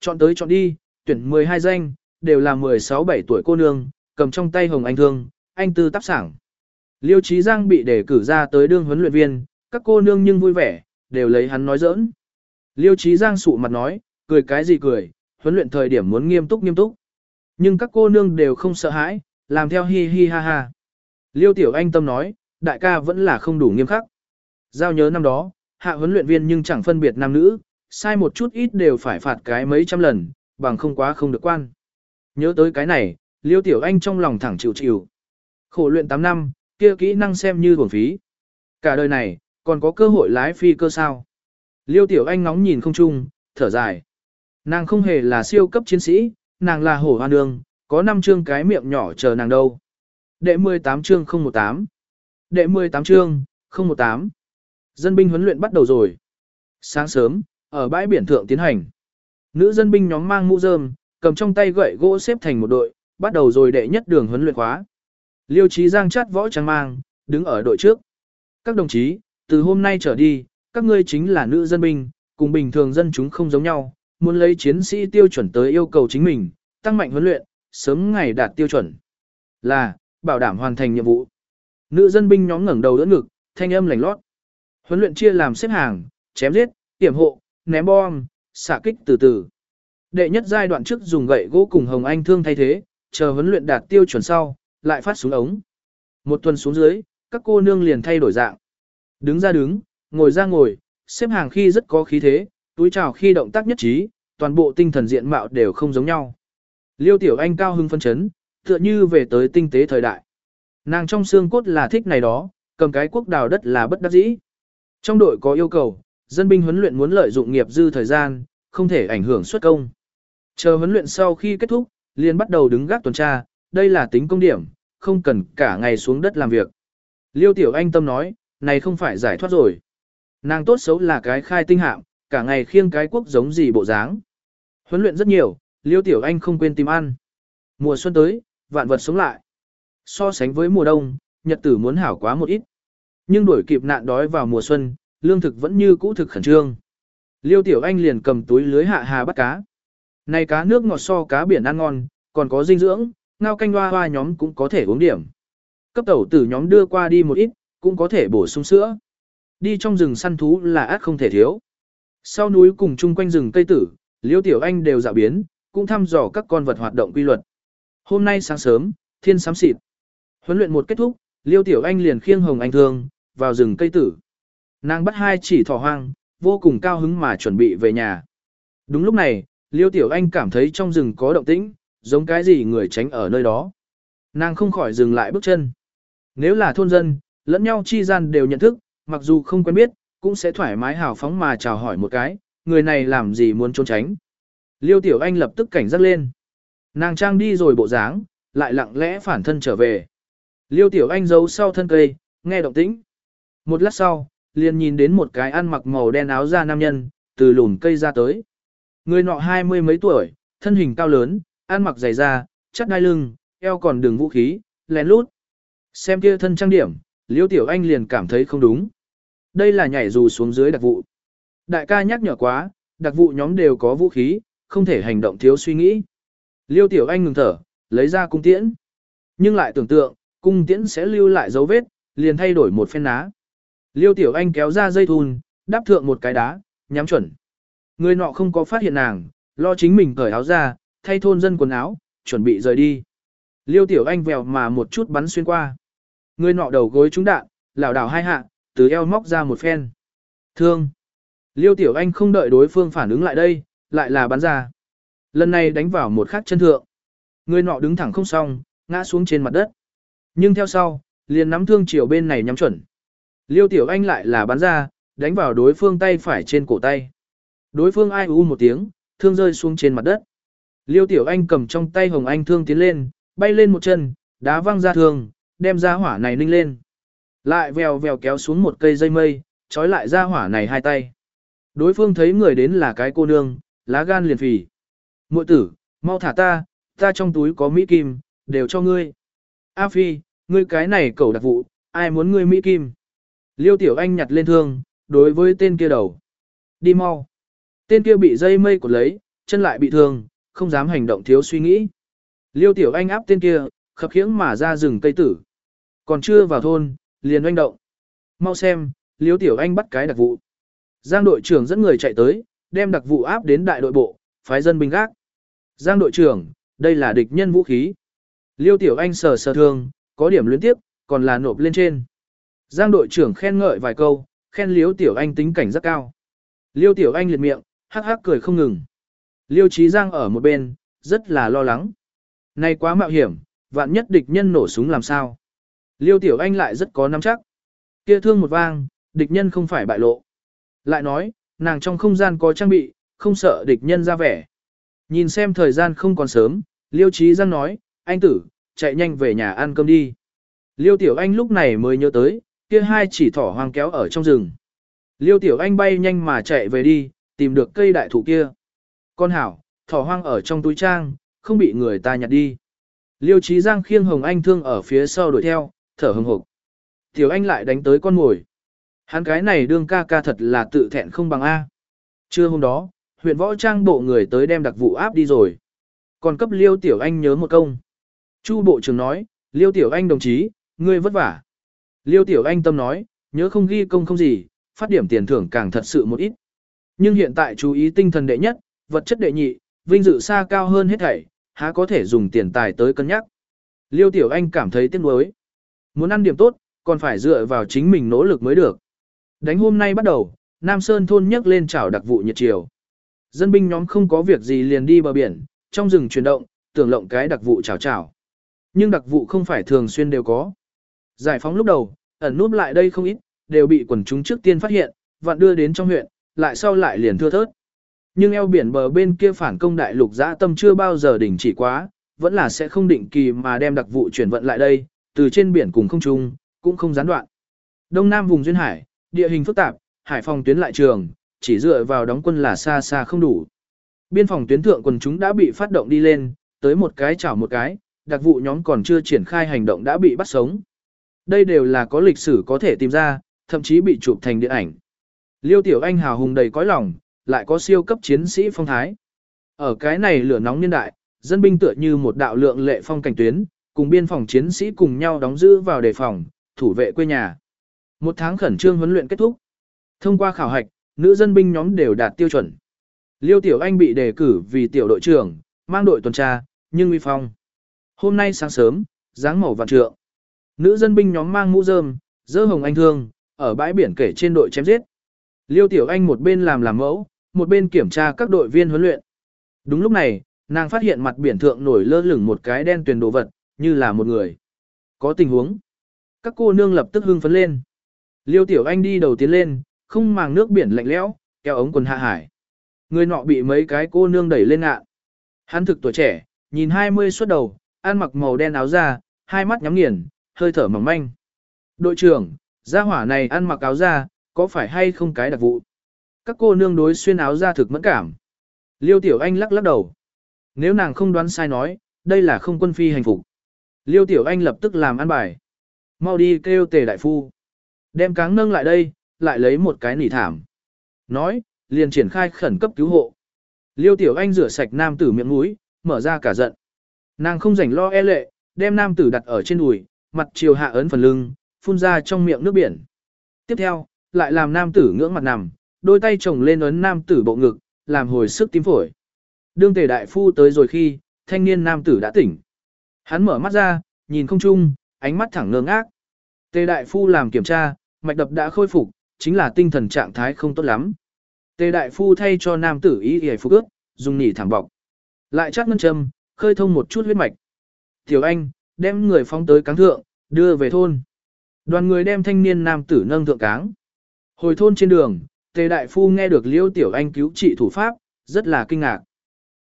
Chọn tới chọn đi, tuyển 12 danh, đều là 16-17 tuổi cô nương, cầm trong tay hồng anh thương, anh tư tác sảng. Liêu Chí Giang bị đề cử ra tới đương huấn luyện viên, các cô nương nhưng vui vẻ, đều lấy hắn nói giỡn. Liêu Chí Giang sụ mặt nói, cười cái gì cười, huấn luyện thời điểm muốn nghiêm túc nghiêm túc. Nhưng các cô nương đều không sợ hãi, làm theo hi hi ha ha. Liêu Tiểu Anh tâm nói, đại ca vẫn là không đủ nghiêm khắc. Giao nhớ năm đó, hạ huấn luyện viên nhưng chẳng phân biệt nam nữ, sai một chút ít đều phải phạt cái mấy trăm lần, bằng không quá không được quan. Nhớ tới cái này, Liêu Tiểu Anh trong lòng thẳng chịu chịu. Khổ luyện 8 năm, kia kỹ năng xem như bổng phí. Cả đời này, còn có cơ hội lái phi cơ sao. Liêu Tiểu Anh ngóng nhìn không chung, thở dài. Nàng không hề là siêu cấp chiến sĩ, nàng là hổ hoa nương, có 5 chương cái miệng nhỏ chờ nàng đâu. Đệ 18 chương 018. Đệ 18 chương 018. Dân binh huấn luyện bắt đầu rồi. Sáng sớm, ở bãi biển thượng tiến hành. Nữ dân binh nhóm mang mũ rơm, cầm trong tay gậy gỗ xếp thành một đội, bắt đầu rồi đệ nhất đường huấn luyện khóa. Liêu Chí Giang chát võ trang mang, đứng ở đội trước. Các đồng chí, từ hôm nay trở đi, các ngươi chính là nữ dân binh, cùng bình thường dân chúng không giống nhau, muốn lấy chiến sĩ tiêu chuẩn tới yêu cầu chính mình, tăng mạnh huấn luyện, sớm ngày đạt tiêu chuẩn. Là, bảo đảm hoàn thành nhiệm vụ. Nữ dân binh nhóm ngẩng đầu đỡ ngực, thanh âm lành lót. Huấn luyện chia làm xếp hàng, chém giết, tiểm hộ, ném bom, xạ kích từ từ. Đệ nhất giai đoạn trước dùng gậy gỗ cùng Hồng Anh thương thay thế, chờ huấn luyện đạt tiêu chuẩn sau, lại phát xuống ống. Một tuần xuống dưới, các cô nương liền thay đổi dạng. Đứng ra đứng, ngồi ra ngồi, xếp hàng khi rất có khí thế, túi chào khi động tác nhất trí, toàn bộ tinh thần diện mạo đều không giống nhau. Liêu Tiểu Anh cao hưng phân chấn, tựa như về tới tinh tế thời đại. Nàng trong xương cốt là thích này đó, cầm cái quốc đào đất là bất đắc dĩ. Trong đội có yêu cầu, dân binh huấn luyện muốn lợi dụng nghiệp dư thời gian, không thể ảnh hưởng xuất công. Chờ huấn luyện sau khi kết thúc, liền bắt đầu đứng gác tuần tra, đây là tính công điểm, không cần cả ngày xuống đất làm việc. Liêu Tiểu Anh tâm nói, này không phải giải thoát rồi. Nàng tốt xấu là cái khai tinh hạm, cả ngày khiêng cái quốc giống gì bộ dáng. Huấn luyện rất nhiều, Liêu Tiểu Anh không quên tìm ăn. Mùa xuân tới, vạn vật sống lại. So sánh với mùa đông, nhật tử muốn hảo quá một ít. Nhưng đuổi kịp nạn đói vào mùa xuân, lương thực vẫn như cũ thực khẩn trương. Liêu Tiểu Anh liền cầm túi lưới hạ hà bắt cá. Này cá nước ngọt so cá biển ăn ngon, còn có dinh dưỡng, ngao canh hoa hoa nhóm cũng có thể uống điểm. Cấp tẩu tử nhóm đưa qua đi một ít, cũng có thể bổ sung sữa. Đi trong rừng săn thú là át không thể thiếu. Sau núi cùng chung quanh rừng cây tử, Liêu Tiểu Anh đều dạo biến, cũng thăm dò các con vật hoạt động quy luật. Hôm nay sáng sớm, thiên sám xịt. Huấn luyện một kết thúc, Liêu Tiểu Anh liền khiêng Hồng Anh Thương, vào rừng cây tử. Nàng bắt hai chỉ thỏ hoang, vô cùng cao hứng mà chuẩn bị về nhà. Đúng lúc này, Liêu Tiểu Anh cảm thấy trong rừng có động tĩnh, giống cái gì người tránh ở nơi đó. Nàng không khỏi dừng lại bước chân. Nếu là thôn dân, lẫn nhau chi gian đều nhận thức, mặc dù không quen biết, cũng sẽ thoải mái hào phóng mà chào hỏi một cái, người này làm gì muốn trốn tránh. Liêu Tiểu Anh lập tức cảnh giác lên. Nàng trang đi rồi bộ dáng, lại lặng lẽ phản thân trở về. Liêu Tiểu Anh giấu sau thân cây, nghe động tĩnh. Một lát sau, liền nhìn đến một cái ăn mặc màu đen áo da nam nhân, từ lùn cây ra tới. Người nọ hai mươi mấy tuổi, thân hình cao lớn, ăn mặc dày da, chắc đai lưng, eo còn đường vũ khí, lén lút. Xem kia thân trang điểm, Liêu Tiểu Anh liền cảm thấy không đúng. Đây là nhảy dù xuống dưới đặc vụ. Đại ca nhắc nhở quá, đặc vụ nhóm đều có vũ khí, không thể hành động thiếu suy nghĩ. Liêu Tiểu Anh ngừng thở, lấy ra cung tiễn. Nhưng lại tưởng tượng, cung tiễn sẽ lưu lại dấu vết, liền thay đổi một phen ná. Liêu Tiểu Anh kéo ra dây thun, đáp thượng một cái đá, nhắm chuẩn. Người nọ không có phát hiện nàng, lo chính mình cởi áo ra, thay thôn dân quần áo, chuẩn bị rời đi. Liêu Tiểu Anh vèo mà một chút bắn xuyên qua. Người nọ đầu gối trúng đạn, lảo đảo hai hạ, từ eo móc ra một phen. Thương. Liêu Tiểu Anh không đợi đối phương phản ứng lại đây, lại là bắn ra. Lần này đánh vào một khắc chân thượng. Người nọ đứng thẳng không xong, ngã xuống trên mặt đất. Nhưng theo sau, liền nắm thương chiều bên này nhắm chuẩn. Liêu Tiểu Anh lại là bắn ra, đánh vào đối phương tay phải trên cổ tay. Đối phương ai u một tiếng, thương rơi xuống trên mặt đất. Liêu Tiểu Anh cầm trong tay Hồng Anh thương tiến lên, bay lên một chân, đá văng ra thương, đem ra hỏa này ninh lên. Lại vèo vèo kéo xuống một cây dây mây, trói lại ra hỏa này hai tay. Đối phương thấy người đến là cái cô nương, lá gan liền phì. Muội tử, mau thả ta, ta trong túi có Mỹ Kim, đều cho ngươi. A Phi, ngươi cái này cầu đặc vụ, ai muốn ngươi Mỹ Kim? Liêu Tiểu Anh nhặt lên thương, đối với tên kia đầu. Đi mau. Tên kia bị dây mây của lấy, chân lại bị thương, không dám hành động thiếu suy nghĩ. Liêu Tiểu Anh áp tên kia, khập khiễng mà ra rừng cây tử. Còn chưa vào thôn, liền oanh động. Mau xem, Liêu Tiểu Anh bắt cái đặc vụ. Giang đội trưởng dẫn người chạy tới, đem đặc vụ áp đến đại đội bộ, phái dân binh gác. Giang đội trưởng, đây là địch nhân vũ khí. Liêu Tiểu Anh sờ sờ thương, có điểm luyến tiếp, còn là nộp lên trên. Giang đội trưởng khen ngợi vài câu, khen Liêu Tiểu Anh tính cảnh rất cao. Liêu Tiểu Anh liệt miệng, hắc hắc cười không ngừng. Liêu Chí Giang ở một bên, rất là lo lắng. Này quá mạo hiểm, vạn nhất địch nhân nổ súng làm sao. Liêu Tiểu Anh lại rất có nắm chắc. Kia thương một vang, địch nhân không phải bại lộ. Lại nói, nàng trong không gian có trang bị, không sợ địch nhân ra vẻ. Nhìn xem thời gian không còn sớm, Liêu Chí Giang nói, anh tử, chạy nhanh về nhà ăn cơm đi. Liêu Tiểu Anh lúc này mới nhớ tới, kia hai chỉ thỏ hoang kéo ở trong rừng. Liêu Tiểu Anh bay nhanh mà chạy về đi, tìm được cây đại thụ kia. Con hảo, thỏ hoang ở trong túi trang, không bị người ta nhặt đi. Liêu trí Giang khiêng Hồng Anh thương ở phía sau đuổi theo, thở hừng hực. Tiểu Anh lại đánh tới con ngồi. Hắn cái này đương ca ca thật là tự thẹn không bằng A. Trưa hôm đó, huyện võ trang bộ người tới đem đặc vụ áp đi rồi. Còn cấp Liêu Tiểu Anh nhớ một công. Chu bộ trưởng nói, Liêu Tiểu Anh đồng chí, ngươi vất vả. Liêu Tiểu Anh tâm nói, nhớ không ghi công không gì, phát điểm tiền thưởng càng thật sự một ít. Nhưng hiện tại chú ý tinh thần đệ nhất, vật chất đệ nhị, vinh dự xa cao hơn hết thảy, há có thể dùng tiền tài tới cân nhắc. Liêu Tiểu Anh cảm thấy tiếc nuối. Muốn ăn điểm tốt, còn phải dựa vào chính mình nỗ lực mới được. Đánh hôm nay bắt đầu, Nam Sơn thôn nhấc lên chảo đặc vụ nhiệt chiều. Dân binh nhóm không có việc gì liền đi bờ biển, trong rừng chuyển động, tưởng lộng cái đặc vụ chảo chảo. Nhưng đặc vụ không phải thường xuyên đều có. Giải phóng lúc đầu, ẩn núp lại đây không ít, đều bị quần chúng trước tiên phát hiện, vặn đưa đến trong huyện, lại sau lại liền thưa thớt. Nhưng eo biển bờ bên kia phản công đại lục dã tâm chưa bao giờ đỉnh chỉ quá, vẫn là sẽ không định kỳ mà đem đặc vụ chuyển vận lại đây, từ trên biển cùng không trung, cũng không gián đoạn. Đông Nam vùng duyên hải, địa hình phức tạp, hải phòng tuyến lại trường, chỉ dựa vào đóng quân là xa xa không đủ. Biên phòng tuyến thượng quần chúng đã bị phát động đi lên, tới một cái chảo một cái, đặc vụ nhóm còn chưa triển khai hành động đã bị bắt sống. Đây đều là có lịch sử có thể tìm ra, thậm chí bị chụp thành điện ảnh. Liêu Tiểu Anh hào hùng đầy cõi lòng, lại có siêu cấp chiến sĩ phong thái. Ở cái này lửa nóng niên đại, dân binh tựa như một đạo lượng lệ phong cảnh tuyến, cùng biên phòng chiến sĩ cùng nhau đóng giữ vào đề phòng, thủ vệ quê nhà. Một tháng khẩn trương huấn luyện kết thúc. Thông qua khảo hạch, nữ dân binh nhóm đều đạt tiêu chuẩn. Liêu Tiểu Anh bị đề cử vì tiểu đội trưởng, mang đội tuần tra, nhưng uy phong. Hôm nay sáng sớm, dáng màu vạn trượng. Nữ dân binh nhóm mang mũ rơm, dơ hồng anh thương, ở bãi biển kể trên đội chém giết. Liêu Tiểu Anh một bên làm làm mẫu, một bên kiểm tra các đội viên huấn luyện. Đúng lúc này, nàng phát hiện mặt biển thượng nổi lơ lửng một cái đen tuyền đồ vật, như là một người. Có tình huống. Các cô nương lập tức hưng phấn lên. Liêu Tiểu Anh đi đầu tiến lên, không màng nước biển lạnh lẽo, kéo ống quần hạ hải. Người nọ bị mấy cái cô nương đẩy lên ngạ. Hắn thực tuổi trẻ, nhìn 20 xuất đầu, ăn mặc màu đen áo da, hai mắt nhắm nghiền, hơi thở mỏng manh. Đội trưởng, gia hỏa này ăn mặc áo da, có phải hay không cái đặc vụ? Các cô nương đối xuyên áo da thực mẫn cảm. Liêu Tiểu Anh lắc lắc đầu. Nếu nàng không đoán sai nói, đây là không quân phi hành phục. Liêu Tiểu Anh lập tức làm ăn bài. Mau đi kêu tề đại phu. Đem cáng nâng lại đây, lại lấy một cái nỉ thảm. Nói, liền triển khai khẩn cấp cứu hộ. Liêu Tiểu Anh rửa sạch nam tử miệng mũi, mở ra cả giận. Nàng không rảnh lo e lệ, đem nam tử đặt ở trên đùi, mặt chiều hạ ấn phần lưng, phun ra trong miệng nước biển. Tiếp theo, lại làm nam tử ngưỡng mặt nằm, đôi tay chồng lên ấn nam tử bộ ngực, làm hồi sức tím phổi. Đương tề đại phu tới rồi khi, thanh niên nam tử đã tỉnh. Hắn mở mắt ra, nhìn không chung, ánh mắt thẳng ngơ ngác. Tề đại phu làm kiểm tra, mạch đập đã khôi phục, chính là tinh thần trạng thái không tốt lắm. Tề đại phu thay cho nam tử ý y phục ước, dùng nỉ thẳng bọc. Lại chắc ngân châm, khơi thông một chút huyết mạch. Tiểu anh, đem người phóng tới cáng thượng, đưa về thôn. Đoàn người đem thanh niên nam tử nâng thượng cáng. Hồi thôn trên đường, Tề Đại Phu nghe được Liêu Tiểu Anh cứu trị thủ pháp, rất là kinh ngạc.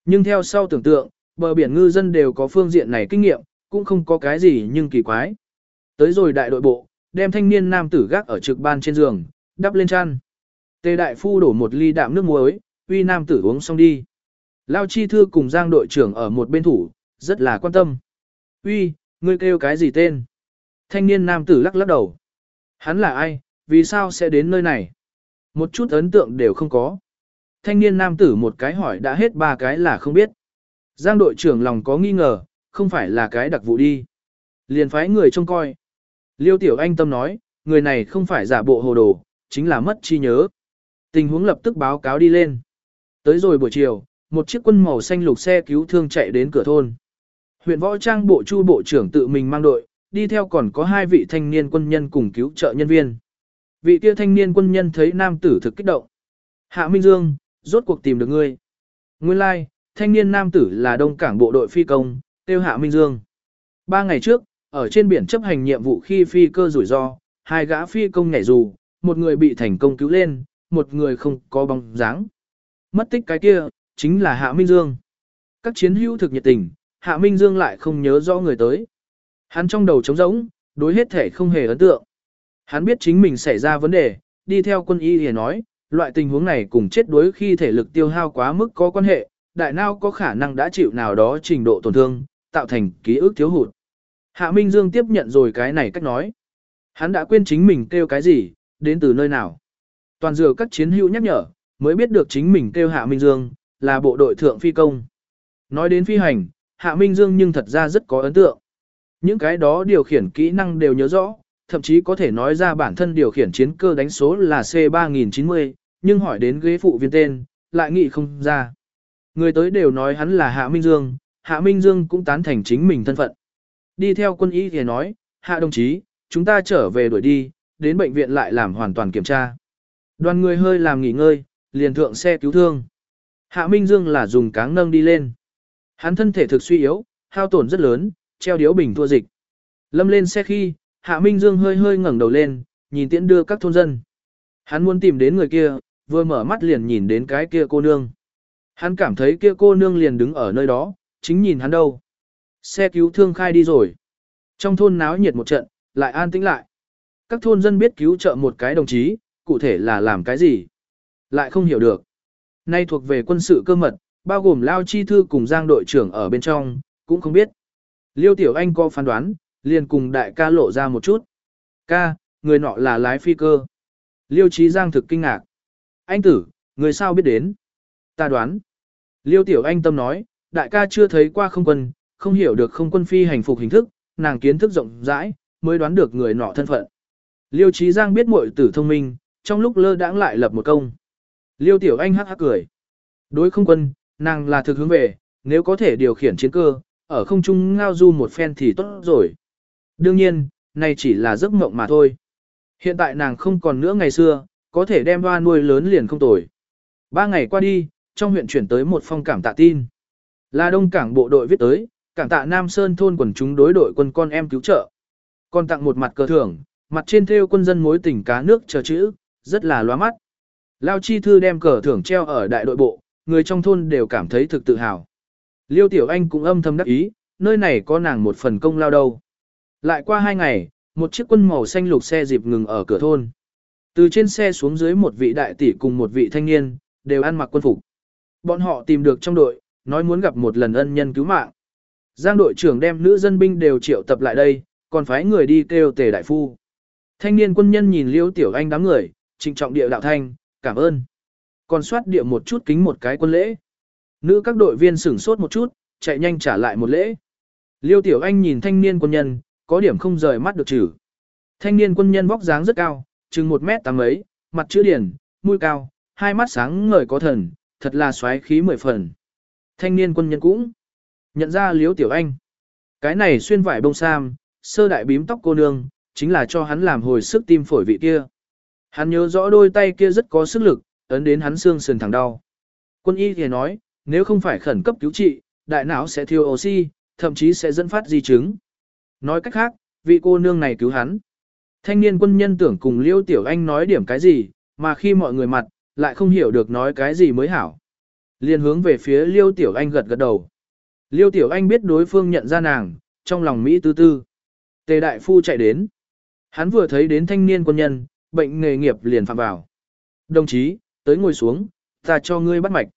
Nhưng theo sau tưởng tượng, bờ biển ngư dân đều có phương diện này kinh nghiệm, cũng không có cái gì nhưng kỳ quái. Tới rồi đại đội bộ, đem thanh niên nam tử gác ở trực ban trên giường, đắp lên chăn. Tề Đại Phu đổ một ly đạm nước muối, uy nam tử uống xong đi. Lao Chi Thư cùng Giang đội trưởng ở một bên thủ, rất là quan tâm. Uy, ngươi kêu cái gì tên? Thanh niên nam tử lắc lắc đầu. Hắn là ai, vì sao sẽ đến nơi này? Một chút ấn tượng đều không có. thanh niên nam tử một cái hỏi đã hết ba cái là không biết. Giang đội trưởng lòng có nghi ngờ, không phải là cái đặc vụ đi. Liền phái người trông coi. Liêu Tiểu Anh tâm nói, người này không phải giả bộ hồ đồ, chính là mất chi nhớ. Tình huống lập tức báo cáo đi lên. Tới rồi buổi chiều, một chiếc quân màu xanh lục xe cứu thương chạy đến cửa thôn. Huyện võ trang bộ chu bộ trưởng tự mình mang đội, đi theo còn có hai vị thanh niên quân nhân cùng cứu trợ nhân viên. Vị kia thanh niên quân nhân thấy nam tử thực kích động. Hạ Minh Dương, rốt cuộc tìm được ngươi. Nguyên lai, like, thanh niên nam tử là đông cảng bộ đội phi công, tiêu Hạ Minh Dương. Ba ngày trước, ở trên biển chấp hành nhiệm vụ khi phi cơ rủi ro, hai gã phi công nhảy dù, một người bị thành công cứu lên, một người không có bóng dáng. Mất tích cái kia, chính là Hạ Minh Dương. Các chiến hữu thực nhiệt tình, Hạ Minh Dương lại không nhớ rõ người tới. Hắn trong đầu trống rỗng, đối hết thể không hề ấn tượng. Hắn biết chính mình xảy ra vấn đề, đi theo quân y thì nói, loại tình huống này cùng chết đuối khi thể lực tiêu hao quá mức có quan hệ, đại não có khả năng đã chịu nào đó trình độ tổn thương, tạo thành ký ức thiếu hụt. Hạ Minh Dương tiếp nhận rồi cái này cách nói. Hắn đã quên chính mình kêu cái gì, đến từ nơi nào. Toàn dựa các chiến hữu nhắc nhở, mới biết được chính mình kêu Hạ Minh Dương, là bộ đội thượng phi công. Nói đến phi hành, Hạ Minh Dương nhưng thật ra rất có ấn tượng. Những cái đó điều khiển kỹ năng đều nhớ rõ, thậm chí có thể nói ra bản thân điều khiển chiến cơ đánh số là C3090, nhưng hỏi đến ghế phụ viên tên, lại nghĩ không ra. Người tới đều nói hắn là Hạ Minh Dương, Hạ Minh Dương cũng tán thành chính mình thân phận. Đi theo quân y thì nói, Hạ đồng chí, chúng ta trở về đuổi đi, đến bệnh viện lại làm hoàn toàn kiểm tra. Đoàn người hơi làm nghỉ ngơi, liền thượng xe cứu thương. Hạ Minh Dương là dùng cáng nâng đi lên. Hắn thân thể thực suy yếu, hao tổn rất lớn, treo điếu bình thua dịch. Lâm lên xe khi, Hạ Minh Dương hơi hơi ngẩng đầu lên, nhìn tiễn đưa các thôn dân. Hắn muốn tìm đến người kia, vừa mở mắt liền nhìn đến cái kia cô nương. Hắn cảm thấy kia cô nương liền đứng ở nơi đó, chính nhìn hắn đâu. Xe cứu thương khai đi rồi. Trong thôn náo nhiệt một trận, lại an tĩnh lại. Các thôn dân biết cứu trợ một cái đồng chí, cụ thể là làm cái gì. Lại không hiểu được. Nay thuộc về quân sự cơ mật, bao gồm Lao Chi Thư cùng Giang đội trưởng ở bên trong, cũng không biết. Liêu Tiểu Anh có phán đoán, liền cùng đại ca lộ ra một chút. Ca, người nọ là lái phi cơ. Liêu Chí Giang thực kinh ngạc. Anh tử, người sao biết đến? Ta đoán. Liêu Tiểu Anh tâm nói, đại ca chưa thấy qua không quân, không hiểu được không quân phi hành phục hình thức, nàng kiến thức rộng rãi, mới đoán được người nọ thân phận. Liêu Chí Giang biết muội tử thông minh, trong lúc lơ đãng lại lập một công. Liêu Tiểu Anh hắc hắc cười. Đối không quân, nàng là thực hướng về, nếu có thể điều khiển chiến cơ, ở không trung ngao du một phen thì tốt rồi. Đương nhiên, này chỉ là giấc mộng mà thôi. Hiện tại nàng không còn nữa ngày xưa, có thể đem hoa nuôi lớn liền không tồi. Ba ngày qua đi, trong huyện chuyển tới một phong cảm tạ tin. Là đông cảng bộ đội viết tới, cảm tạ Nam Sơn thôn quần chúng đối đội quân con em cứu trợ. Còn tặng một mặt cờ thưởng, mặt trên thêu quân dân mối tình cá nước chờ chữ, rất là loa mắt. Lao Chi Thư đem cờ thưởng treo ở đại đội bộ, người trong thôn đều cảm thấy thực tự hào. Liêu Tiểu Anh cũng âm thầm đắc ý, nơi này có nàng một phần công lao đâu. Lại qua hai ngày, một chiếc quân màu xanh lục xe dịp ngừng ở cửa thôn. Từ trên xe xuống dưới một vị đại tỷ cùng một vị thanh niên, đều ăn mặc quân phục. Bọn họ tìm được trong đội, nói muốn gặp một lần ân nhân cứu mạng. Giang đội trưởng đem nữ dân binh đều triệu tập lại đây, còn phái người đi kêu tề đại phu. Thanh niên quân nhân nhìn Liêu Tiểu Anh đám người, trịnh trọng địa đạo thanh, cảm ơn. Còn soát địa một chút kính một cái quân lễ. Nữ các đội viên sửng sốt một chút, chạy nhanh trả lại một lễ. Liêu Tiểu Anh nhìn thanh niên quân nhân, có điểm không rời mắt được trừ. Thanh niên quân nhân vóc dáng rất cao, chừng một mét tám ấy, mặt chữ điển, mũi cao, hai mắt sáng ngời có thần, thật là xoáy khí mười phần. Thanh niên quân nhân cũng nhận ra Liêu Tiểu Anh. Cái này xuyên vải bông sam, sơ đại bím tóc cô nương, chính là cho hắn làm hồi sức tim phổi vị kia. Hắn nhớ rõ đôi tay kia rất có sức lực, ấn đến hắn xương sườn thẳng đau. Quân y thì nói, nếu không phải khẩn cấp cứu trị, đại não sẽ thiếu oxy, thậm chí sẽ dẫn phát di chứng. Nói cách khác, vị cô nương này cứu hắn. Thanh niên quân nhân tưởng cùng Liêu Tiểu Anh nói điểm cái gì, mà khi mọi người mặt, lại không hiểu được nói cái gì mới hảo. Liên hướng về phía Liêu Tiểu Anh gật gật đầu. Liêu Tiểu Anh biết đối phương nhận ra nàng, trong lòng Mỹ tư tư. Tề Đại Phu chạy đến. Hắn vừa thấy đến thanh niên quân nhân, bệnh nghề nghiệp liền phạm vào. Đồng chí, tới ngồi xuống, ta cho ngươi bắt mạch.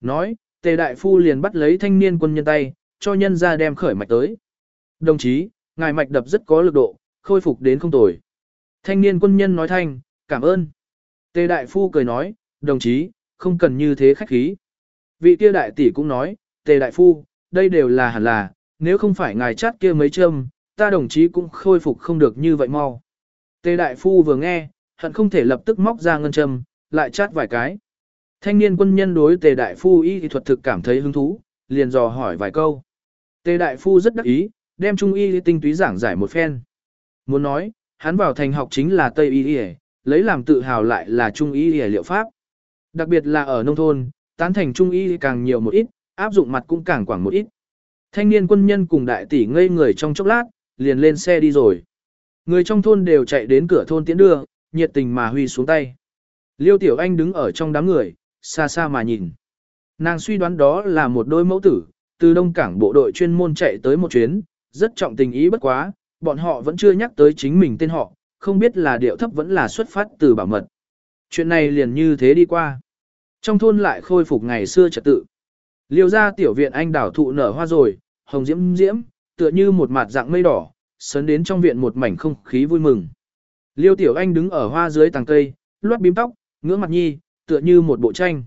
Nói, tề đại phu liền bắt lấy thanh niên quân nhân tay, cho nhân ra đem khởi mạch tới. Đồng chí, ngài mạch đập rất có lực độ, khôi phục đến không tồi. Thanh niên quân nhân nói thanh, cảm ơn. Tề đại phu cười nói, đồng chí, không cần như thế khách khí. Vị kia đại tỷ cũng nói, tề đại phu, đây đều là hẳn là, nếu không phải ngài chát kia mấy châm, ta đồng chí cũng khôi phục không được như vậy mau. Tề đại phu vừa nghe, hận không thể lập tức móc ra ngân châm, lại chát vài cái. Thanh niên quân nhân đối tề đại phu y thuật thực cảm thấy hứng thú, liền dò hỏi vài câu. Tề đại phu rất đắc ý, đem trung y tinh túy giảng giải một phen. Muốn nói, hắn vào thành học chính là Tây y y, lấy làm tự hào lại là trung y y liệu pháp. Đặc biệt là ở nông thôn, tán thành trung y càng nhiều một ít, áp dụng mặt cũng càng quảng một ít. Thanh niên quân nhân cùng đại tỷ ngây người trong chốc lát, liền lên xe đi rồi. Người trong thôn đều chạy đến cửa thôn tiễn đưa, nhiệt tình mà huy xuống tay. Liêu Tiểu Anh đứng ở trong đám người, xa xa mà nhìn. Nàng suy đoán đó là một đôi mẫu tử, từ đông cảng bộ đội chuyên môn chạy tới một chuyến, rất trọng tình ý bất quá, bọn họ vẫn chưa nhắc tới chính mình tên họ, không biết là điệu thấp vẫn là xuất phát từ bảo mật. Chuyện này liền như thế đi qua. Trong thôn lại khôi phục ngày xưa trật tự. Liêu ra tiểu viện anh đảo thụ nở hoa rồi, hồng diễm diễm, tựa như một mặt dạng mây đỏ, sớn đến trong viện một mảnh không khí vui mừng. Liêu tiểu anh đứng ở hoa dưới tàng cây, loát bím tóc, ngưỡng mặt nhi, tựa như một bộ tranh.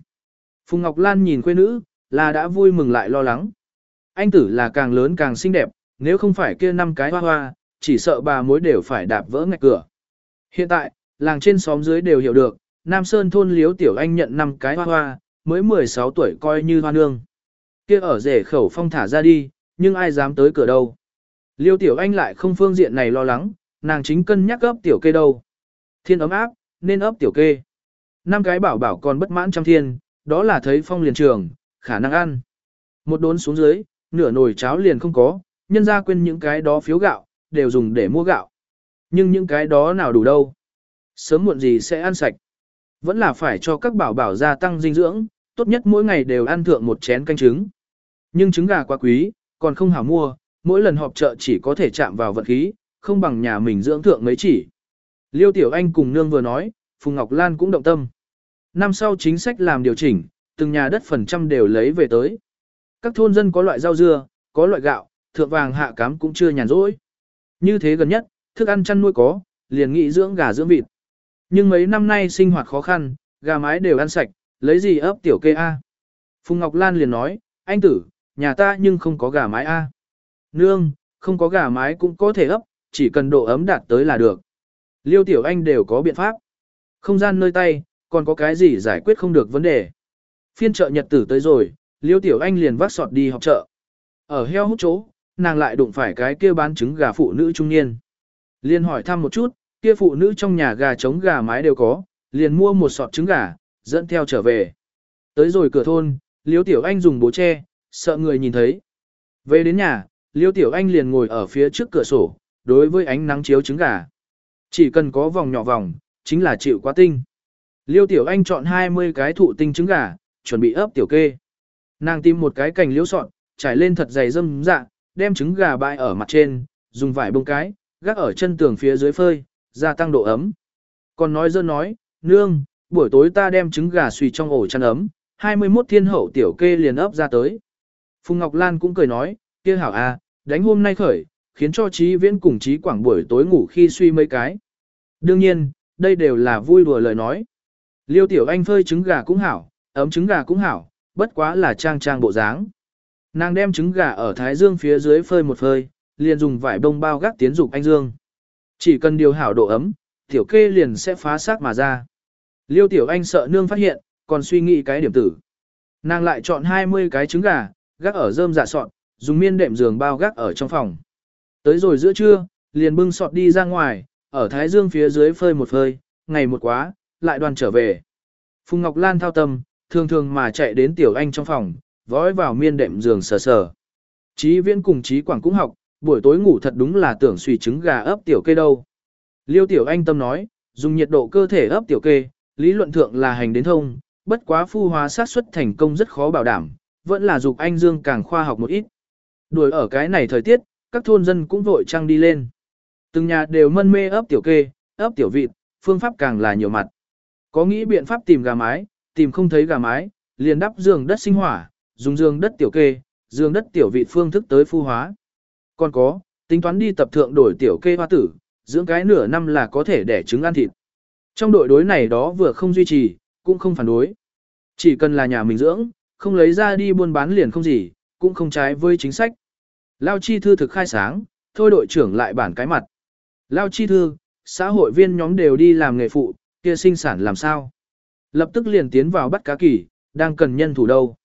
Phùng Ngọc Lan nhìn quê nữ, là đã vui mừng lại lo lắng. Anh tử là càng lớn càng xinh đẹp, nếu không phải kia năm cái hoa hoa, chỉ sợ bà mối đều phải đạp vỡ ngạch cửa. Hiện tại, làng trên xóm dưới đều hiểu được, Nam Sơn thôn liếu tiểu anh nhận năm cái hoa hoa, mới 16 tuổi coi như hoa nương. Kia ở rể khẩu phong thả ra đi, nhưng ai dám tới cửa đâu. Liêu tiểu anh lại không phương diện này lo lắng, nàng chính cân nhắc ấp tiểu kê đâu. Thiên ấm áp, nên ấp tiểu kê. Năm cái bảo bảo còn bất mãn trăm thiên, đó là thấy phong liền trường, khả năng ăn. Một đốn xuống dưới, nửa nồi cháo liền không có, nhân ra quên những cái đó phiếu gạo, đều dùng để mua gạo. Nhưng những cái đó nào đủ đâu. Sớm muộn gì sẽ ăn sạch. Vẫn là phải cho các bảo bảo gia tăng dinh dưỡng, tốt nhất mỗi ngày đều ăn thượng một chén canh trứng. Nhưng trứng gà quá quý, còn không hảo mua, mỗi lần họp chợ chỉ có thể chạm vào vật khí, không bằng nhà mình dưỡng thượng mấy chỉ. Liêu Tiểu Anh cùng nương vừa nói, Phùng Ngọc Lan cũng động tâm. Năm sau chính sách làm điều chỉnh, từng nhà đất phần trăm đều lấy về tới. Các thôn dân có loại rau dưa, có loại gạo, thượng vàng hạ cám cũng chưa nhàn rỗi. Như thế gần nhất, thức ăn chăn nuôi có, liền nghị dưỡng gà dưỡng vịt. Nhưng mấy năm nay sinh hoạt khó khăn, gà mái đều ăn sạch, lấy gì ấp tiểu kê A. Phùng Ngọc Lan liền nói, anh tử, nhà ta nhưng không có gà mái A. Nương, không có gà mái cũng có thể ấp, chỉ cần độ ấm đạt tới là được. Liêu tiểu anh đều có biện pháp. Không gian nơi tay, còn có cái gì giải quyết không được vấn đề. Phiên chợ nhật tử tới rồi, Liêu Tiểu Anh liền vác sọt đi học chợ. Ở heo hút chỗ, nàng lại đụng phải cái kia bán trứng gà phụ nữ trung niên. Liền hỏi thăm một chút, kia phụ nữ trong nhà gà trống gà mái đều có, liền mua một sọt trứng gà, dẫn theo trở về. Tới rồi cửa thôn, Liêu Tiểu Anh dùng bố che, sợ người nhìn thấy. Về đến nhà, Liêu Tiểu Anh liền ngồi ở phía trước cửa sổ, đối với ánh nắng chiếu trứng gà. Chỉ cần có vòng nhỏ vòng, chính là chịu quá tinh. Liêu Tiểu Anh chọn 20 cái thụ tinh trứng gà, chuẩn bị ấp tiểu kê. Nàng tìm một cái cành liễu sọn, trải lên thật dày dâm dạ, đem trứng gà bãi ở mặt trên, dùng vải bông cái, gác ở chân tường phía dưới phơi, gia tăng độ ấm. Còn nói dơ nói, nương, buổi tối ta đem trứng gà suy trong ổ chăn ấm, 21 thiên hậu tiểu kê liền ấp ra tới. Phùng Ngọc Lan cũng cười nói, kia hảo à, đánh hôm nay khởi, khiến cho trí viễn cùng trí quảng buổi tối ngủ khi suy mấy cái. Đương nhiên, đây đều là vui đùa lời nói. Liêu tiểu anh phơi trứng gà cũng hảo, ấm trứng gà cũng hảo, bất quá là trang trang bộ dáng. Nàng đem trứng gà ở thái dương phía dưới phơi một phơi, liền dùng vải bông bao gác tiến dục anh dương. Chỉ cần điều hảo độ ấm, tiểu kê liền sẽ phá xác mà ra. Liêu tiểu anh sợ nương phát hiện, còn suy nghĩ cái điểm tử. Nàng lại chọn 20 cái trứng gà, gác ở rơm dạ sọt, dùng miên đệm giường bao gác ở trong phòng. Tới rồi giữa trưa, liền bưng sọt đi ra ngoài, ở thái dương phía dưới phơi một phơi, ngày một quá, lại đoàn trở về. Phùng Ngọc Lan thao tâm, thường thường mà chạy đến tiểu anh trong phòng, vói vào miên đệm giường sờ sờ. Chí viễn cùng chí quảng cũng học, buổi tối ngủ thật đúng là tưởng suy trứng gà ấp tiểu kê đâu. Liêu tiểu anh tâm nói, dùng nhiệt độ cơ thể ấp tiểu kê, lý luận thượng là hành đến thông, bất quá phu hóa sát xuất thành công rất khó bảo đảm, vẫn là dục anh dương càng khoa học một ít. Đuổi ở cái này thời tiết, các thôn dân cũng vội trăng đi lên. Từng nhà đều mân mê ấp tiểu kê, ấp tiểu vịt, phương pháp càng là nhiều mặt. Có nghĩ biện pháp tìm gà mái, tìm không thấy gà mái, liền đắp giường đất sinh hỏa, dùng giường đất tiểu kê, giường đất tiểu vị phương thức tới phu hóa. Còn có, tính toán đi tập thượng đổi tiểu kê hoa tử, dưỡng cái nửa năm là có thể đẻ trứng ăn thịt. Trong đội đối này đó vừa không duy trì, cũng không phản đối. Chỉ cần là nhà mình dưỡng, không lấy ra đi buôn bán liền không gì, cũng không trái với chính sách. Lao chi thư thực khai sáng, thôi đội trưởng lại bản cái mặt. Lao chi thư, xã hội viên nhóm đều đi làm nghề phụ, kia sinh sản làm sao? Lập tức liền tiến vào bắt cá kỳ, đang cần nhân thủ đâu.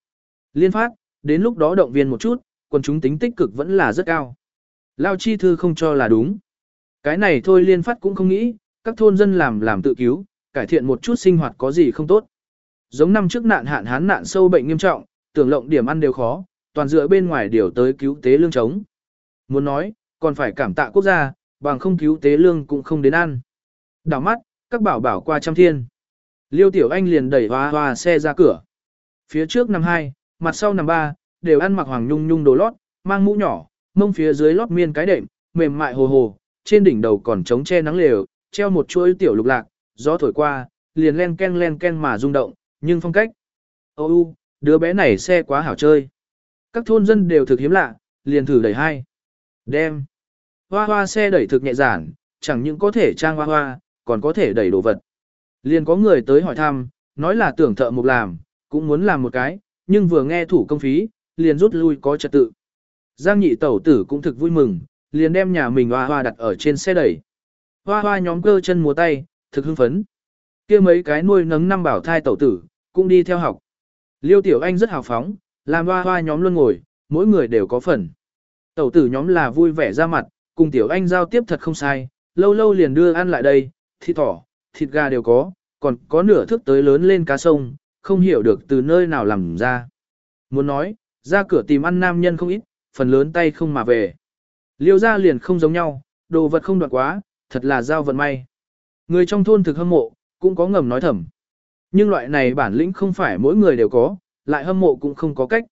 Liên phát, đến lúc đó động viên một chút, quần chúng tính tích cực vẫn là rất cao. Lao chi thư không cho là đúng. Cái này thôi liên phát cũng không nghĩ, các thôn dân làm làm tự cứu, cải thiện một chút sinh hoạt có gì không tốt. Giống năm trước nạn hạn hán nạn sâu bệnh nghiêm trọng, tưởng lộng điểm ăn đều khó, toàn dựa bên ngoài điều tới cứu tế lương chống. Muốn nói, còn phải cảm tạ quốc gia, bằng không cứu tế lương cũng không đến ăn. Đảo mắt, các bảo bảo qua trăm thiên. Liêu Tiểu Anh liền đẩy hoa hoa xe ra cửa. Phía trước năm hai, mặt sau năm ba, đều ăn mặc hoàng nhung nhung đồ lót, mang mũ nhỏ, mông phía dưới lót miên cái đệm, mềm mại hồ hồ, trên đỉnh đầu còn trống che nắng lều, treo một chuỗi tiểu lục lạc, gió thổi qua, liền len ken len ken mà rung động, nhưng phong cách. Ô u, đứa bé này xe quá hảo chơi. Các thôn dân đều thực hiếm lạ, liền thử đẩy hai. Đem. Hoa hoa xe đẩy thực nhẹ giản, chẳng những có thể trang hoa hoa, còn có thể đẩy đồ vật. Liền có người tới hỏi thăm, nói là tưởng thợ mục làm, cũng muốn làm một cái, nhưng vừa nghe thủ công phí, liền rút lui có trật tự. Giang nhị tẩu tử cũng thực vui mừng, liền đem nhà mình hoa hoa đặt ở trên xe đẩy. Hoa hoa nhóm cơ chân múa tay, thực hưng phấn. kia mấy cái nuôi nấng năm bảo thai tẩu tử, cũng đi theo học. Liêu Tiểu Anh rất hào phóng, làm hoa hoa nhóm luôn ngồi, mỗi người đều có phần. Tẩu tử nhóm là vui vẻ ra mặt, cùng Tiểu Anh giao tiếp thật không sai, lâu lâu liền đưa ăn lại đây, thịt thỏ, thịt gà đều có, còn có nửa thước tới lớn lên cá sông, không hiểu được từ nơi nào làm ra. Muốn nói, ra cửa tìm ăn nam nhân không ít, phần lớn tay không mà về. Liêu ra liền không giống nhau, đồ vật không đoạn quá, thật là giao vận may. Người trong thôn thực hâm mộ, cũng có ngầm nói thầm. Nhưng loại này bản lĩnh không phải mỗi người đều có, lại hâm mộ cũng không có cách.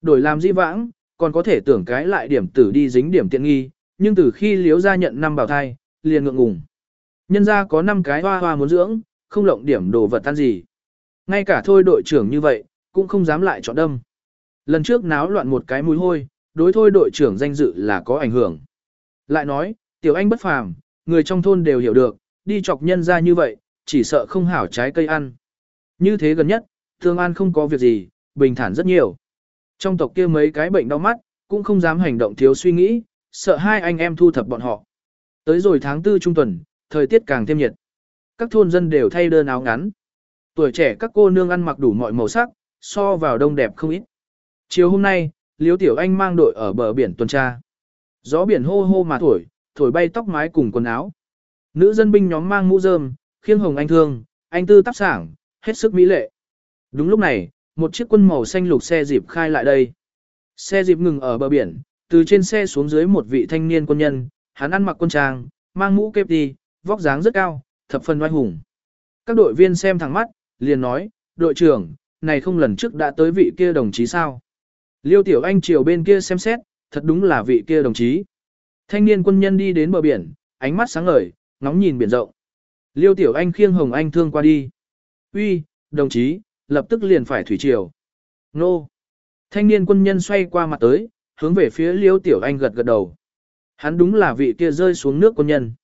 Đổi làm di vãng, còn có thể tưởng cái lại điểm tử đi dính điểm tiện nghi, nhưng từ khi liếu ra nhận năm bảo thai, liền ngượng ngùng. Nhân ra có 5 cái hoa hoa muốn dưỡng, không lộng điểm đồ vật tan gì. Ngay cả thôi đội trưởng như vậy, cũng không dám lại chọn đâm. Lần trước náo loạn một cái mùi hôi, đối thôi đội trưởng danh dự là có ảnh hưởng. Lại nói, tiểu anh bất phàm, người trong thôn đều hiểu được, đi chọc nhân ra như vậy, chỉ sợ không hảo trái cây ăn. Như thế gần nhất, thương an không có việc gì, bình thản rất nhiều. Trong tộc kia mấy cái bệnh đau mắt, cũng không dám hành động thiếu suy nghĩ, sợ hai anh em thu thập bọn họ. Tới rồi tháng tư trung tuần, thời tiết càng thêm nhiệt. Các thôn dân đều thay đơn áo ngắn. Tuổi trẻ các cô nương ăn mặc đủ mọi màu sắc, so vào đông đẹp không ít. Chiều hôm nay, Liêu Tiểu Anh mang đội ở bờ biển tuần tra. Gió biển hô hô mà thổi, thổi bay tóc mái cùng quần áo. Nữ dân binh nhóm mang mũ rơm, khiêng hồng anh thương, anh tư tác sảng, hết sức mỹ lệ. Đúng lúc này, một chiếc quân màu xanh lục xe dịp khai lại đây. Xe dịp ngừng ở bờ biển, từ trên xe xuống dưới một vị thanh niên quân nhân, hắn ăn mặc quân trang, mang mũ kép đi, vóc dáng rất cao, thập phần oai hùng. Các đội viên xem thẳng mắt, liền nói, đội trưởng, này không lần trước đã tới vị kia đồng chí sao. Liêu Tiểu Anh chiều bên kia xem xét, thật đúng là vị kia đồng chí. Thanh niên quân nhân đi đến bờ biển, ánh mắt sáng ngời, ngóng nhìn biển rộng. Liêu Tiểu Anh khiêng Hồng Anh thương qua đi. Uy, đồng chí, lập tức liền phải thủy triều. Nô. Thanh niên quân nhân xoay qua mặt tới, hướng về phía Liêu Tiểu Anh gật gật đầu. Hắn đúng là vị kia rơi xuống nước quân nhân.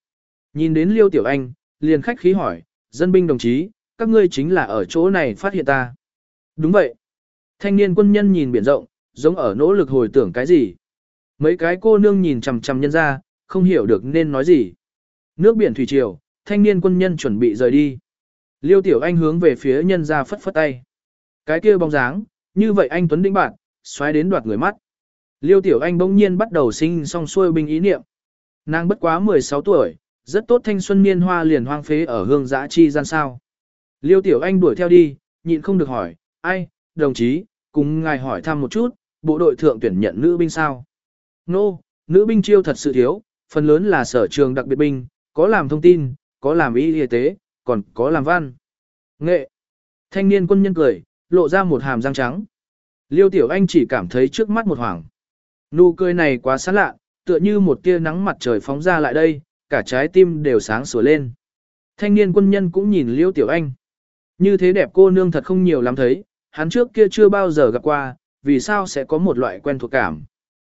Nhìn đến Liêu Tiểu Anh, liền khách khí hỏi, dân binh đồng chí, các ngươi chính là ở chỗ này phát hiện ta. Đúng vậy. Thanh niên quân nhân nhìn biển rộng, giống ở nỗ lực hồi tưởng cái gì. Mấy cái cô nương nhìn chằm chằm nhân ra, không hiểu được nên nói gì. Nước biển thủy triều, thanh niên quân nhân chuẩn bị rời đi. Liêu Tiểu Anh hướng về phía nhân ra phất phất tay. Cái kia bóng dáng, như vậy anh Tuấn Đĩnh bạn, xoáy đến đoạt người mắt. Liêu Tiểu Anh bỗng nhiên bắt đầu sinh song xuôi binh ý niệm. Nàng bất quá 16 tuổi, rất tốt thanh xuân niên hoa liền hoang phế ở hương giã chi gian sao. Liêu Tiểu Anh đuổi theo đi, nhịn không được hỏi, ai, đồng chí, cùng ngài hỏi thăm một chút, bộ đội thượng tuyển nhận nữ binh sao? Nô, no, nữ binh chiêu thật sự thiếu, phần lớn là sở trường đặc biệt binh, có làm thông tin, có làm y y tế, còn có làm văn. Nghệ. Thanh niên quân nhân cười, lộ ra một hàm răng trắng. Liêu Tiểu Anh chỉ cảm thấy trước mắt một hoàng. Nụ cười này quá sán lạ, tựa như một tia nắng mặt trời phóng ra lại đây, cả trái tim đều sáng sủa lên. Thanh niên quân nhân cũng nhìn Liêu Tiểu Anh. Như thế đẹp cô nương thật không nhiều lắm thấy, hắn trước kia chưa bao giờ gặp qua, vì sao sẽ có một loại quen thuộc cảm.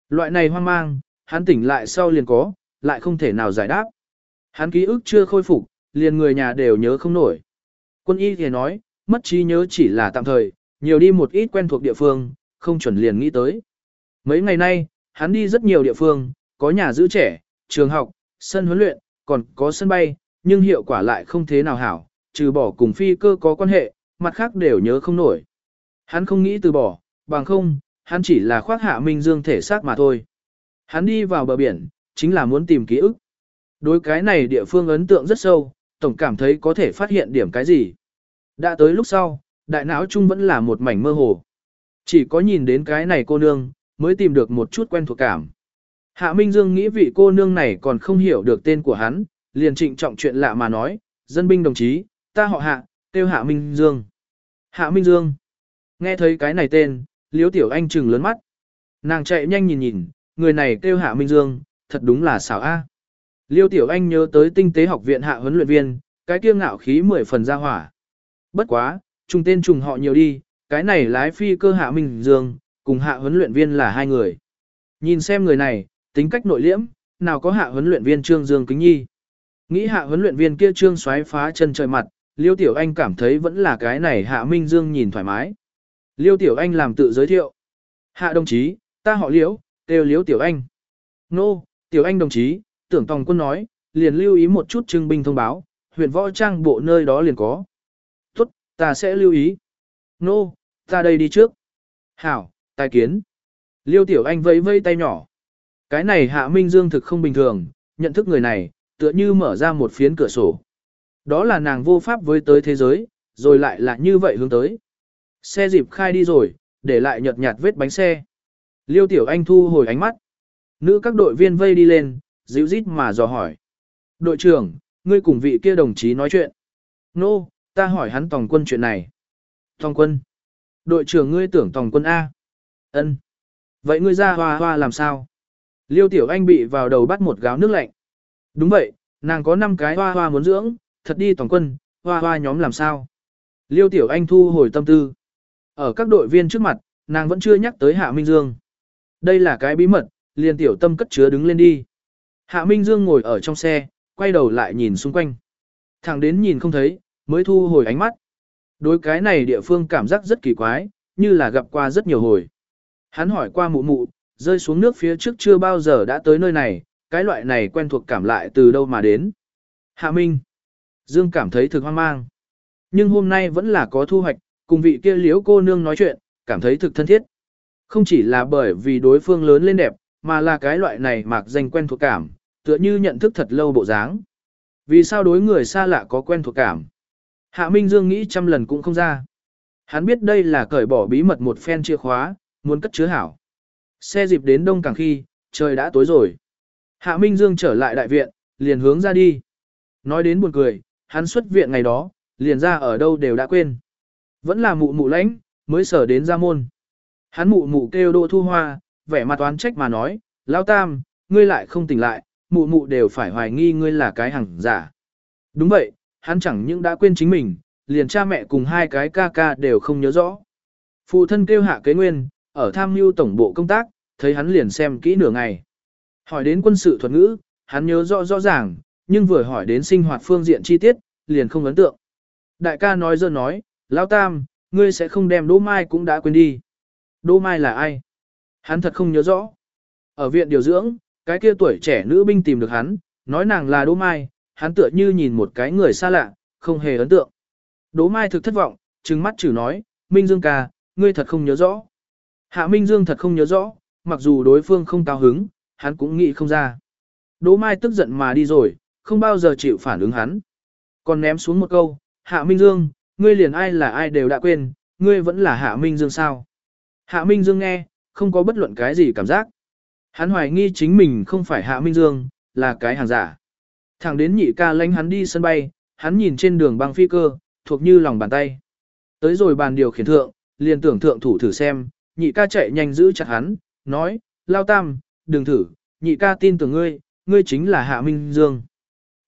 Loại này hoang mang, hắn tỉnh lại sau liền có, lại không thể nào giải đáp. Hắn ký ức chưa khôi phục, liền người nhà đều nhớ không nổi. Quân y thì nói, mất trí nhớ chỉ là tạm thời, nhiều đi một ít quen thuộc địa phương, không chuẩn liền nghĩ tới. Mấy ngày nay, hắn đi rất nhiều địa phương, có nhà giữ trẻ, trường học, sân huấn luyện, còn có sân bay, nhưng hiệu quả lại không thế nào hảo, trừ bỏ cùng phi cơ có quan hệ, mặt khác đều nhớ không nổi. Hắn không nghĩ từ bỏ, bằng không, hắn chỉ là khoác hạ Minh Dương thể xác mà thôi. Hắn đi vào bờ biển, chính là muốn tìm ký ức. Đối cái này địa phương ấn tượng rất sâu, tổng cảm thấy có thể phát hiện điểm cái gì. Đã tới lúc sau, đại não chung vẫn là một mảnh mơ hồ. Chỉ có nhìn đến cái này cô nương, mới tìm được một chút quen thuộc cảm. Hạ Minh Dương nghĩ vị cô nương này còn không hiểu được tên của hắn, liền trịnh trọng chuyện lạ mà nói, dân binh đồng chí, ta họ Hạ, tiêu Hạ Minh Dương. Hạ Minh Dương. Nghe thấy cái này tên, Liễu Tiểu Anh trừng lớn mắt. Nàng chạy nhanh nhìn nhìn, người này kêu Hạ Minh Dương, thật đúng là xảo a. Liêu Tiểu Anh nhớ tới tinh tế học viện hạ huấn luyện viên, cái kia ngạo khí mười phần ra hỏa. Bất quá, trùng tên trùng họ nhiều đi, cái này lái phi cơ Hạ Minh Dương, cùng hạ huấn luyện viên là hai người. Nhìn xem người này, tính cách nội liễm, nào có hạ huấn luyện viên Trương Dương Kính Nhi. Nghĩ hạ huấn luyện viên kia Trương xoáy phá chân trời mặt, Liêu Tiểu Anh cảm thấy vẫn là cái này Hạ Minh Dương nhìn thoải mái. Liêu Tiểu Anh làm tự giới thiệu. Hạ đồng chí, ta họ Liễu, kêu Liễu Tiểu Anh. Nô, Tiểu Anh đồng chí, tưởng tòng quân nói, liền lưu ý một chút trưng binh thông báo, huyện võ trang bộ nơi đó liền có. Tốt, ta sẽ lưu ý. Nô, ta đây đi trước. Hảo, tài kiến. Liêu Tiểu Anh vẫy vây tay nhỏ. Cái này Hạ Minh Dương thực không bình thường, nhận thức người này, tựa như mở ra một phiến cửa sổ. Đó là nàng vô pháp với tới thế giới, rồi lại là như vậy hướng tới. Xe dịp khai đi rồi, để lại nhợt nhạt vết bánh xe. Liêu Tiểu Anh thu hồi ánh mắt. Nữ các đội viên vây đi lên, dịu rít mà dò hỏi. Đội trưởng, ngươi cùng vị kia đồng chí nói chuyện. Nô, no, ta hỏi hắn tòng quân chuyện này. Tòng quân. Đội trưởng ngươi tưởng tòng quân A. ân Vậy ngươi ra hoa hoa làm sao? Liêu Tiểu Anh bị vào đầu bắt một gáo nước lạnh. Đúng vậy, nàng có 5 cái hoa hoa muốn dưỡng, thật đi toàn quân, hoa hoa nhóm làm sao? Liêu Tiểu Anh thu hồi tâm tư. Ở các đội viên trước mặt, nàng vẫn chưa nhắc tới Hạ Minh Dương. Đây là cái bí mật, liền Tiểu Tâm cất chứa đứng lên đi. Hạ Minh Dương ngồi ở trong xe, quay đầu lại nhìn xung quanh. Thẳng đến nhìn không thấy, mới thu hồi ánh mắt. Đối cái này địa phương cảm giác rất kỳ quái, như là gặp qua rất nhiều hồi. Hắn hỏi qua mụ mụ, rơi xuống nước phía trước chưa bao giờ đã tới nơi này, cái loại này quen thuộc cảm lại từ đâu mà đến. Hạ Minh. Dương cảm thấy thực hoang mang. Nhưng hôm nay vẫn là có thu hoạch, cùng vị kia liếu cô nương nói chuyện, cảm thấy thực thân thiết. Không chỉ là bởi vì đối phương lớn lên đẹp, mà là cái loại này mạc danh quen thuộc cảm, tựa như nhận thức thật lâu bộ dáng. Vì sao đối người xa lạ có quen thuộc cảm? Hạ Minh Dương nghĩ trăm lần cũng không ra. Hắn biết đây là cởi bỏ bí mật một phen chìa khóa, muốn cất chứa hảo. Xe dịp đến đông càng khi, trời đã tối rồi. Hạ Minh Dương trở lại đại viện, liền hướng ra đi. Nói đến buồn cười, hắn xuất viện ngày đó, liền ra ở đâu đều đã quên. Vẫn là mụ mụ lãnh, mới sở đến ra môn. Hắn mụ mụ kêu đô Thu Hoa, vẻ mặt toán trách mà nói, Lão Tam, ngươi lại không tỉnh lại, mụ mụ đều phải hoài nghi ngươi là cái hằng giả. Đúng vậy, hắn chẳng những đã quên chính mình, liền cha mẹ cùng hai cái ca ca đều không nhớ rõ. Phụ thân kêu hạ kế nguyên, ở tham mưu tổng bộ công tác, thấy hắn liền xem kỹ nửa ngày. Hỏi đến quân sự thuật ngữ, hắn nhớ rõ rõ ràng, nhưng vừa hỏi đến sinh hoạt phương diện chi tiết, liền không ấn tượng. Đại ca nói dơ nói, Lão Tam, ngươi sẽ không đem Đỗ Mai cũng đã quên đi. Đỗ Mai là ai? Hắn thật không nhớ rõ. Ở viện điều dưỡng, cái kia tuổi trẻ nữ binh tìm được hắn, nói nàng là Đỗ Mai, hắn tựa như nhìn một cái người xa lạ, không hề ấn tượng. Đỗ Mai thực thất vọng, trừng mắt chử nói, Minh Dương ca, ngươi thật không nhớ rõ. Hạ Minh Dương thật không nhớ rõ, mặc dù đối phương không cao hứng, hắn cũng nghĩ không ra. Đỗ Mai tức giận mà đi rồi, không bao giờ chịu phản ứng hắn. Còn ném xuống một câu, Hạ Minh Dương, ngươi liền ai là ai đều đã quên, ngươi vẫn là Hạ Minh Dương sao. Hạ Minh Dương nghe, không có bất luận cái gì cảm giác. Hắn hoài nghi chính mình không phải Hạ Minh Dương, là cái hàng giả. Thẳng đến nhị ca lánh hắn đi sân bay, hắn nhìn trên đường băng phi cơ, thuộc như lòng bàn tay. Tới rồi bàn điều khiển thượng, liền tưởng thượng thủ thử xem, nhị ca chạy nhanh giữ chặt hắn, nói, lao tam, đừng thử, nhị ca tin tưởng ngươi, ngươi chính là Hạ Minh Dương.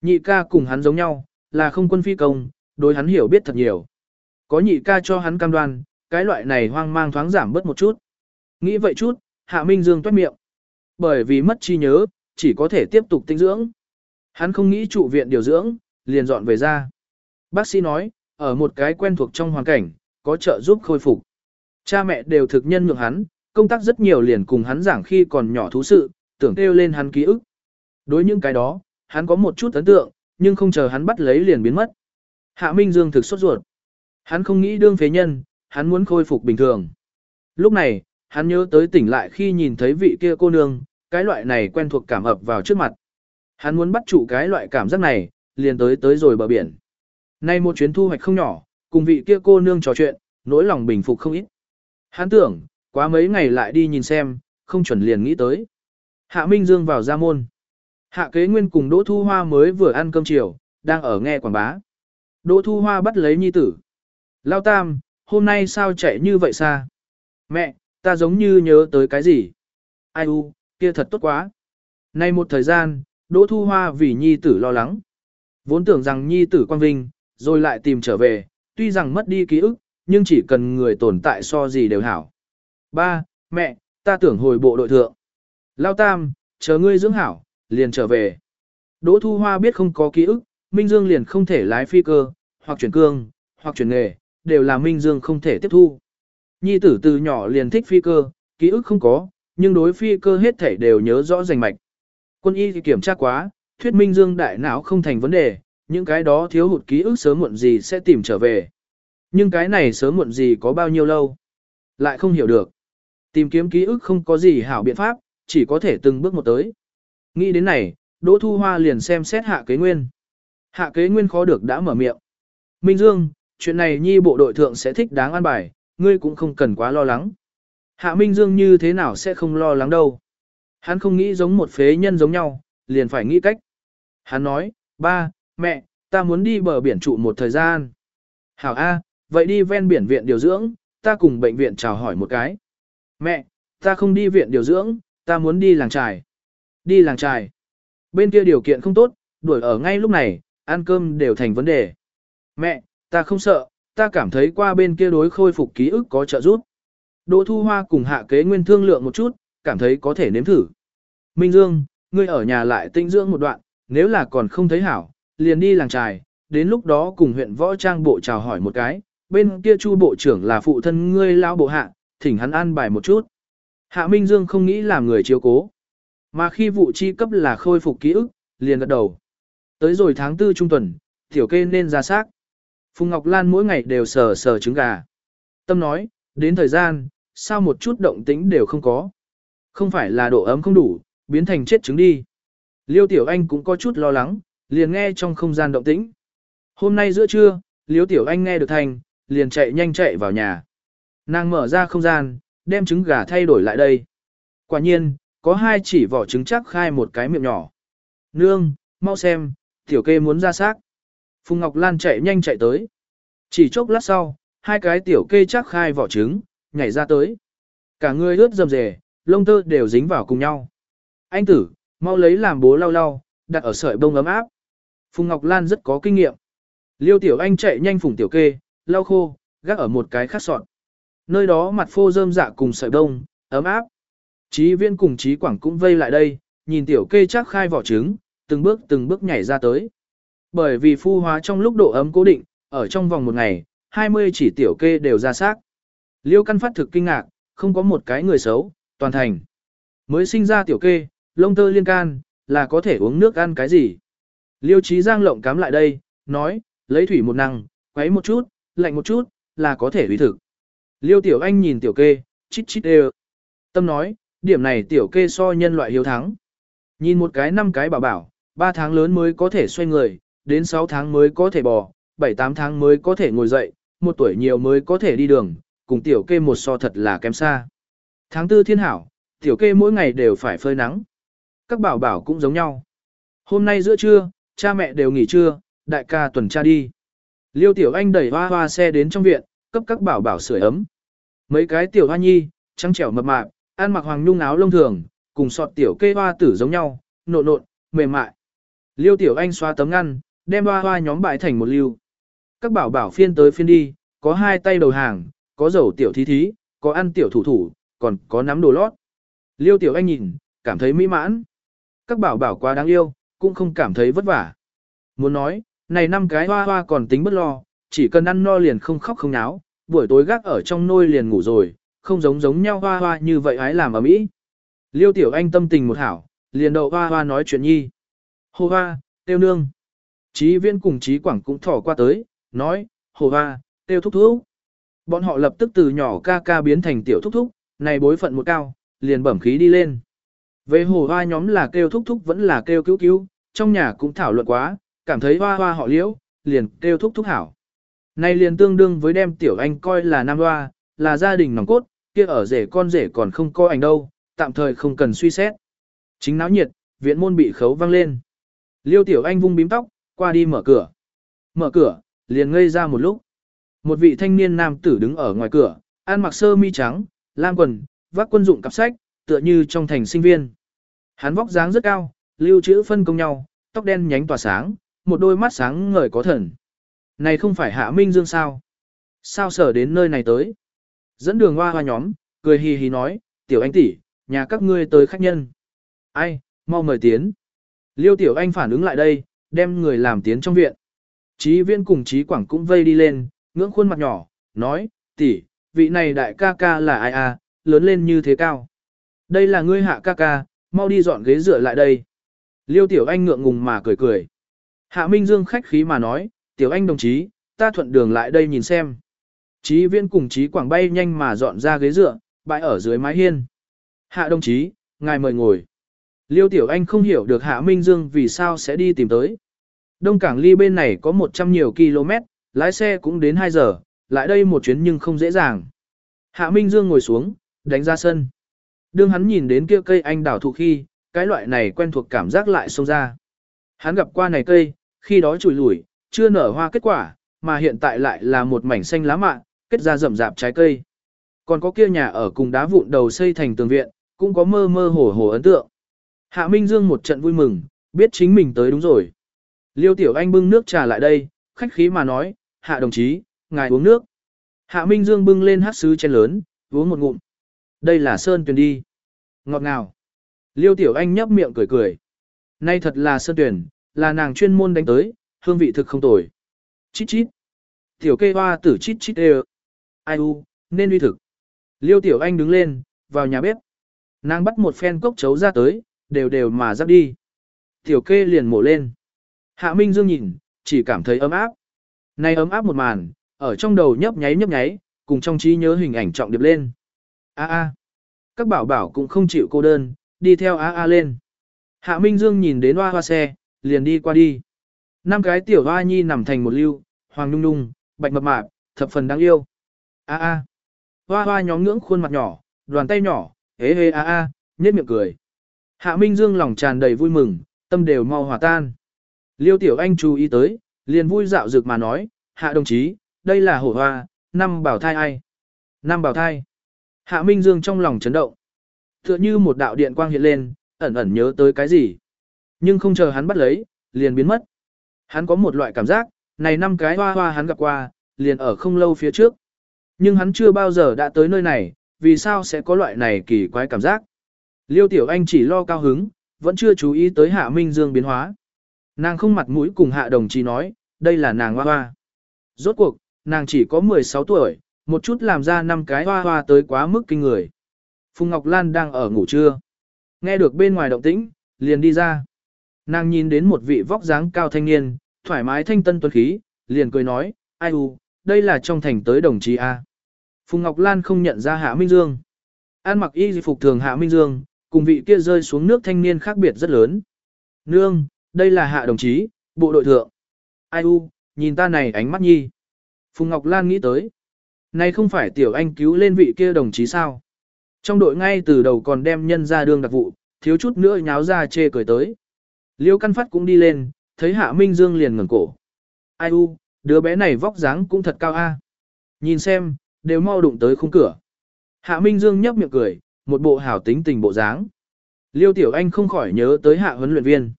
Nhị ca cùng hắn giống nhau, là không quân phi công, đối hắn hiểu biết thật nhiều. Có nhị ca cho hắn cam đoan, cái loại này hoang mang thoáng giảm bớt một chút. Nghĩ vậy chút, Hạ Minh Dương toát miệng. Bởi vì mất trí nhớ, chỉ có thể tiếp tục tinh dưỡng. Hắn không nghĩ trụ viện điều dưỡng, liền dọn về ra. Bác sĩ nói, Ở một cái quen thuộc trong hoàn cảnh, có trợ giúp khôi phục. Cha mẹ đều thực nhân nhượng hắn, công tác rất nhiều liền cùng hắn giảng khi còn nhỏ thú sự, tưởng kêu lên hắn ký ức. Đối những cái đó, hắn có một chút ấn tượng, nhưng không chờ hắn bắt lấy liền biến mất. Hạ Minh Dương thực sốt ruột. Hắn không nghĩ đương phế nhân, hắn muốn khôi phục bình thường. Lúc này, hắn nhớ tới tỉnh lại khi nhìn thấy vị kia cô nương, cái loại này quen thuộc cảm ập vào trước mặt. Hắn muốn bắt trụ cái loại cảm giác này, liền tới tới rồi bờ biển. Nay một chuyến thu hoạch không nhỏ, cùng vị kia cô nương trò chuyện, nỗi lòng bình phục không ít. Hắn tưởng, quá mấy ngày lại đi nhìn xem, không chuẩn liền nghĩ tới. Hạ Minh Dương vào ra môn. Hạ kế nguyên cùng Đỗ Thu Hoa mới vừa ăn cơm chiều, đang ở nghe quảng bá. Đỗ Thu Hoa bắt lấy nhi tử. Lao Tam, hôm nay sao chạy như vậy xa? Mẹ, ta giống như nhớ tới cái gì? Ai u, kia thật tốt quá. Nay một thời gian, Đỗ Thu Hoa vì nhi tử lo lắng. Vốn tưởng rằng nhi tử quang vinh, rồi lại tìm trở về, tuy rằng mất đi ký ức, nhưng chỉ cần người tồn tại so gì đều hảo. Ba, mẹ, ta tưởng hồi bộ đội thượng. Lao Tam, chờ ngươi dưỡng hảo, liền trở về. Đỗ Thu Hoa biết không có ký ức, Minh Dương liền không thể lái phi cơ, hoặc chuyển cương, hoặc chuyển nghề, đều là Minh Dương không thể tiếp thu. Nhi tử từ nhỏ liền thích phi cơ, ký ức không có, nhưng đối phi cơ hết thể đều nhớ rõ rành mạch. Quân y thì kiểm tra quá, thuyết Minh Dương đại não không thành vấn đề, những cái đó thiếu hụt ký ức sớm muộn gì sẽ tìm trở về. Nhưng cái này sớm muộn gì có bao nhiêu lâu? Lại không hiểu được. Tìm kiếm ký ức không có gì hảo biện pháp, chỉ có thể từng bước một tới. Nghĩ đến này, Đỗ Thu Hoa liền xem xét hạ kế nguyên. Hạ kế nguyên khó được đã mở miệng. Minh Dương, chuyện này nhi bộ đội thượng sẽ thích đáng an bài, ngươi cũng không cần quá lo lắng. Hạ Minh Dương như thế nào sẽ không lo lắng đâu. Hắn không nghĩ giống một phế nhân giống nhau, liền phải nghĩ cách. Hắn nói, ba, mẹ, ta muốn đi bờ biển trụ một thời gian. Hảo A, vậy đi ven biển viện điều dưỡng, ta cùng bệnh viện chào hỏi một cái. Mẹ, ta không đi viện điều dưỡng, ta muốn đi làng trài. Đi làng trài. Bên kia điều kiện không tốt, đuổi ở ngay lúc này, ăn cơm đều thành vấn đề. Mẹ, ta không sợ, ta cảm thấy qua bên kia đối khôi phục ký ức có trợ giúp. Đỗ Thu Hoa cùng hạ kế nguyên thương lượng một chút, cảm thấy có thể nếm thử. Minh Dương, ngươi ở nhà lại tinh dưỡng một đoạn, nếu là còn không thấy hảo, liền đi làng trài, đến lúc đó cùng huyện võ trang bộ chào hỏi một cái, bên kia chu bộ trưởng là phụ thân ngươi lao bộ hạ, thỉnh hắn an bài một chút. Hạ Minh Dương không nghĩ làm người chiếu cố. Mà khi vụ chi cấp là khôi phục ký ức, liền gật đầu. Tới rồi tháng tư trung tuần, tiểu kê nên ra xác. Phùng Ngọc Lan mỗi ngày đều sờ sờ trứng gà. Tâm nói, đến thời gian, sao một chút động tĩnh đều không có. Không phải là độ ấm không đủ, biến thành chết trứng đi. Liêu Tiểu Anh cũng có chút lo lắng, liền nghe trong không gian động tĩnh. Hôm nay giữa trưa, Liêu Tiểu Anh nghe được thành, liền chạy nhanh chạy vào nhà. Nàng mở ra không gian, đem trứng gà thay đổi lại đây. Quả nhiên, có hai chỉ vỏ trứng chắc khai một cái miệng nhỏ. Nương, mau xem, tiểu kê muốn ra xác. Phùng Ngọc Lan chạy nhanh chạy tới. Chỉ chốc lát sau, hai cái tiểu kê chắc khai vỏ trứng, nhảy ra tới. Cả người ướt dầm rề, lông tơ đều dính vào cùng nhau. Anh tử, mau lấy làm bố lau lau, đặt ở sợi bông ấm áp. Phùng Ngọc Lan rất có kinh nghiệm. Liêu tiểu anh chạy nhanh phùng tiểu kê, lau khô, gác ở một cái khác sọt. Nơi đó mặt phô rơm dạ cùng sợi đông, ấm áp. Chí viên cùng chí quảng cũng vây lại đây, nhìn tiểu kê chắc khai vỏ trứng, từng bước từng bước nhảy ra tới. Bởi vì phu hóa trong lúc độ ấm cố định, ở trong vòng một ngày, 20 chỉ tiểu kê đều ra xác. Liêu căn phát thực kinh ngạc, không có một cái người xấu, toàn thành. Mới sinh ra tiểu kê, lông tơ liên can, là có thể uống nước ăn cái gì. Liêu trí giang lộng cám lại đây, nói, lấy thủy một năng, quấy một chút, lạnh một chút, là có thể uy thực. Liêu tiểu anh nhìn tiểu kê, chít chít đều. Tâm nói, điểm này tiểu kê so nhân loại hiếu thắng. Nhìn một cái năm cái bảo bảo, 3 tháng lớn mới có thể xoay người, đến 6 tháng mới có thể bò, 7-8 tháng mới có thể ngồi dậy, một tuổi nhiều mới có thể đi đường, cùng tiểu kê một so thật là kém xa. Tháng tư thiên hảo, tiểu kê mỗi ngày đều phải phơi nắng. Các bảo bảo cũng giống nhau. Hôm nay giữa trưa, cha mẹ đều nghỉ trưa, đại ca tuần tra đi. Liêu tiểu anh đẩy hoa hoa xe đến trong viện, cấp các bảo bảo sưởi ấm. Mấy cái tiểu hoa nhi, trắng trẻo mập mạp, ăn mặc hoàng nhung áo lông thường, cùng sọt tiểu kê hoa tử giống nhau, nộn nộn, mềm mại. Liêu tiểu anh xoa tấm ngăn, đem hoa hoa nhóm bại thành một lưu. Các bảo bảo phiên tới phiên đi, có hai tay đầu hàng, có dầu tiểu thí thí, có ăn tiểu thủ thủ, còn có nắm đồ lót. Liêu tiểu anh nhìn, cảm thấy mỹ mãn. Các bảo bảo quá đáng yêu, cũng không cảm thấy vất vả. Muốn nói, này năm cái hoa hoa còn tính bất lo, chỉ cần ăn no liền không khóc không náo, buổi tối gác ở trong nôi liền ngủ rồi, không giống giống nhau hoa hoa như vậy ái làm ở mỹ. Liêu tiểu anh tâm tình một hảo, liền đậu hoa hoa nói chuyện nhi. Hồ hoa, tiêu nương. Chí viên cùng chí quảng cũng thỏ qua tới, nói, hồ hoa, tiêu thúc thúc. Bọn họ lập tức từ nhỏ ca ca biến thành tiểu thúc thúc, này bối phận một cao, liền bẩm khí đi lên. Về hồ hoa nhóm là kêu thúc thúc vẫn là kêu cứu cứu, trong nhà cũng thảo luận quá, cảm thấy hoa hoa họ liễu, liền kêu thúc thúc hảo. Này liền tương đương với đem tiểu anh coi là nam hoa, là gia đình nòng cốt, kia ở rể con rể còn không coi ảnh đâu, tạm thời không cần suy xét. Chính náo nhiệt, viện môn bị khấu văng lên. Liêu tiểu anh vung bím tóc, qua đi mở cửa. Mở cửa, liền ngây ra một lúc. Một vị thanh niên nam tử đứng ở ngoài cửa, ăn mặc sơ mi trắng, lam quần, vác quân dụng cặp sách, tựa như trong thành sinh viên. Hắn vóc dáng rất cao, lưu trữ phân công nhau, tóc đen nhánh tỏa sáng, một đôi mắt sáng ngời có thần. Này không phải Hạ Minh Dương sao? Sao sở đến nơi này tới? Dẫn đường hoa hoa nhóm, cười hì hì nói, tiểu anh tỷ, nhà các ngươi tới khách nhân. Ai, mau mời tiến. Liêu tiểu anh phản ứng lại đây, đem người làm tiến trong viện. Chí viên cùng chí quảng cũng vây đi lên, ngưỡng khuôn mặt nhỏ, nói, tỷ, vị này đại ca ca là ai à, lớn lên như thế cao. Đây là ngươi hạ ca ca, mau đi dọn ghế dựa lại đây. Liêu tiểu anh ngượng ngùng mà cười cười. Hạ Minh Dương khách khí mà nói, tiểu anh đồng chí, ta thuận đường lại đây nhìn xem. Chí viên cùng chí quảng bay nhanh mà dọn ra ghế dựa, bãi ở dưới mái hiên. Hạ đồng chí, ngài mời ngồi. Liêu tiểu anh không hiểu được Hạ Minh Dương vì sao sẽ đi tìm tới. Đông Cảng ly bên này có 100 nhiều km, lái xe cũng đến 2 giờ, lại đây một chuyến nhưng không dễ dàng. Hạ Minh Dương ngồi xuống, đánh ra sân. Đương hắn nhìn đến kia cây anh đào thụ khi, cái loại này quen thuộc cảm giác lại xông ra. Hắn gặp qua này cây, khi đó chùi lủi, chưa nở hoa kết quả, mà hiện tại lại là một mảnh xanh lá mạ, kết ra rậm rạp trái cây. Còn có kia nhà ở cùng đá vụn đầu xây thành tường viện, cũng có mơ mơ hồ hồ ấn tượng. Hạ Minh Dương một trận vui mừng, biết chính mình tới đúng rồi. Liêu Tiểu Anh bưng nước trà lại đây, khách khí mà nói, Hạ đồng chí, ngài uống nước. Hạ Minh Dương bưng lên hát sứ chén lớn, uống một ngụm. Đây là sơn tuyền đi. Ngọt ngào. Liêu Tiểu Anh nhấp miệng cười cười. Nay thật là sơn tuyển, là nàng chuyên môn đánh tới, hương vị thực không tồi. Chít chít. Tiểu kê hoa tử chít chít đều. Ai u, nên uy thực. Liêu Tiểu Anh đứng lên, vào nhà bếp. Nàng bắt một phen cốc chấu ra tới, đều đều mà dắt đi. Tiểu kê liền mổ lên. Hạ Minh Dương nhìn, chỉ cảm thấy ấm áp. Này ấm áp một màn, ở trong đầu nhấp nháy nhấp nháy, cùng trong trí nhớ hình ảnh trọng điệp lên. A a. Các bảo bảo cũng không chịu cô đơn, đi theo a a lên. Hạ Minh Dương nhìn đến hoa hoa xe, liền đi qua đi. Năm cái tiểu hoa nhi nằm thành một lưu, hoàng nhung nhung, bạch mập mạp, thập phần đáng yêu. A a. Hoa hoa nhóm ngưỡng khuôn mặt nhỏ, đoàn tay nhỏ, hế hế a a, nhếch miệng cười. Hạ Minh Dương lòng tràn đầy vui mừng, tâm đều mau hòa tan. Liêu Tiểu Anh chú ý tới, liền vui dạo dược mà nói, Hạ đồng chí, đây là hổ hoa, năm bảo thai ai? Năm bảo thai. Hạ Minh Dương trong lòng chấn động. Tựa như một đạo điện quang hiện lên, ẩn ẩn nhớ tới cái gì. Nhưng không chờ hắn bắt lấy, liền biến mất. Hắn có một loại cảm giác, này năm cái hoa hoa hắn gặp qua, liền ở không lâu phía trước. Nhưng hắn chưa bao giờ đã tới nơi này, vì sao sẽ có loại này kỳ quái cảm giác. Liêu Tiểu Anh chỉ lo cao hứng, vẫn chưa chú ý tới Hạ Minh Dương biến hóa. Nàng không mặt mũi cùng Hạ đồng chí nói, đây là nàng hoa hoa. Rốt cuộc, nàng chỉ có 16 tuổi, một chút làm ra năm cái hoa hoa tới quá mức kinh người. Phùng Ngọc Lan đang ở ngủ trưa. Nghe được bên ngoài động tĩnh, liền đi ra. Nàng nhìn đến một vị vóc dáng cao thanh niên, thoải mái thanh tân tuấn khí, liền cười nói, ai u, đây là trong thành tới đồng chí A. Phùng Ngọc Lan không nhận ra Hạ Minh Dương. An mặc y phục thường Hạ Minh Dương, cùng vị kia rơi xuống nước thanh niên khác biệt rất lớn. Nương, đây là Hạ đồng chí, bộ đội thượng. Ai u, nhìn ta này ánh mắt nhi. Phùng Ngọc Lan nghĩ tới. Này không phải tiểu anh cứu lên vị kia đồng chí sao? Trong đội ngay từ đầu còn đem nhân ra đương đặc vụ, thiếu chút nữa nháo ra chê cười tới. Liêu căn phát cũng đi lên, thấy Hạ Minh Dương liền ngẩng cổ. Ai u, đứa bé này vóc dáng cũng thật cao a. Nhìn xem, đều mau đụng tới khung cửa. Hạ Minh Dương nhấp miệng cười, một bộ hảo tính tình bộ dáng. Liêu Tiểu Anh không khỏi nhớ tới hạ huấn luyện viên.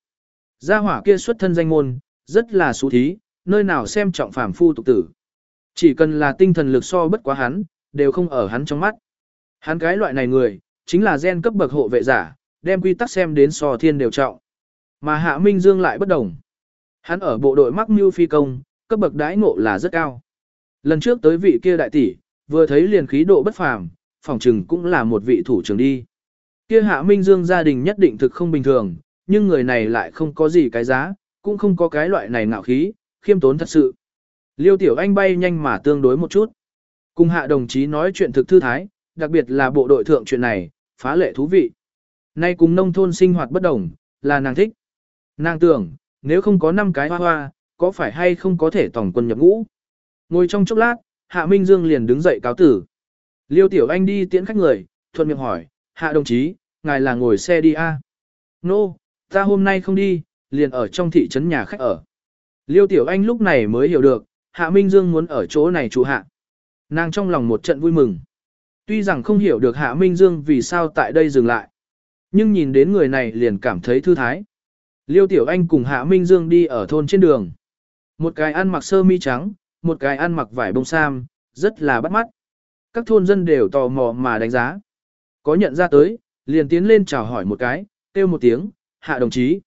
Gia hỏa kia xuất thân danh môn, rất là xú thí, nơi nào xem trọng phàm phu tục tử. Chỉ cần là tinh thần lực so bất quá hắn, đều không ở hắn trong mắt. Hắn cái loại này người, chính là gen cấp bậc hộ vệ giả, đem quy tắc xem đến so thiên đều trọng. Mà Hạ Minh Dương lại bất đồng. Hắn ở bộ đội mắc mưu phi công, cấp bậc đãi ngộ là rất cao. Lần trước tới vị kia đại tỷ, vừa thấy liền khí độ bất phàm, phòng trừng cũng là một vị thủ trưởng đi. Kia Hạ Minh Dương gia đình nhất định thực không bình thường, nhưng người này lại không có gì cái giá, cũng không có cái loại này ngạo khí, khiêm tốn thật sự. Liêu Tiểu Anh bay nhanh mà tương đối một chút. Cùng hạ đồng chí nói chuyện thực thư thái, đặc biệt là bộ đội thượng chuyện này, phá lệ thú vị. Nay cùng nông thôn sinh hoạt bất đồng, là nàng thích. Nàng tưởng, nếu không có 5 cái hoa hoa, có phải hay không có thể tổng quân nhập ngũ. Ngồi trong chốc lát, Hạ Minh Dương liền đứng dậy cáo tử. Liêu Tiểu Anh đi tiễn khách người, thuận miệng hỏi, Hạ đồng chí, ngài là ngồi xe đi a? À? Nô, no, ta hôm nay không đi, liền ở trong thị trấn nhà khách ở. Liêu Tiểu Anh lúc này mới hiểu được, Hạ Minh Dương muốn ở chỗ này trụ hạ. Nàng trong lòng một trận vui mừng. Tuy rằng không hiểu được Hạ Minh Dương vì sao tại đây dừng lại. Nhưng nhìn đến người này liền cảm thấy thư thái. Liêu Tiểu Anh cùng Hạ Minh Dương đi ở thôn trên đường. Một cái ăn mặc sơ mi trắng, một cái ăn mặc vải bông sam, rất là bắt mắt. Các thôn dân đều tò mò mà đánh giá. Có nhận ra tới, liền tiến lên chào hỏi một cái, kêu một tiếng, hạ đồng chí.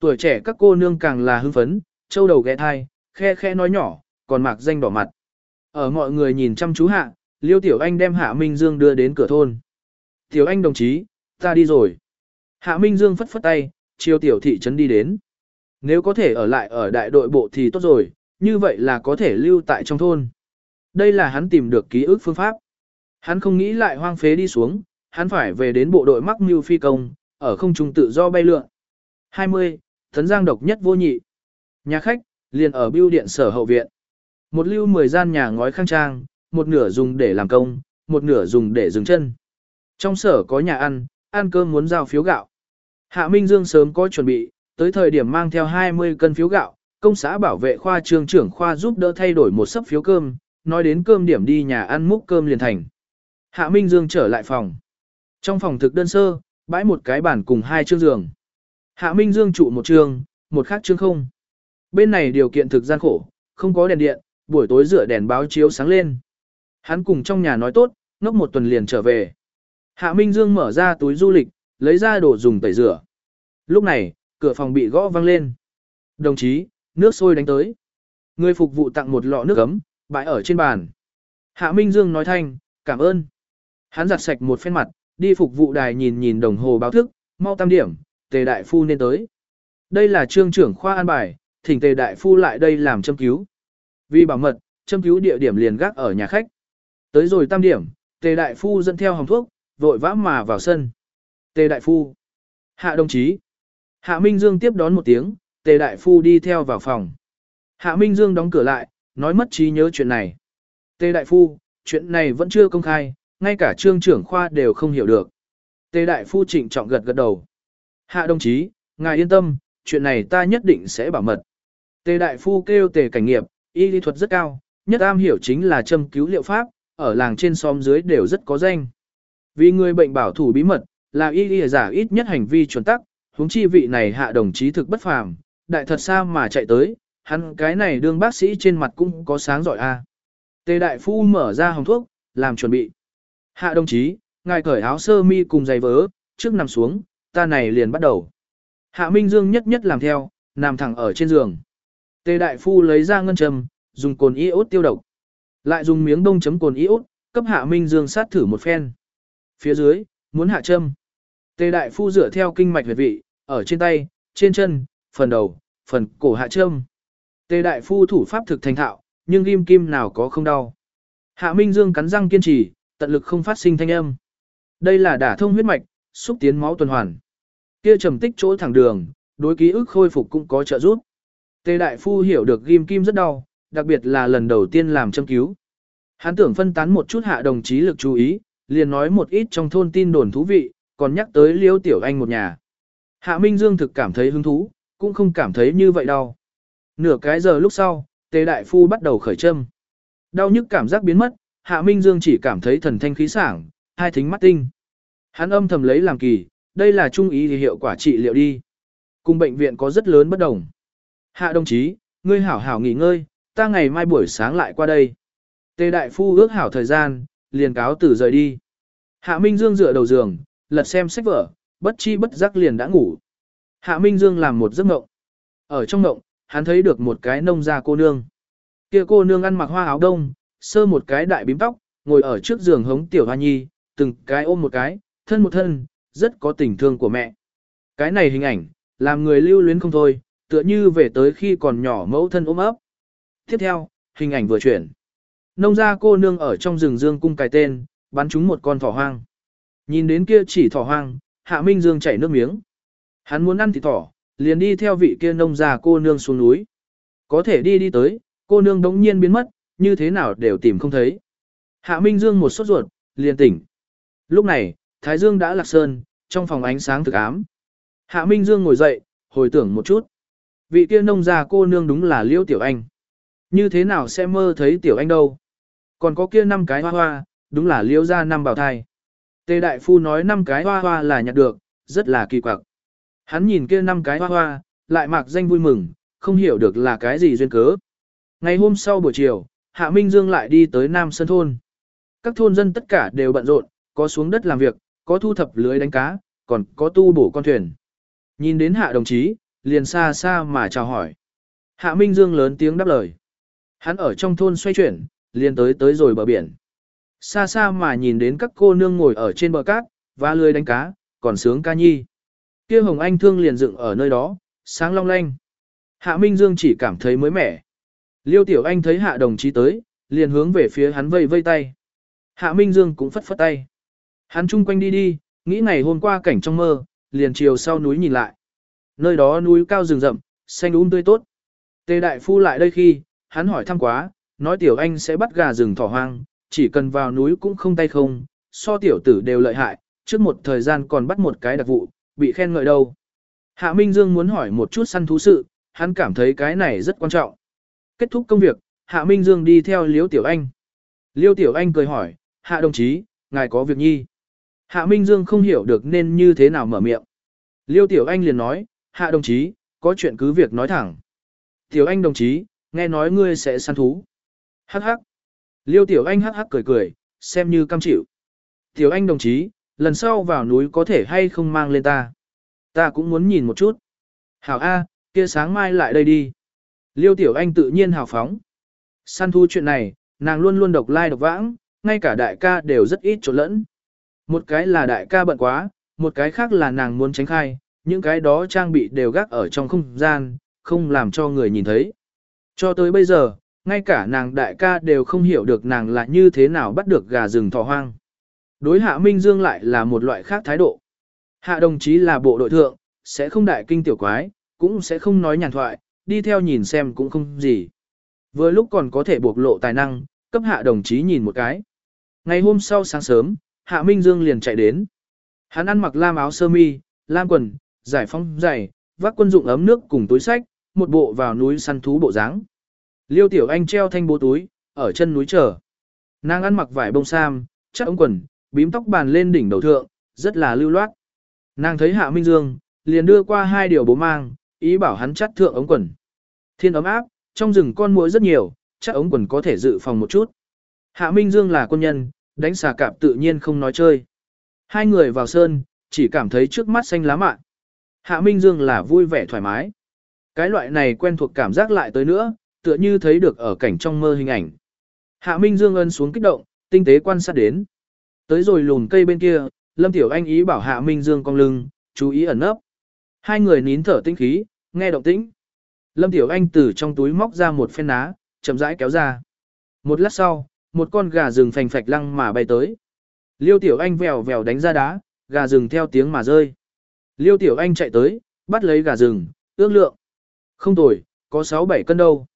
Tuổi trẻ các cô nương càng là hưng phấn, châu đầu ghé thai, khe khe nói nhỏ, còn mạc danh đỏ mặt. Ở mọi người nhìn chăm chú hạ, Liêu Tiểu Anh đem Hạ Minh Dương đưa đến cửa thôn. Tiểu Anh đồng chí, ta đi rồi. Hạ Minh Dương phất phất tay, chiều tiểu thị trấn đi đến. Nếu có thể ở lại ở đại đội bộ thì tốt rồi, như vậy là có thể lưu tại trong thôn. Đây là hắn tìm được ký ức phương pháp. Hắn không nghĩ lại hoang phế đi xuống, hắn phải về đến bộ đội mắc mưu phi công, ở không trung tự do bay lượn. 20. Thấn Giang độc nhất vô nhị. Nhà khách, liền ở bưu điện sở hậu viện. Một lưu 10 gian nhà ngói khang trang, một nửa dùng để làm công, một nửa dùng để dừng chân. Trong sở có nhà ăn, ăn cơm muốn giao phiếu gạo. Hạ Minh Dương sớm có chuẩn bị, tới thời điểm mang theo 20 cân phiếu gạo, công xã bảo vệ khoa trường trưởng khoa giúp đỡ thay đổi một sấp phiếu cơm, nói đến cơm điểm đi nhà ăn múc cơm liền thành. Hạ Minh Dương trở lại phòng. Trong phòng thực đơn sơ, bãi một cái bàn cùng hai chương giường. Hạ Minh Dương trụ một trường, một khác chương không. Bên này điều kiện thực gian khổ, không có đèn điện, buổi tối rửa đèn báo chiếu sáng lên. Hắn cùng trong nhà nói tốt, ngốc một tuần liền trở về. Hạ Minh Dương mở ra túi du lịch, lấy ra đồ dùng tẩy rửa. Lúc này, cửa phòng bị gõ vang lên. Đồng chí, nước sôi đánh tới. Người phục vụ tặng một lọ nước ấm, bãi ở trên bàn. Hạ Minh Dương nói thanh, cảm ơn. Hắn giặt sạch một phen mặt, đi phục vụ đài nhìn nhìn đồng hồ báo thức, mau tam điểm, tề đại phu nên tới. Đây là trương trưởng khoa an bài, thỉnh tề đại phu lại đây làm châm cứu. Vì bảo mật, châm cứu địa điểm liền gác ở nhà khách. Tới rồi tam điểm, tề đại phu dẫn theo hồng thuốc, vội vã mà vào sân. Tề đại phu. Hạ đồng chí. Hạ Minh Dương tiếp đón một tiếng, tề đại phu đi theo vào phòng. Hạ Minh Dương đóng cửa lại, nói mất trí nhớ chuyện này. Tề đại phu, chuyện này vẫn chưa công khai, ngay cả trương trưởng khoa đều không hiểu được. Tề đại phu trịnh trọng gật gật đầu. Hạ đồng chí, ngài yên tâm, chuyện này ta nhất định sẽ bảo mật. Tề đại phu kêu tề cảnh nghiệp, y lý thuật rất cao, nhất am hiểu chính là châm cứu liệu pháp, ở làng trên xóm dưới đều rất có danh. Vì người bệnh bảo thủ bí mật, là y y giả ít nhất hành vi chuẩn tắc, huống chi vị này hạ đồng chí thực bất phàm, đại thật xa mà chạy tới, hắn cái này đương bác sĩ trên mặt cũng có sáng giỏi a. Tề đại phu mở ra hồng thuốc, làm chuẩn bị. Hạ đồng chí, ngài cởi áo sơ mi cùng giày vớ, trước nằm xuống, ta này liền bắt đầu. Hạ Minh Dương nhất nhất làm theo, nằm thẳng ở trên giường. Tề đại phu lấy ra ngân châm, dùng cồn iốt tiêu độc. Lại dùng miếng đông chấm cồn iốt, cấp Hạ Minh Dương sát thử một phen. Phía dưới, muốn hạ châm. Tề đại phu dựa theo kinh mạch huyệt vị, ở trên tay, trên chân, phần đầu, phần cổ hạ châm. Tề đại phu thủ pháp thực thành thạo, nhưng ghim kim nào có không đau. Hạ Minh Dương cắn răng kiên trì, tận lực không phát sinh thanh âm. Đây là đả thông huyết mạch, xúc tiến máu tuần hoàn. Kia trầm tích chỗ thẳng đường, đối ký ức khôi phục cũng có trợ giúp. Tề đại phu hiểu được ghim kim rất đau, đặc biệt là lần đầu tiên làm châm cứu. Hắn tưởng phân tán một chút hạ đồng chí lực chú ý, liền nói một ít trong thôn tin đồn thú vị, còn nhắc tới Liêu Tiểu Anh một nhà. Hạ Minh Dương thực cảm thấy hứng thú, cũng không cảm thấy như vậy đâu. Nửa cái giờ lúc sau, Tề đại phu bắt đầu khởi châm. Đau nhức cảm giác biến mất, Hạ Minh Dương chỉ cảm thấy thần thanh khí sảng, hai thính mắt tinh. Hắn âm thầm lấy làm kỳ, đây là trung ý thì hiệu quả trị liệu đi. Cùng bệnh viện có rất lớn bất đồng. Hạ đồng chí, ngươi hảo hảo nghỉ ngơi, ta ngày mai buổi sáng lại qua đây. Tề đại phu ước hảo thời gian, liền cáo từ rời đi. Hạ Minh Dương dựa đầu giường, lật xem sách vở, bất chi bất giác liền đã ngủ. Hạ Minh Dương làm một giấc mộng. Ở trong mộng, hắn thấy được một cái nông gia cô nương. Kia cô nương ăn mặc hoa áo đông, sơ một cái đại bím tóc, ngồi ở trước giường hống tiểu hoa nhi, từng cái ôm một cái, thân một thân, rất có tình thương của mẹ. Cái này hình ảnh, làm người lưu luyến không thôi, tựa như về tới khi còn nhỏ mẫu thân ôm ấp. Tiếp theo, hình ảnh vừa chuyển. Nông gia cô nương ở trong rừng dương cung cài tên, bắn trúng một con thỏ hoang. Nhìn đến kia chỉ thỏ hoang, Hạ Minh Dương chảy nước miếng. Hắn muốn ăn thịt thỏ, liền đi theo vị kia nông gia cô nương xuống núi. Có thể đi đi tới, cô nương đống nhiên biến mất, như thế nào đều tìm không thấy. Hạ Minh Dương một sốt ruột, liền tỉnh. Lúc này, Thái Dương đã lạc sơn, trong phòng ánh sáng thực ám. Hạ Minh Dương ngồi dậy, hồi tưởng một chút. Vị kia nông gia cô nương đúng là Liêu Tiểu Anh. Như thế nào sẽ mơ thấy Tiểu Anh đâu? Còn có kia năm cái hoa hoa, đúng là liễu ra năm bào thai. Tề Đại Phu nói năm cái hoa hoa là nhặt được, rất là kỳ quặc. Hắn nhìn kia năm cái hoa hoa, lại mặc danh vui mừng, không hiểu được là cái gì duyên cớ. Ngày hôm sau buổi chiều, Hạ Minh Dương lại đi tới Nam Sơn Thôn. Các thôn dân tất cả đều bận rộn, có xuống đất làm việc, có thu thập lưới đánh cá, còn có tu bổ con thuyền. Nhìn đến Hạ đồng chí, liền xa xa mà chào hỏi. Hạ Minh Dương lớn tiếng đáp lời. Hắn ở trong thôn xoay chuyển, liền tới tới rồi bờ biển. Xa xa mà nhìn đến các cô nương ngồi ở trên bờ cát, và lưới đánh cá, còn sướng ca nhi. Kia Hồng Anh thương liền dựng ở nơi đó, sáng long lanh. Hạ Minh Dương chỉ cảm thấy mới mẻ. Liêu Tiểu Anh thấy Hạ đồng chí tới, liền hướng về phía hắn vây vây tay. Hạ Minh Dương cũng phất phất tay. Hắn chung quanh đi đi, nghĩ ngày hôm qua cảnh trong mơ, liền chiều sau núi nhìn lại. Nơi đó núi cao rừng rậm, xanh um tươi tốt. Tề đại phu lại đây khi, hắn hỏi thăm quá, nói Tiểu Anh sẽ bắt gà rừng thỏ hoang, chỉ cần vào núi cũng không tay không, so tiểu tử đều lợi hại, trước một thời gian còn bắt một cái đặc vụ, bị khen ngợi đâu. Hạ Minh Dương muốn hỏi một chút săn thú sự, hắn cảm thấy cái này rất quan trọng. Kết thúc công việc, Hạ Minh Dương đi theo Liêu Tiểu Anh. Liêu Tiểu Anh cười hỏi, Hạ đồng chí, ngài có việc nhi. Hạ Minh Dương không hiểu được nên như thế nào mở miệng. Liêu Tiểu Anh liền nói, Hạ đồng chí, có chuyện cứ việc nói thẳng. Tiểu Anh đồng chí, nghe nói ngươi sẽ săn thú. Hắc hắc. Liêu Tiểu Anh hắc hắc cười cười, xem như cam chịu. Tiểu Anh đồng chí, lần sau vào núi có thể hay không mang lên ta. Ta cũng muốn nhìn một chút. Hảo A, kia sáng mai lại đây đi. Liêu Tiểu Anh tự nhiên hào phóng. Săn thu chuyện này, nàng luôn luôn độc lai độc vãng, ngay cả đại ca đều rất ít trộn lẫn. Một cái là đại ca bận quá, một cái khác là nàng muốn tránh khai, những cái đó trang bị đều gác ở trong không gian, không làm cho người nhìn thấy. Cho tới bây giờ, ngay cả nàng đại ca đều không hiểu được nàng là như thế nào bắt được gà rừng thỏ hoang. Đối hạ Minh Dương lại là một loại khác thái độ. Hạ đồng chí là bộ đội thượng, sẽ không đại kinh tiểu quái, cũng sẽ không nói nhàn thoại, đi theo nhìn xem cũng không gì. Vừa lúc còn có thể bộc lộ tài năng, cấp hạ đồng chí nhìn một cái. Ngày hôm sau sáng sớm, hạ Minh Dương liền chạy đến. Hắn ăn mặc lam áo sơ mi, lam quần, giải phóng giày, vác quân dụng ấm nước cùng túi sách, một bộ vào núi săn thú bộ dáng. Liêu Tiểu Anh treo thanh bố túi, ở chân núi chờ. Nàng ăn mặc vải bông sam, chắc ống quần, bím tóc bàn lên đỉnh đầu thượng, rất là lưu loát. Nàng thấy Hạ Minh Dương, liền đưa qua hai điều bố mang, ý bảo hắn chắt thượng ống quần. Thiên ấm áp, trong rừng con muỗi rất nhiều, chắc ống quần có thể dự phòng một chút. Hạ Minh Dương là quân nhân, đánh xà cạp tự nhiên không nói chơi. Hai người vào sơn, chỉ cảm thấy trước mắt xanh lá mạn. Hạ Minh Dương là vui vẻ thoải mái. Cái loại này quen thuộc cảm giác lại tới nữa, tựa như thấy được ở cảnh trong mơ hình ảnh. Hạ Minh Dương ân xuống kích động, tinh tế quan sát đến. Tới rồi lùn cây bên kia, Lâm Tiểu Anh ý bảo Hạ Minh Dương cong lưng, chú ý ẩn nấp. Hai người nín thở tinh khí, nghe động tĩnh. Lâm Tiểu Anh từ trong túi móc ra một phen ná, chậm rãi kéo ra. Một lát sau, một con gà rừng phành phạch lăng mà bay tới. Liêu Tiểu Anh vèo vèo đánh ra đá, gà rừng theo tiếng mà rơi. Liêu Tiểu Anh chạy tới, bắt lấy gà rừng, ước lượng. Không tồi, có 6-7 cân đâu.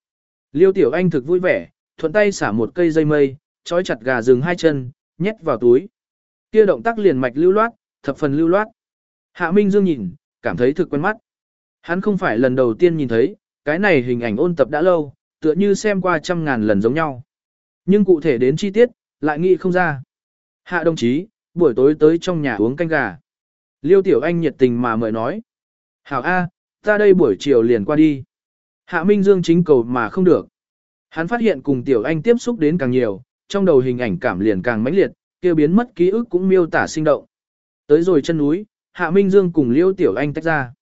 Liêu Tiểu Anh thực vui vẻ, thuận tay xả một cây dây mây, trói chặt gà rừng hai chân, nhét vào túi. Kia động tác liền mạch lưu loát, thập phần lưu loát. Hạ Minh Dương nhìn, cảm thấy thực quen mắt. Hắn không phải lần đầu tiên nhìn thấy, cái này hình ảnh ôn tập đã lâu, tựa như xem qua trăm ngàn lần giống nhau. Nhưng cụ thể đến chi tiết, lại nghĩ không ra. Hạ đồng chí, buổi tối tới trong nhà uống canh gà. Liêu Tiểu Anh nhiệt tình mà mời nói. Hảo A, ta đây buổi chiều liền qua đi. Hạ Minh Dương chính cầu mà không được. Hắn phát hiện cùng Tiểu Anh tiếp xúc đến càng nhiều, trong đầu hình ảnh cảm liền càng mãnh liệt, kia biến mất ký ức cũng miêu tả sinh động. Tới rồi chân núi, Hạ Minh Dương cùng Liêu Tiểu Anh tách ra.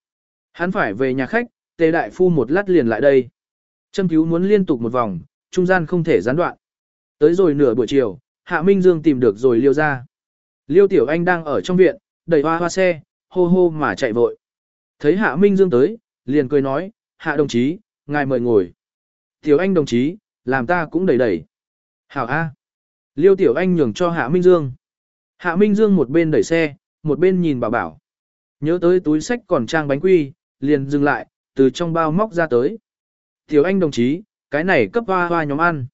Hắn phải về nhà khách, Tề Đại Phu một lát liền lại đây. Châm cứu muốn liên tục một vòng, trung gian không thể gián đoạn. Tới rồi nửa buổi chiều, Hạ Minh Dương tìm được rồi liêu ra. Liêu Tiểu Anh đang ở trong viện, đẩy hoa hoa xe, hô hô mà chạy vội. Thấy Hạ Minh Dương tới, liền cười nói, Hạ đồng chí, ngài mời ngồi. Tiểu Anh đồng chí, làm ta cũng đẩy đẩy. Hảo A. Liêu Tiểu Anh nhường cho Hạ Minh Dương. Hạ Minh Dương một bên đẩy xe, một bên nhìn bảo bảo. Nhớ tới túi sách còn trang bánh quy, liền dừng lại, từ trong bao móc ra tới. Tiểu Anh đồng chí, cái này cấp hoa hoa nhóm ăn.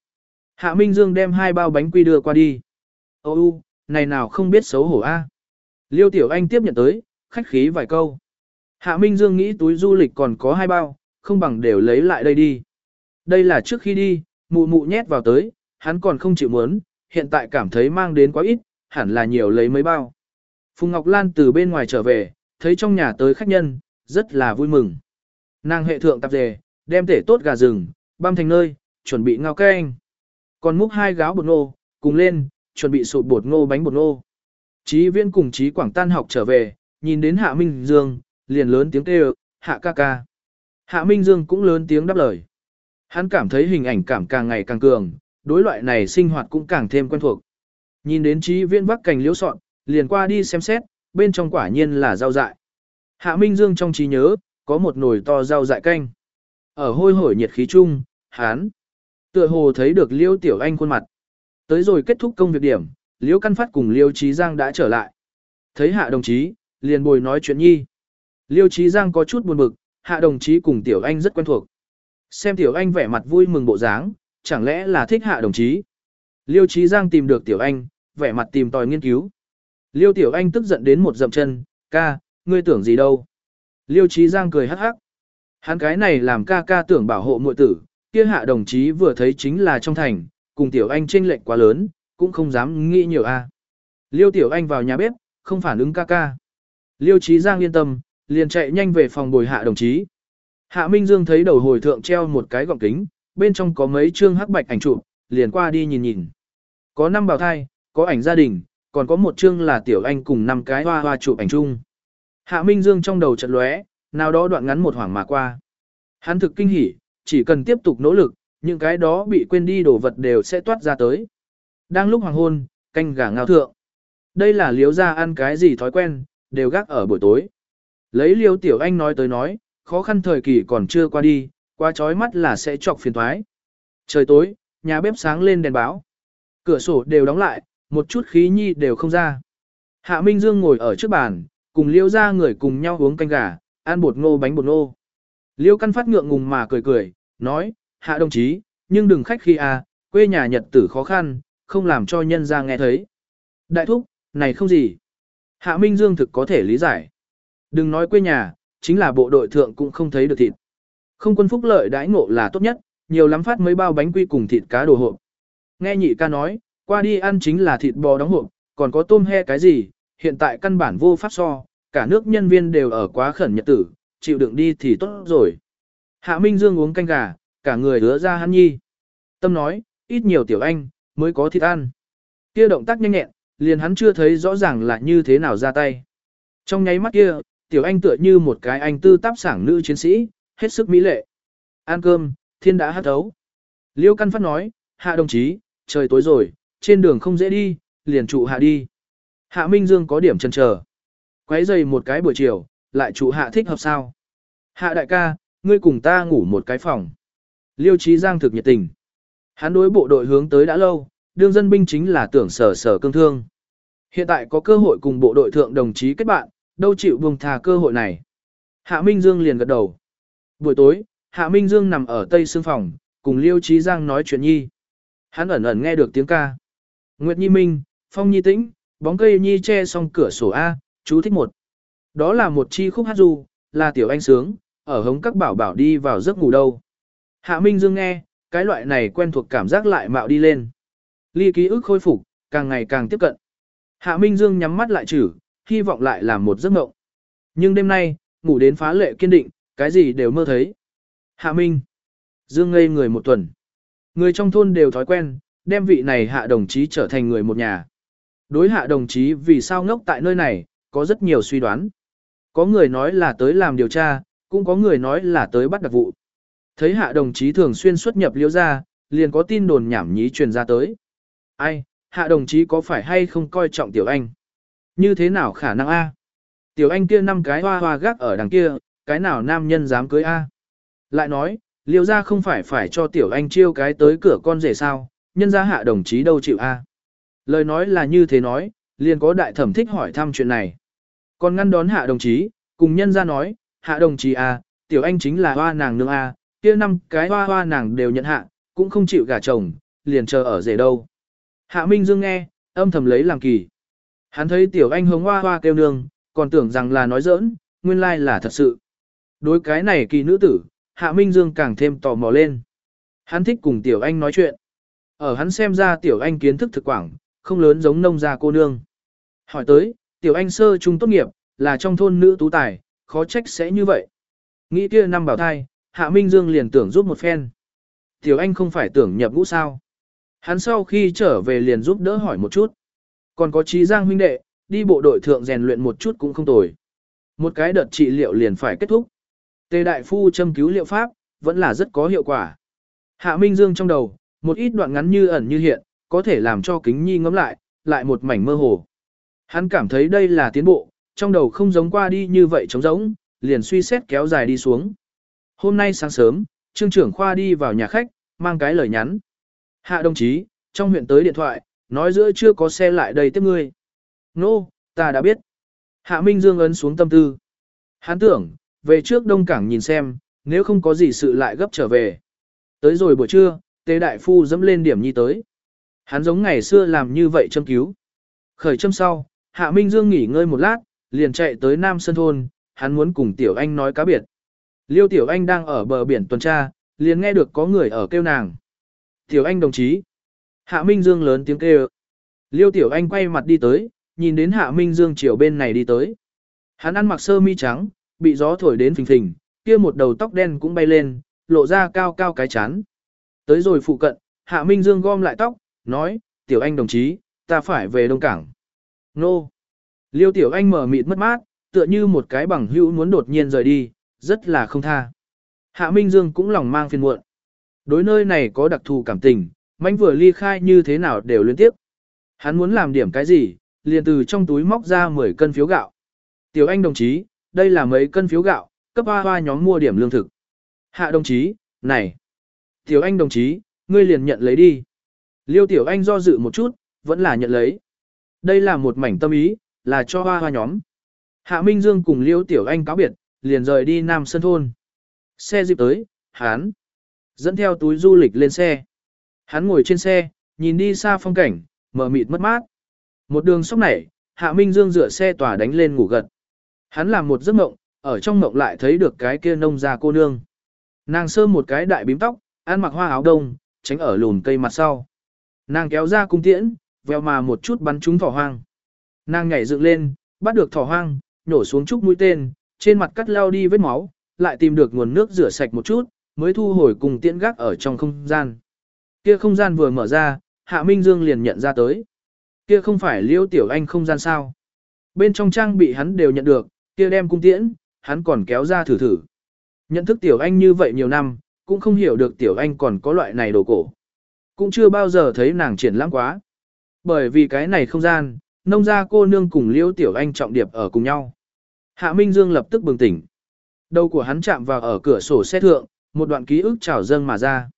Hạ Minh Dương đem hai bao bánh quy đưa qua đi. Ô u, này nào không biết xấu hổ a. Liêu Tiểu Anh tiếp nhận tới, khách khí vài câu. Hạ Minh Dương nghĩ túi du lịch còn có hai bao, không bằng đều lấy lại đây đi. Đây là trước khi đi, mụ mụ nhét vào tới, hắn còn không chịu muốn, hiện tại cảm thấy mang đến quá ít, hẳn là nhiều lấy mấy bao. Phùng Ngọc Lan từ bên ngoài trở về, thấy trong nhà tới khách nhân, rất là vui mừng. Nàng hệ thượng tạp dề, đem tể tốt gà rừng, băm thành nơi, chuẩn bị ngao canh. Còn múc hai gáo bột ngô, cùng lên, chuẩn bị sụt bột ngô bánh bột ngô. Chí viên cùng Chí Quảng tan học trở về, nhìn đến Hạ Minh Dương, liền lớn tiếng kêu, Hạ ca ca. Hạ Minh Dương cũng lớn tiếng đáp lời. Hắn cảm thấy hình ảnh cảm càng ngày càng cường, đối loại này sinh hoạt cũng càng thêm quen thuộc. Nhìn đến trí viên vắc cành liễu sọn, liền qua đi xem xét, bên trong quả nhiên là rau dại. Hạ Minh Dương trong trí nhớ, có một nồi to rau dại canh. Ở hôi hổi nhiệt khí chung, hán. Tựa hồ thấy được Liêu Tiểu Anh khuôn mặt. Tới rồi kết thúc công việc điểm, Liêu Căn Phát cùng Liêu Trí Giang đã trở lại. Thấy hạ đồng chí, liền bồi nói chuyện nhi. Liêu Trí Giang có chút buồn bực, hạ đồng chí cùng Tiểu Anh rất quen thuộc. Xem Tiểu Anh vẻ mặt vui mừng bộ dáng, chẳng lẽ là thích hạ đồng chí. Liêu Chí Giang tìm được Tiểu Anh, vẻ mặt tìm tòi nghiên cứu. Liêu Tiểu Anh tức giận đến một dậm chân, ca, ngươi tưởng gì đâu. Liêu Chí Giang cười hắc hắc. Hắn cái này làm ca ca tưởng bảo hộ muội tử, kia hạ đồng chí vừa thấy chính là trong thành, cùng Tiểu Anh chênh lệch quá lớn, cũng không dám nghĩ nhiều a. Liêu Tiểu Anh vào nhà bếp, không phản ứng ca ca. Liêu Chí Giang yên tâm, liền chạy nhanh về phòng bồi hạ đồng chí. Hạ Minh Dương thấy đầu hồi thượng treo một cái gọng kính, bên trong có mấy chương hắc bạch ảnh chụp, liền qua đi nhìn nhìn. Có năm bào thai, có ảnh gia đình, còn có một chương là Tiểu Anh cùng năm cái hoa hoa chụp ảnh chung. Hạ Minh Dương trong đầu chợt lóe, nào đó đoạn ngắn một hoảng mà qua. Hắn thực kinh hỉ, chỉ cần tiếp tục nỗ lực, những cái đó bị quên đi đồ vật đều sẽ toát ra tới. Đang lúc hoàng hôn, canh gà ngao thượng. Đây là liếu ra ăn cái gì thói quen, đều gác ở buổi tối. Lấy liêu tiểu anh nói tới nói, khó khăn thời kỳ còn chưa qua đi, qua chói mắt là sẽ chọc phiền thoái. Trời tối, nhà bếp sáng lên đèn báo. Cửa sổ đều đóng lại, một chút khí nhi đều không ra. Hạ Minh Dương ngồi ở trước bàn, cùng liêu ra người cùng nhau uống canh gà, ăn bột ngô bánh bột ngô. Liêu căn phát ngượng ngùng mà cười cười, nói, hạ đồng chí, nhưng đừng khách khi à, quê nhà nhật tử khó khăn, không làm cho nhân ra nghe thấy. Đại thúc, này không gì. Hạ Minh Dương thực có thể lý giải. Đừng nói quê nhà, chính là bộ đội thượng cũng không thấy được thịt. Không quân phúc lợi đãi ngộ là tốt nhất, nhiều lắm phát mấy bao bánh quy cùng thịt cá đồ hộp. Nghe nhị ca nói, qua đi ăn chính là thịt bò đóng hộp, còn có tôm he cái gì, hiện tại căn bản vô pháp so, cả nước nhân viên đều ở quá khẩn nhật tử, chịu đựng đi thì tốt rồi. Hạ Minh Dương uống canh gà, cả người hứa ra hắn nhi. Tâm nói, ít nhiều tiểu anh, mới có thịt ăn. Kia động tác nhanh nhẹn, liền hắn chưa thấy rõ ràng là như thế nào ra tay. Trong nháy mắt kia, tiểu anh tựa như một cái anh tư táp sảng nữ chiến sĩ, hết sức mỹ lệ. Ăn cơm, thiên đã hát thấu. Liêu Căn Phát nói, hạ đồng chí, trời tối rồi, trên đường không dễ đi, liền trụ hạ đi. Hạ Minh Dương có điểm chân chờ. Quấy dày một cái buổi chiều, lại trụ hạ thích hợp sao. Hạ đại ca, ngươi cùng ta ngủ một cái phòng. Liêu Trí Giang thực nhiệt tình. Hắn đối bộ đội hướng tới đã lâu, đương dân binh chính là tưởng sở sở cương thương. Hiện tại có cơ hội cùng bộ đội thượng đồng chí kết bạn, đâu chịu buông thà cơ hội này. Hạ Minh Dương liền gật đầu. Buổi tối, Hạ Minh Dương nằm ở tây xương phòng, cùng Liêu Trí Giang nói chuyện nhi. Hắn ẩn ẩn nghe được tiếng ca. Nguyệt Nhi Minh, Phong Nhi Tĩnh, bóng cây Nhi che xong cửa sổ A, chú thích một. Đó là một chi khúc hát du, là tiểu anh sướng, ở hống các bảo bảo đi vào giấc ngủ đâu. Hạ Minh Dương nghe, cái loại này quen thuộc cảm giác lại mạo đi lên. Ly ký ức khôi phục, càng ngày càng tiếp cận. Hạ Minh Dương nhắm mắt lại chử, hy vọng lại làm một giấc mộng. Nhưng đêm nay, ngủ đến phá lệ kiên định, cái gì đều mơ thấy. Hạ Minh. Dương ngây người một tuần. Người trong thôn đều thói quen, đem vị này hạ đồng chí trở thành người một nhà. Đối hạ đồng chí vì sao ngốc tại nơi này, có rất nhiều suy đoán. Có người nói là tới làm điều tra, cũng có người nói là tới bắt đặc vụ. Thấy hạ đồng chí thường xuyên xuất nhập liễu ra, liền có tin đồn nhảm nhí truyền ra tới. Ai, hạ đồng chí có phải hay không coi trọng tiểu anh? Như thế nào khả năng A? Tiểu anh kia năm cái hoa hoa gác ở đằng kia, cái nào nam nhân dám cưới A? Lại nói, liệu ra không phải phải cho tiểu anh chiêu cái tới cửa con rể sao, nhân ra hạ đồng chí đâu chịu A? Lời nói là như thế nói, liền có đại thẩm thích hỏi thăm chuyện này. Còn ngăn đón hạ đồng chí, cùng nhân ra nói, hạ đồng chí A, tiểu anh chính là hoa nàng nương A, kia năm cái hoa hoa nàng đều nhận hạ, cũng không chịu gả chồng, liền chờ ở rể đâu. Hạ Minh Dương nghe, âm thầm lấy làm kỳ. Hắn thấy tiểu anh hống hoa hoa kêu nương, còn tưởng rằng là nói giỡn, nguyên lai là thật sự. Đối cái này kỳ nữ tử, Hạ Minh Dương càng thêm tò mò lên. Hắn thích cùng tiểu anh nói chuyện. Ở hắn xem ra tiểu anh kiến thức thực quảng, không lớn giống nông gia cô nương. Hỏi tới, tiểu anh sơ trung tốt nghiệp, là trong thôn nữ tú tài, khó trách sẽ như vậy. Nghĩ kia năm bảo thai, Hạ Minh Dương liền tưởng giúp một phen. Tiểu anh không phải tưởng nhập ngũ sao. Hắn sau khi trở về liền giúp đỡ hỏi một chút. Còn có trí giang huynh đệ, đi bộ đội thượng rèn luyện một chút cũng không tồi. Một cái đợt trị liệu liền phải kết thúc. Tề đại phu châm cứu liệu pháp, vẫn là rất có hiệu quả. Hạ Minh Dương trong đầu, một ít đoạn ngắn như ẩn như hiện, có thể làm cho kính nhi ngắm lại, lại một mảnh mơ hồ. Hắn cảm thấy đây là tiến bộ, trong đầu không giống qua đi như vậy trống rỗng, liền suy xét kéo dài đi xuống. Hôm nay sáng sớm, trương trưởng khoa đi vào nhà khách, mang cái lời nhắn. Hạ đồng chí, trong huyện tới điện thoại, nói giữa chưa có xe lại đây tiếp ngươi. Nô, no, ta đã biết. Hạ Minh Dương ấn xuống tâm tư. Hắn tưởng, về trước Đông Cảng nhìn xem, nếu không có gì sự lại gấp trở về. Tới rồi buổi trưa, Tề Đại Phu dẫm lên điểm nhi tới. Hắn giống ngày xưa làm như vậy châm cứu. Khởi châm sau, Hạ Minh Dương nghỉ ngơi một lát, liền chạy tới Nam Sơn Thôn, hắn muốn cùng Tiểu Anh nói cá biệt. Liêu Tiểu Anh đang ở bờ biển tuần tra, liền nghe được có người ở kêu nàng. Tiểu Anh đồng chí. Hạ Minh Dương lớn tiếng kêu. Liêu Tiểu Anh quay mặt đi tới, nhìn đến Hạ Minh Dương chiều bên này đi tới. Hắn ăn mặc sơ mi trắng, bị gió thổi đến phình phình, kia một đầu tóc đen cũng bay lên, lộ ra cao cao cái chán. Tới rồi phụ cận, Hạ Minh Dương gom lại tóc, nói, Tiểu Anh đồng chí, ta phải về Đông Cảng. Nô! Liêu Tiểu Anh mở mịt mất mát, tựa như một cái bằng hữu muốn đột nhiên rời đi, rất là không tha. Hạ Minh Dương cũng lòng mang phiền muộn. Đối nơi này có đặc thù cảm tình, mánh vừa ly khai như thế nào đều liên tiếp. Hắn muốn làm điểm cái gì, liền từ trong túi móc ra 10 cân phiếu gạo. Tiểu Anh đồng chí, đây là mấy cân phiếu gạo, cấp hoa hoa nhóm mua điểm lương thực. Hạ đồng chí, này. Tiểu Anh đồng chí, ngươi liền nhận lấy đi. Liêu Tiểu Anh do dự một chút, vẫn là nhận lấy. Đây là một mảnh tâm ý, là cho hoa hoa nhóm. Hạ Minh Dương cùng Liêu Tiểu Anh cáo biệt, liền rời đi Nam Sơn Thôn. Xe dịp tới, hán. Dẫn theo túi du lịch lên xe. Hắn ngồi trên xe, nhìn đi xa phong cảnh, mở mịt mất mát. Một đường sóc nảy, Hạ Minh Dương dựa xe tỏa đánh lên ngủ gật. Hắn làm một giấc mộng, ở trong mộng lại thấy được cái kia nông gia cô nương. Nàng sơ một cái đại bím tóc, ăn mặc hoa áo đông, tránh ở lùn cây mặt sau. Nàng kéo ra cung tiễn, veo mà một chút bắn trúng thỏ hoang. Nàng nhảy dựng lên, bắt được thỏ hoang, nhổ xuống chút mũi tên, trên mặt cắt lao đi vết máu, lại tìm được nguồn nước rửa sạch một chút, mới thu hồi cùng tiễn gác ở trong không gian. Kia không gian vừa mở ra, Hạ Minh Dương liền nhận ra tới. Kia không phải liêu tiểu anh không gian sao. Bên trong trang bị hắn đều nhận được, kia đem cung tiễn, hắn còn kéo ra thử thử. Nhận thức tiểu anh như vậy nhiều năm, cũng không hiểu được tiểu anh còn có loại này đồ cổ. Cũng chưa bao giờ thấy nàng triển lãng quá. Bởi vì cái này không gian, nông gia cô nương cùng liêu tiểu anh trọng điệp ở cùng nhau. Hạ Minh Dương lập tức bừng tỉnh. Đầu của hắn chạm vào ở cửa sổ xe thượng, một đoạn ký ức trào dâng mà ra.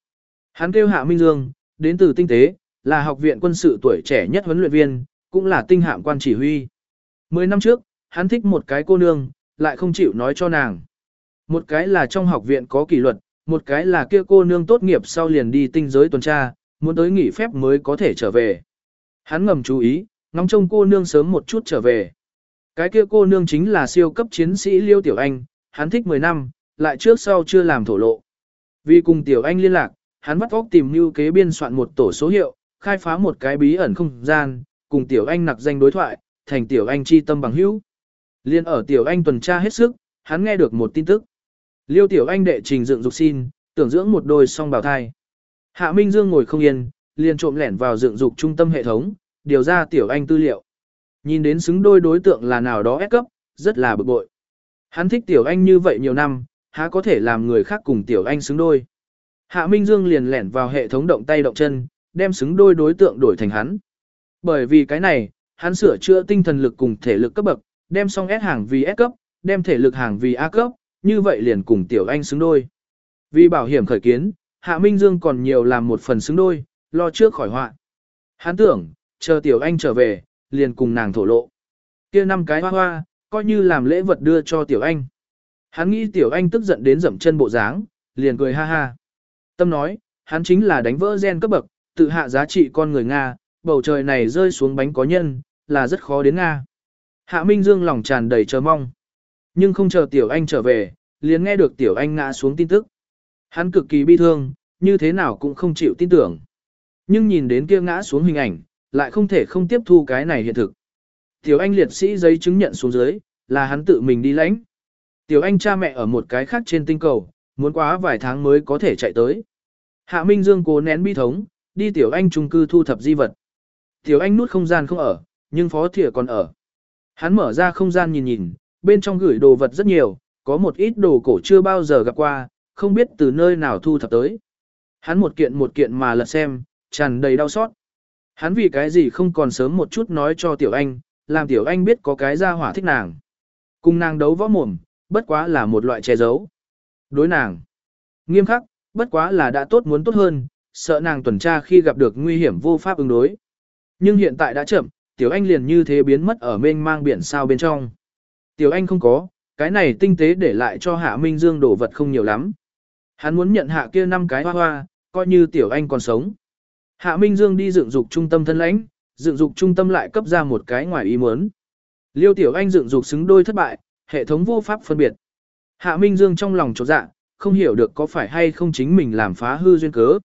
Hắn kêu Hạ Minh Dương, đến từ tinh tế, là học viện quân sự tuổi trẻ nhất huấn luyện viên, cũng là tinh hạm quan chỉ huy. Mười năm trước, hắn thích một cái cô nương, lại không chịu nói cho nàng. Một cái là trong học viện có kỷ luật, một cái là kia cô nương tốt nghiệp sau liền đi tinh giới tuần tra, muốn tới nghỉ phép mới có thể trở về. Hắn ngầm chú ý, ngóng trông cô nương sớm một chút trở về. Cái kia cô nương chính là siêu cấp chiến sĩ Liêu Tiểu Anh, hắn thích 10 năm, lại trước sau chưa làm thổ lộ. Vì cùng Tiểu Anh liên lạc, hắn vắt óc tìm mưu kế biên soạn một tổ số hiệu, khai phá một cái bí ẩn không gian, cùng Tiểu Anh nặc danh đối thoại, thành Tiểu Anh chi tâm bằng hữu. Liên ở Tiểu Anh tuần tra hết sức, hắn nghe được một tin tức. Liêu Tiểu Anh đệ trình dựng dục xin, tưởng dưỡng một đôi song bào thai. Hạ Minh Dương ngồi không yên, liền trộm lẻn vào dựng dục trung tâm hệ thống, điều ra Tiểu Anh tư liệu. Nhìn đến xứng đôi đối tượng là nào đó ép cấp, rất là bực bội. Hắn thích Tiểu Anh như vậy nhiều năm, há có thể làm người khác cùng Tiểu Anh xứng đôi. Hạ Minh Dương liền lẻn vào hệ thống động tay động chân, đem xứng đôi đối tượng đổi thành hắn. Bởi vì cái này, hắn sửa chữa tinh thần lực cùng thể lực cấp bậc, đem xong S hàng vì S cấp, đem thể lực hàng vì A cấp, như vậy liền cùng Tiểu Anh xứng đôi. Vì bảo hiểm khởi kiến, Hạ Minh Dương còn nhiều làm một phần xứng đôi, lo trước khỏi họa. Hắn tưởng, chờ Tiểu Anh trở về, liền cùng nàng thổ lộ. kia năm cái hoa hoa, coi như làm lễ vật đưa cho Tiểu Anh. Hắn nghĩ Tiểu Anh tức giận đến dậm chân bộ dáng, liền cười ha ha. Tâm nói, hắn chính là đánh vỡ gen cấp bậc, tự hạ giá trị con người Nga, bầu trời này rơi xuống bánh có nhân, là rất khó đến Nga. Hạ Minh Dương lòng tràn đầy chờ mong. Nhưng không chờ Tiểu Anh trở về, liền nghe được Tiểu Anh ngã xuống tin tức. Hắn cực kỳ bi thương, như thế nào cũng không chịu tin tưởng. Nhưng nhìn đến kia ngã xuống hình ảnh, lại không thể không tiếp thu cái này hiện thực. Tiểu Anh liệt sĩ giấy chứng nhận xuống dưới, là hắn tự mình đi lãnh. Tiểu Anh cha mẹ ở một cái khác trên tinh cầu, muốn quá vài tháng mới có thể chạy tới. Hạ Minh Dương cố nén bi thống, đi Tiểu Anh trung cư thu thập di vật. Tiểu Anh nút không gian không ở, nhưng phó thỉa còn ở. Hắn mở ra không gian nhìn nhìn, bên trong gửi đồ vật rất nhiều, có một ít đồ cổ chưa bao giờ gặp qua, không biết từ nơi nào thu thập tới. Hắn một kiện một kiện mà lật xem, tràn đầy đau xót. Hắn vì cái gì không còn sớm một chút nói cho Tiểu Anh, làm Tiểu Anh biết có cái ra hỏa thích nàng. Cùng nàng đấu võ mồm, bất quá là một loại che giấu. Đối nàng, nghiêm khắc, bất quá là đã tốt muốn tốt hơn, sợ nàng tuần tra khi gặp được nguy hiểm vô pháp ứng đối. Nhưng hiện tại đã chậm, Tiểu Anh liền như thế biến mất ở mênh mang biển sao bên trong. Tiểu Anh không có, cái này tinh tế để lại cho Hạ Minh Dương đổ vật không nhiều lắm. Hắn muốn nhận hạ kia năm cái hoa hoa, coi như Tiểu Anh còn sống. Hạ Minh Dương đi dựng dục trung tâm thân lãnh, dựng dục trung tâm lại cấp ra một cái ngoài ý muốn. Liêu Tiểu Anh dựng dục xứng đôi thất bại, hệ thống vô pháp phân biệt. Hạ Minh Dương trong lòng chột dạ, không hiểu được có phải hay không chính mình làm phá hư duyên cớ.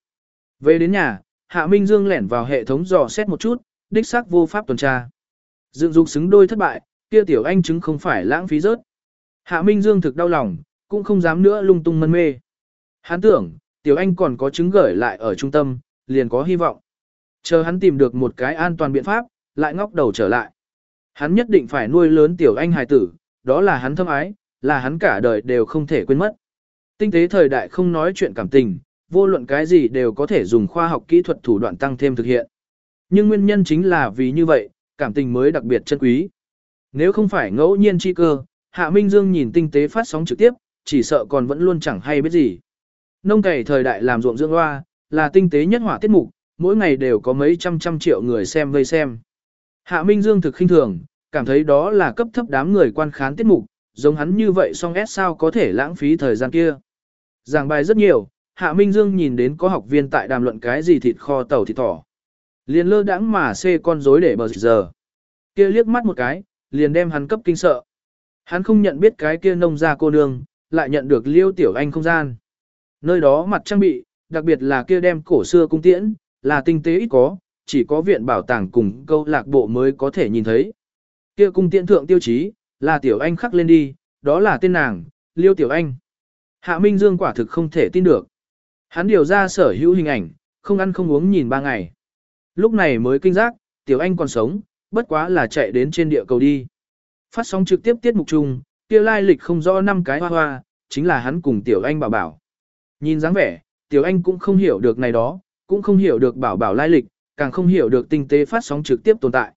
Về đến nhà, Hạ Minh Dương lẻn vào hệ thống dò xét một chút, đích xác vô pháp tuần tra. Dựng dục xứng đôi thất bại, kia Tiểu Anh chứng không phải lãng phí rớt. Hạ Minh Dương thực đau lòng, cũng không dám nữa lung tung mân mê. Hắn tưởng, Tiểu Anh còn có chứng gửi lại ở trung tâm, liền có hy vọng. Chờ hắn tìm được một cái an toàn biện pháp, lại ngóc đầu trở lại. Hắn nhất định phải nuôi lớn Tiểu Anh hài tử, đó là hắn thâm ái, là hắn cả đời đều không thể quên mất. Tinh tế thời đại không nói chuyện cảm tình, vô luận cái gì đều có thể dùng khoa học kỹ thuật thủ đoạn tăng thêm thực hiện. Nhưng nguyên nhân chính là vì như vậy, cảm tình mới đặc biệt chân quý. Nếu không phải ngẫu nhiên chi cơ, Hạ Minh Dương nhìn tinh tế phát sóng trực tiếp, chỉ sợ còn vẫn luôn chẳng hay biết gì. Nông cày thời đại làm ruộng dưỡng hoa, là tinh tế nhất hỏa tiết mục, mỗi ngày đều có mấy trăm trăm triệu người xem vây xem. Hạ Minh Dương thực khinh thường, cảm thấy đó là cấp thấp đám người quan khán tiết mục, giống hắn như vậy song S sao có thể lãng phí thời gian kia. Giảng bài rất nhiều, Hạ Minh Dương nhìn đến có học viên tại đàm luận cái gì thịt kho tàu thịt thỏ. Liền lơ đãng mà xê con rối để bờ giờ. Kia liếc mắt một cái, liền đem hắn cấp kinh sợ. Hắn không nhận biết cái kia nông gia cô nương, lại nhận được liêu tiểu anh không gian. Nơi đó mặt trang bị, đặc biệt là kia đem cổ xưa cung tiễn, là tinh tế ít có, chỉ có viện bảo tàng cùng câu lạc bộ mới có thể nhìn thấy. Kia cung tiễn thượng tiêu chí, là tiểu anh khắc lên đi, đó là tên nàng, liêu tiểu anh. Hạ Minh Dương quả thực không thể tin được. Hắn điều ra sở hữu hình ảnh, không ăn không uống nhìn ba ngày. Lúc này mới kinh giác, tiểu anh còn sống, bất quá là chạy đến trên địa cầu đi. Phát sóng trực tiếp tiết mục chung, kia lai lịch không rõ năm cái hoa hoa, chính là hắn cùng tiểu anh bảo bảo. Nhìn dáng vẻ, tiểu anh cũng không hiểu được này đó, cũng không hiểu được bảo bảo lai lịch, càng không hiểu được tinh tế phát sóng trực tiếp tồn tại.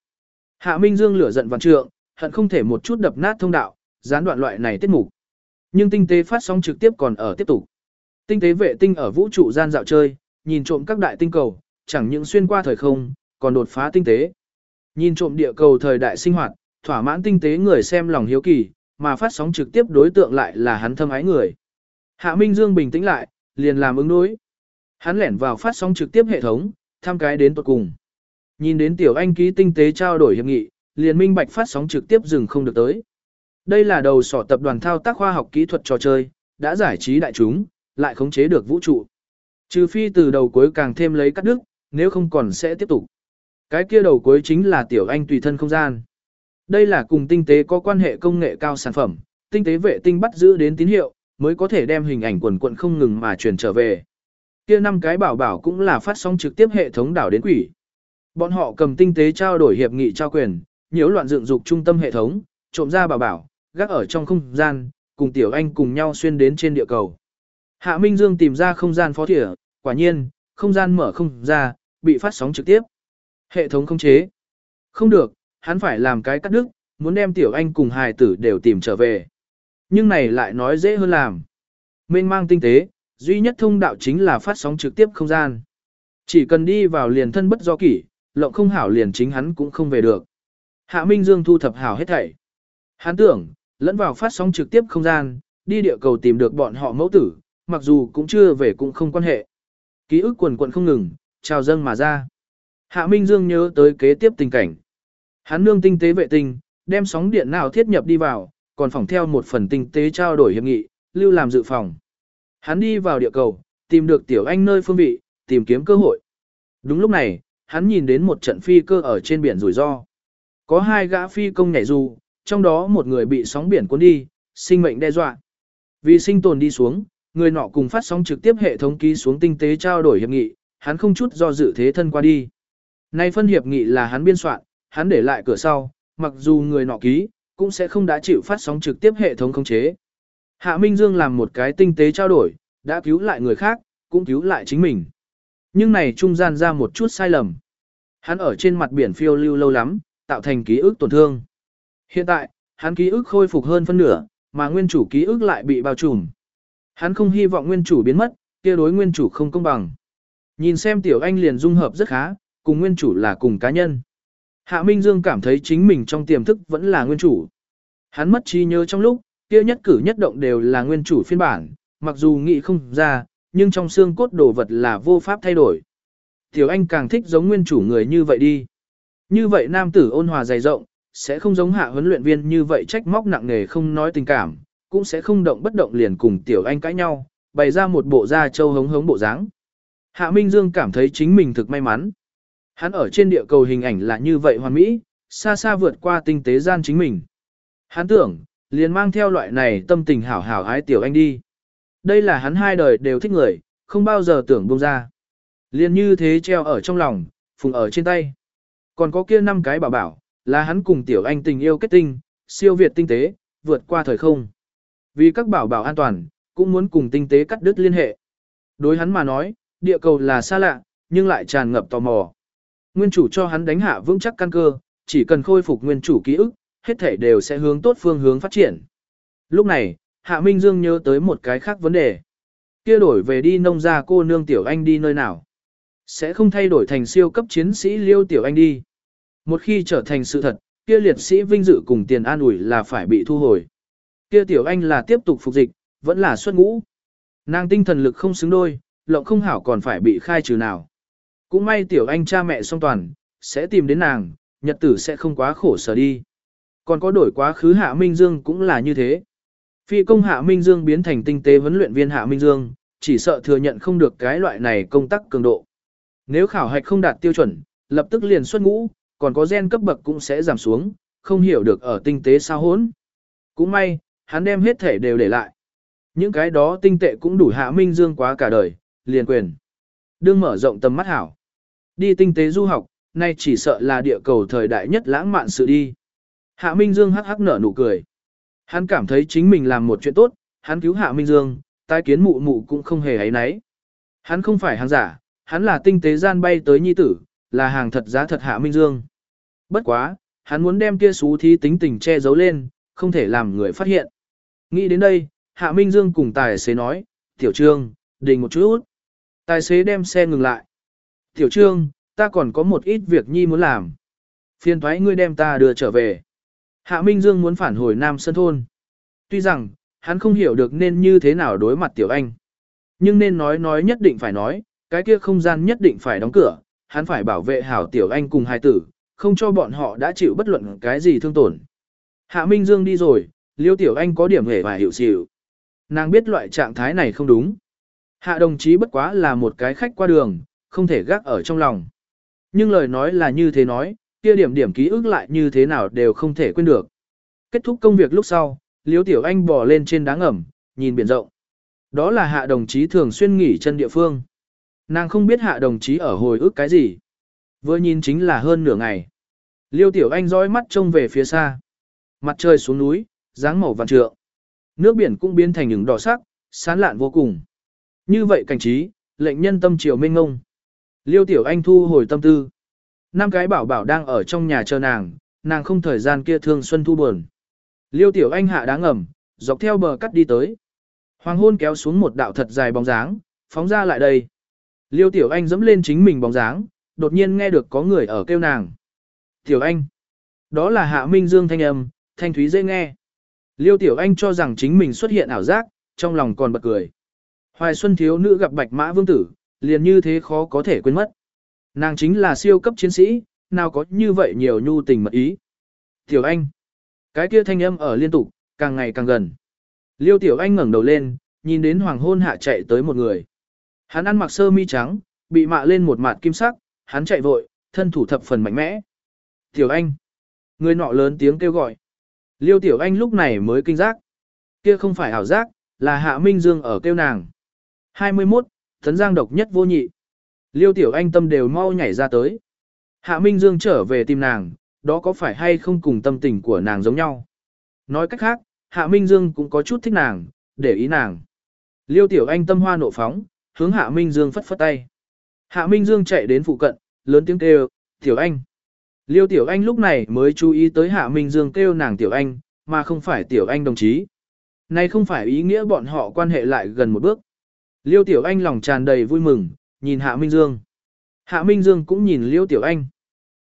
Hạ Minh Dương lửa giận vạn trượng, hận không thể một chút đập nát thông đạo, gián đoạn loại này tiết mục. Nhưng tinh tế phát sóng trực tiếp còn ở tiếp tục. Tinh tế vệ tinh ở vũ trụ gian dạo chơi, nhìn trộm các đại tinh cầu, chẳng những xuyên qua thời không, còn đột phá tinh tế. Nhìn trộm địa cầu thời đại sinh hoạt, thỏa mãn tinh tế người xem lòng hiếu kỳ, mà phát sóng trực tiếp đối tượng lại là hắn thâm ái người. Hạ Minh Dương bình tĩnh lại, liền làm ứng đối. Hắn lẻn vào phát sóng trực tiếp hệ thống, tham cái đến tuột cùng. Nhìn đến tiểu anh ký tinh tế trao đổi hiệp nghị, liền minh bạch phát sóng trực tiếp dừng không được tới. Đây là đầu sỏ tập đoàn thao tác khoa học kỹ thuật trò chơi, đã giải trí đại chúng, lại khống chế được vũ trụ. Trừ phi từ đầu cuối càng thêm lấy cắt đứt, nếu không còn sẽ tiếp tục. Cái kia đầu cuối chính là tiểu anh tùy thân không gian. Đây là cùng tinh tế có quan hệ công nghệ cao sản phẩm, tinh tế vệ tinh bắt giữ đến tín hiệu, mới có thể đem hình ảnh quần quận không ngừng mà truyền trở về. Kia năm cái bảo bảo cũng là phát sóng trực tiếp hệ thống đảo đến quỷ. Bọn họ cầm tinh tế trao đổi hiệp nghị trao quyền, nhiễu loạn dựng dục trung tâm hệ thống, trộm ra bảo bảo, gác ở trong không gian, cùng tiểu anh cùng nhau xuyên đến trên địa cầu. Hạ Minh Dương tìm ra không gian phó thỉa, quả nhiên, không gian mở không ra, bị phát sóng trực tiếp. Hệ thống không chế. Không được, hắn phải làm cái cắt đứt, muốn đem tiểu anh cùng hài tử đều tìm trở về. Nhưng này lại nói dễ hơn làm. Mênh mang tinh tế, duy nhất thông đạo chính là phát sóng trực tiếp không gian. Chỉ cần đi vào liền thân bất do kỷ, lộng không hảo liền chính hắn cũng không về được. Hạ Minh Dương thu thập hảo hết thảy. Hắn tưởng, lẫn vào phát sóng trực tiếp không gian, đi địa cầu tìm được bọn họ mẫu tử, mặc dù cũng chưa về cũng không quan hệ. Ký ức quần quận không ngừng, trào dâng mà ra. Hạ Minh Dương nhớ tới kế tiếp tình cảnh. Hắn nương tinh tế vệ tinh, đem sóng điện nào thiết nhập đi vào, còn phòng theo một phần tinh tế trao đổi hiệp nghị, lưu làm dự phòng. Hắn đi vào địa cầu, tìm được tiểu anh nơi phương vị, tìm kiếm cơ hội. Đúng lúc này, hắn nhìn đến một trận phi cơ ở trên biển rủi ro. Có hai gã phi công nhảy dù, trong đó một người bị sóng biển cuốn đi, sinh mệnh đe dọa. Vì sinh tồn đi xuống, người nọ cùng phát sóng trực tiếp hệ thống ký xuống tinh tế trao đổi hiệp nghị, hắn không chút do dự thế thân qua đi. Nay phân hiệp nghị là hắn biên soạn, hắn để lại cửa sau, mặc dù người nọ ký, cũng sẽ không đã chịu phát sóng trực tiếp hệ thống khống chế. Hạ Minh Dương làm một cái tinh tế trao đổi, đã cứu lại người khác, cũng cứu lại chính mình. Nhưng này trung gian ra một chút sai lầm. Hắn ở trên mặt biển phiêu lưu lâu lắm, tạo thành ký ức tổn thương. Hiện tại, hắn ký ức khôi phục hơn phân nửa, mà nguyên chủ ký ức lại bị bao trùm. Hắn không hy vọng nguyên chủ biến mất, kia đối nguyên chủ không công bằng. Nhìn xem tiểu anh liền dung hợp rất khá, cùng nguyên chủ là cùng cá nhân. Hạ Minh Dương cảm thấy chính mình trong tiềm thức vẫn là nguyên chủ. Hắn mất trí nhớ trong lúc, kia nhất cử nhất động đều là nguyên chủ phiên bản, mặc dù nghĩ không ra, nhưng trong xương cốt đồ vật là vô pháp thay đổi. Tiểu Anh càng thích giống nguyên chủ người như vậy đi. Như vậy nam tử ôn hòa dày rộng, sẽ không giống hạ huấn luyện viên như vậy trách móc nặng nề không nói tình cảm, cũng sẽ không động bất động liền cùng Tiểu Anh cãi nhau, bày ra một bộ da châu hống hống bộ dáng. Hạ Minh Dương cảm thấy chính mình thực may mắn. Hắn ở trên địa cầu hình ảnh là như vậy hoàn mỹ, xa xa vượt qua tinh tế gian chính mình. Hắn tưởng, liền mang theo loại này tâm tình hảo hảo ái Tiểu Anh đi. Đây là hắn hai đời đều thích người, không bao giờ tưởng buông ra. Liền như thế treo ở trong lòng, phùng ở trên tay. Còn có kia năm cái bảo bảo, là hắn cùng tiểu anh tình yêu kết tinh, siêu việt tinh tế, vượt qua thời không. Vì các bảo bảo an toàn, cũng muốn cùng tinh tế cắt đứt liên hệ. Đối hắn mà nói, địa cầu là xa lạ, nhưng lại tràn ngập tò mò. Nguyên chủ cho hắn đánh hạ vững chắc căn cơ, chỉ cần khôi phục nguyên chủ ký ức, hết thể đều sẽ hướng tốt phương hướng phát triển. Lúc này, Hạ Minh Dương nhớ tới một cái khác vấn đề. Kia đổi về đi nông gia cô nương Tiểu Anh đi nơi nào? Sẽ không thay đổi thành siêu cấp chiến sĩ Liêu Tiểu Anh đi. Một khi trở thành sự thật, kia liệt sĩ vinh dự cùng tiền an ủi là phải bị thu hồi. Kia Tiểu Anh là tiếp tục phục dịch, vẫn là xuất ngũ. Nàng tinh thần lực không xứng đôi, lộng không hảo còn phải bị khai trừ nào. Cũng may Tiểu Anh cha mẹ song toàn, sẽ tìm đến nàng, nhật tử sẽ không quá khổ sở đi. Còn có đổi quá khứ Hạ Minh Dương cũng là như thế. Phi công Hạ Minh Dương biến thành tinh tế huấn luyện viên Hạ Minh Dương, chỉ sợ thừa nhận không được cái loại này công tác cường độ. Nếu khảo hạch không đạt tiêu chuẩn, lập tức liền xuất ngũ, còn có gen cấp bậc cũng sẽ giảm xuống, không hiểu được ở tinh tế sao hốn. Cũng may, hắn đem hết thể đều để lại. Những cái đó tinh tệ cũng đủ Hạ Minh Dương quá cả đời, liền quyền. Đương mở rộng tầm mắt hảo. Đi tinh tế du học, nay chỉ sợ là địa cầu thời đại nhất lãng mạn sự đi. Hạ Minh Dương hắc hắc nở nụ cười. Hắn cảm thấy chính mình làm một chuyện tốt, hắn cứu Hạ Minh Dương, tái kiến mụ mụ cũng không hề ấy nấy. Hắn không phải hàng giả, hắn là tinh tế gian bay tới nhi tử, là hàng thật giá thật Hạ Minh Dương. Bất quá, hắn muốn đem kia xú thí tính tình che giấu lên, không thể làm người phát hiện. Nghĩ đến đây, Hạ Minh Dương cùng tài xế nói, Tiểu Trương, đình một chút. Tài xế đem xe ngừng lại. Tiểu Trương, ta còn có một ít việc nhi muốn làm. Phiên thoái ngươi đem ta đưa trở về. Hạ Minh Dương muốn phản hồi Nam Sơn Thôn. Tuy rằng, hắn không hiểu được nên như thế nào đối mặt Tiểu Anh. Nhưng nên nói nói nhất định phải nói, cái kia không gian nhất định phải đóng cửa, hắn phải bảo vệ hảo Tiểu Anh cùng hai tử, không cho bọn họ đã chịu bất luận cái gì thương tổn. Hạ Minh Dương đi rồi, Liêu Tiểu Anh có điểm hề và hiểu xỉu. Nàng biết loại trạng thái này không đúng. Hạ đồng chí bất quá là một cái khách qua đường, không thể gác ở trong lòng. Nhưng lời nói là như thế nói, kia điểm điểm ký ức lại như thế nào đều không thể quên được. Kết thúc công việc lúc sau, Liêu Tiểu Anh bò lên trên đá ngầm, nhìn biển rộng. Đó là hạ đồng chí thường xuyên nghỉ chân địa phương. Nàng không biết hạ đồng chí ở hồi ức cái gì. Vừa nhìn chính là hơn nửa ngày. Liêu Tiểu Anh dõi mắt trông về phía xa. Mặt trời xuống núi, dáng màu vàng trượng. Nước biển cũng biến thành những đỏ sắc, sán lạn vô cùng. Như vậy cảnh trí, lệnh nhân tâm triều mênh ngông. Liêu Tiểu Anh thu hồi tâm tư. Năm cái bảo bảo đang ở trong nhà chờ nàng, nàng không thời gian kia thương xuân thu buồn. Liêu Tiểu Anh hạ đáng ngầm, dọc theo bờ cắt đi tới. Hoàng hôn kéo xuống một đạo thật dài bóng dáng, phóng ra lại đây. Liêu Tiểu Anh dẫm lên chính mình bóng dáng, đột nhiên nghe được có người ở kêu nàng. Tiểu Anh. Đó là Hạ Minh Dương thanh âm, thanh thúy dễ nghe. Liêu Tiểu Anh cho rằng chính mình xuất hiện ảo giác, trong lòng còn bật cười. Hoài Xuân thiếu nữ gặp Bạch Mã Vương tử, liền như thế khó có thể quên mất. Nàng chính là siêu cấp chiến sĩ, nào có như vậy nhiều nhu tình mật ý. Tiểu Anh. Cái kia thanh âm ở liên tục, càng ngày càng gần. Liêu Tiểu Anh ngẩng đầu lên, nhìn đến hoàng hôn hạ chạy tới một người. Hắn ăn mặc sơ mi trắng, bị mạ lên một mặt kim sắc, hắn chạy vội, thân thủ thập phần mạnh mẽ. Tiểu Anh. Người nọ lớn tiếng kêu gọi. Liêu Tiểu Anh lúc này mới kinh giác. Kia không phải ảo giác, là Hạ Minh Dương ở kêu nàng. 21, Tấn Giang độc nhất vô nhị. Liêu Tiểu Anh tâm đều mau nhảy ra tới. Hạ Minh Dương trở về tìm nàng, đó có phải hay không cùng tâm tình của nàng giống nhau. Nói cách khác, Hạ Minh Dương cũng có chút thích nàng, để ý nàng. Liêu Tiểu Anh tâm hoa nộ phóng, hướng Hạ Minh Dương phất phất tay. Hạ Minh Dương chạy đến phụ cận, lớn tiếng kêu, Tiểu Anh. Liêu Tiểu Anh lúc này mới chú ý tới Hạ Minh Dương kêu nàng Tiểu Anh, mà không phải Tiểu Anh đồng chí. Này không phải ý nghĩa bọn họ quan hệ lại gần một bước. Liêu Tiểu Anh lòng tràn đầy vui mừng, nhìn Hạ Minh Dương. Hạ Minh Dương cũng nhìn Liêu Tiểu Anh.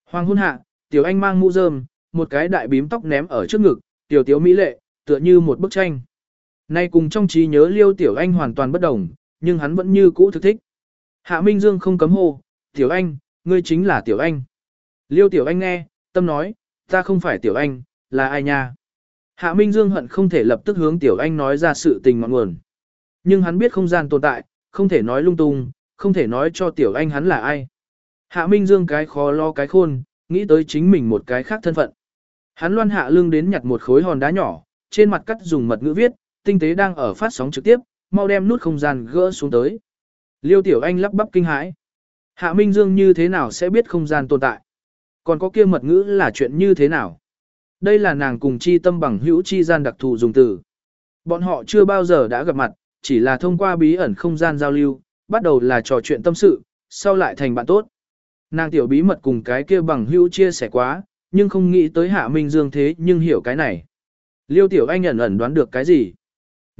Hoàng hôn hạ, Tiểu Anh mang mũ rơm, một cái đại bím tóc ném ở trước ngực, Tiểu Tiểu Mỹ lệ, tựa như một bức tranh. Nay cùng trong trí nhớ Liêu Tiểu Anh hoàn toàn bất đồng, nhưng hắn vẫn như cũ thực thích. Hạ Minh Dương không cấm hô, Tiểu Anh, ngươi chính là Tiểu Anh. Liêu Tiểu Anh nghe, tâm nói, ta không phải Tiểu Anh, là ai nha? Hạ Minh Dương hận không thể lập tức hướng Tiểu Anh nói ra sự tình ngọn nguồn. Nhưng hắn biết không gian tồn tại, không thể nói lung tung, không thể nói cho Tiểu Anh hắn là ai. Hạ Minh Dương cái khó lo cái khôn, nghĩ tới chính mình một cái khác thân phận. Hắn loan hạ lưng đến nhặt một khối hòn đá nhỏ, trên mặt cắt dùng mật ngữ viết, tinh tế đang ở phát sóng trực tiếp, mau đem nút không gian gỡ xuống tới. Liêu Tiểu Anh lắp bắp kinh hãi. Hạ Minh Dương như thế nào sẽ biết không gian tồn tại? Còn có kia mật ngữ là chuyện như thế nào? Đây là nàng cùng chi tâm bằng hữu chi gian đặc thù dùng từ. Bọn họ chưa bao giờ đã gặp mặt, chỉ là thông qua bí ẩn không gian giao lưu, bắt đầu là trò chuyện tâm sự, sau lại thành bạn tốt. Nàng tiểu bí mật cùng cái kia bằng hữu chia sẻ quá, nhưng không nghĩ tới Hạ Minh Dương thế nhưng hiểu cái này. Liêu tiểu anh ẩn ẩn đoán được cái gì?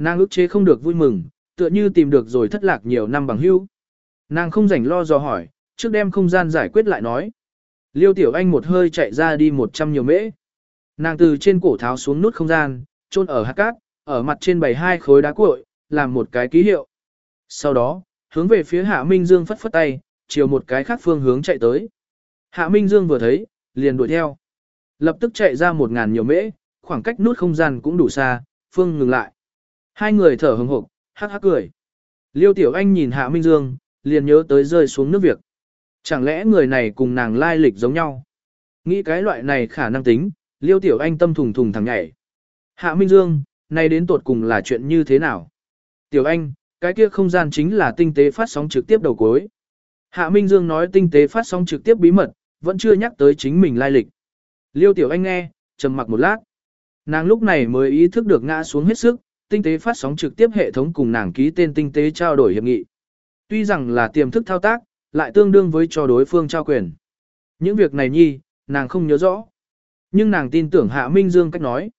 Nàng ức chế không được vui mừng, tựa như tìm được rồi thất lạc nhiều năm bằng hữu. Nàng không rảnh lo dò hỏi, trước đem không gian giải quyết lại nói. Liêu tiểu anh một hơi chạy ra đi một trăm nhiều mễ. Nàng từ trên cổ tháo xuống nút không gian, chôn ở hạt cát, ở mặt trên bày hai khối đá cuội, làm một cái ký hiệu. Sau đó, hướng về phía Hạ Minh Dương phất phất tay, chiều một cái khác phương hướng chạy tới. Hạ Minh Dương vừa thấy, liền đuổi theo. Lập tức chạy ra một ngàn nhiều mễ, khoảng cách nút không gian cũng đủ xa, phương ngừng lại. Hai người thở hừng hực, hắc hắc cười. Liêu Tiểu Anh nhìn Hạ Minh Dương, liền nhớ tới rơi xuống nước việc. Chẳng lẽ người này cùng nàng lai lịch giống nhau? Nghĩ cái loại này khả năng tính, Liêu Tiểu Anh tâm thùng thùng thẳng nhảy. Hạ Minh Dương, nay đến tột cùng là chuyện như thế nào? Tiểu Anh, cái kia không gian chính là tinh tế phát sóng trực tiếp đầu cuối. Hạ Minh Dương nói tinh tế phát sóng trực tiếp bí mật, vẫn chưa nhắc tới chính mình lai lịch. Liêu Tiểu Anh nghe, trầm mặc một lát. Nàng lúc này mới ý thức được ngã xuống hết sức, tinh tế phát sóng trực tiếp hệ thống cùng nàng ký tên tinh tế trao đổi hiệp nghị. Tuy rằng là tiềm thức thao tác, lại tương đương với cho đối phương trao quyền. Những việc này nhi, nàng không nhớ rõ. Nhưng nàng tin tưởng Hạ Minh Dương cách nói.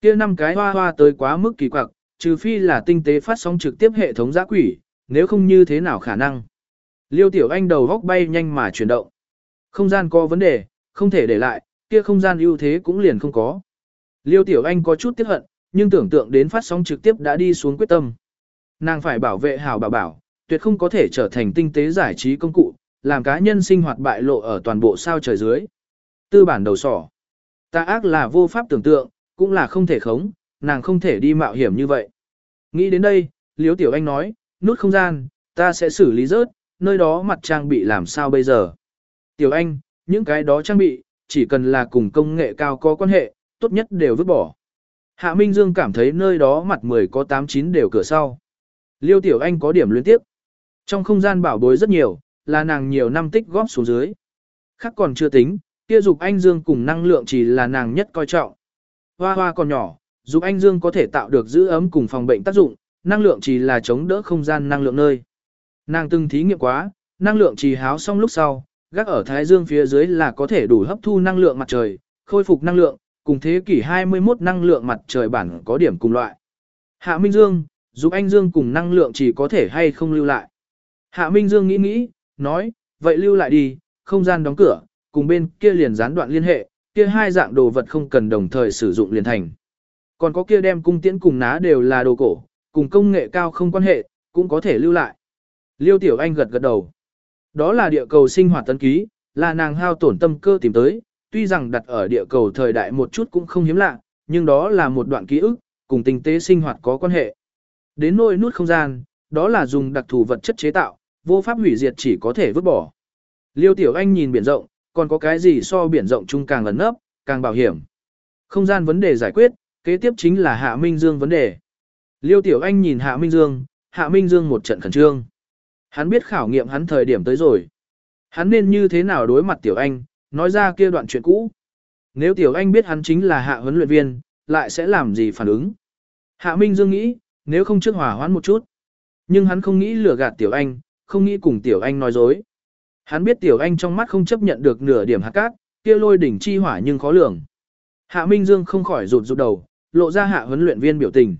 kia năm cái hoa hoa tới quá mức kỳ quặc, trừ phi là tinh tế phát sóng trực tiếp hệ thống giã quỷ, nếu không như thế nào khả năng. Liêu Tiểu Anh đầu góc bay nhanh mà chuyển động. Không gian có vấn đề, không thể để lại, kia không gian ưu thế cũng liền không có. Liêu Tiểu Anh có chút tiếc hận, nhưng tưởng tượng đến phát sóng trực tiếp đã đi xuống quyết tâm. Nàng phải bảo vệ hảo bảo bảo, tuyệt không có thể trở thành tinh tế giải trí công cụ, làm cá nhân sinh hoạt bại lộ ở toàn bộ sao trời dưới. Tư bản đầu sỏ. Ta ác là vô pháp tưởng tượng, cũng là không thể khống, nàng không thể đi mạo hiểm như vậy. Nghĩ đến đây, Liễu Tiểu Anh nói, nút không gian, ta sẽ xử lý rớt, nơi đó mặt trang bị làm sao bây giờ. Tiểu Anh, những cái đó trang bị, chỉ cần là cùng công nghệ cao có quan hệ, tốt nhất đều vứt bỏ. Hạ Minh Dương cảm thấy nơi đó mặt 10 có 8-9 đều cửa sau. Liêu Tiểu Anh có điểm liên tiếp. Trong không gian bảo bối rất nhiều, là nàng nhiều năm tích góp xuống dưới. Khác còn chưa tính, kia dục anh Dương cùng năng lượng chỉ là nàng nhất coi trọng. Hoa hoa còn nhỏ, dục anh Dương có thể tạo được giữ ấm cùng phòng bệnh tác dụng, năng lượng chỉ là chống đỡ không gian năng lượng nơi. Nàng từng thí nghiệm quá, năng lượng trì háo xong lúc sau, gác ở thái dương phía dưới là có thể đủ hấp thu năng lượng mặt trời, khôi phục năng lượng, cùng thế kỷ 21 năng lượng mặt trời bản có điểm cùng loại. Hạ Minh Dương, giúp anh Dương cùng năng lượng chỉ có thể hay không lưu lại. Hạ Minh Dương nghĩ nghĩ, nói, vậy lưu lại đi, không gian đóng cửa, cùng bên kia liền gián đoạn liên hệ, kia hai dạng đồ vật không cần đồng thời sử dụng liền thành. Còn có kia đem cung tiễn cùng ná đều là đồ cổ, cùng công nghệ cao không quan hệ, cũng có thể lưu lại. Liêu Tiểu Anh gật gật đầu. Đó là địa cầu sinh hoạt tân ký, là nàng hao tổn tâm cơ tìm tới, tuy rằng đặt ở địa cầu thời đại một chút cũng không hiếm lạ, nhưng đó là một đoạn ký ức, cùng tinh tế sinh hoạt có quan hệ. Đến nỗi nút không gian, đó là dùng đặc thù vật chất chế tạo, vô pháp hủy diệt chỉ có thể vứt bỏ. Liêu Tiểu Anh nhìn biển rộng, còn có cái gì so biển rộng chung càng ẩn nấp, càng bảo hiểm. Không gian vấn đề giải quyết, kế tiếp chính là Hạ Minh Dương vấn đề. Liêu Tiểu Anh nhìn Hạ Minh Dương, Hạ Minh Dương một trận khẩn trương. Hắn biết khảo nghiệm hắn thời điểm tới rồi. Hắn nên như thế nào đối mặt Tiểu Anh, nói ra kia đoạn chuyện cũ. Nếu Tiểu Anh biết hắn chính là hạ huấn luyện viên, lại sẽ làm gì phản ứng. Hạ Minh Dương nghĩ, nếu không trước hòa hoãn một chút. Nhưng hắn không nghĩ lừa gạt Tiểu Anh, không nghĩ cùng Tiểu Anh nói dối. Hắn biết Tiểu Anh trong mắt không chấp nhận được nửa điểm hạt cát, kia lôi đỉnh chi hỏa nhưng khó lường. Hạ Minh Dương không khỏi rụt rụt đầu, lộ ra hạ huấn luyện viên biểu tình.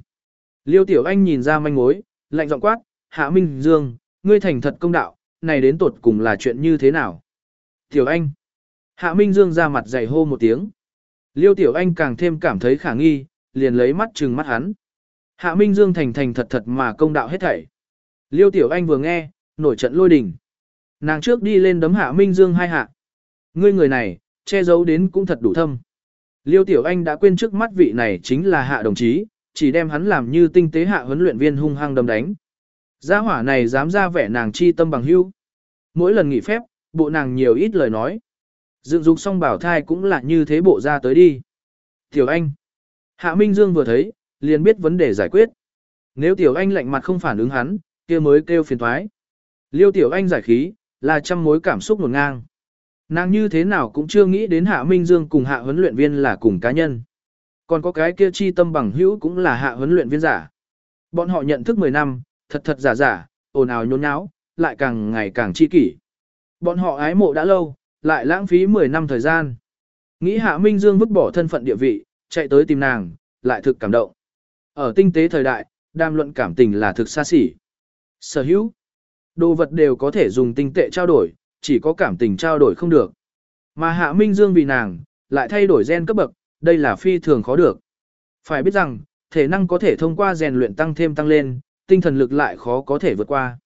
Liêu Tiểu Anh nhìn ra manh mối, lạnh giọng quát, Hạ Minh Dương, ngươi thành thật công đạo, này đến tột cùng là chuyện như thế nào? Tiểu Anh. Hạ Minh Dương ra mặt dày hô một tiếng. Liêu Tiểu Anh càng thêm cảm thấy khả nghi, liền lấy mắt trừng mắt hắn. Hạ Minh Dương thành thành thật thật mà công đạo hết thảy. Liêu Tiểu Anh vừa nghe, nổi trận lôi đình. Nàng trước đi lên đấm Hạ Minh Dương hai hạ. Ngươi người này, che giấu đến cũng thật đủ thâm. Liêu Tiểu Anh đã quên trước mắt vị này chính là Hạ đồng chí, chỉ đem hắn làm như tinh tế hạ huấn luyện viên hung hăng đâm đánh. Gia hỏa này dám ra vẻ nàng chi tâm bằng hữu. Mỗi lần nghỉ phép, bộ nàng nhiều ít lời nói. Dựng dục xong bảo thai cũng là như thế bộ ra tới đi. Tiểu Anh. Hạ Minh Dương vừa thấy, liền biết vấn đề giải quyết. Nếu Tiểu Anh lạnh mặt không phản ứng hắn, kia mới kêu phiền thoái. Liêu Tiểu Anh giải khí, là trăm mối cảm xúc nguồn ngang. Nàng như thế nào cũng chưa nghĩ đến Hạ Minh Dương cùng Hạ huấn luyện viên là cùng cá nhân. Còn có cái kia chi tâm bằng hữu cũng là Hạ huấn luyện viên giả. Bọn họ nhận thức 10 năm, thật thật giả giả, ồn ào nhốn nháo, lại càng ngày càng chi kỷ. Bọn họ ái mộ đã lâu, lại lãng phí 10 năm thời gian. Nghĩ Hạ Minh Dương vứt bỏ thân phận địa vị, chạy tới tìm nàng, lại thực cảm động. Ở tinh tế thời đại, đàm luận cảm tình là thực xa xỉ. Sở hữu, đồ vật đều có thể dùng tinh tệ trao đổi, chỉ có cảm tình trao đổi không được. Mà Hạ Minh Dương vì nàng, lại thay đổi gen cấp bậc, đây là phi thường khó được. Phải biết rằng, thể năng có thể thông qua rèn luyện tăng thêm tăng lên, tinh thần lực lại khó có thể vượt qua.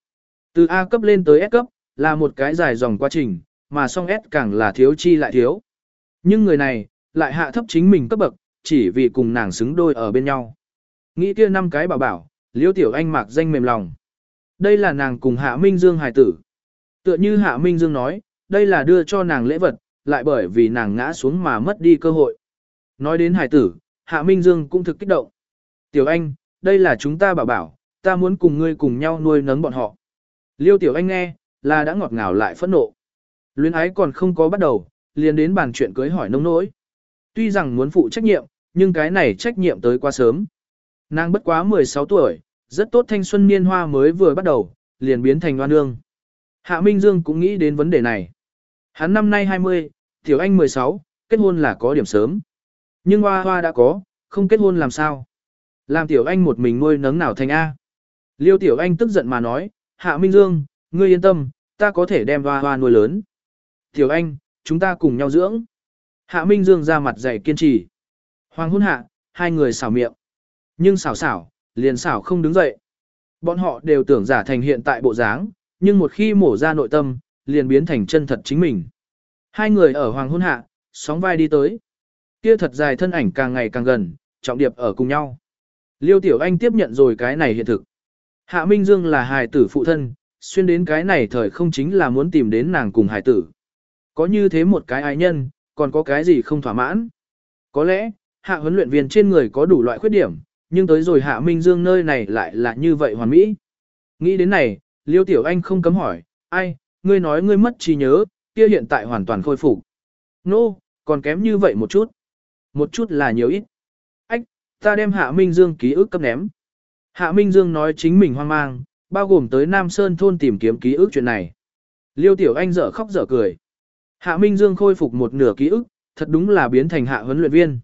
Từ A cấp lên tới S cấp, là một cái dài dòng quá trình, mà song S càng là thiếu chi lại thiếu. Nhưng người này, lại hạ thấp chính mình cấp bậc, chỉ vì cùng nàng xứng đôi ở bên nhau. Nghĩ kia năm cái bảo bảo, liêu tiểu anh mạc danh mềm lòng. Đây là nàng cùng Hạ Minh Dương hài tử. Tựa như Hạ Minh Dương nói, đây là đưa cho nàng lễ vật, lại bởi vì nàng ngã xuống mà mất đi cơ hội. Nói đến hài tử, Hạ Minh Dương cũng thực kích động. Tiểu Anh, đây là chúng ta bảo bảo, ta muốn cùng ngươi cùng nhau nuôi nấng bọn họ. Liêu Tiểu Anh nghe, là đã ngọt ngào lại phẫn nộ. Luyến ái còn không có bắt đầu, liền đến bàn chuyện cưới hỏi nông nỗi. Tuy rằng muốn phụ trách nhiệm, nhưng cái này trách nhiệm tới quá sớm. Nàng bất quá 16 tuổi, rất tốt thanh xuân niên hoa mới vừa bắt đầu, liền biến thành oan ương. Hạ Minh Dương cũng nghĩ đến vấn đề này. Hắn năm nay 20, Tiểu Anh 16, kết hôn là có điểm sớm. Nhưng hoa hoa đã có, không kết hôn làm sao? Làm Tiểu Anh một mình nuôi nấng nào thành A. Liêu Tiểu Anh tức giận mà nói, Hạ Minh Dương, ngươi yên tâm, ta có thể đem hoa hoa nuôi lớn. Tiểu Anh, chúng ta cùng nhau dưỡng. Hạ Minh Dương ra mặt dày kiên trì. Hoàng hôn hạ, hai người xảo miệng. Nhưng xảo xảo, liền xảo không đứng dậy. Bọn họ đều tưởng giả thành hiện tại bộ dáng, nhưng một khi mổ ra nội tâm, liền biến thành chân thật chính mình. Hai người ở hoàng hôn hạ, sóng vai đi tới. Kia thật dài thân ảnh càng ngày càng gần, trọng điệp ở cùng nhau. Liêu Tiểu Anh tiếp nhận rồi cái này hiện thực. Hạ Minh Dương là hài tử phụ thân, xuyên đến cái này thời không chính là muốn tìm đến nàng cùng hài tử. Có như thế một cái ái nhân, còn có cái gì không thỏa mãn. Có lẽ, hạ huấn luyện viên trên người có đủ loại khuyết điểm, nhưng tới rồi hạ Minh Dương nơi này lại là như vậy hoàn mỹ. Nghĩ đến này, Liêu Tiểu Anh không cấm hỏi, ai, ngươi nói ngươi mất trí nhớ, kia hiện tại hoàn toàn khôi phục. Nô, no, còn kém như vậy một chút. Một chút là nhiều ít. Ách, ta đem hạ Minh Dương ký ức cấp ném. Hạ Minh Dương nói chính mình hoang mang, bao gồm tới Nam Sơn thôn tìm kiếm ký ức chuyện này. Liêu Tiểu Anh dở khóc dở cười. Hạ Minh Dương khôi phục một nửa ký ức, thật đúng là biến thành hạ huấn luyện viên.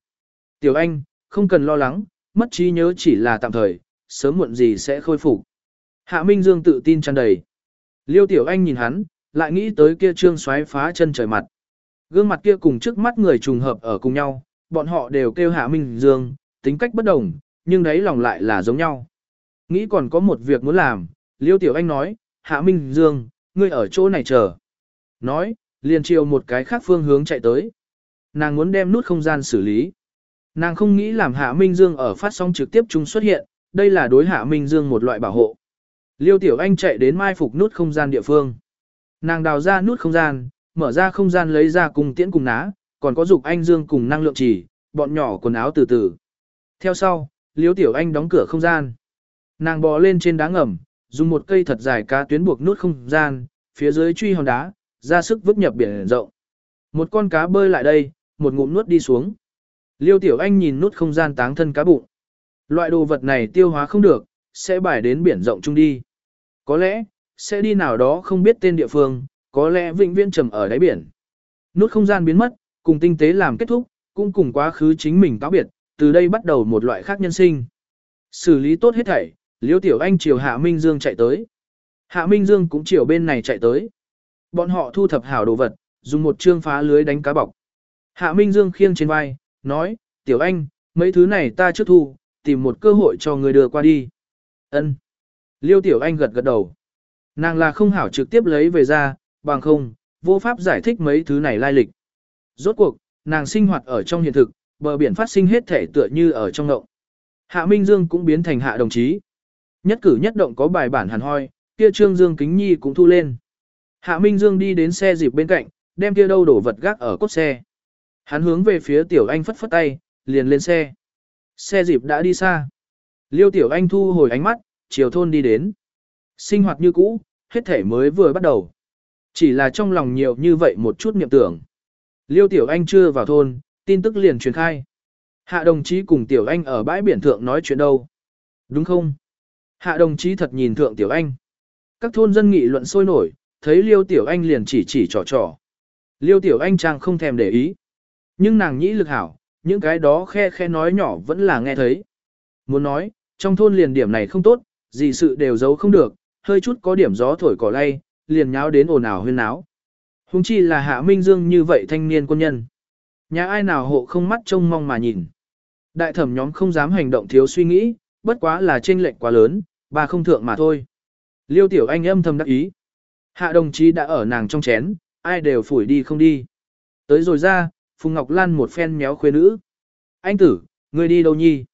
Tiểu Anh, không cần lo lắng, mất trí nhớ chỉ là tạm thời, sớm muộn gì sẽ khôi phục. Hạ Minh Dương tự tin tràn đầy. Liêu Tiểu Anh nhìn hắn, lại nghĩ tới kia trương xoáy phá chân trời mặt. Gương mặt kia cùng trước mắt người trùng hợp ở cùng nhau, bọn họ đều kêu Hạ Minh Dương, tính cách bất đồng, nhưng đấy lòng lại là giống nhau. Nghĩ còn có một việc muốn làm, Liêu Tiểu Anh nói, Hạ Minh Dương, ngươi ở chỗ này chờ. Nói, liền chiều một cái khác phương hướng chạy tới. Nàng muốn đem nút không gian xử lý. Nàng không nghĩ làm Hạ Minh Dương ở phát sóng trực tiếp chúng xuất hiện, đây là đối Hạ Minh Dương một loại bảo hộ. Liêu Tiểu Anh chạy đến mai phục nút không gian địa phương. Nàng đào ra nút không gian, mở ra không gian lấy ra cùng tiễn cùng ná, còn có dục anh Dương cùng năng lượng chỉ, bọn nhỏ quần áo từ từ. Theo sau, Liêu Tiểu Anh đóng cửa không gian. Nàng bò lên trên đá ngầm, dùng một cây thật dài cá tuyến buộc nút không gian, phía dưới truy hòn đá, ra sức vứt nhập biển rộng. Một con cá bơi lại đây, một ngụm nuốt đi xuống. Liêu Tiểu Anh nhìn nút không gian táng thân cá bụng. Loại đồ vật này tiêu hóa không được, sẽ bài đến biển rộng chung đi. Có lẽ, sẽ đi nào đó không biết tên địa phương, có lẽ vĩnh viễn trầm ở đáy biển. Nút không gian biến mất, cùng tinh tế làm kết thúc, cũng cùng quá khứ chính mình cáo biệt, từ đây bắt đầu một loại khác nhân sinh. Xử lý tốt hết thảy, Liêu Tiểu Anh chiều Hạ Minh Dương chạy tới. Hạ Minh Dương cũng chiều bên này chạy tới. Bọn họ thu thập hảo đồ vật, dùng một chương phá lưới đánh cá bọc. Hạ Minh Dương khiêng trên vai, nói, Tiểu Anh, mấy thứ này ta trước thu, tìm một cơ hội cho người đưa qua đi. Ân. Liêu Tiểu Anh gật gật đầu. Nàng là không hảo trực tiếp lấy về ra, bằng không, vô pháp giải thích mấy thứ này lai lịch. Rốt cuộc, nàng sinh hoạt ở trong hiện thực, bờ biển phát sinh hết thể tựa như ở trong ngộng. Hạ Minh Dương cũng biến thành hạ đồng chí. Nhất cử nhất động có bài bản hàn hoi, kia Trương Dương Kính Nhi cũng thu lên. Hạ Minh Dương đi đến xe dịp bên cạnh, đem kia đâu đổ vật gác ở cốt xe. Hắn hướng về phía Tiểu Anh phất phất tay, liền lên xe. Xe dịp đã đi xa. Liêu Tiểu Anh thu hồi ánh mắt, chiều thôn đi đến. Sinh hoạt như cũ, hết thể mới vừa bắt đầu. Chỉ là trong lòng nhiều như vậy một chút niệm tưởng. Liêu Tiểu Anh chưa vào thôn, tin tức liền truyền khai. Hạ đồng chí cùng Tiểu Anh ở bãi biển thượng nói chuyện đâu. Đúng không? Hạ đồng chí thật nhìn thượng Tiểu Anh. Các thôn dân nghị luận sôi nổi, thấy Liêu Tiểu Anh liền chỉ chỉ trò trò. Liêu Tiểu Anh chàng không thèm để ý. Nhưng nàng nhĩ lực hảo, những cái đó khe khe nói nhỏ vẫn là nghe thấy. Muốn nói, trong thôn liền điểm này không tốt, gì sự đều giấu không được, hơi chút có điểm gió thổi cỏ lay, liền nháo đến ồn ào huyên náo. Hùng chi là Hạ Minh Dương như vậy thanh niên quân nhân. Nhà ai nào hộ không mắt trông mong mà nhìn. Đại thẩm nhóm không dám hành động thiếu suy nghĩ, bất quá là chênh lệch quá lớn, bà không thượng mà thôi. Liêu tiểu anh âm thầm đắc ý. Hạ đồng chí đã ở nàng trong chén, ai đều phủi đi không đi. Tới rồi ra, Phùng Ngọc Lan một phen méo khuê nữ. Anh tử, ngươi đi đâu nhi?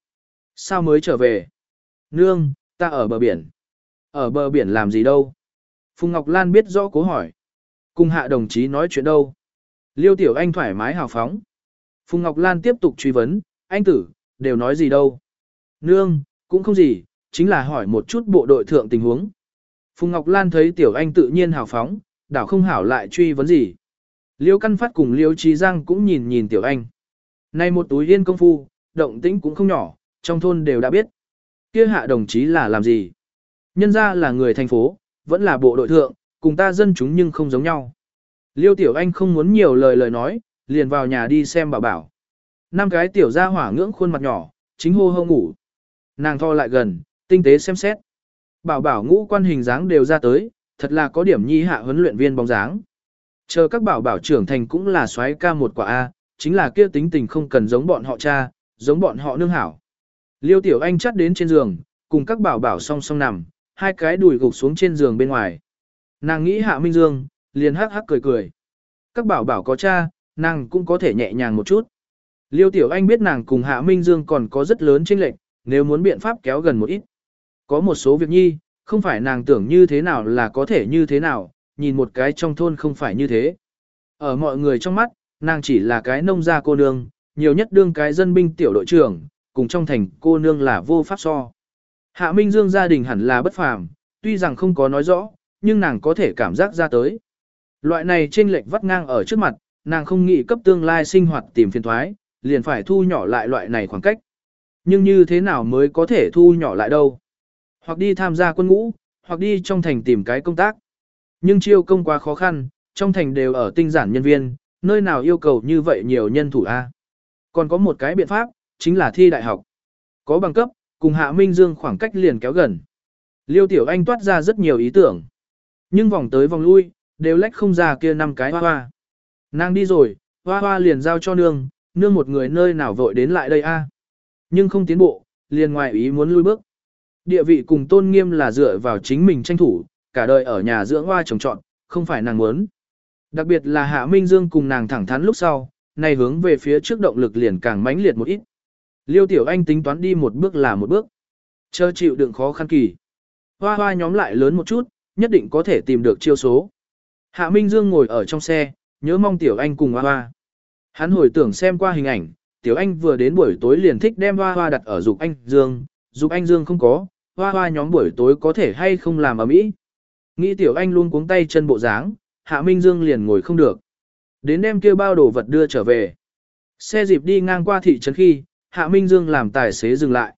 Sao mới trở về? Nương, ta ở bờ biển. Ở bờ biển làm gì đâu? Phùng Ngọc Lan biết rõ cố hỏi. Cùng hạ đồng chí nói chuyện đâu? Liêu Tiểu Anh thoải mái hào phóng. Phùng Ngọc Lan tiếp tục truy vấn, anh tử, đều nói gì đâu? Nương, cũng không gì, chính là hỏi một chút bộ đội thượng tình huống. Phùng Ngọc Lan thấy Tiểu Anh tự nhiên hào phóng, đảo không hảo lại truy vấn gì. Liêu Căn Phát cùng Liêu Trí Giang cũng nhìn nhìn Tiểu Anh. nay một túi yên công phu, động tĩnh cũng không nhỏ, trong thôn đều đã biết. Kia hạ đồng chí là làm gì? Nhân ra là người thành phố, vẫn là bộ đội thượng, cùng ta dân chúng nhưng không giống nhau. Liêu Tiểu Anh không muốn nhiều lời lời nói, liền vào nhà đi xem bảo bảo. Năm cái tiểu gia hỏa ngưỡng khuôn mặt nhỏ, chính hô hô ngủ. Nàng tho lại gần, tinh tế xem xét. Bảo bảo ngũ quan hình dáng đều ra tới, thật là có điểm nhi hạ huấn luyện viên bóng dáng. Chờ các bảo bảo trưởng thành cũng là xoáy ca một quả A, chính là kia tính tình không cần giống bọn họ cha, giống bọn họ nương hảo. Liêu Tiểu Anh chắt đến trên giường, cùng các bảo bảo song song nằm, hai cái đùi gục xuống trên giường bên ngoài. Nàng nghĩ Hạ Minh Dương, liền hắc hắc cười cười. Các bảo bảo có cha, nàng cũng có thể nhẹ nhàng một chút. Liêu Tiểu Anh biết nàng cùng Hạ Minh Dương còn có rất lớn chênh lệch, nếu muốn biện pháp kéo gần một ít. Có một số việc nhi, không phải nàng tưởng như thế nào là có thể như thế nào, nhìn một cái trong thôn không phải như thế. Ở mọi người trong mắt, nàng chỉ là cái nông gia cô nương, nhiều nhất đương cái dân binh tiểu đội trưởng, cùng trong thành cô nương là vô pháp so. Hạ Minh Dương gia đình hẳn là bất phàm, tuy rằng không có nói rõ, nhưng nàng có thể cảm giác ra tới. Loại này trên lệch vắt ngang ở trước mặt, nàng không nghĩ cấp tương lai sinh hoạt tìm phiền thoái, liền phải thu nhỏ lại loại này khoảng cách. Nhưng như thế nào mới có thể thu nhỏ lại đâu? Hoặc đi tham gia quân ngũ, hoặc đi trong thành tìm cái công tác. Nhưng chiêu công quá khó khăn, trong thành đều ở tinh giản nhân viên, nơi nào yêu cầu như vậy nhiều nhân thủ A. Còn có một cái biện pháp, chính là thi đại học. Có bằng cấp, cùng Hạ Minh Dương khoảng cách liền kéo gần. Liêu Tiểu Anh toát ra rất nhiều ý tưởng. Nhưng vòng tới vòng lui, đều lách không ra kia năm cái hoa hoa. Nàng đi rồi, hoa hoa liền giao cho nương, nương một người nơi nào vội đến lại đây a? Nhưng không tiến bộ, liền ngoài ý muốn lui bước. Địa vị cùng tôn nghiêm là dựa vào chính mình tranh thủ, cả đời ở nhà dưỡng hoa trồng trọn, không phải nàng muốn. Đặc biệt là Hạ Minh Dương cùng nàng thẳng thắn lúc sau, này hướng về phía trước động lực liền càng mãnh liệt một ít. Liêu Tiểu Anh tính toán đi một bước là một bước. Chờ chịu đựng khó khăn kỳ. Hoa hoa nhóm lại lớn một chút, nhất định có thể tìm được chiêu số. Hạ Minh Dương ngồi ở trong xe, nhớ mong Tiểu Anh cùng hoa hoa. Hắn hồi tưởng xem qua hình ảnh, Tiểu Anh vừa đến buổi tối liền thích đem hoa hoa đặt ở dục anh Dương, dục anh Dương không có, hoa hoa nhóm buổi tối có thể hay không làm ở mỹ. Nghĩ Tiểu Anh luôn cuống tay chân bộ dáng, Hạ Minh Dương liền ngồi không được. Đến đem kia bao đồ vật đưa trở về. Xe dịp đi ngang qua thị trấn khi, Hạ Minh Dương làm tài xế dừng lại.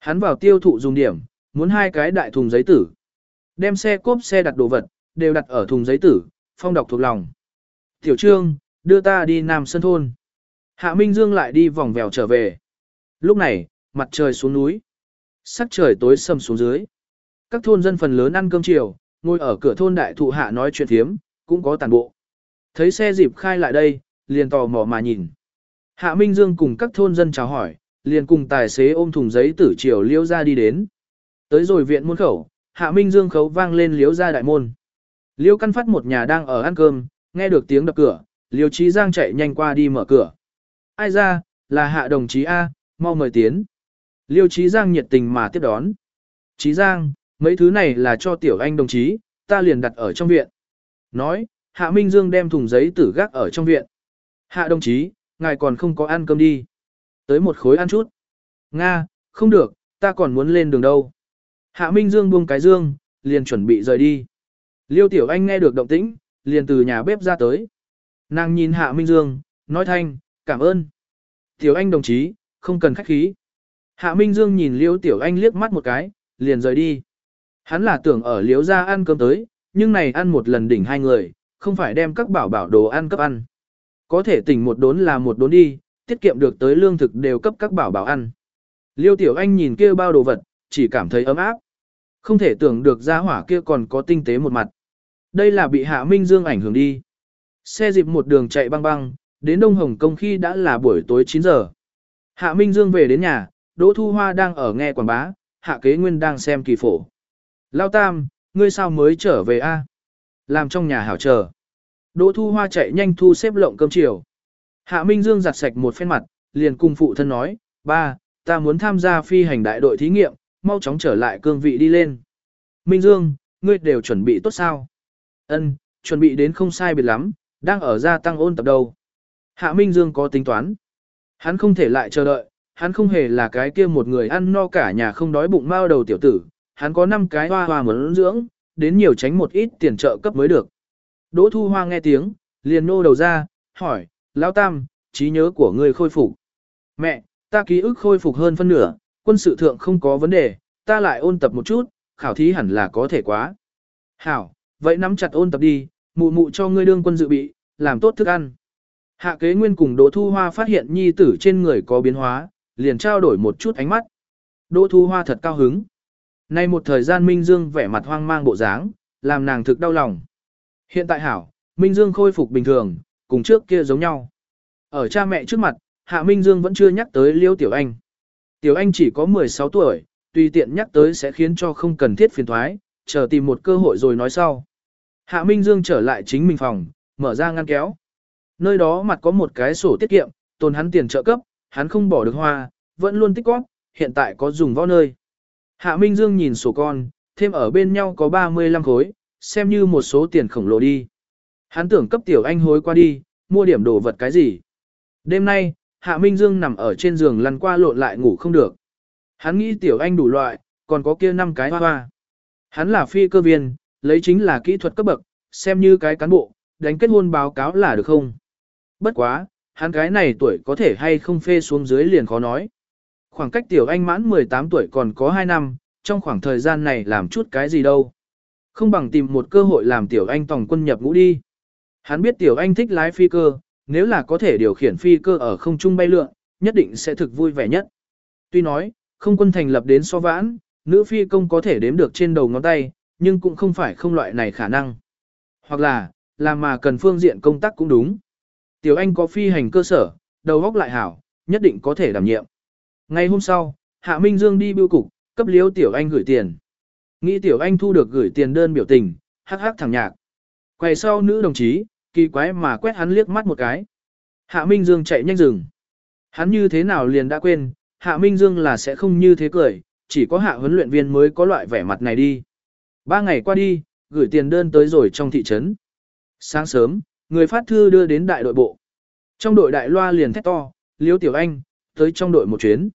Hắn vào tiêu thụ dùng điểm, muốn hai cái đại thùng giấy tử. Đem xe cốp xe đặt đồ vật, đều đặt ở thùng giấy tử, phong đọc thuộc lòng. Tiểu Trương, đưa ta đi Nam Sơn Thôn. Hạ Minh Dương lại đi vòng vèo trở về. Lúc này, mặt trời xuống núi. Sắc trời tối sầm xuống dưới. Các thôn dân phần lớn ăn cơm chiều, ngồi ở cửa thôn đại thụ hạ nói chuyện thiếm, cũng có tàn bộ. Thấy xe dịp khai lại đây, liền tò mò mà nhìn. Hạ Minh Dương cùng các thôn dân chào hỏi, liền cùng tài xế ôm thùng giấy tử chiều liêu ra đi đến. Tới rồi viện môn khẩu, Hạ Minh Dương khấu vang lên liếu ra đại môn. Liêu căn phát một nhà đang ở ăn cơm, nghe được tiếng đập cửa, Liêu trí Giang chạy nhanh qua đi mở cửa. Ai ra, là Hạ đồng chí A, mau mời tiến. Liêu Chí Giang nhiệt tình mà tiếp đón. Chí Giang, mấy thứ này là cho tiểu anh đồng chí, ta liền đặt ở trong viện. Nói, Hạ Minh Dương đem thùng giấy tử gác ở trong viện. Hạ đồng chí, ngài còn không có ăn cơm đi. Tới một khối ăn chút. Nga, không được, ta còn muốn lên đường đâu. Hạ Minh Dương buông cái dương, liền chuẩn bị rời đi. Liêu Tiểu Anh nghe được động tĩnh, liền từ nhà bếp ra tới. Nàng nhìn Hạ Minh Dương, nói thanh, cảm ơn. Tiểu Anh đồng chí, không cần khách khí. Hạ Minh Dương nhìn Liêu Tiểu Anh liếc mắt một cái, liền rời đi. Hắn là tưởng ở Liêu ra ăn cơm tới, nhưng này ăn một lần đỉnh hai người, không phải đem các bảo bảo đồ ăn cấp ăn. Có thể tỉnh một đốn là một đốn đi, tiết kiệm được tới lương thực đều cấp các bảo bảo ăn. Liêu Tiểu Anh nhìn kia bao đồ vật, chỉ cảm thấy ấm áp. Không thể tưởng được gia hỏa kia còn có tinh tế một mặt. Đây là bị Hạ Minh Dương ảnh hưởng đi. Xe dịp một đường chạy băng băng, đến Đông Hồng Kông khi đã là buổi tối 9 giờ. Hạ Minh Dương về đến nhà, Đỗ Thu Hoa đang ở nghe quảng bá, Hạ Kế Nguyên đang xem kỳ phổ. Lao Tam, ngươi sao mới trở về a? Làm trong nhà hảo chờ. Đỗ Thu Hoa chạy nhanh thu xếp lộng cơm chiều. Hạ Minh Dương giặt sạch một phen mặt, liền cùng phụ thân nói, ba, ta muốn tham gia phi hành đại đội thí nghiệm, mau chóng trở lại cương vị đi lên. Minh Dương, ngươi đều chuẩn bị tốt sao? Ân, chuẩn bị đến không sai biệt lắm, đang ở gia tăng ôn tập đâu. Hạ Minh Dương có tính toán. Hắn không thể lại chờ đợi, hắn không hề là cái kia một người ăn no cả nhà không đói bụng mao đầu tiểu tử, hắn có 5 cái hoa hoa muốn dưỡng, đến nhiều tránh một ít tiền trợ cấp mới được. Đỗ Thu Hoa nghe tiếng, liền nô đầu ra, hỏi, Lão Tam, trí nhớ của ngươi khôi phục. Mẹ, ta ký ức khôi phục hơn phân nửa, quân sự thượng không có vấn đề, ta lại ôn tập một chút, khảo thí hẳn là có thể quá. Hảo, vậy nắm chặt ôn tập đi, mụ mụ cho ngươi đương quân dự bị, làm tốt thức ăn. Hạ kế nguyên cùng Đỗ Thu Hoa phát hiện nhi tử trên người có biến hóa, liền trao đổi một chút ánh mắt. Đỗ Thu Hoa thật cao hứng. Nay một thời gian Minh Dương vẻ mặt hoang mang bộ dáng, làm nàng thực đau lòng. Hiện tại hảo, Minh Dương khôi phục bình thường, cùng trước kia giống nhau. Ở cha mẹ trước mặt, Hạ Minh Dương vẫn chưa nhắc tới Liêu Tiểu Anh. Tiểu Anh chỉ có 16 tuổi, tùy tiện nhắc tới sẽ khiến cho không cần thiết phiền thoái, chờ tìm một cơ hội rồi nói sau. Hạ Minh Dương trở lại chính mình phòng, mở ra ngăn kéo. Nơi đó mặt có một cái sổ tiết kiệm, tồn hắn tiền trợ cấp, hắn không bỏ được hoa, vẫn luôn tích góp, hiện tại có dùng võ nơi. Hạ Minh Dương nhìn sổ con, thêm ở bên nhau có 35 khối, xem như một số tiền khổng lồ đi. Hắn tưởng cấp tiểu anh hối qua đi, mua điểm đồ vật cái gì. Đêm nay, Hạ Minh Dương nằm ở trên giường lăn qua lộn lại ngủ không được. Hắn nghĩ tiểu anh đủ loại, còn có kia năm cái hoa hoa. Hắn là phi cơ viên, lấy chính là kỹ thuật cấp bậc, xem như cái cán bộ, đánh kết hôn báo cáo là được không. Bất quá, hắn cái này tuổi có thể hay không phê xuống dưới liền khó nói. Khoảng cách tiểu anh mãn 18 tuổi còn có 2 năm, trong khoảng thời gian này làm chút cái gì đâu. Không bằng tìm một cơ hội làm tiểu anh tòng quân nhập ngũ đi. Hắn biết tiểu anh thích lái phi cơ, nếu là có thể điều khiển phi cơ ở không trung bay lượn, nhất định sẽ thực vui vẻ nhất. Tuy nói, không quân thành lập đến so vãn, nữ phi công có thể đếm được trên đầu ngón tay, nhưng cũng không phải không loại này khả năng. Hoặc là, làm mà cần phương diện công tác cũng đúng. Tiểu Anh có phi hành cơ sở, đầu góc lại hảo, nhất định có thể đảm nhiệm. Ngày hôm sau, Hạ Minh Dương đi bưu cục, cấp liếu Tiểu Anh gửi tiền. Nghĩ Tiểu Anh thu được gửi tiền đơn biểu tình, hắc hắc thẳng nhạc. Quay sau nữ đồng chí, kỳ quái mà quét hắn liếc mắt một cái. Hạ Minh Dương chạy nhanh rừng. Hắn như thế nào liền đã quên, Hạ Minh Dương là sẽ không như thế cười, chỉ có hạ huấn luyện viên mới có loại vẻ mặt này đi. Ba ngày qua đi, gửi tiền đơn tới rồi trong thị trấn. Sáng sớm, người phát thư đưa đến đại đội bộ. Trong đội đại loa liền thét to, Liêu Tiểu Anh, tới trong đội một chuyến.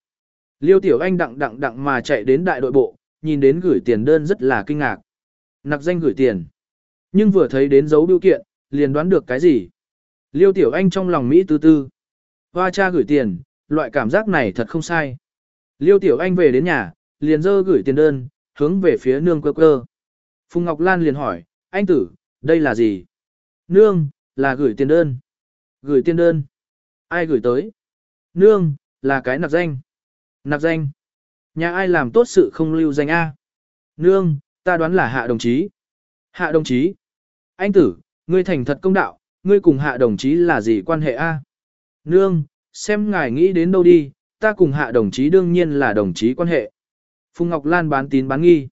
Liêu Tiểu Anh đặng đặng đặng mà chạy đến đại đội bộ, nhìn đến gửi tiền đơn rất là kinh ngạc. Nặc danh gửi tiền. Nhưng vừa thấy đến dấu biểu kiện, liền đoán được cái gì. Liêu Tiểu Anh trong lòng Mỹ tư tư. Hoa cha gửi tiền, loại cảm giác này thật không sai. Liêu Tiểu Anh về đến nhà, liền dơ gửi tiền đơn, hướng về phía nương cơ cơ. Phùng Ngọc Lan liền hỏi, anh tử, đây là gì? Nương, là gửi tiền đơn. Gửi tiền đơn. Ai gửi tới? Nương, là cái nạp danh. Nạp danh. Nhà ai làm tốt sự không lưu danh A? Nương, ta đoán là hạ đồng chí. Hạ đồng chí. Anh tử, ngươi thành thật công đạo, ngươi cùng hạ đồng chí là gì quan hệ A? Nương, xem ngài nghĩ đến đâu đi, ta cùng hạ đồng chí đương nhiên là đồng chí quan hệ. Phùng Ngọc Lan bán tín bán nghi.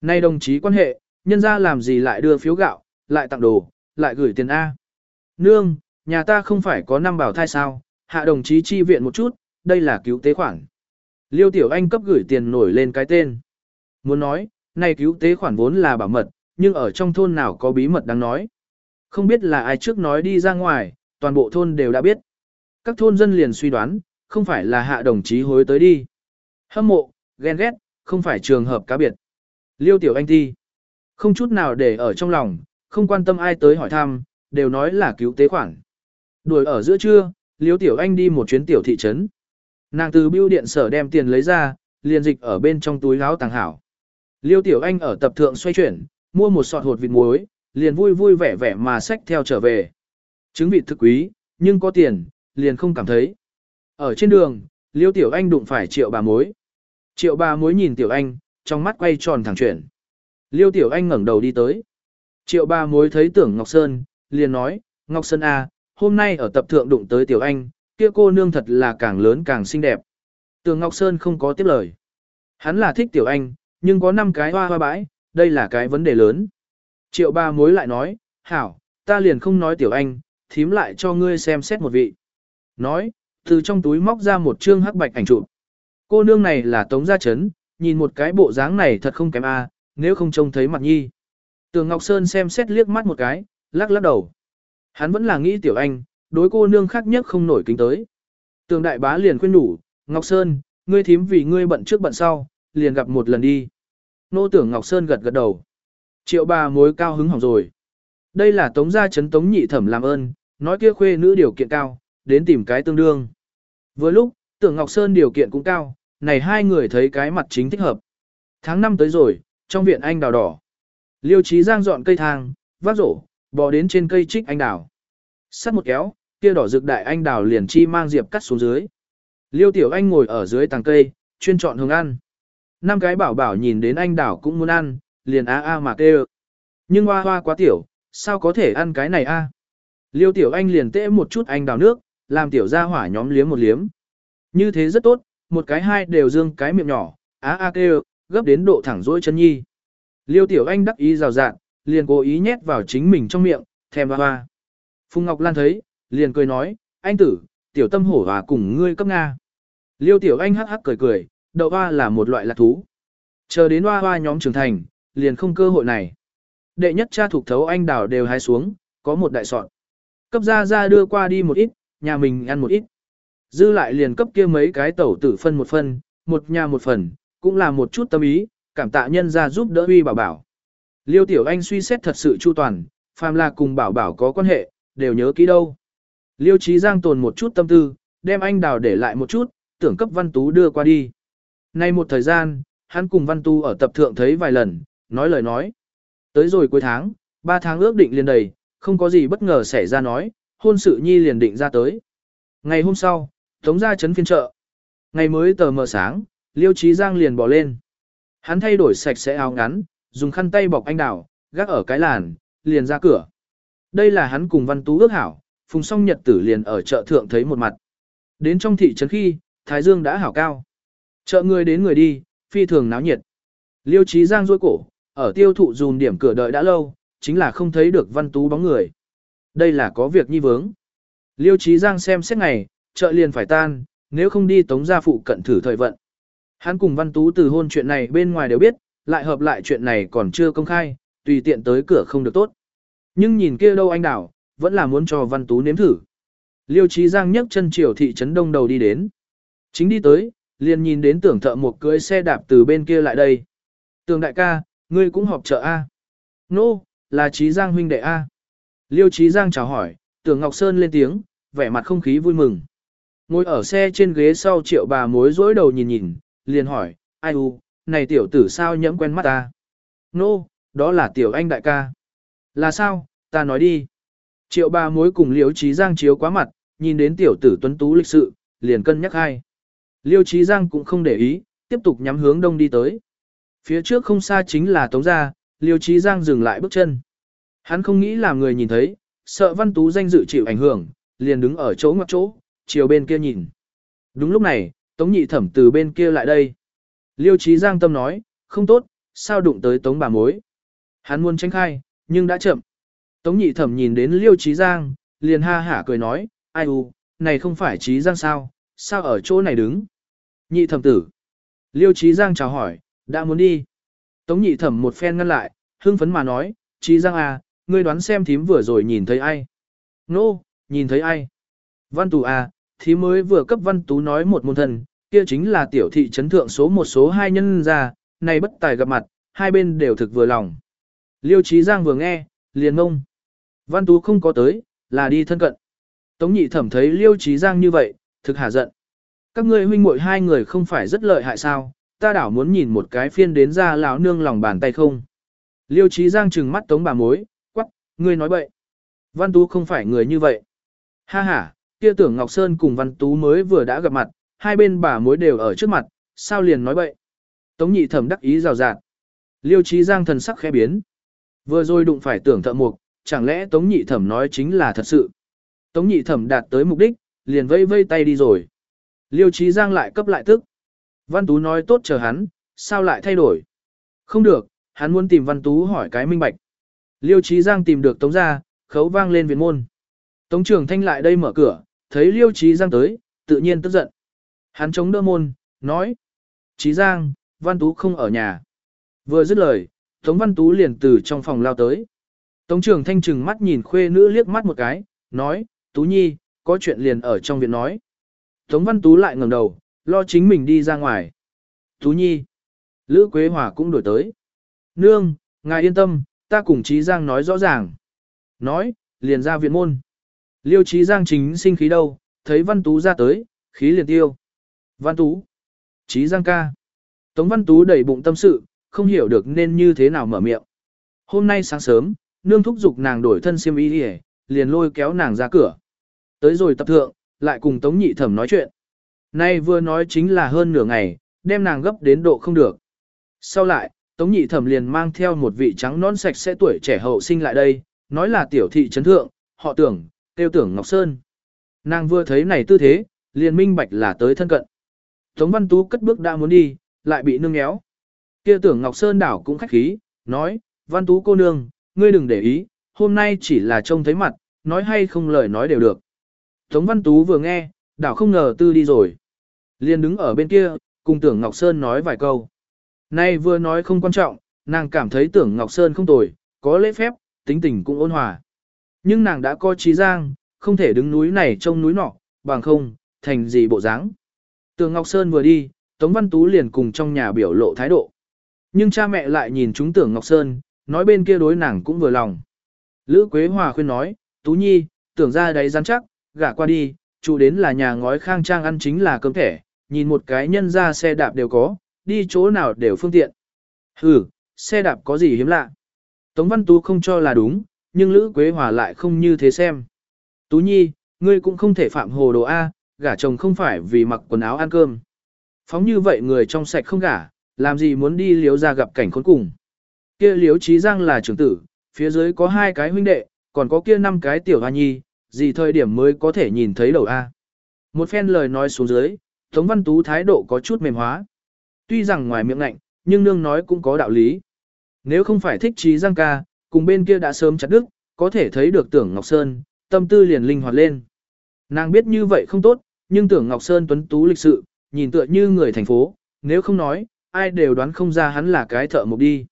Nay đồng chí quan hệ, nhân ra làm gì lại đưa phiếu gạo, lại tặng đồ, lại gửi tiền A. Nương, nhà ta không phải có năm bảo thai sao, hạ đồng chí chi viện một chút, đây là cứu tế khoản. Liêu Tiểu Anh cấp gửi tiền nổi lên cái tên. Muốn nói, này cứu tế khoản vốn là bảo mật, nhưng ở trong thôn nào có bí mật đáng nói. Không biết là ai trước nói đi ra ngoài, toàn bộ thôn đều đã biết. Các thôn dân liền suy đoán, không phải là hạ đồng chí hối tới đi. Hâm mộ, ghen ghét, không phải trường hợp cá biệt. Liêu Tiểu Anh thi. Không chút nào để ở trong lòng, không quan tâm ai tới hỏi thăm, đều nói là cứu tế khoản. Đuổi ở giữa trưa, Liêu Tiểu Anh đi một chuyến tiểu thị trấn. Nàng từ bưu điện sở đem tiền lấy ra, liền dịch ở bên trong túi áo tàng hảo. Liêu Tiểu Anh ở tập thượng xoay chuyển, mua một sọt hột vịt muối, liền vui vui vẻ vẻ mà xách theo trở về. Trứng vịt thực quý, nhưng có tiền, liền không cảm thấy. Ở trên đường, Liêu Tiểu Anh đụng phải triệu bà mối. Triệu bà mối nhìn Tiểu Anh, trong mắt quay tròn thẳng chuyển. Liêu Tiểu Anh ngẩng đầu đi tới. Triệu bà mối thấy tưởng Ngọc Sơn, liền nói, Ngọc Sơn A, à, hôm nay ở tập thượng đụng tới Tiểu Anh, kia cô nương thật là càng lớn càng xinh đẹp. Tường Ngọc Sơn không có tiếp lời. Hắn là thích Tiểu Anh, nhưng có 5 cái hoa hoa bãi, đây là cái vấn đề lớn. Triệu Ba mối lại nói, hảo, ta liền không nói Tiểu Anh, thím lại cho ngươi xem xét một vị. Nói, từ trong túi móc ra một chương hắc bạch ảnh chụp. Cô nương này là Tống Gia Trấn, nhìn một cái bộ dáng này thật không kém a, nếu không trông thấy mặt nhi. Tường Ngọc Sơn xem xét liếc mắt một cái, lắc lắc đầu. Hắn vẫn là nghĩ tiểu anh, đối cô nương khác nhất không nổi kính tới. Tường đại bá liền khuyên nhủ, Ngọc Sơn, ngươi thím vì ngươi bận trước bận sau, liền gặp một lần đi. Nô tưởng Ngọc Sơn gật gật đầu. Triệu bà mối cao hứng hỏng rồi. Đây là tống gia chấn tống nhị thẩm làm ơn, nói kia khuê nữ điều kiện cao, đến tìm cái tương đương. Vừa lúc, tưởng Ngọc Sơn điều kiện cũng cao, này hai người thấy cái mặt chính thích hợp. Tháng năm tới rồi, trong viện anh đào đỏ. Liêu Chí Giang dọn cây thang, vác rổ, bò đến trên cây trích anh đào. Sắt một kéo, kia đỏ rực đại anh đào liền chi mang diệp cắt xuống dưới. Liêu Tiểu Anh ngồi ở dưới tàng cây, chuyên chọn hương ăn. Năm cái bảo bảo nhìn đến anh đào cũng muốn ăn, liền a a mà kêu. Nhưng hoa hoa quá tiểu, sao có thể ăn cái này a? Liêu Tiểu Anh liền tễ một chút anh đào nước, làm tiểu gia hỏa nhóm liếm một liếm. Như thế rất tốt, một cái hai đều dương cái miệng nhỏ, á a kêu, gấp đến độ thẳng dỗi chân nhi. Liêu tiểu anh đắc ý rào rạng, liền cố ý nhét vào chính mình trong miệng, thèm hoa hoa. Phùng Ngọc Lan thấy, liền cười nói, anh tử, tiểu tâm hổ hòa cùng ngươi cấp Nga. Liêu tiểu anh hắc hắc cười cười, đậu hoa là một loại lạc thú. Chờ đến hoa hoa nhóm trưởng thành, liền không cơ hội này. Đệ nhất cha thuộc thấu anh đảo đều hái xuống, có một đại sọt, Cấp ra ra đưa qua đi một ít, nhà mình ăn một ít. Dư lại liền cấp kia mấy cái tẩu tử phân một phân, một nhà một phần, cũng là một chút tâm ý, cảm tạ nhân ra giúp đỡ uy bảo bảo. Liêu Tiểu Anh suy xét thật sự chu toàn, phàm là cùng bảo bảo có quan hệ, đều nhớ kỹ đâu. Liêu Trí Giang tồn một chút tâm tư, đem anh đào để lại một chút, tưởng cấp văn tú đưa qua đi. Nay một thời gian, hắn cùng Văn Tu ở tập thượng thấy vài lần, nói lời nói. Tới rồi cuối tháng, ba tháng ước định liền đầy, không có gì bất ngờ xảy ra nói, hôn sự nhi liền định ra tới. Ngày hôm sau, Tống ra chấn phiên chợ. Ngày mới tờ mờ sáng, Liêu Trí Giang liền bỏ lên. Hắn thay đổi sạch sẽ áo ngắn, dùng khăn tay bọc anh đào, gác ở cái làn, liền ra cửa. Đây là hắn cùng Văn Tú ước hảo, phùng song nhật tử liền ở chợ thượng thấy một mặt. Đến trong thị trấn khi, Thái Dương đã hảo cao. Chợ người đến người đi, phi thường náo nhiệt. Liêu chí Giang rôi cổ, ở tiêu thụ dùn điểm cửa đợi đã lâu, chính là không thấy được Văn Tú bóng người. Đây là có việc nhi vướng. Liêu chí Giang xem xét ngày, chợ liền phải tan, nếu không đi tống gia phụ cận thử thời vận. Hắn cùng Văn Tú từ hôn chuyện này bên ngoài đều biết, lại hợp lại chuyện này còn chưa công khai, tùy tiện tới cửa không được tốt. Nhưng nhìn kia đâu anh đảo, vẫn là muốn cho Văn Tú nếm thử. Liêu Chí Giang nhấc chân chiều thị trấn đông đầu đi đến. Chính đi tới, liền nhìn đến tưởng thợ một cưới xe đạp từ bên kia lại đây. Tưởng đại ca, ngươi cũng họp chợ A. Nô, no, là Chí Giang huynh đệ A. Liêu Chí Giang chào hỏi, tưởng Ngọc Sơn lên tiếng, vẻ mặt không khí vui mừng. Ngồi ở xe trên ghế sau triệu bà mối rối đầu nhìn nhìn, liền hỏi, ai u, này tiểu tử sao nhẫm quen mắt ta? Nô, no, đó là tiểu anh đại ca. Là sao, ta nói đi. Triệu ba mối cùng liêu trí giang chiếu quá mặt, nhìn đến tiểu tử tuấn tú lịch sự, liền cân nhắc hai. Liêu trí giang cũng không để ý, tiếp tục nhắm hướng đông đi tới. Phía trước không xa chính là tống gia, liêu trí giang dừng lại bước chân. Hắn không nghĩ làm người nhìn thấy, sợ văn tú danh dự chịu ảnh hưởng, liền đứng ở chỗ ngoặc chỗ, chiều bên kia nhìn. Đúng lúc này, tống nhị thẩm từ bên kia lại đây. Liêu Chí giang tâm nói, không tốt, sao đụng tới tống bà mối. Hắn muốn tránh khai, nhưng đã chậm. Tống nhị thẩm nhìn đến Liêu Chí Giang, liền ha hả cười nói, ai u, này không phải Chí Giang sao, sao ở chỗ này đứng? Nhị thẩm tử. Liêu Chí Giang chào hỏi, đã muốn đi. Tống nhị thẩm một phen ngăn lại, hưng phấn mà nói, Chí Giang à, ngươi đoán xem thím vừa rồi nhìn thấy ai? Nô, no, nhìn thấy ai? Văn Tú à, thím mới vừa cấp Văn Tú nói một môn thần, kia chính là tiểu thị trấn thượng số một số hai nhân ra, này bất tài gặp mặt, hai bên đều thực vừa lòng. Liêu Trí Giang vừa nghe, liền ngông Văn Tú không có tới, là đi thân cận. Tống nhị thẩm thấy Liêu Trí Giang như vậy, thực hả giận. Các ngươi huynh muội hai người không phải rất lợi hại sao, ta đảo muốn nhìn một cái phiên đến ra lão nương lòng bàn tay không. Liêu Trí Giang trừng mắt Tống bà mối, quắc, ngươi nói bậy. Văn Tú không phải người như vậy. Ha ha, kia tưởng Ngọc Sơn cùng Văn Tú mới vừa đã gặp mặt, hai bên bà mối đều ở trước mặt, sao liền nói bậy. Tống nhị thẩm đắc ý rào rạt. Liêu Trí Giang thần sắc khẽ biến. Vừa rồi đụng phải tưởng thợ mục, chẳng lẽ Tống Nhị Thẩm nói chính là thật sự. Tống Nhị Thẩm đạt tới mục đích, liền vây vây tay đi rồi. Liêu Trí Giang lại cấp lại tức. Văn Tú nói tốt chờ hắn, sao lại thay đổi? Không được, hắn muốn tìm Văn Tú hỏi cái minh bạch. Liêu Trí Giang tìm được Tống ra, khấu vang lên viện môn. Tống trưởng thanh lại đây mở cửa, thấy Liêu Trí Giang tới, tự nhiên tức giận. Hắn chống đỡ môn, nói. Trí Giang, Văn Tú không ở nhà. Vừa dứt lời, Tống Văn Tú liền từ trong phòng lao tới. Tống trưởng thanh trừng mắt nhìn khuê nữ liếc mắt một cái, nói, Tú Nhi, có chuyện liền ở trong viện nói. Tống Văn Tú lại ngẩng đầu, lo chính mình đi ra ngoài. Tú Nhi, Lữ Quế Hòa cũng đổi tới. Nương, ngài yên tâm, ta cùng Trí Giang nói rõ ràng. Nói, liền ra viện môn. Liêu Trí Giang chính sinh khí đâu, thấy Văn Tú ra tới, khí liền tiêu. Văn Tú, Trí Giang ca. Tống Văn Tú đầy bụng tâm sự, không hiểu được nên như thế nào mở miệng. Hôm nay sáng sớm, nương thúc giục nàng đổi thân xiêm y đi liền lôi kéo nàng ra cửa. Tới rồi tập thượng, lại cùng Tống Nhị Thẩm nói chuyện. Nay vừa nói chính là hơn nửa ngày, đem nàng gấp đến độ không được. Sau lại, Tống Nhị Thẩm liền mang theo một vị trắng non sạch sẽ tuổi trẻ hậu sinh lại đây, nói là tiểu thị trấn thượng, họ tưởng, tiêu tưởng Ngọc Sơn. Nàng vừa thấy này tư thế, liền minh bạch là tới thân cận. Tống Văn Tú cất bước đã muốn đi, lại bị nương éo. Kia tưởng Ngọc Sơn đảo cũng khách khí, nói, Văn Tú cô nương, ngươi đừng để ý, hôm nay chỉ là trông thấy mặt, nói hay không lời nói đều được. Tống Văn Tú vừa nghe, đảo không ngờ tư đi rồi. liền đứng ở bên kia, cùng tưởng Ngọc Sơn nói vài câu. Nay vừa nói không quan trọng, nàng cảm thấy tưởng Ngọc Sơn không tồi, có lễ phép, tính tình cũng ôn hòa. Nhưng nàng đã có trí giang, không thể đứng núi này trông núi nọ, bằng không, thành gì bộ dáng. Tường Ngọc Sơn vừa đi, Tống Văn Tú liền cùng trong nhà biểu lộ thái độ. Nhưng cha mẹ lại nhìn chúng tưởng Ngọc Sơn, nói bên kia đối nàng cũng vừa lòng. Lữ Quế Hòa khuyên nói, Tú Nhi, tưởng ra đấy rắn chắc, gả qua đi, chủ đến là nhà ngói khang trang ăn chính là cơm thẻ, nhìn một cái nhân ra xe đạp đều có, đi chỗ nào đều phương tiện. Hừ, xe đạp có gì hiếm lạ. Tống Văn Tú không cho là đúng, nhưng Lữ Quế Hòa lại không như thế xem. Tú Nhi, ngươi cũng không thể phạm hồ đồ A, gả chồng không phải vì mặc quần áo ăn cơm. Phóng như vậy người trong sạch không gả, làm gì muốn đi liếu ra gặp cảnh khốn cùng. Kia liếu trí giang là trưởng tử, phía dưới có hai cái huynh đệ, còn có kia năm cái tiểu hoa nhi, gì thời điểm mới có thể nhìn thấy đầu A. Một phen lời nói xuống dưới, Tống Văn Tú thái độ có chút mềm hóa. Tuy rằng ngoài miệng ngạnh, nhưng nương nói cũng có đạo lý. Nếu không phải thích trí giang ca, cùng bên kia đã sớm chặt đức, có thể thấy được tưởng Ngọc Sơn, tâm tư liền linh hoạt lên. Nàng biết như vậy không tốt, nhưng tưởng Ngọc Sơn tuấn tú lịch sự, nhìn tựa như người thành phố, nếu không nói, ai đều đoán không ra hắn là cái thợ mộc đi.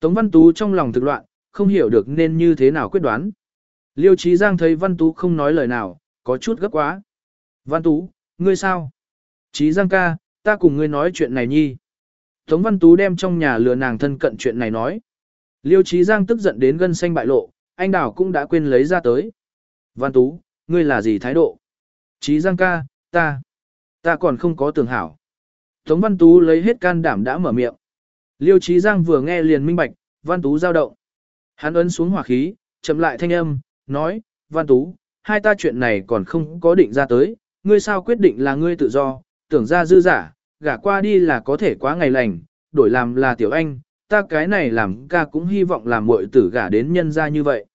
Tống Văn Tú trong lòng thực loạn, không hiểu được nên như thế nào quyết đoán. Liêu Trí Giang thấy Văn Tú không nói lời nào, có chút gấp quá. Văn Tú, ngươi sao? Trí Giang ca, ta cùng ngươi nói chuyện này nhi. Tống Văn Tú đem trong nhà lừa nàng thân cận chuyện này nói. Liêu Trí Giang tức giận đến gân xanh bại lộ, anh đảo cũng đã quên lấy ra tới. Văn Tú, ngươi là gì thái độ? Chí Giang ca, ta, ta còn không có tưởng hảo. Tống Văn Tú lấy hết can đảm đã mở miệng. Liêu Chí Giang vừa nghe liền minh bạch, Văn Tú giao động. Hắn ấn xuống hỏa khí, chậm lại thanh âm, nói, Văn Tú, hai ta chuyện này còn không có định ra tới, ngươi sao quyết định là ngươi tự do, tưởng ra dư giả, gả qua đi là có thể quá ngày lành, đổi làm là tiểu anh, ta cái này làm ca cũng hy vọng làm muội tử gả đến nhân ra như vậy.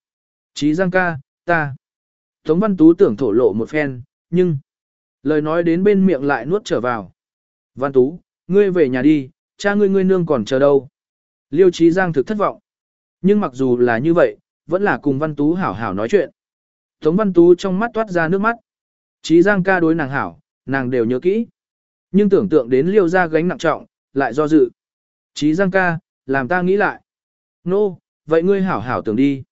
Chí Giang ca, ta. Tống Văn Tú tưởng thổ lộ một phen, nhưng lời nói đến bên miệng lại nuốt trở vào. Văn Tú, ngươi về nhà đi, cha ngươi ngươi nương còn chờ đâu. Liêu Chí Giang thực thất vọng. Nhưng mặc dù là như vậy, vẫn là cùng Văn Tú hảo hảo nói chuyện. Tống Văn Tú trong mắt toát ra nước mắt. Chí Giang ca đối nàng hảo, nàng đều nhớ kỹ. Nhưng tưởng tượng đến liêu ra gánh nặng trọng, lại do dự. Chí Giang ca, làm ta nghĩ lại. Nô, no, vậy ngươi hảo hảo tưởng đi.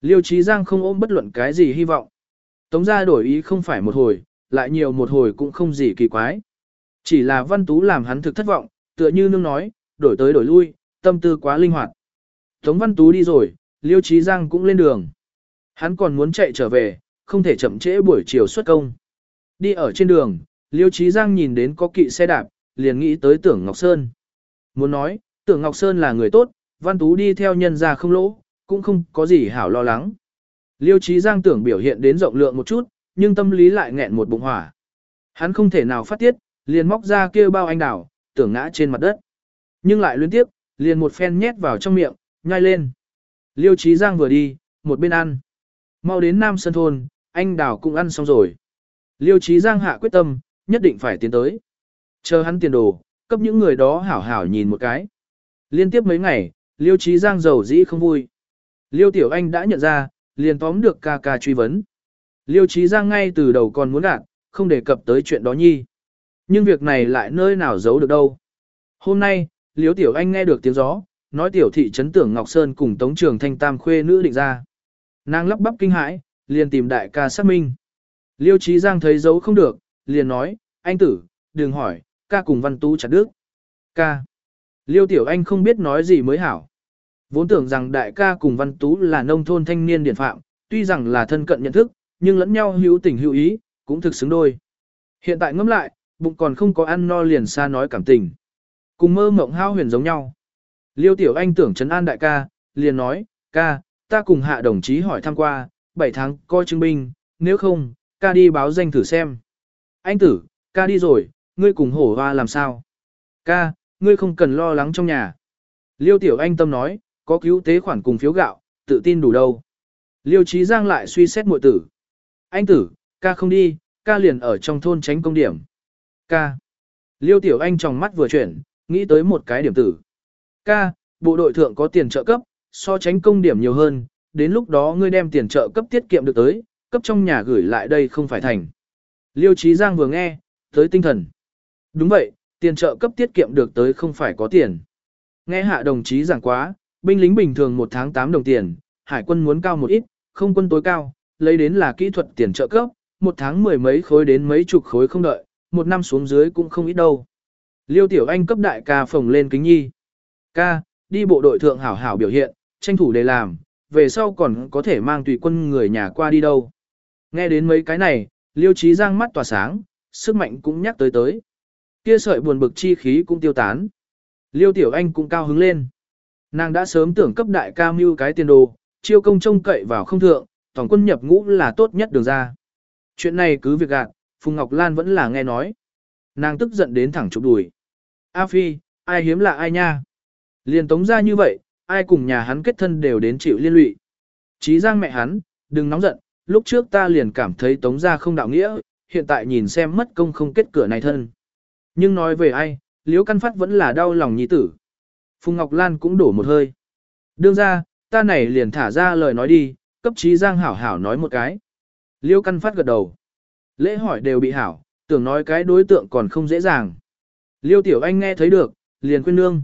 Liêu Chí Giang không ôm bất luận cái gì hy vọng. Tống gia đổi ý không phải một hồi, lại nhiều một hồi cũng không gì kỳ quái. Chỉ là Văn Tú làm hắn thực thất vọng, tựa như nương nói, đổi tới đổi lui, tâm tư quá linh hoạt. Tống Văn Tú đi rồi, Liêu Chí Giang cũng lên đường. Hắn còn muốn chạy trở về, không thể chậm trễ buổi chiều xuất công. Đi ở trên đường, Liêu Chí Giang nhìn đến có kỵ xe đạp, liền nghĩ tới Tưởng Ngọc Sơn. Muốn nói, Tưởng Ngọc Sơn là người tốt, Văn Tú đi theo nhân ra không lỗ, cũng không có gì hảo lo lắng. Liêu Chí Giang tưởng biểu hiện đến rộng lượng một chút, nhưng tâm lý lại nghẹn một bụng hỏa. Hắn không thể nào phát tiết, liền móc ra kia bao anh đào, tưởng ngã trên mặt đất. Nhưng lại liên tiếp, liền một phen nhét vào trong miệng, nhai lên. Liêu Chí Giang vừa đi, một bên ăn. Mau đến Nam Sơn Thôn, anh đào cũng ăn xong rồi. Liêu Chí Giang hạ quyết tâm, nhất định phải tiến tới. Chờ hắn tiền đồ, cấp những người đó hảo hảo nhìn một cái. Liên tiếp mấy ngày, Liêu Chí Giang giàu dĩ không vui. Liêu Tiểu Anh đã nhận ra, liền tóm được ca ca truy vấn. Liêu Chí Giang ngay từ đầu còn muốn gạt, không đề cập tới chuyện đó nhi. Nhưng việc này lại nơi nào giấu được đâu. Hôm nay, Liêu Tiểu Anh nghe được tiếng gió, nói Tiểu thị trấn tưởng Ngọc Sơn cùng Tống Trường Thanh Tam khuê nữ định ra. Nàng lắp bắp kinh hãi, liền tìm đại ca xác minh. Liêu Chí Giang thấy giấu không được, liền nói, anh tử, đừng hỏi, ca cùng văn tú chặt đức. Ca. Liêu Tiểu Anh không biết nói gì mới hảo. Vốn tưởng rằng đại ca cùng văn tú là nông thôn thanh niên điển phạm, tuy rằng là thân cận nhận thức, nhưng lẫn nhau hữu tình hữu ý, cũng thực xứng đôi. Hiện tại ngẫm lại, bụng còn không có ăn no liền xa nói cảm tình. Cùng mơ mộng hao huyền giống nhau. Liêu Tiểu Anh tưởng trấn an đại ca, liền nói, ca, ta cùng hạ đồng chí hỏi thăm qua, 7 tháng coi chứng binh, nếu không, ca đi báo danh thử xem. Anh tử, ca đi rồi, ngươi cùng hổ hoa làm sao? Ca, ngươi không cần lo lắng trong nhà. Liêu Tiểu Anh tâm nói, có cứu tế khoản cùng phiếu gạo, tự tin đủ đâu. Liêu Chí Giang lại suy xét muội tử. Anh tử, ca không đi, ca liền ở trong thôn tránh công điểm. Ca. Liêu Tiểu Anh trong mắt vừa chuyển, nghĩ tới một cái điểm tử. Ca, bộ đội thượng có tiền trợ cấp, so tránh công điểm nhiều hơn, đến lúc đó ngươi đem tiền trợ cấp tiết kiệm được tới, cấp trong nhà gửi lại đây không phải thành. Liêu Chí Giang vừa nghe, tới tinh thần. Đúng vậy, tiền trợ cấp tiết kiệm được tới không phải có tiền. Nghe hạ đồng chí giảng quá, binh lính bình thường một tháng 8 đồng tiền, hải quân muốn cao một ít, không quân tối cao, lấy đến là kỹ thuật tiền trợ cấp, một tháng mười mấy khối đến mấy chục khối không đợi, một năm xuống dưới cũng không ít đâu. Liêu Tiểu Anh cấp đại ca phồng lên kính nhi. Ca, đi bộ đội thượng hảo hảo biểu hiện, tranh thủ để làm, về sau còn có thể mang tùy quân người nhà qua đi đâu. Nghe đến mấy cái này, Liêu Trí Giang mắt tỏa sáng, sức mạnh cũng nhắc tới tới. Kia sợi buồn bực chi khí cũng tiêu tán. Liêu Tiểu Anh cũng cao hứng lên. Nàng đã sớm tưởng cấp đại ca mưu cái tiền đồ, chiêu công trông cậy vào không thượng, tổng quân nhập ngũ là tốt nhất đường ra. Chuyện này cứ việc gạt, Phùng Ngọc Lan vẫn là nghe nói. Nàng tức giận đến thẳng chụp đùi. A Phi, ai hiếm là ai nha? Liền tống ra như vậy, ai cùng nhà hắn kết thân đều đến chịu liên lụy. Chí giang mẹ hắn, đừng nóng giận, lúc trước ta liền cảm thấy tống ra không đạo nghĩa, hiện tại nhìn xem mất công không kết cửa này thân. Nhưng nói về ai, liễu căn phát vẫn là đau lòng nhi tử. Phùng Ngọc Lan cũng đổ một hơi. Đương ra, ta này liền thả ra lời nói đi, cấp trí giang hảo hảo nói một cái. Liêu căn phát gật đầu. Lễ hỏi đều bị hảo, tưởng nói cái đối tượng còn không dễ dàng. Liêu tiểu anh nghe thấy được, liền khuyên nương.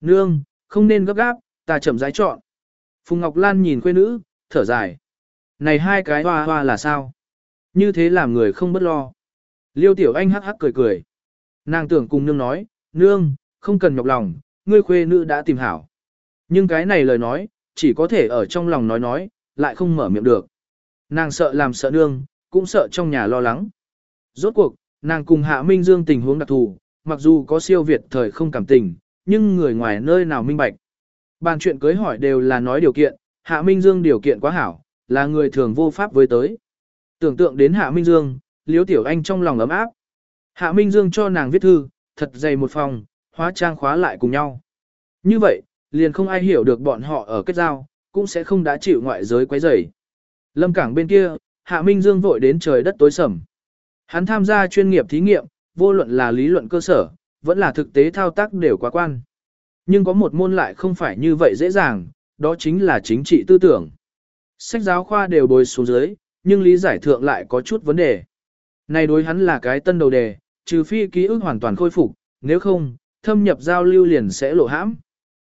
Nương, không nên gấp gáp, ta chậm rãi chọn. Phùng Ngọc Lan nhìn quê nữ, thở dài. Này hai cái hoa hoa là sao? Như thế làm người không bất lo. Liêu tiểu anh hắc hắc cười cười. Nàng tưởng cùng nương nói, nương, không cần nhọc lòng, ngươi khuê nữ đã tìm hảo. Nhưng cái này lời nói, chỉ có thể ở trong lòng nói nói, lại không mở miệng được. Nàng sợ làm sợ nương, cũng sợ trong nhà lo lắng. Rốt cuộc, nàng cùng Hạ Minh Dương tình huống đặc thù, mặc dù có siêu việt thời không cảm tình, nhưng người ngoài nơi nào minh bạch. Bàn chuyện cưới hỏi đều là nói điều kiện, Hạ Minh Dương điều kiện quá hảo, là người thường vô pháp với tới. Tưởng tượng đến Hạ Minh Dương, Liễu Tiểu Anh trong lòng ấm áp. Hạ Minh Dương cho nàng viết thư, thật dày một phòng, hóa trang khóa lại cùng nhau. Như vậy, liền không ai hiểu được bọn họ ở kết giao, cũng sẽ không đã chịu ngoại giới quấy rầy. Lâm cảng bên kia, Hạ Minh Dương vội đến trời đất tối sầm. Hắn tham gia chuyên nghiệp thí nghiệm, vô luận là lý luận cơ sở, vẫn là thực tế thao tác đều quá quan. Nhưng có một môn lại không phải như vậy dễ dàng, đó chính là chính trị tư tưởng. Sách giáo khoa đều bồi xuống dưới, nhưng lý giải thượng lại có chút vấn đề. Này đối hắn là cái tân đầu đề, trừ phi ký ức hoàn toàn khôi phục, nếu không, thâm nhập giao lưu liền sẽ lộ hãm.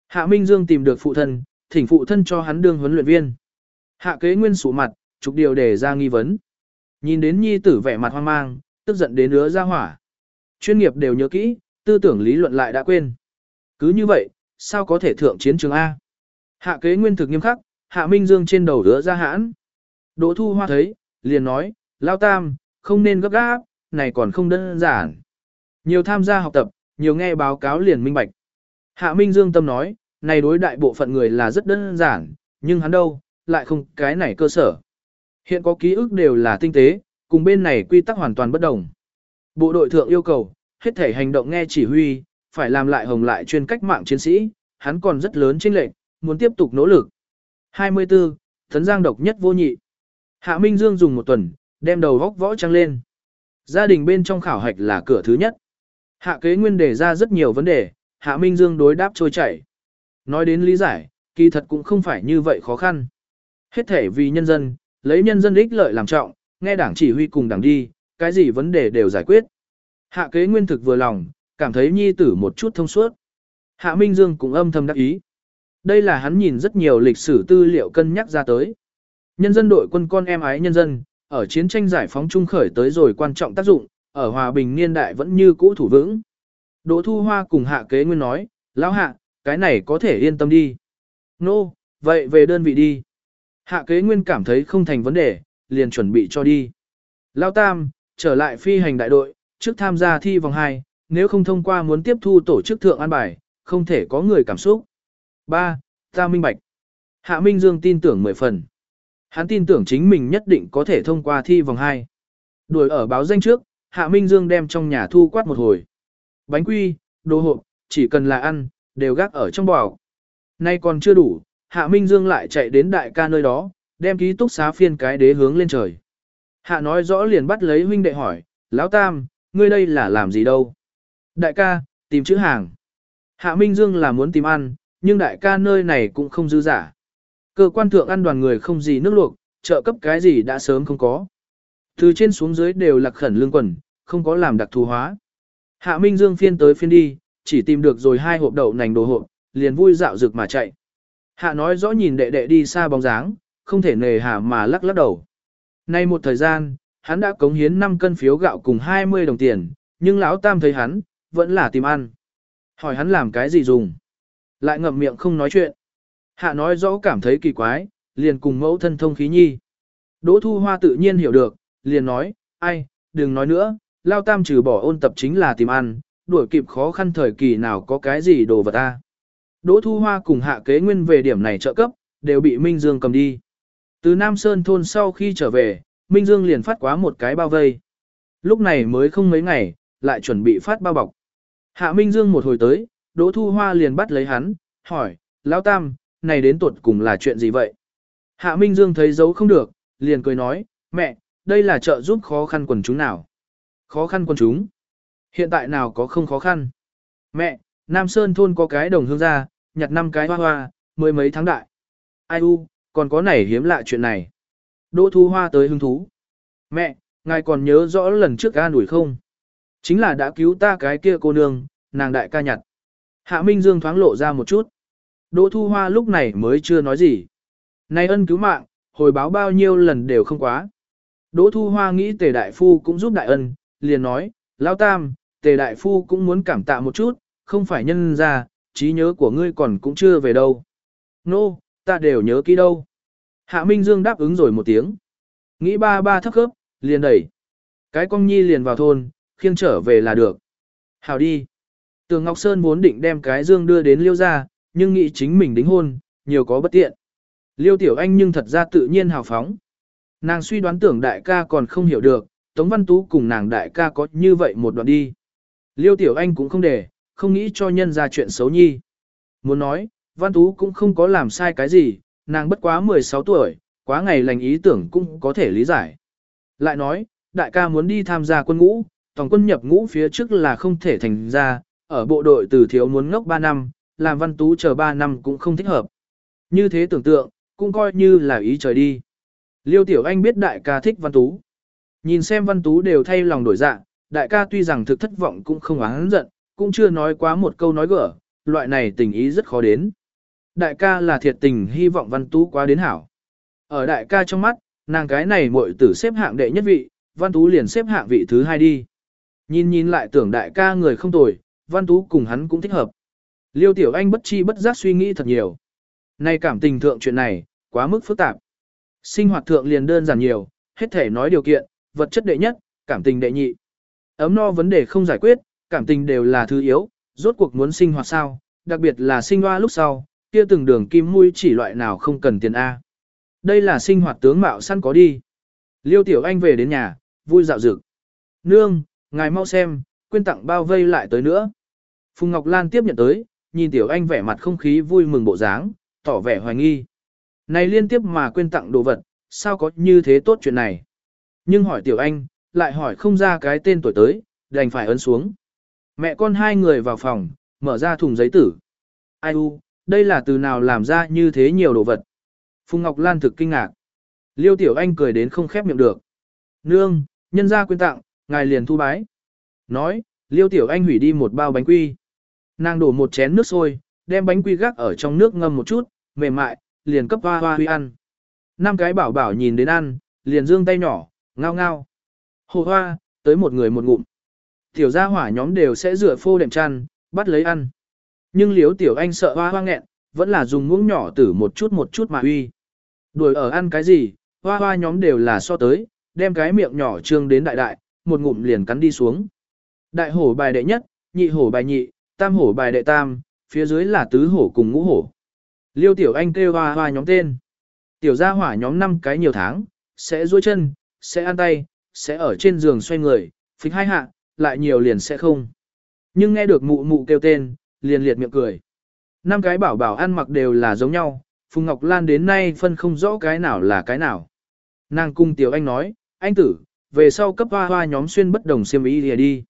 Hạ Minh Dương tìm được phụ thân, thỉnh phụ thân cho hắn đương huấn luyện viên. Hạ kế nguyên sủ mặt, trục điều để ra nghi vấn. Nhìn đến nhi tử vẻ mặt hoang mang, tức giận đến nữa ra hỏa. Chuyên nghiệp đều nhớ kỹ, tư tưởng lý luận lại đã quên. Cứ như vậy, sao có thể thượng chiến trường A? Hạ kế nguyên thực nghiêm khắc, hạ minh dương trên đầu đứa ra hãn. Đỗ thu hoa thấy, liền nói, lao tam, không nên gấp gáp, này còn không đơn giản. Nhiều tham gia học tập, nhiều nghe báo cáo liền minh bạch. Hạ Minh Dương tâm nói, này đối đại bộ phận người là rất đơn giản, nhưng hắn đâu, lại không cái này cơ sở. Hiện có ký ức đều là tinh tế, cùng bên này quy tắc hoàn toàn bất đồng. Bộ đội thượng yêu cầu, hết thể hành động nghe chỉ huy, phải làm lại hồng lại chuyên cách mạng chiến sĩ, hắn còn rất lớn chênh lệnh, muốn tiếp tục nỗ lực. 24. Thấn Giang độc nhất vô nhị. Hạ Minh Dương dùng một tuần, đem đầu góc võ trăng lên. Gia đình bên trong khảo hạch là cửa thứ nhất. Hạ kế nguyên đề ra rất nhiều vấn đề, Hạ Minh Dương đối đáp trôi chảy. Nói đến lý giải, kỳ thật cũng không phải như vậy khó khăn. Hết thể vì nhân dân, lấy nhân dân ích lợi làm trọng, nghe đảng chỉ huy cùng đảng đi, cái gì vấn đề đều giải quyết. Hạ kế nguyên thực vừa lòng, cảm thấy nhi tử một chút thông suốt. Hạ Minh Dương cũng âm thầm đắc ý. Đây là hắn nhìn rất nhiều lịch sử tư liệu cân nhắc ra tới. Nhân dân đội quân con em ái nhân dân, ở chiến tranh giải phóng trung khởi tới rồi quan trọng tác dụng, ở hòa bình niên đại vẫn như cũ thủ vững. Đỗ Thu Hoa cùng hạ kế nguyên nói, lão hạ, cái này có thể yên tâm đi. Nô, no, vậy về đơn vị đi. Hạ kế nguyên cảm thấy không thành vấn đề, liền chuẩn bị cho đi. Lão Tam, trở lại phi hành đại đội, trước tham gia thi vòng 2, nếu không thông qua muốn tiếp thu tổ chức thượng an bài, không thể có người cảm xúc. 3. Ta minh bạch. Hạ Minh Dương tin tưởng 10 phần. Hắn tin tưởng chính mình nhất định có thể thông qua thi vòng 2. Đuổi ở báo danh trước, Hạ Minh Dương đem trong nhà thu quát một hồi. Bánh quy, đồ hộp, chỉ cần là ăn, đều gác ở trong bò. Nay còn chưa đủ, Hạ Minh Dương lại chạy đến đại ca nơi đó, đem ký túc xá phiên cái đế hướng lên trời. Hạ nói rõ liền bắt lấy huynh đệ hỏi, Lão Tam, ngươi đây là làm gì đâu? Đại ca, tìm chữ hàng. Hạ Minh Dương là muốn tìm ăn, nhưng đại ca nơi này cũng không dư giả. Cơ quan thượng ăn đoàn người không gì nước luộc, trợ cấp cái gì đã sớm không có. Từ trên xuống dưới đều lạc khẩn lương quần, không có làm đặc thù hóa. Hạ Minh Dương phiên tới phiên đi, chỉ tìm được rồi hai hộp đậu nành đồ hộp, liền vui dạo rực mà chạy. Hạ nói rõ nhìn đệ đệ đi xa bóng dáng, không thể nề hà mà lắc lắc đầu. Nay một thời gian, hắn đã cống hiến 5 cân phiếu gạo cùng 20 đồng tiền, nhưng lão tam thấy hắn, vẫn là tìm ăn. Hỏi hắn làm cái gì dùng. Lại ngậm miệng không nói chuyện. Hạ nói rõ cảm thấy kỳ quái, liền cùng mẫu thân thông khí nhi. Đỗ thu hoa tự nhiên hiểu được, liền nói, ai, đừng nói nữa, lao tam trừ bỏ ôn tập chính là tìm ăn, đuổi kịp khó khăn thời kỳ nào có cái gì đồ vật ta. Đỗ Thu Hoa cùng hạ kế nguyên về điểm này trợ cấp, đều bị Minh Dương cầm đi. Từ Nam Sơn thôn sau khi trở về, Minh Dương liền phát quá một cái bao vây. Lúc này mới không mấy ngày, lại chuẩn bị phát bao bọc. Hạ Minh Dương một hồi tới, Đỗ Thu Hoa liền bắt lấy hắn, hỏi, Lão Tam, này đến tuột cùng là chuyện gì vậy? Hạ Minh Dương thấy giấu không được, liền cười nói, mẹ, đây là trợ giúp khó khăn quần chúng nào? Khó khăn quân chúng? Hiện tại nào có không khó khăn? Mẹ, Nam Sơn thôn có cái đồng hương gia, nhặt năm cái hoa hoa, mười mấy tháng đại. Ai u, còn có nảy hiếm lạ chuyện này. Đỗ Thu Hoa tới hứng thú. Mẹ, ngài còn nhớ rõ lần trước ga đuổi không? Chính là đã cứu ta cái kia cô nương, nàng đại ca nhặt. Hạ Minh Dương thoáng lộ ra một chút. Đỗ Thu Hoa lúc này mới chưa nói gì. Này ân cứu mạng, hồi báo bao nhiêu lần đều không quá. Đỗ Thu Hoa nghĩ Tề Đại Phu cũng giúp đại ân, liền nói, Lão Tam, Tề Đại Phu cũng muốn cảm tạ một chút, không phải nhân ra, trí nhớ của ngươi còn cũng chưa về đâu. Nô, no, ta đều nhớ kỹ đâu. Hạ Minh Dương đáp ứng rồi một tiếng. Nghĩ ba ba thấp khớp, liền đẩy. Cái con nhi liền vào thôn, khiêng trở về là được. Hào đi. Tường Ngọc Sơn vốn định đem cái dương đưa đến liêu ra, nhưng nghĩ chính mình đính hôn, nhiều có bất tiện. Liêu Tiểu Anh nhưng thật ra tự nhiên hào phóng. Nàng suy đoán tưởng đại ca còn không hiểu được, Tống Văn Tú cùng nàng đại ca có như vậy một đoạn đi. Liêu Tiểu Anh cũng không để, không nghĩ cho nhân ra chuyện xấu nhi. Muốn nói, Văn Tú cũng không có làm sai cái gì, nàng bất quá 16 tuổi, quá ngày lành ý tưởng cũng có thể lý giải. Lại nói, đại ca muốn đi tham gia quân ngũ, tổng quân nhập ngũ phía trước là không thể thành ra, ở bộ đội từ thiếu muốn ngốc 3 năm, làm Văn Tú chờ 3 năm cũng không thích hợp. Như thế tưởng tượng, cũng coi như là ý trời đi. Liêu Tiểu Anh biết đại ca thích Văn Tú. Nhìn xem Văn Tú đều thay lòng đổi dạ, đại ca tuy rằng thực thất vọng cũng không oán giận, cũng chưa nói quá một câu nói gở loại này tình ý rất khó đến. Đại ca là thiệt tình hy vọng Văn Tú quá đến hảo. Ở đại ca trong mắt, nàng cái này muội tử xếp hạng đệ nhất vị, Văn Tú liền xếp hạng vị thứ hai đi. Nhìn nhìn lại tưởng đại ca người không tồi, Văn Tú cùng hắn cũng thích hợp. Liêu Tiểu Anh bất chi bất giác suy nghĩ thật nhiều. Nay cảm tình thượng chuyện này, quá mức phức tạp. Sinh hoạt thượng liền đơn giản nhiều, hết thể nói điều kiện, vật chất đệ nhất, cảm tình đệ nhị. Ấm no vấn đề không giải quyết, cảm tình đều là thứ yếu, rốt cuộc muốn sinh hoạt sao, đặc biệt là sinh hoa lúc sau, kia từng đường kim mũi chỉ loại nào không cần tiền A. Đây là sinh hoạt tướng mạo săn có đi. Liêu Tiểu Anh về đến nhà, vui dạo dực. Nương, ngài mau xem, quyên tặng bao vây lại tới nữa. Phùng Ngọc Lan tiếp nhận tới, nhìn Tiểu Anh vẻ mặt không khí vui mừng bộ dáng, tỏ vẻ hoài nghi. Này liên tiếp mà quyên tặng đồ vật, sao có như thế tốt chuyện này? Nhưng hỏi Tiểu Anh, lại hỏi không ra cái tên tuổi tới, đành phải ấn xuống. Mẹ con hai người vào phòng, mở ra thùng giấy tử. Ai u, đây là từ nào làm ra như thế nhiều đồ vật? Phùng Ngọc Lan thực kinh ngạc. Liêu Tiểu Anh cười đến không khép miệng được. Nương, nhân gia quyên tặng, ngài liền thu bái. Nói, Liêu Tiểu Anh hủy đi một bao bánh quy. Nàng đổ một chén nước sôi, đem bánh quy gác ở trong nước ngâm một chút, mềm mại, liền cấp hoa hoa huy ăn. Năm cái bảo bảo nhìn đến ăn, liền dương tay nhỏ, ngao ngao. Hồ hoa, tới một người một ngụm. Tiểu gia hỏa nhóm đều sẽ rửa phô đệm chăn, bắt lấy ăn. Nhưng liếu tiểu anh sợ hoa hoa nghẹn, vẫn là dùng muỗng nhỏ tử một chút một chút mà uy. Đuổi ở ăn cái gì, hoa hoa nhóm đều là so tới, đem cái miệng nhỏ trương đến đại đại, một ngụm liền cắn đi xuống. Đại hổ bài đệ nhất, nhị hổ bài nhị, tam hổ bài đệ tam, phía dưới là tứ hổ cùng ngũ hổ. Liêu tiểu anh kêu hoa hoa nhóm tên. Tiểu gia hỏa nhóm năm cái nhiều tháng, sẽ duỗi chân, sẽ ăn tay, sẽ ở trên giường xoay người, phịch hai hạ, lại nhiều liền sẽ không. Nhưng nghe được mụ mụ kêu tên, liền liệt miệng cười. Năm cái bảo bảo ăn mặc đều là giống nhau, Phùng Ngọc Lan đến nay phân không rõ cái nào là cái nào. Nàng cung tiểu anh nói, anh tử, về sau cấp hoa hoa nhóm xuyên bất đồng xiêm y lìa đi.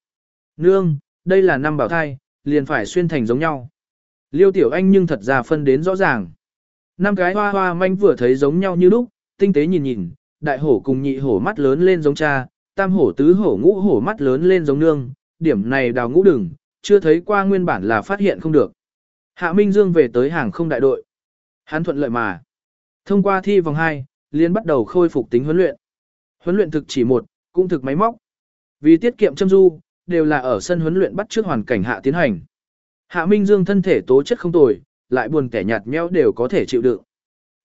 Nương, đây là năm bảo thai, liền phải xuyên thành giống nhau. Liêu tiểu anh nhưng thật ra phân đến rõ ràng. Năm cái hoa hoa manh vừa thấy giống nhau như lúc, tinh tế nhìn nhìn, đại hổ cùng nhị hổ mắt lớn lên giống cha, tam hổ tứ hổ ngũ hổ mắt lớn lên giống nương, điểm này đào ngũ đừng, chưa thấy qua nguyên bản là phát hiện không được. Hạ Minh Dương về tới hàng không đại đội. Hắn thuận lợi mà. Thông qua thi vòng 2, liên bắt đầu khôi phục tính huấn luyện. Huấn luyện thực chỉ một, cũng thực máy móc. Vì tiết kiệm châm du, đều là ở sân huấn luyện bắt trước hoàn cảnh hạ tiến hành. Hạ Minh Dương thân thể tố chất không tồi, lại buồn kẻ nhạt nhẽo đều có thể chịu đựng.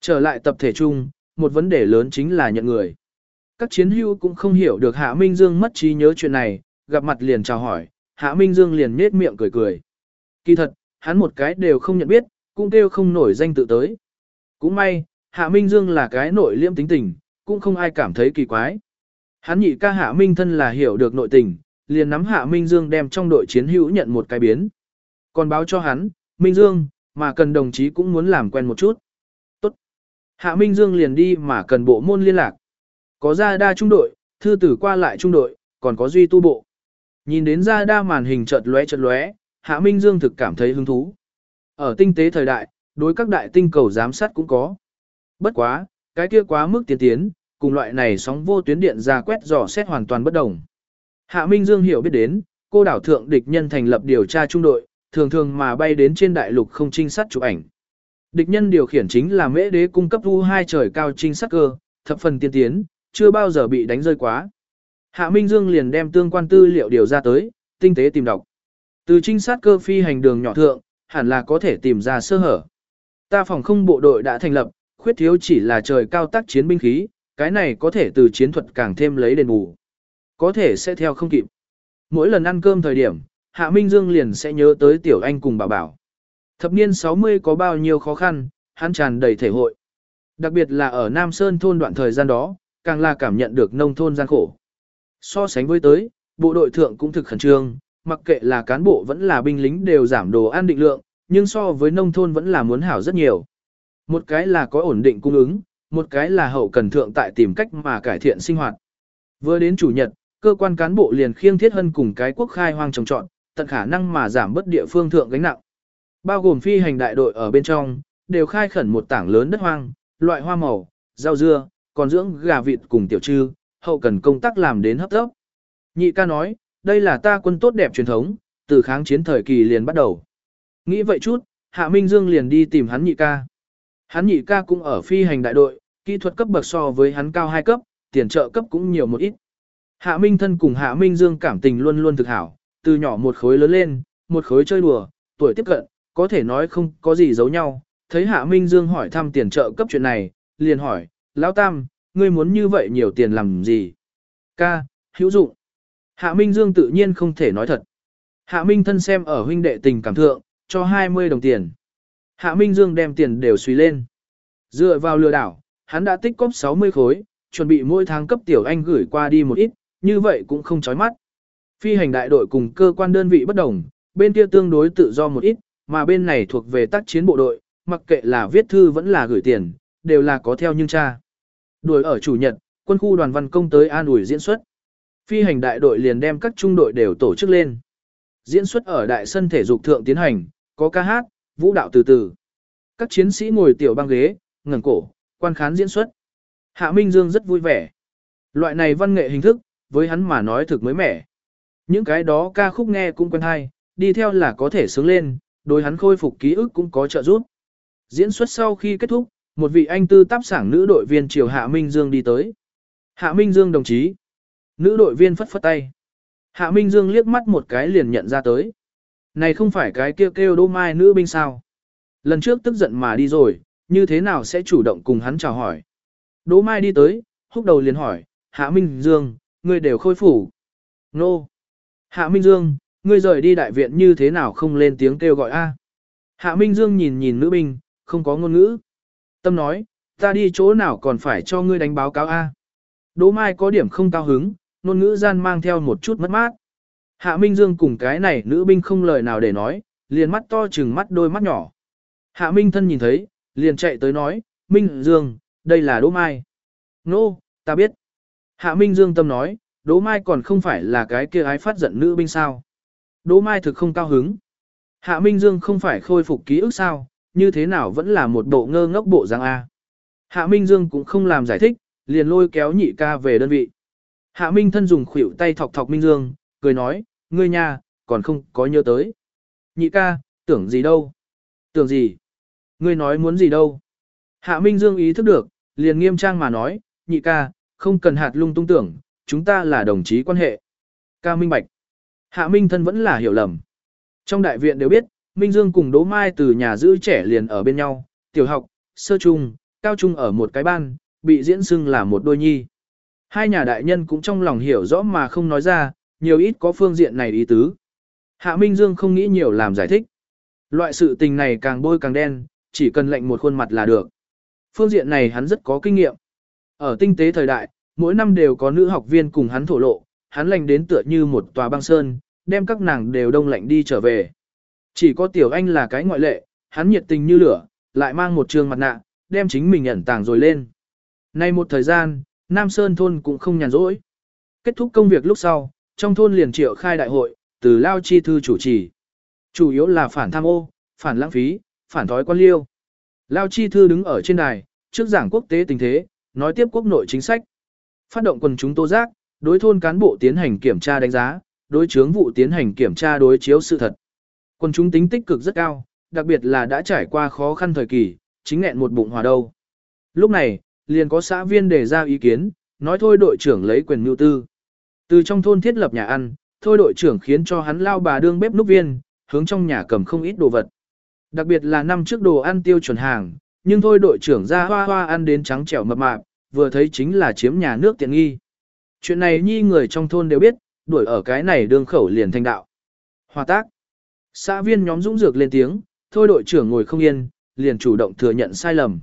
Trở lại tập thể chung, một vấn đề lớn chính là nhận người. Các chiến hữu cũng không hiểu được Hạ Minh Dương mất trí nhớ chuyện này, gặp mặt liền chào hỏi, Hạ Minh Dương liền nết miệng cười cười. Kỳ thật, hắn một cái đều không nhận biết, cũng kêu không nổi danh tự tới. Cũng may, Hạ Minh Dương là cái nội liêm tính tình, cũng không ai cảm thấy kỳ quái. Hắn nhị ca Hạ Minh thân là hiểu được nội tình, liền nắm Hạ Minh Dương đem trong đội chiến hữu nhận một cái biến. Còn báo cho hắn, Minh Dương, mà cần đồng chí cũng muốn làm quen một chút. Hạ Minh Dương liền đi mà cần bộ môn liên lạc. Có ra đa trung đội, thư tử qua lại trung đội, còn có duy tu bộ. Nhìn đến ra đa màn hình chợt lóe chợt lóe, Hạ Minh Dương thực cảm thấy hứng thú. Ở tinh tế thời đại, đối các đại tinh cầu giám sát cũng có. Bất quá, cái kia quá mức tiến tiến, cùng loại này sóng vô tuyến điện ra quét dò xét hoàn toàn bất đồng. Hạ Minh Dương hiểu biết đến, cô đảo thượng địch nhân thành lập điều tra trung đội, thường thường mà bay đến trên đại lục không trinh sát chụp ảnh. Địch nhân điều khiển chính là mễ đế cung cấp U2 trời cao trinh sát cơ, thập phần tiên tiến, chưa bao giờ bị đánh rơi quá. Hạ Minh Dương liền đem tương quan tư liệu điều ra tới, tinh tế tìm đọc. Từ trinh sát cơ phi hành đường nhỏ thượng, hẳn là có thể tìm ra sơ hở. Ta phòng không bộ đội đã thành lập, khuyết thiếu chỉ là trời cao tác chiến binh khí, cái này có thể từ chiến thuật càng thêm lấy đền bù. Có thể sẽ theo không kịp. Mỗi lần ăn cơm thời điểm, Hạ Minh Dương liền sẽ nhớ tới Tiểu Anh cùng bảo bảo. Thập niên 60 có bao nhiêu khó khăn, hắn tràn đầy thể hội. Đặc biệt là ở Nam Sơn thôn đoạn thời gian đó, càng là cảm nhận được nông thôn gian khổ. So sánh với tới, bộ đội thượng cũng thực khẩn trương, mặc kệ là cán bộ vẫn là binh lính đều giảm đồ an định lượng, nhưng so với nông thôn vẫn là muốn hảo rất nhiều. Một cái là có ổn định cung ứng, một cái là hậu cần thượng tại tìm cách mà cải thiện sinh hoạt. Vừa đến chủ nhật, cơ quan cán bộ liền khiêng thiết hân cùng cái quốc khai hoang trồng trọn, tận khả năng mà giảm bất địa phương thượng gánh nặng. Bao gồm phi hành đại đội ở bên trong, đều khai khẩn một tảng lớn đất hoang, loại hoa màu, rau dưa, còn dưỡng gà vịt cùng tiểu trư, hậu cần công tác làm đến hấp tốc. Nhị ca nói, đây là ta quân tốt đẹp truyền thống, từ kháng chiến thời kỳ liền bắt đầu. Nghĩ vậy chút, Hạ Minh Dương liền đi tìm hắn nhị ca. Hắn nhị ca cũng ở phi hành đại đội, kỹ thuật cấp bậc so với hắn cao 2 cấp, tiền trợ cấp cũng nhiều một ít. Hạ Minh thân cùng Hạ Minh Dương cảm tình luôn luôn thực hảo, từ nhỏ một khối lớn lên, một khối chơi đùa, tuổi tiếp cận, có thể nói không có gì giấu nhau. Thấy Hạ Minh Dương hỏi thăm tiền trợ cấp chuyện này, liền hỏi, Lão Tam, ngươi muốn như vậy nhiều tiền làm gì? Ca, hữu dụng. Hạ Minh Dương tự nhiên không thể nói thật. Hạ Minh thân xem ở huynh đệ tình cảm thượng, cho 20 đồng tiền. Hạ Minh Dương đem tiền đều suy lên. Dựa vào lừa đảo, hắn đã tích cóp 60 khối, chuẩn bị mỗi tháng cấp tiểu anh gửi qua đi một ít, như vậy cũng không chói mắt. Phi hành đại đội cùng cơ quan đơn vị bất đồng, bên kia tương đối tự do một ít, mà bên này thuộc về tác chiến bộ đội, mặc kệ là viết thư vẫn là gửi tiền, đều là có theo nhưng cha. Đuổi ở chủ nhật, quân khu đoàn văn công tới an ủi diễn xuất. Phi hành đại đội liền đem các trung đội đều tổ chức lên. Diễn xuất ở đại sân thể dục thượng tiến hành, có ca hát, vũ đạo từ từ. Các chiến sĩ ngồi tiểu băng ghế, ngẩng cổ, quan khán diễn xuất. Hạ Minh Dương rất vui vẻ. Loại này văn nghệ hình thức, với hắn mà nói thực mới mẻ. Những cái đó ca khúc nghe cũng quen hay, đi theo là có thể sướng lên, đối hắn khôi phục ký ức cũng có trợ giúp. Diễn xuất sau khi kết thúc, một vị anh tư táp sảng nữ đội viên triều Hạ Minh Dương đi tới. Hạ Minh Dương đồng chí. Nữ đội viên phất phất tay. Hạ Minh Dương liếc mắt một cái liền nhận ra tới. Này không phải cái kêu kêu đô mai nữ binh sao. Lần trước tức giận mà đi rồi, như thế nào sẽ chủ động cùng hắn chào hỏi. Đỗ Mai đi tới, húc đầu liền hỏi, Hạ Minh Dương, ngươi đều khôi phủ. Nô. Hạ Minh Dương, ngươi rời đi đại viện như thế nào không lên tiếng kêu gọi a? Hạ Minh Dương nhìn nhìn nữ binh, không có ngôn ngữ. Tâm nói, ta đi chỗ nào còn phải cho ngươi đánh báo cáo a? Đỗ Mai có điểm không cao hứng, ngôn ngữ gian mang theo một chút mất mát. Hạ Minh Dương cùng cái này nữ binh không lời nào để nói, liền mắt to chừng mắt đôi mắt nhỏ. Hạ Minh thân nhìn thấy, liền chạy tới nói, Minh Dương, đây là Đỗ Mai. Nô, no, ta biết. Hạ Minh Dương tâm nói, Đỗ Mai còn không phải là cái kia ái phát giận nữ binh sao. Đỗ Mai thực không cao hứng. Hạ Minh Dương không phải khôi phục ký ức sao, như thế nào vẫn là một bộ ngơ ngốc bộ dáng A. Hạ Minh Dương cũng không làm giải thích, liền lôi kéo nhị ca về đơn vị. Hạ Minh thân dùng khuỷu tay thọc thọc Minh Dương, cười nói, ngươi nha, còn không có nhớ tới. Nhị ca, tưởng gì đâu? Tưởng gì? Ngươi nói muốn gì đâu? Hạ Minh Dương ý thức được, liền nghiêm trang mà nói, nhị ca, không cần hạt lung tung tưởng, chúng ta là đồng chí quan hệ. Ca Minh Bạch. Hạ Minh thân vẫn là hiểu lầm. Trong đại viện đều biết, Minh Dương cùng Đỗ Mai từ nhà giữ trẻ liền ở bên nhau, tiểu học, sơ trung, cao trung ở một cái ban, bị diễn xưng là một đôi nhi. Hai nhà đại nhân cũng trong lòng hiểu rõ mà không nói ra, nhiều ít có phương diện này ý tứ. Hạ Minh Dương không nghĩ nhiều làm giải thích. Loại sự tình này càng bôi càng đen, chỉ cần lệnh một khuôn mặt là được. Phương diện này hắn rất có kinh nghiệm. Ở tinh tế thời đại, mỗi năm đều có nữ học viên cùng hắn thổ lộ, hắn lành đến tựa như một tòa băng sơn, đem các nàng đều đông lạnh đi trở về. Chỉ có tiểu anh là cái ngoại lệ, hắn nhiệt tình như lửa, lại mang một trường mặt nạ, đem chính mình ẩn tàng rồi lên. Nay một thời gian, Nam Sơn thôn cũng không nhàn rỗi. Kết thúc công việc lúc sau, trong thôn liền triệu khai đại hội, từ Lao Chi Thư chủ trì. Chủ yếu là phản tham ô, phản lãng phí, phản thói quan liêu. Lao Chi Thư đứng ở trên đài, trước giảng quốc tế tình thế, nói tiếp quốc nội chính sách. Phát động quần chúng tố giác, đối thôn cán bộ tiến hành kiểm tra đánh giá, đối chướng vụ tiến hành kiểm tra đối chiếu sự thật. Quân chúng tính tích cực rất cao, đặc biệt là đã trải qua khó khăn thời kỳ, chính nghẹn một bụng hòa đâu. Lúc này, liền có xã viên đề ra ý kiến, nói thôi đội trưởng lấy quyền mưu tư. Từ trong thôn thiết lập nhà ăn, thôi đội trưởng khiến cho hắn lao bà đương bếp núc viên, hướng trong nhà cầm không ít đồ vật. Đặc biệt là năm trước đồ ăn tiêu chuẩn hàng, nhưng thôi đội trưởng ra hoa hoa ăn đến trắng trẻo mập mạp, vừa thấy chính là chiếm nhà nước tiện nghi. Chuyện này nhi người trong thôn đều biết, đuổi ở cái này đương khẩu liền thành đạo. Hòa tác. Xã viên nhóm dũng dược lên tiếng, thôi đội trưởng ngồi không yên, liền chủ động thừa nhận sai lầm.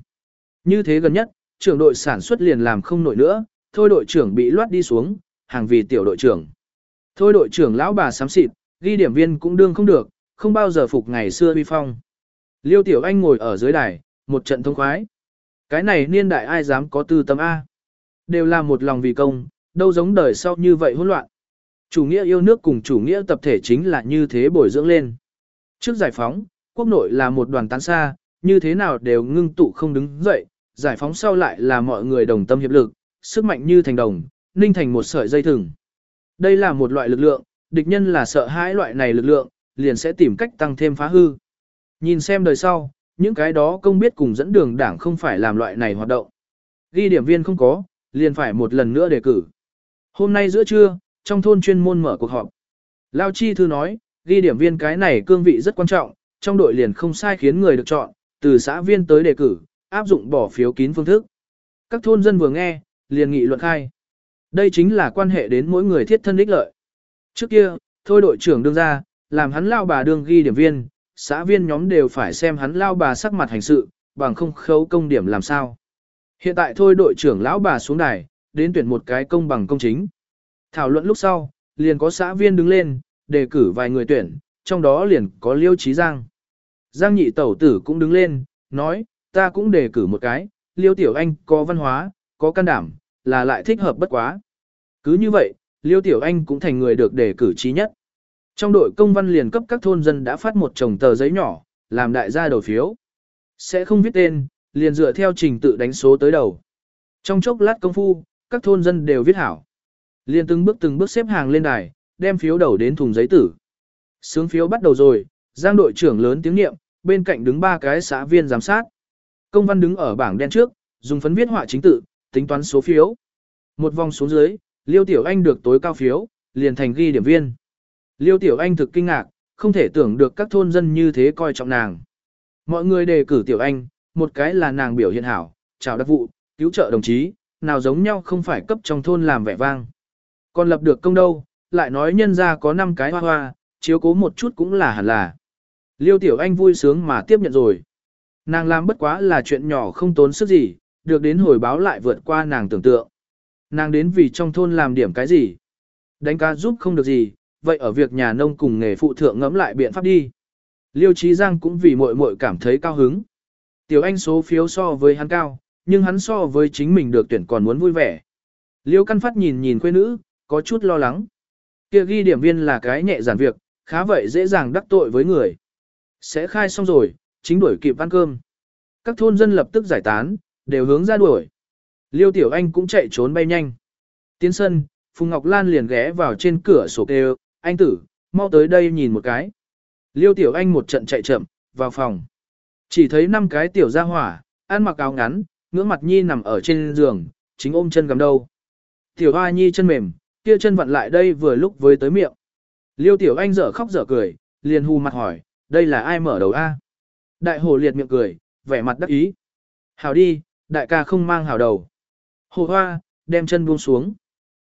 Như thế gần nhất, trưởng đội sản xuất liền làm không nổi nữa, thôi đội trưởng bị loát đi xuống, hàng vì tiểu đội trưởng. Thôi đội trưởng lão bà sám xịt, ghi điểm viên cũng đương không được, không bao giờ phục ngày xưa uy phong. Liêu tiểu anh ngồi ở dưới đài, một trận thông khoái. Cái này niên đại ai dám có tư tâm A. Đều là một lòng vì công, đâu giống đời sau như vậy hỗn loạn. Chủ nghĩa yêu nước cùng chủ nghĩa tập thể chính là như thế bồi dưỡng lên. Trước giải phóng, quốc nội là một đoàn tán xa, như thế nào đều ngưng tụ không đứng dậy, giải phóng sau lại là mọi người đồng tâm hiệp lực, sức mạnh như thành đồng, ninh thành một sợi dây thừng. Đây là một loại lực lượng, địch nhân là sợ hãi loại này lực lượng, liền sẽ tìm cách tăng thêm phá hư. Nhìn xem đời sau, những cái đó công biết cùng dẫn đường đảng không phải làm loại này hoạt động. Ghi điểm viên không có, liền phải một lần nữa đề cử. Hôm nay giữa trưa, trong thôn chuyên môn mở cuộc họp. Lao Chi Thư nói, ghi điểm viên cái này cương vị rất quan trọng, trong đội liền không sai khiến người được chọn, từ xã viên tới đề cử, áp dụng bỏ phiếu kín phương thức. Các thôn dân vừa nghe, liền nghị luận khai. Đây chính là quan hệ đến mỗi người thiết thân ích lợi. Trước kia, thôi đội trưởng đương ra, làm hắn lao bà đương ghi điểm viên, xã viên nhóm đều phải xem hắn lao bà sắc mặt hành sự, bằng không khấu công điểm làm sao. Hiện tại thôi đội trưởng lão bà xuống đài, đến tuyển một cái công bằng công chính. Thảo luận lúc sau, liền có xã viên đứng lên, đề cử vài người tuyển, trong đó liền có Liêu Trí Giang. Giang nhị tẩu tử cũng đứng lên, nói, ta cũng đề cử một cái, Liêu Tiểu Anh có văn hóa, có can đảm, là lại thích hợp bất quá. Cứ như vậy, Liêu Tiểu Anh cũng thành người được đề cử trí nhất. Trong đội công văn liền cấp các thôn dân đã phát một chồng tờ giấy nhỏ, làm đại gia đầu phiếu. Sẽ không viết tên, liền dựa theo trình tự đánh số tới đầu. Trong chốc lát công phu, các thôn dân đều viết hảo. Liền từng bước từng bước xếp hàng lên đài, đem phiếu đầu đến thùng giấy tử. Sướng phiếu bắt đầu rồi, Giang đội trưởng lớn tiếng niệm, bên cạnh đứng ba cái xã viên giám sát. Công văn đứng ở bảng đen trước, dùng phấn viết họa chính tự, tính toán số phiếu. Một vòng xuống dưới, Liêu Tiểu Anh được tối cao phiếu, liền thành ghi điểm viên. Liêu Tiểu Anh thực kinh ngạc, không thể tưởng được các thôn dân như thế coi trọng nàng. Mọi người đề cử Tiểu Anh, một cái là nàng biểu hiện hảo, chào đặc vụ, cứu trợ đồng chí, nào giống nhau không phải cấp trong thôn làm vẻ vang. Còn lập được công đâu, lại nói nhân ra có 5 cái hoa hoa, chiếu cố một chút cũng là hẳn là. Liêu Tiểu Anh vui sướng mà tiếp nhận rồi. Nàng làm bất quá là chuyện nhỏ không tốn sức gì, được đến hồi báo lại vượt qua nàng tưởng tượng. Nàng đến vì trong thôn làm điểm cái gì? Đánh cá giúp không được gì, vậy ở việc nhà nông cùng nghề phụ thượng ngẫm lại biện pháp đi. Liêu Trí Giang cũng vì muội muội cảm thấy cao hứng. Tiểu Anh số phiếu so với hắn cao, nhưng hắn so với chính mình được tuyển còn muốn vui vẻ. Liêu Căn Phát nhìn nhìn quê nữ, có chút lo lắng. Kia ghi điểm viên là cái nhẹ giản việc, khá vậy dễ dàng đắc tội với người. Sẽ khai xong rồi, chính đuổi kịp ăn cơm. Các thôn dân lập tức giải tán, đều hướng ra đuổi. Liêu Tiểu Anh cũng chạy trốn bay nhanh. Tiến sân, Phùng Ngọc Lan liền ghé vào trên cửa sổ kêu, anh tử, mau tới đây nhìn một cái. Liêu Tiểu Anh một trận chạy chậm, vào phòng. Chỉ thấy năm cái tiểu gia hỏa, ăn mặc áo ngắn, ngưỡng mặt nhi nằm ở trên giường, chính ôm chân gầm đâu. Tiểu Hoa nhi chân mềm, kia chân vặn lại đây vừa lúc với tới miệng. Liêu Tiểu Anh dở khóc dở cười, liền hù mặt hỏi, đây là ai mở đầu a? Đại hồ liệt miệng cười, vẻ mặt đắc ý. Hảo đi, đại ca không mang hảo đầu. Hồ hoa, đem chân buông xuống.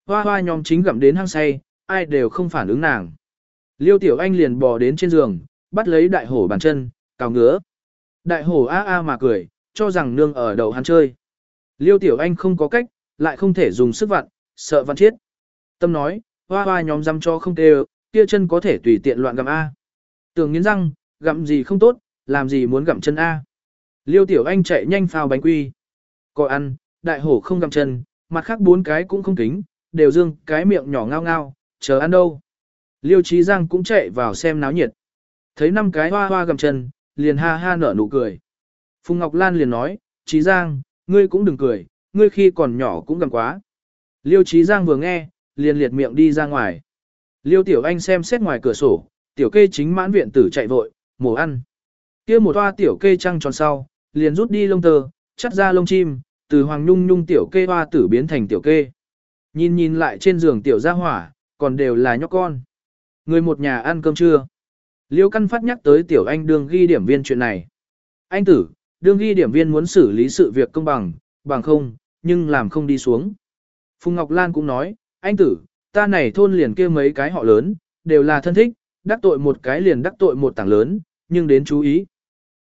Hoa hoa nhóm chính gặm đến hang say, ai đều không phản ứng nàng. Liêu Tiểu Anh liền bò đến trên giường, bắt lấy đại hổ bàn chân, cào ngứa. Đại hổ a a mà cười, cho rằng nương ở đầu hắn chơi. Liêu Tiểu Anh không có cách, lại không thể dùng sức vặn, sợ vặn chết. Tâm nói, hoa hoa nhóm dăm cho không tê kia chân có thể tùy tiện loạn gặm A. Tưởng nghiến răng, gặm gì không tốt, làm gì muốn gặm chân A. Liêu Tiểu Anh chạy nhanh phao bánh quy. Coi ăn, đại hổ không gặm chân, mặt khác bốn cái cũng không kính, đều dương cái miệng nhỏ ngao ngao, chờ ăn đâu. Liêu Trí Giang cũng chạy vào xem náo nhiệt. Thấy năm cái hoa hoa gặm chân, liền ha ha nở nụ cười. Phùng Ngọc Lan liền nói, Trí Giang, ngươi cũng đừng cười, ngươi khi còn nhỏ cũng gặm quá. Liêu Trí Giang vừa nghe, liền liệt miệng đi ra ngoài. Liêu Tiểu Anh xem xét ngoài cửa sổ, tiểu kê chính mãn viện tử chạy vội, mổ ăn. kia một hoa tiểu kê trăng tròn sau, liền rút đi lông tơ, chắt ra lông chim, từ hoàng nhung nhung tiểu kê hoa tử biến thành tiểu kê. Nhìn nhìn lại trên giường tiểu gia hỏa, còn đều là nhóc con. Người một nhà ăn cơm trưa. Liêu Căn Phát nhắc tới tiểu anh đương ghi điểm viên chuyện này. Anh tử, đương ghi điểm viên muốn xử lý sự việc công bằng, bằng không, nhưng làm không đi xuống. Phùng Ngọc Lan cũng nói, anh tử, ta này thôn liền kia mấy cái họ lớn, đều là thân thích, đắc tội một cái liền đắc tội một tảng lớn, nhưng đến chú ý.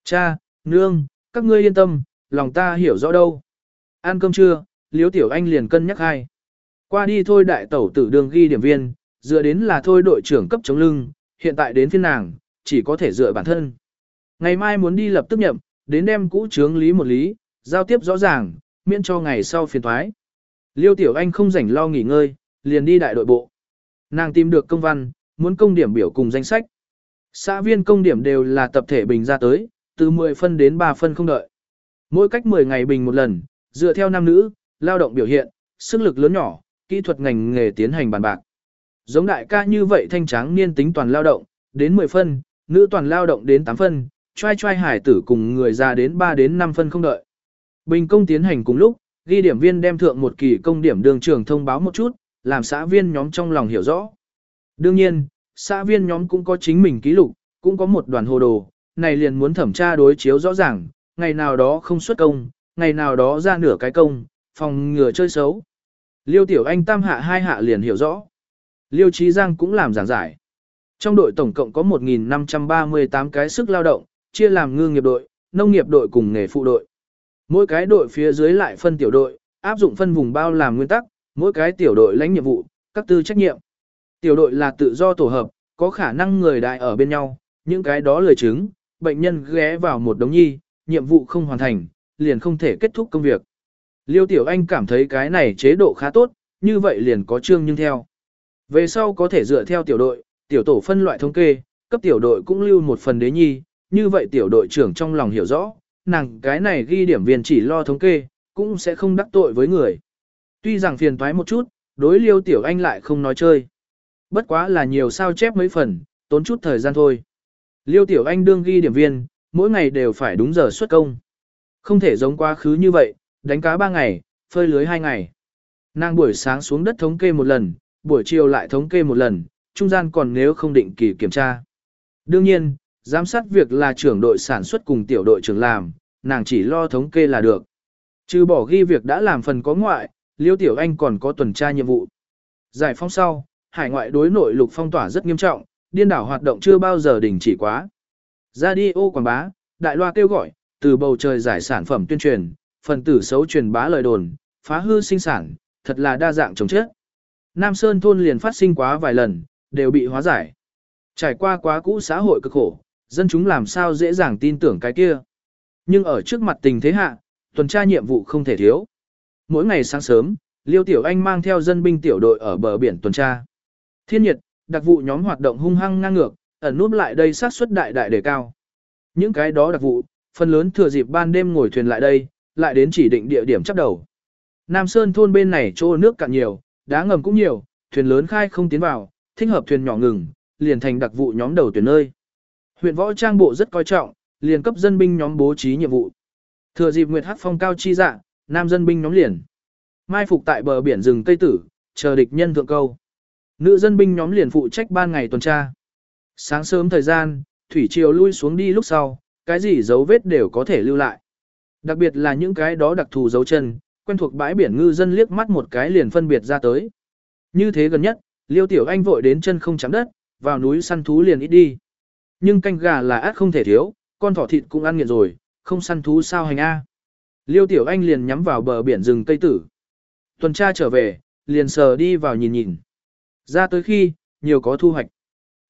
Cha, nương, các ngươi yên tâm, lòng ta hiểu rõ đâu. Ăn cơm trưa, Liễu Tiểu Anh liền cân nhắc hai. Qua đi thôi đại tẩu tử đường ghi điểm viên, dựa đến là thôi đội trưởng cấp chống lưng, hiện tại đến phiên nàng, chỉ có thể dựa bản thân. Ngày mai muốn đi lập tức nhậm, đến đem cũ trướng lý một lý, giao tiếp rõ ràng, miễn cho ngày sau phiền thoái. Liêu Tiểu Anh không rảnh lo nghỉ ngơi, liền đi đại đội bộ. Nàng tìm được công văn, muốn công điểm biểu cùng danh sách. Xã viên công điểm đều là tập thể bình ra tới, từ 10 phân đến 3 phân không đợi. Mỗi cách 10 ngày bình một lần, dựa theo nam nữ, lao động biểu hiện, sức lực lớn nhỏ, kỹ thuật ngành nghề tiến hành bàn bạc. Giống đại ca như vậy thanh tráng niên tính toàn lao động, đến 10 phân, nữ toàn lao động đến 8 phân, trai trai hải tử cùng người già đến 3 đến 5 phân không đợi. Bình công tiến hành cùng lúc, ghi điểm viên đem thượng một kỳ công điểm đường trường thông báo một chút, làm xã viên nhóm trong lòng hiểu rõ. Đương nhiên, xã viên nhóm cũng có chính mình ký lục, cũng có một đoàn hồ đồ, này liền muốn thẩm tra đối chiếu rõ ràng, ngày nào đó không xuất công, ngày nào đó ra nửa cái công, phòng ngừa chơi xấu. Liêu Tiểu Anh tam hạ hai hạ liền hiểu rõ. Liêu Trí Giang cũng làm giảng giải. Trong đội tổng cộng có 1.538 cái sức lao động, chia làm ngư nghiệp đội, nông nghiệp đội cùng nghề phụ đội. Mỗi cái đội phía dưới lại phân tiểu đội, áp dụng phân vùng bao làm nguyên tắc, mỗi cái tiểu đội lãnh nhiệm vụ, các tư trách nhiệm. Tiểu đội là tự do tổ hợp, có khả năng người đại ở bên nhau, những cái đó lời chứng, bệnh nhân ghé vào một đống nhi, nhiệm vụ không hoàn thành, liền không thể kết thúc công việc. Liêu Tiểu Anh cảm thấy cái này chế độ khá tốt, như vậy liền có chương nhưng theo. Về sau có thể dựa theo tiểu đội, tiểu tổ phân loại thống kê, cấp tiểu đội cũng lưu một phần đế nhi, như vậy tiểu đội trưởng trong lòng hiểu rõ, nàng cái này ghi điểm viên chỉ lo thống kê, cũng sẽ không đắc tội với người. Tuy rằng phiền thoái một chút, đối liêu tiểu anh lại không nói chơi. Bất quá là nhiều sao chép mấy phần, tốn chút thời gian thôi. Liêu tiểu anh đương ghi điểm viên, mỗi ngày đều phải đúng giờ xuất công. Không thể giống quá khứ như vậy, đánh cá 3 ngày, phơi lưới 2 ngày. Nàng buổi sáng xuống đất thống kê một lần, buổi chiều lại thống kê một lần, trung gian còn nếu không định kỳ kiểm tra. Đương nhiên, giám sát việc là trưởng đội sản xuất cùng tiểu đội trưởng làm, nàng chỉ lo thống kê là được. Trừ bỏ ghi việc đã làm phần có ngoại, Liêu Tiểu Anh còn có tuần tra nhiệm vụ. Giải phóng sau, hải ngoại đối nội lục phong tỏa rất nghiêm trọng, điên đảo hoạt động chưa bao giờ đình chỉ quá. Radio quảng bá, đại loa kêu gọi, từ bầu trời giải sản phẩm tuyên truyền, phần tử xấu truyền bá lời đồn, phá hư sinh sản, thật là đa dạng chống chết. Nam Sơn thôn liền phát sinh quá vài lần, đều bị hóa giải. Trải qua quá cũ xã hội cực khổ, dân chúng làm sao dễ dàng tin tưởng cái kia. Nhưng ở trước mặt tình thế hạ, tuần tra nhiệm vụ không thể thiếu. Mỗi ngày sáng sớm, Liêu Tiểu Anh mang theo dân binh tiểu đội ở bờ biển tuần tra. Thiên nhiệt, đặc vụ nhóm hoạt động hung hăng ngang ngược, ẩn núp lại đây sát suất đại đại đề cao. Những cái đó đặc vụ, phần lớn thừa dịp ban đêm ngồi thuyền lại đây, lại đến chỉ định địa điểm chấp đầu. Nam Sơn thôn bên này chỗ nước cạn nhiều, đá ngầm cũng nhiều, thuyền lớn khai không tiến vào, thích hợp thuyền nhỏ ngừng, liền thành đặc vụ nhóm đầu tuyển nơi. Huyện võ trang bộ rất coi trọng, liền cấp dân binh nhóm bố trí nhiệm vụ. Thừa dịp Nguyệt Hắc phong cao chi dạ, nam dân binh nhóm liền. Mai phục tại bờ biển rừng Tây Tử, chờ địch nhân thượng câu. Nữ dân binh nhóm liền phụ trách ban ngày tuần tra. Sáng sớm thời gian, thủy triều lui xuống đi lúc sau, cái gì dấu vết đều có thể lưu lại. Đặc biệt là những cái đó đặc thù dấu chân, quen thuộc bãi biển ngư dân liếc mắt một cái liền phân biệt ra tới. Như thế gần nhất, Liêu Tiểu Anh vội đến chân không chạm đất, vào núi săn thú liền ít đi. Nhưng canh gà là át không thể thiếu, con thỏ thịt cũng ăn nghiện rồi, không săn thú sao hành A. Liêu Tiểu Anh liền nhắm vào bờ biển rừng Tây Tử. Tuần tra trở về, liền sờ đi vào nhìn nhìn. Ra tới khi, nhiều có thu hoạch.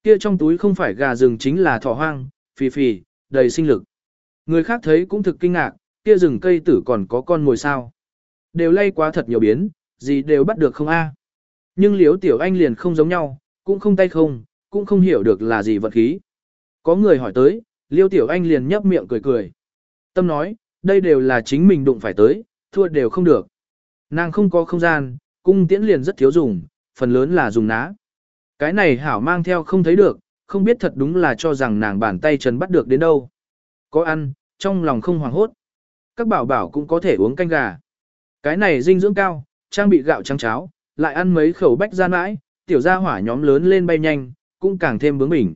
Kia trong túi không phải gà rừng chính là thỏ hoang, phì phì, đầy sinh lực. Người khác thấy cũng thực kinh ngạc, kia rừng cây tử còn có con mồi sao. Đều lay quá thật nhiều biến, gì đều bắt được không a. Nhưng liếu tiểu anh liền không giống nhau, cũng không tay không, cũng không hiểu được là gì vật khí. Có người hỏi tới, liêu tiểu anh liền nhấp miệng cười cười. Tâm nói, đây đều là chính mình đụng phải tới, thua đều không được. Nàng không có không gian, cung tiễn liền rất thiếu dùng, phần lớn là dùng ná. Cái này hảo mang theo không thấy được, không biết thật đúng là cho rằng nàng bàn tay trần bắt được đến đâu. Có ăn, trong lòng không hoảng hốt. Các bảo bảo cũng có thể uống canh gà. Cái này dinh dưỡng cao, trang bị gạo trắng cháo, lại ăn mấy khẩu bách ra mãi, tiểu gia hỏa nhóm lớn lên bay nhanh, cũng càng thêm bướng bỉnh.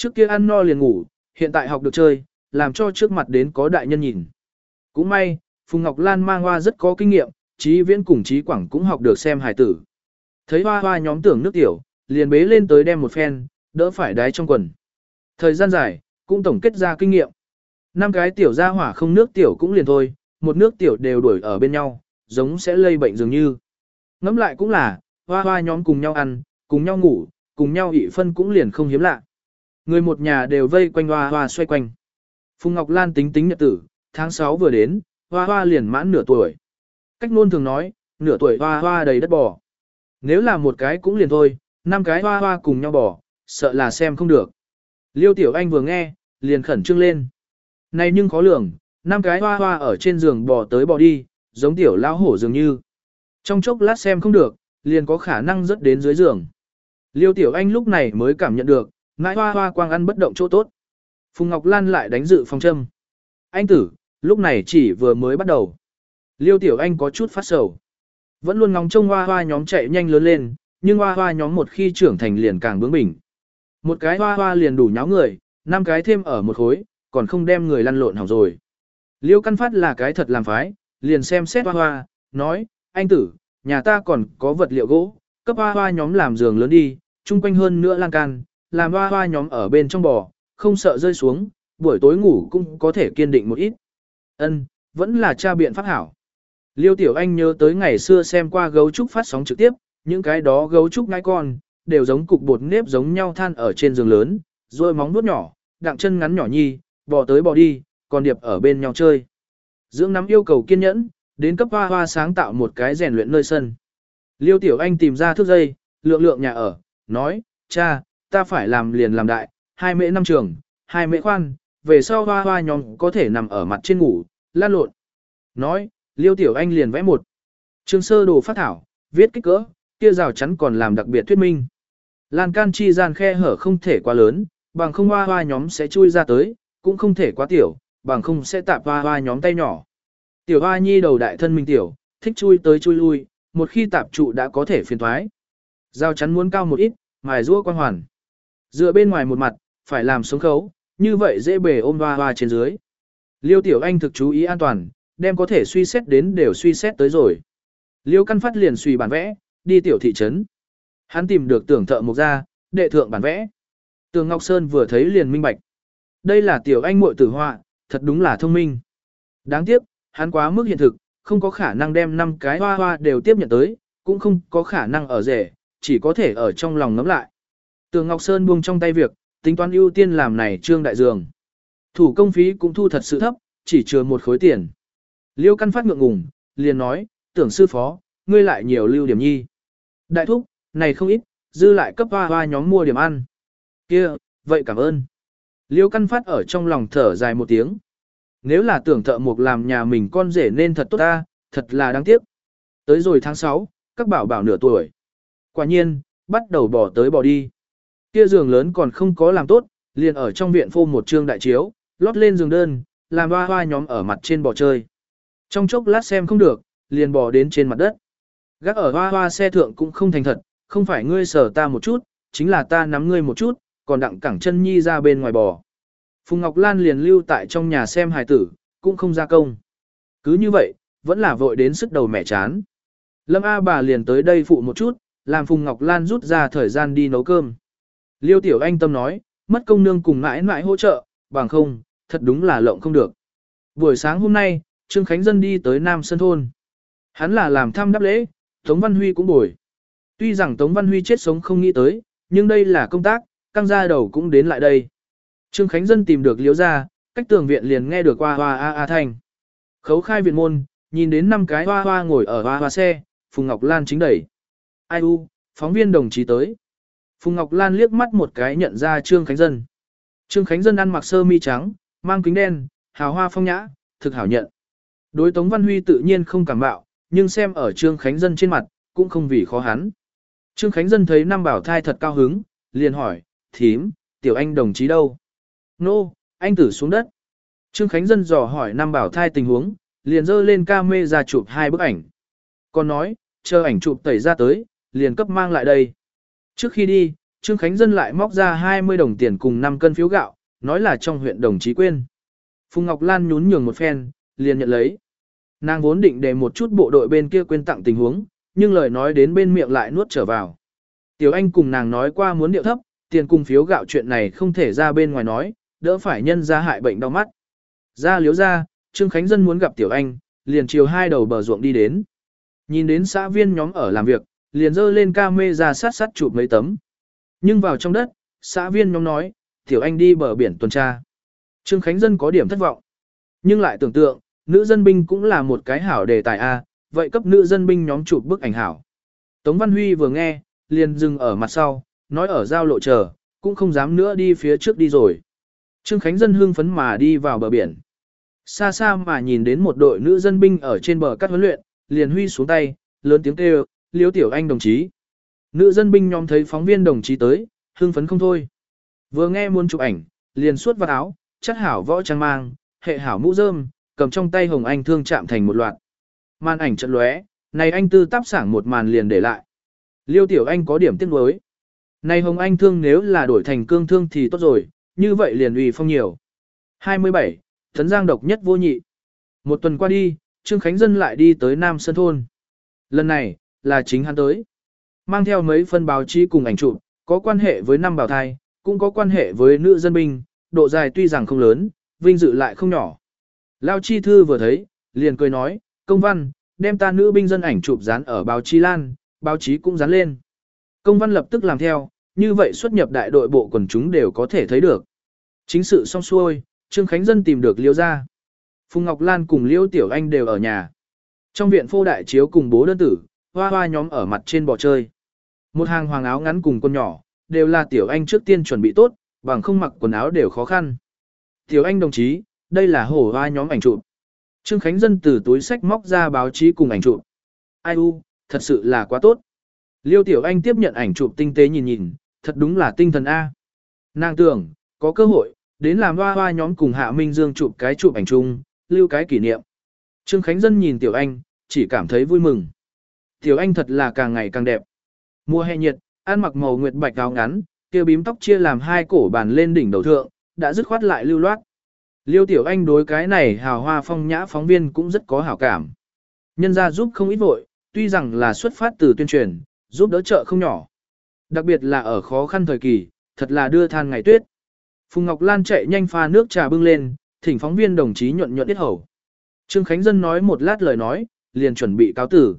Trước kia ăn no liền ngủ, hiện tại học được chơi, làm cho trước mặt đến có đại nhân nhìn. Cũng may, Phùng Ngọc Lan mang hoa rất có kinh nghiệm, trí viễn cùng trí quảng cũng học được xem hài tử. Thấy hoa hoa nhóm tưởng nước tiểu, liền bế lên tới đem một phen, đỡ phải đái trong quần. Thời gian dài, cũng tổng kết ra kinh nghiệm. Năm cái tiểu ra hỏa không nước tiểu cũng liền thôi, một nước tiểu đều đuổi ở bên nhau, giống sẽ lây bệnh dường như. Ngắm lại cũng là, hoa hoa nhóm cùng nhau ăn, cùng nhau ngủ, cùng nhau ị phân cũng liền không hiếm lạ. Người một nhà đều vây quanh hoa hoa xoay quanh. Phùng Ngọc Lan tính tính nhật tử, tháng 6 vừa đến, hoa hoa liền mãn nửa tuổi. Cách luôn thường nói, nửa tuổi hoa hoa đầy đất bò. Nếu là một cái cũng liền thôi, năm cái hoa hoa cùng nhau bò, sợ là xem không được. Liêu Tiểu Anh vừa nghe, liền khẩn trương lên. Này nhưng khó lường, năm cái hoa hoa ở trên giường bò tới bò đi, giống tiểu lão hổ dường như. Trong chốc lát xem không được, liền có khả năng rớt đến dưới giường. Liêu Tiểu Anh lúc này mới cảm nhận được, ngãi hoa hoa quang ăn bất động chỗ tốt. Phùng Ngọc Lan lại đánh dự phòng châm. Anh tử, lúc này chỉ vừa mới bắt đầu. Liêu Tiểu Anh có chút phát sầu. Vẫn luôn ngóng trông hoa hoa nhóm chạy nhanh lớn lên, nhưng hoa hoa nhóm một khi trưởng thành liền càng bướng bỉnh. Một cái hoa hoa liền đủ nháo người, năm cái thêm ở một khối, còn không đem người lăn lộn hỏng rồi. Liêu Căn Phát là cái thật làm phái, liền xem xét hoa hoa, nói, anh tử, nhà ta còn có vật liệu gỗ, cấp hoa hoa nhóm làm giường lớn đi, chung quanh hơn nữa lan can, làm hoa hoa nhóm ở bên trong bò, không sợ rơi xuống, buổi tối ngủ cũng có thể kiên định một ít. Ân, vẫn là cha biện pháp hảo. Liêu Tiểu Anh nhớ tới ngày xưa xem qua gấu trúc phát sóng trực tiếp, những cái đó gấu trúc ngai con, đều giống cục bột nếp giống nhau than ở trên giường lớn, rồi móng nuốt nhỏ, đặng chân ngắn nhỏ nhi, bò tới bò đi, còn điệp ở bên nhau chơi. Dưỡng nắm yêu cầu kiên nhẫn, đến cấp hoa hoa sáng tạo một cái rèn luyện nơi sân. Liêu Tiểu Anh tìm ra thước dây, lượng lượng nhà ở, nói, cha, ta phải làm liền làm đại, hai mễ năm trường, hai mễ khoan, về sau hoa hoa nhóm có thể nằm ở mặt trên ngủ, lan lộn. Nói, Liêu Tiểu Anh liền vẽ một. Trường sơ đồ phát thảo, viết kích cỡ, kia rào chắn còn làm đặc biệt thuyết minh. Lan can chi gian khe hở không thể quá lớn, bằng không hoa hoa nhóm sẽ chui ra tới, cũng không thể quá tiểu, bằng không sẽ tạp hoa hoa nhóm tay nhỏ. Tiểu hoa nhi đầu đại thân mình tiểu, thích chui tới chui lui, một khi tạp trụ đã có thể phiền thoái. Rào chắn muốn cao một ít, mài rua quan hoàn. Dựa bên ngoài một mặt, phải làm sống khấu, như vậy dễ bề ôm hoa hoa trên dưới. Liêu tiểu anh thực chú ý an toàn, đem có thể suy xét đến đều suy xét tới rồi. Liêu căn phát liền suy bản vẽ, đi tiểu thị trấn. Hắn tìm được tưởng thợ mộc ra, đệ thượng bản vẽ. Tường Ngọc Sơn vừa thấy liền minh bạch. Đây là tiểu anh muội tử họa, thật đúng là thông minh. Đáng tiếc, hắn quá mức hiện thực, không có khả năng đem năm cái hoa hoa đều tiếp nhận tới, cũng không có khả năng ở rể, chỉ có thể ở trong lòng ngắm lại. Tường Ngọc Sơn buông trong tay việc, tính toán ưu tiên làm này trương đại dường. Thủ công phí cũng thu thật sự thấp, chỉ chừa một khối tiền. Liêu căn phát ngượng ngùng, liền nói, tưởng sư phó, ngươi lại nhiều lưu điểm nhi. Đại thúc, này không ít, dư lại cấp hoa hoa nhóm mua điểm ăn. kia vậy cảm ơn. Liêu căn phát ở trong lòng thở dài một tiếng. Nếu là tưởng thợ mộc làm nhà mình con rể nên thật tốt ta, thật là đáng tiếc. Tới rồi tháng 6, các bảo bảo nửa tuổi. Quả nhiên, bắt đầu bỏ tới bỏ đi. Kia giường lớn còn không có làm tốt, liền ở trong viện phô một trương đại chiếu, lót lên giường đơn, làm hoa hoa nhóm ở mặt trên bò chơi. Trong chốc lát xem không được, liền bò đến trên mặt đất. Gác ở hoa hoa xe thượng cũng không thành thật, không phải ngươi sở ta một chút, chính là ta nắm ngươi một chút, còn đặng cẳng chân nhi ra bên ngoài bò. Phùng Ngọc Lan liền lưu tại trong nhà xem hài tử, cũng không ra công. Cứ như vậy, vẫn là vội đến sức đầu mẹ chán. Lâm A bà liền tới đây phụ một chút, làm Phùng Ngọc Lan rút ra thời gian đi nấu cơm. Liêu Tiểu Anh tâm nói, mất công nương cùng mãi mãi hỗ trợ, bằng không, thật đúng là lộng không được. Buổi sáng hôm nay, Trương Khánh Dân đi tới Nam Sơn Thôn. Hắn là làm thăm đáp lễ, Tống Văn Huy cũng bồi. Tuy rằng Tống Văn Huy chết sống không nghĩ tới, nhưng đây là công tác, căng ra đầu cũng đến lại đây. Trương Khánh Dân tìm được Liễu ra, cách tường viện liền nghe được hoa hoa a a thành. Khấu khai viện môn, nhìn đến năm cái hoa hoa ngồi ở hoa hoa xe, Phùng Ngọc Lan chính đẩy. Ai u, phóng viên đồng chí tới. Phùng Ngọc Lan liếc mắt một cái nhận ra Trương Khánh Dân. Trương Khánh Dân ăn mặc sơ mi trắng, mang kính đen, hào hoa phong nhã, thực hảo nhận. Đối Tống Văn Huy tự nhiên không cảm bạo, nhưng xem ở Trương Khánh Dân trên mặt, cũng không vì khó hắn. Trương Khánh Dân thấy Nam Bảo Thai thật cao hứng, liền hỏi, thím, tiểu anh đồng chí đâu? Nô, no, anh tử xuống đất. Trương Khánh Dân dò hỏi Nam Bảo Thai tình huống, liền dơ lên ca mê ra chụp hai bức ảnh. Còn nói, chờ ảnh chụp tẩy ra tới, liền cấp mang lại đây. Trước khi đi, Trương Khánh Dân lại móc ra 20 đồng tiền cùng 5 cân phiếu gạo, nói là trong huyện đồng chí quên. Phùng Ngọc Lan nhún nhường một phen, liền nhận lấy. Nàng vốn định để một chút bộ đội bên kia quên tặng tình huống, nhưng lời nói đến bên miệng lại nuốt trở vào. Tiểu Anh cùng nàng nói qua muốn điệu thấp, tiền cùng phiếu gạo chuyện này không thể ra bên ngoài nói, đỡ phải nhân ra hại bệnh đau mắt. Ra liếu ra, Trương Khánh Dân muốn gặp Tiểu Anh, liền chiều hai đầu bờ ruộng đi đến. Nhìn đến xã viên nhóm ở làm việc, liền dơ lên ca mê ra sát sát chụp mấy tấm. Nhưng vào trong đất, xã viên nhóm nói, Tiểu Anh đi bờ biển tuần tra. Trương Khánh Dân có điểm thất vọng. Nhưng lại tưởng tượng, nữ dân binh cũng là một cái hảo đề tài A, vậy cấp nữ dân binh nhóm chụp bức ảnh hảo. Tống Văn Huy vừa nghe, liền dừng ở mặt sau, nói ở giao lộ chờ, cũng không dám nữa đi phía trước đi rồi. Trương Khánh Dân hương phấn mà đi vào bờ biển. Xa xa mà nhìn đến một đội nữ dân binh ở trên bờ cắt huấn luyện, liền huy xuống tay, lớn tiếng kêu, Liêu tiểu anh đồng chí. Nữ dân binh nhóm thấy phóng viên đồng chí tới, hưng phấn không thôi. Vừa nghe muốn chụp ảnh, liền suốt vào áo, chất hảo võ trang mang, hệ hảo mũ rơm, cầm trong tay hồng anh thương chạm thành một loạt. Màn ảnh trận lóe, này anh tư táp sảng một màn liền để lại. Liêu tiểu anh có điểm tiếc nuối. Này hồng anh thương nếu là đổi thành cương thương thì tốt rồi, như vậy liền uy phong nhiều. 27. Thấn Giang độc nhất vô nhị. Một tuần qua đi, Trương Khánh Dân lại đi tới Nam Sơn Thôn. Lần này, là chính hắn tới. Mang theo mấy phân báo chí cùng ảnh chụp, có quan hệ với năm bảo thai, cũng có quan hệ với nữ dân binh, độ dài tuy rằng không lớn, vinh dự lại không nhỏ. Lao Chi Thư vừa thấy, liền cười nói, công văn, đem ta nữ binh dân ảnh chụp dán ở báo chí lan, báo chí cũng dán lên. Công văn lập tức làm theo, như vậy xuất nhập đại đội bộ quần chúng đều có thể thấy được. Chính sự xong xuôi, Trương Khánh Dân tìm được Liêu ra. Phùng Ngọc Lan cùng Liêu Tiểu Anh đều ở nhà. Trong viện phô đại chiếu cùng bố đơn tử, hoa hoa nhóm ở mặt trên bò chơi. Một hàng hoàng áo ngắn cùng con nhỏ, đều là Tiểu Anh trước tiên chuẩn bị tốt, bằng không mặc quần áo đều khó khăn. Tiểu Anh đồng chí, đây là hổ hoa nhóm ảnh chụp. Trương Khánh Dân từ túi sách móc ra báo chí cùng ảnh chụp. Ai u, thật sự là quá tốt. Liêu Tiểu Anh tiếp nhận ảnh chụp tinh tế nhìn nhìn, thật đúng là tinh thần A. Nàng tưởng, có cơ hội, đến làm hoa hoa nhóm cùng Hạ Minh Dương chụp cái chụp ảnh chung, lưu cái kỷ niệm. Trương Khánh Dân nhìn Tiểu Anh, chỉ cảm thấy vui mừng. Tiểu Anh thật là càng ngày càng đẹp. Mùa hè nhiệt, ăn mặc màu nguyệt bạch áo ngắn, kia bím tóc chia làm hai cổ bàn lên đỉnh đầu thượng, đã dứt khoát lại lưu loát. Liêu Tiểu Anh đối cái này hào hoa phong nhã phóng viên cũng rất có hảo cảm. Nhân ra giúp không ít vội, tuy rằng là xuất phát từ tuyên truyền, giúp đỡ trợ không nhỏ. Đặc biệt là ở khó khăn thời kỳ, thật là đưa than ngày tuyết. Phùng Ngọc Lan chạy nhanh pha nước trà bưng lên, thỉnh phóng viên đồng chí nhuận nhuận tiết hầu. Trương Khánh Dân nói một lát lời nói, liền chuẩn bị cáo tử.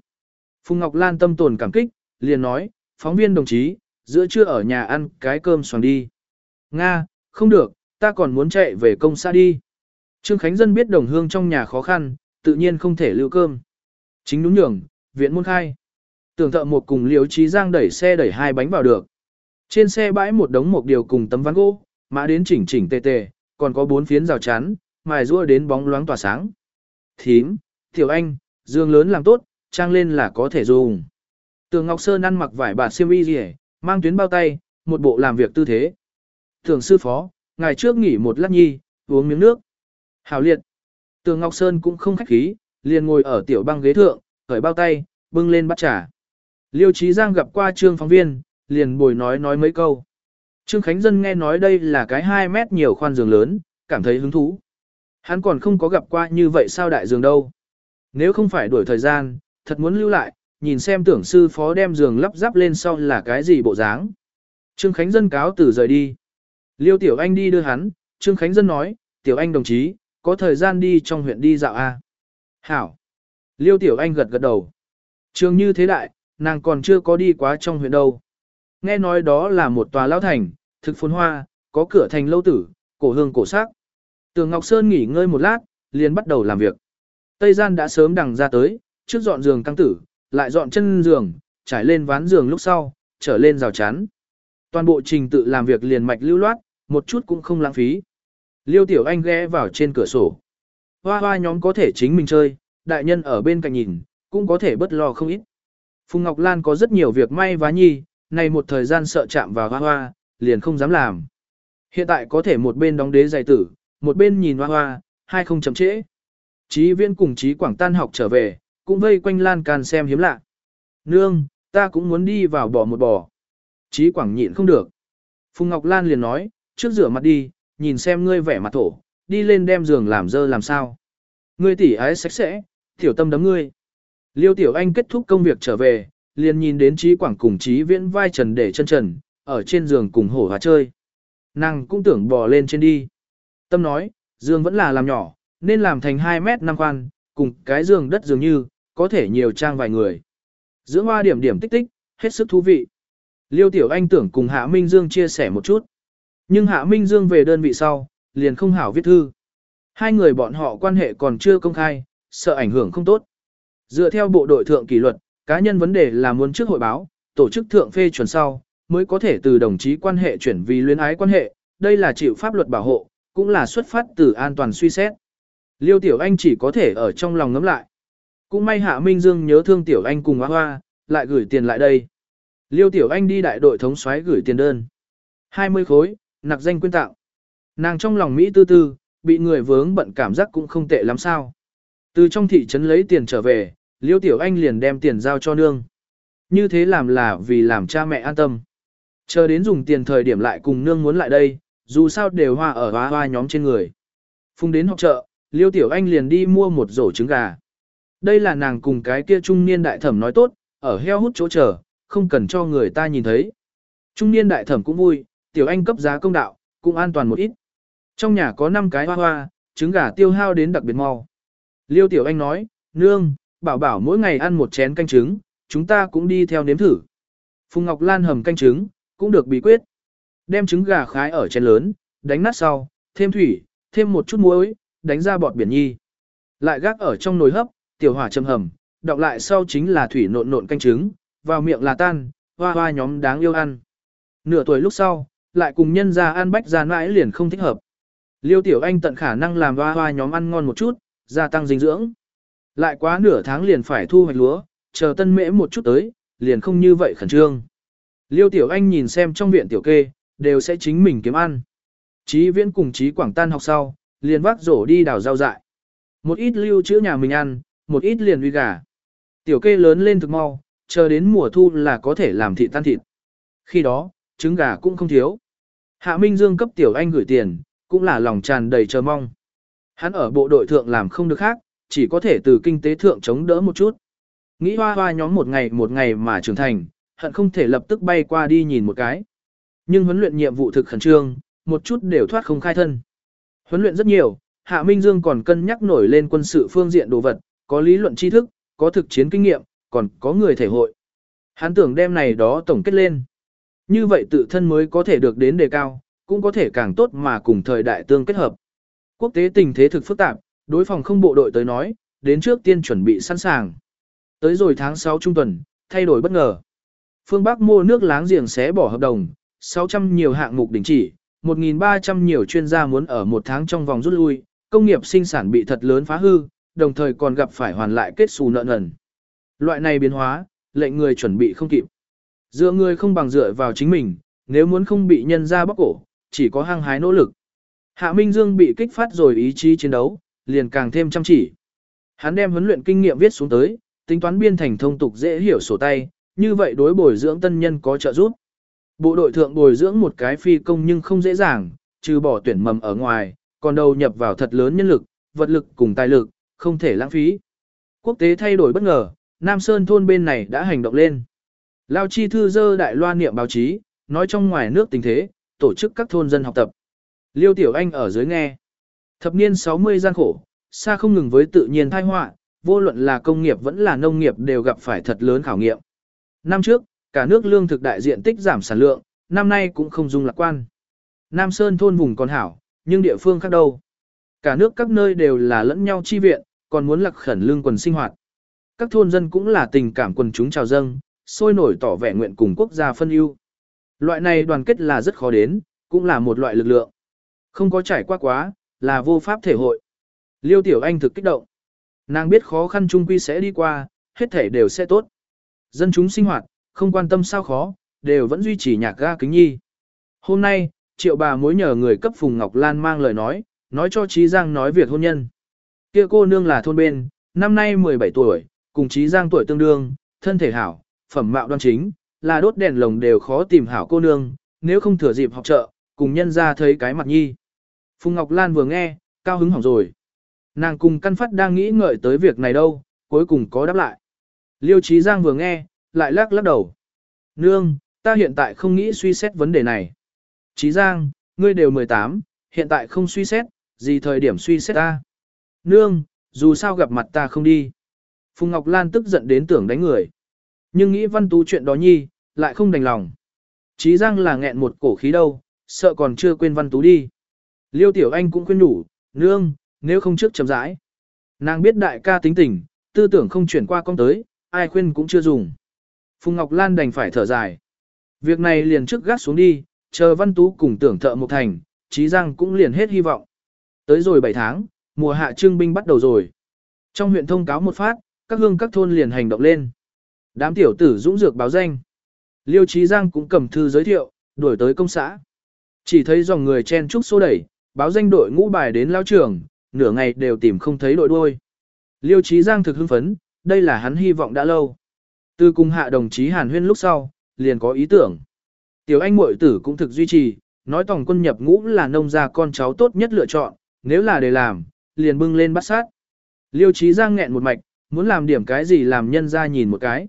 Phùng Ngọc Lan tâm tồn cảm kích, liền nói, phóng viên đồng chí, giữa trưa ở nhà ăn cái cơm xoàng đi. Nga, không được, ta còn muốn chạy về công xã đi. Trương Khánh Dân biết đồng hương trong nhà khó khăn, tự nhiên không thể lưu cơm. Chính đúng nhường, viện môn khai. Tưởng thợ một cùng liếu trí giang đẩy xe đẩy hai bánh vào được. Trên xe bãi một đống một điều cùng tấm ván gỗ, mã đến chỉnh chỉnh tề tề, còn có bốn phiến rào chắn, mài rua đến bóng loáng tỏa sáng. Thím, tiểu anh, dương lớn làm tốt, trang lên là có thể dùng. Tường Ngọc Sơn ăn mặc vải bạt xiêm y gì mang tuyến bao tay, một bộ làm việc tư thế. Tường sư phó, ngày trước nghỉ một lát nhi, uống miếng nước. Hảo liệt. Tường Ngọc Sơn cũng không khách khí, liền ngồi ở tiểu băng ghế thượng, khởi bao tay, bưng lên bắt trà. Liêu Chí Giang gặp qua trương phóng viên, liền bồi nói nói mấy câu. Trương Khánh Dân nghe nói đây là cái 2 mét nhiều khoan giường lớn, cảm thấy hứng thú. Hắn còn không có gặp qua như vậy sao đại giường đâu. Nếu không phải đuổi thời gian, thật muốn lưu lại, nhìn xem tưởng sư phó đem giường lắp ráp lên sau là cái gì bộ dáng. Trương Khánh Dân cáo từ rời đi. Liêu Tiểu Anh đi đưa hắn, Trương Khánh Dân nói, Tiểu Anh đồng chí, có thời gian đi trong huyện đi dạo A. Hảo. Liêu Tiểu Anh gật gật đầu. Trường như thế đại, nàng còn chưa có đi quá trong huyện đâu. Nghe nói đó là một tòa lão thành, thực phồn hoa, có cửa thành lâu tử, cổ hương cổ sắc. Tường Ngọc Sơn nghỉ ngơi một lát, liền bắt đầu làm việc. Tây gian đã sớm đằng ra tới, trước dọn giường căng tử, lại dọn chân giường, trải lên ván giường lúc sau, trở lên rào chắn. Toàn bộ trình tự làm việc liền mạch lưu loát, một chút cũng không lãng phí. Liêu Tiểu Anh ghé vào trên cửa sổ. Hoa hoa nhóm có thể chính mình chơi, đại nhân ở bên cạnh nhìn, cũng có thể bất lo không ít. Phùng Ngọc Lan có rất nhiều việc may vá nhi, này một thời gian sợ chạm vào hoa hoa, liền không dám làm. Hiện tại có thể một bên đóng đế giày tử, một bên nhìn hoa hoa, hai không chậm trễ. Chí viên cùng chí quảng tan học trở về, cũng vây quanh lan can xem hiếm lạ. Nương, ta cũng muốn đi vào bỏ một bò. Chí quảng nhịn không được. Phùng Ngọc Lan liền nói, trước rửa mặt đi, nhìn xem ngươi vẻ mặt thổ, đi lên đem giường làm dơ làm sao. Ngươi tỉ ái sạch sẽ, tiểu tâm đấm ngươi. Liêu tiểu anh kết thúc công việc trở về, liền nhìn đến trí quảng cùng trí viễn vai trần để chân trần, ở trên giường cùng hổ hòa chơi. Nàng cũng tưởng bò lên trên đi. Tâm nói, giường vẫn là làm nhỏ, nên làm thành 2 mét năm khoan, cùng cái giường đất dường như, có thể nhiều trang vài người. Dưỡng hoa điểm điểm tích tích, hết sức thú vị. Liêu Tiểu Anh tưởng cùng Hạ Minh Dương chia sẻ một chút. Nhưng Hạ Minh Dương về đơn vị sau, liền không hảo viết thư. Hai người bọn họ quan hệ còn chưa công khai, sợ ảnh hưởng không tốt. Dựa theo bộ đội thượng kỷ luật, cá nhân vấn đề là muốn trước hội báo, tổ chức thượng phê chuẩn sau, mới có thể từ đồng chí quan hệ chuyển vì luyến ái quan hệ, đây là chịu pháp luật bảo hộ, cũng là xuất phát từ an toàn suy xét. Liêu Tiểu Anh chỉ có thể ở trong lòng ngấm lại. Cũng may Hạ Minh Dương nhớ thương Tiểu Anh cùng Hoa Hoa, lại gửi tiền lại đây. Liêu Tiểu Anh đi đại đội thống soái gửi tiền đơn. 20 khối, nặc danh quyên tạo. Nàng trong lòng Mỹ tư tư, bị người vướng bận cảm giác cũng không tệ lắm sao. Từ trong thị trấn lấy tiền trở về, Liêu Tiểu Anh liền đem tiền giao cho nương. Như thế làm là vì làm cha mẹ an tâm. Chờ đến dùng tiền thời điểm lại cùng nương muốn lại đây, dù sao đều hoa ở hoa hoa nhóm trên người. Phung đến học chợ, Liêu Tiểu Anh liền đi mua một rổ trứng gà. Đây là nàng cùng cái kia trung niên đại thẩm nói tốt, ở heo hút chỗ chờ, không cần cho người ta nhìn thấy. Trung niên đại thẩm cũng vui, Tiểu Anh cấp giá công đạo, cũng an toàn một ít. Trong nhà có 5 cái hoa hoa, trứng gà tiêu hao đến đặc biệt mau. Liêu Tiểu Anh nói, nương, bảo bảo mỗi ngày ăn một chén canh trứng, chúng ta cũng đi theo nếm thử. Phùng Ngọc Lan hầm canh trứng, cũng được bí quyết. Đem trứng gà khái ở chén lớn, đánh nát sau, thêm thủy, thêm một chút muối, đánh ra bọt biển nhi. Lại gác ở trong nồi hấp, tiểu hỏa châm hầm, đọc lại sau chính là thủy nộn nộn canh trứng, vào miệng là tan, hoa hoa nhóm đáng yêu ăn. Nửa tuổi lúc sau, lại cùng nhân ra ăn bách ra mãi liền không thích hợp. Liêu tiểu anh tận khả năng làm hoa hoa nhóm ăn ngon một chút, gia tăng dinh dưỡng. Lại quá nửa tháng liền phải thu hoạch lúa, chờ tân mễ một chút tới, liền không như vậy khẩn trương. Liêu tiểu anh nhìn xem trong viện tiểu kê, đều sẽ chính mình kiếm ăn. Chí viễn cùng chí quảng tan học sau, liền vác rổ đi đào rau dại. Một ít lưu trữ nhà mình ăn, một ít liền uy gà. Tiểu kê lớn lên thực mau, chờ đến mùa thu là có thể làm thịt tan thịt. Khi đó, trứng gà cũng không thiếu. Hạ Minh Dương cấp tiểu anh gửi tiền, cũng là lòng tràn đầy chờ mong. Hắn ở bộ đội thượng làm không được khác, chỉ có thể từ kinh tế thượng chống đỡ một chút. Nghĩ hoa hoa nhóm một ngày một ngày mà trưởng thành, hận không thể lập tức bay qua đi nhìn một cái. Nhưng huấn luyện nhiệm vụ thực khẩn trương, một chút đều thoát không khai thân. Huấn luyện rất nhiều, Hạ Minh Dương còn cân nhắc nổi lên quân sự phương diện đồ vật, có lý luận tri thức, có thực chiến kinh nghiệm, còn có người thể hội. Hắn tưởng đem này đó tổng kết lên. Như vậy tự thân mới có thể được đến đề cao, cũng có thể càng tốt mà cùng thời đại tương kết hợp. Quốc tế tình thế thực phức tạp, đối phòng không bộ đội tới nói, đến trước tiên chuẩn bị sẵn sàng. Tới rồi tháng 6 trung tuần, thay đổi bất ngờ. Phương Bắc mua nước láng giềng xé bỏ hợp đồng, 600 nhiều hạng mục đình chỉ, 1.300 nhiều chuyên gia muốn ở một tháng trong vòng rút lui, công nghiệp sinh sản bị thật lớn phá hư, đồng thời còn gặp phải hoàn lại kết xù nợ nần. Loại này biến hóa, lệnh người chuẩn bị không kịp. Dựa người không bằng dựa vào chính mình, nếu muốn không bị nhân ra bóc cổ, chỉ có hăng hái nỗ lực. Hạ Minh Dương bị kích phát rồi ý chí chiến đấu, liền càng thêm chăm chỉ. Hắn đem huấn luyện kinh nghiệm viết xuống tới, tính toán biên thành thông tục dễ hiểu sổ tay, như vậy đối bồi dưỡng tân nhân có trợ giúp. Bộ đội thượng bồi dưỡng một cái phi công nhưng không dễ dàng, trừ bỏ tuyển mầm ở ngoài, còn đầu nhập vào thật lớn nhân lực, vật lực cùng tài lực, không thể lãng phí. Quốc tế thay đổi bất ngờ, Nam Sơn thôn bên này đã hành động lên. Lao chi thư dơ đại loa niệm báo chí, nói trong ngoài nước tình thế, tổ chức các thôn dân học tập. Liêu Tiểu Anh ở dưới nghe. Thập niên 60 gian khổ, xa không ngừng với tự nhiên tai họa, vô luận là công nghiệp vẫn là nông nghiệp đều gặp phải thật lớn khảo nghiệm. Năm trước, cả nước lương thực đại diện tích giảm sản lượng, năm nay cũng không dung lạc quan. Nam Sơn thôn vùng còn hảo, nhưng địa phương khác đâu. Cả nước các nơi đều là lẫn nhau chi viện, còn muốn lạc khẩn lương quần sinh hoạt. Các thôn dân cũng là tình cảm quần chúng chào dâng, sôi nổi tỏ vẻ nguyện cùng quốc gia phân ưu. Loại này đoàn kết là rất khó đến, cũng là một loại lực lượng. Không có trải qua quá, là vô pháp thể hội. Liêu Tiểu Anh thực kích động. Nàng biết khó khăn chung quy sẽ đi qua, hết thể đều sẽ tốt. Dân chúng sinh hoạt, không quan tâm sao khó, đều vẫn duy trì nhạc ga kính nhi. Hôm nay, triệu bà mối nhờ người cấp Phùng Ngọc Lan mang lời nói, nói cho Trí Giang nói việc hôn nhân. Kia cô nương là thôn bên, năm nay 17 tuổi, cùng Trí Giang tuổi tương đương, thân thể hảo, phẩm mạo đoan chính, là đốt đèn lồng đều khó tìm hảo cô nương, nếu không thừa dịp học trợ, cùng nhân ra thấy cái mặt nhi. Phùng Ngọc Lan vừa nghe, cao hứng hỏng rồi. Nàng cùng căn phát đang nghĩ ngợi tới việc này đâu, cuối cùng có đáp lại. Liêu Trí Giang vừa nghe, lại lắc lắc đầu. Nương, ta hiện tại không nghĩ suy xét vấn đề này. Trí Giang, ngươi đều 18, hiện tại không suy xét, gì thời điểm suy xét ta. Nương, dù sao gặp mặt ta không đi. Phùng Ngọc Lan tức giận đến tưởng đánh người. Nhưng nghĩ văn tú chuyện đó nhi, lại không đành lòng. Chí Giang là nghẹn một cổ khí đâu, sợ còn chưa quên văn tú đi. Liêu Tiểu Anh cũng khuyên đủ, nương, nếu không trước chậm rãi. Nàng biết đại ca tính tình, tư tưởng không chuyển qua con tới, ai khuyên cũng chưa dùng. Phùng Ngọc Lan đành phải thở dài. Việc này liền trước gác xuống đi, chờ văn tú cùng tưởng thợ một thành, Chí giang cũng liền hết hy vọng. Tới rồi 7 tháng, mùa hạ trương binh bắt đầu rồi. Trong huyện thông cáo một phát, các hương các thôn liền hành động lên. Đám tiểu tử dũng dược báo danh. Liêu Trí Giang cũng cầm thư giới thiệu, đuổi tới công xã. Chỉ thấy dòng người chen trúc xô đẩy, báo danh đội ngũ bài đến lao trường, nửa ngày đều tìm không thấy đội đuôi. Liêu Trí Giang thực hưng phấn, đây là hắn hy vọng đã lâu. Từ cùng hạ đồng chí Hàn Huyên lúc sau, liền có ý tưởng. Tiểu anh muội tử cũng thực duy trì, nói tổng quân nhập ngũ là nông gia con cháu tốt nhất lựa chọn, nếu là để làm, liền bưng lên bắt sát. Liêu Chí Giang nghẹn một mạch, muốn làm điểm cái gì làm nhân ra nhìn một cái.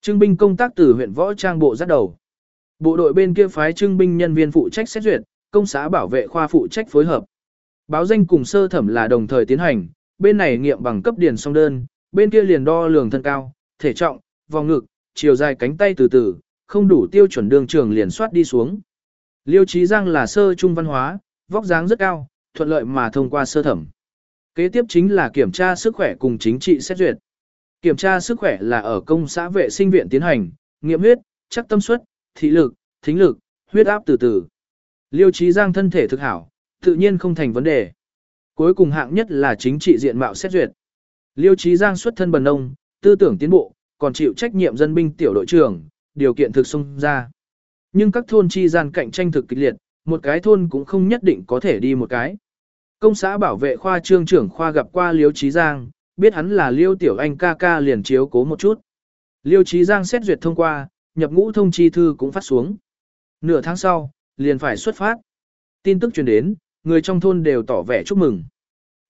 Trưng binh công tác từ huyện võ trang bộ dắt đầu. Bộ đội bên kia phái trưng binh nhân viên phụ trách xét duyệt, công xã bảo vệ khoa phụ trách phối hợp. Báo danh cùng sơ thẩm là đồng thời tiến hành, bên này nghiệm bằng cấp điền song đơn, bên kia liền đo lường thân cao, thể trọng, vòng ngực, chiều dài cánh tay từ từ, không đủ tiêu chuẩn đường trường liền soát đi xuống. Liêu Chí Giang là sơ trung văn hóa, vóc dáng rất cao, thuận lợi mà thông qua sơ thẩm. Kế tiếp chính là kiểm tra sức khỏe cùng chính trị xét duyệt. Kiểm tra sức khỏe là ở công xã vệ sinh viện tiến hành, nghiệm huyết, chắc tâm suất, thị lực, thính lực, huyết áp từ từ. Liêu Trí Giang thân thể thực hảo, tự nhiên không thành vấn đề. Cuối cùng hạng nhất là chính trị diện mạo xét duyệt. Liêu Trí Giang xuất thân bần nông, tư tưởng tiến bộ, còn chịu trách nhiệm dân binh tiểu đội trưởng, điều kiện thực sung ra. Nhưng các thôn chi gian cạnh tranh thực kịch liệt, một cái thôn cũng không nhất định có thể đi một cái. Công xã bảo vệ khoa trương trưởng khoa gặp qua Liêu Trí Giang, biết hắn là Liêu Tiểu Anh ca ca liền chiếu cố một chút. Liêu Trí Giang xét duyệt thông qua, nhập ngũ thông chi thư cũng phát xuống. Nửa tháng sau, liền phải xuất phát. Tin tức truyền đến, người trong thôn đều tỏ vẻ chúc mừng.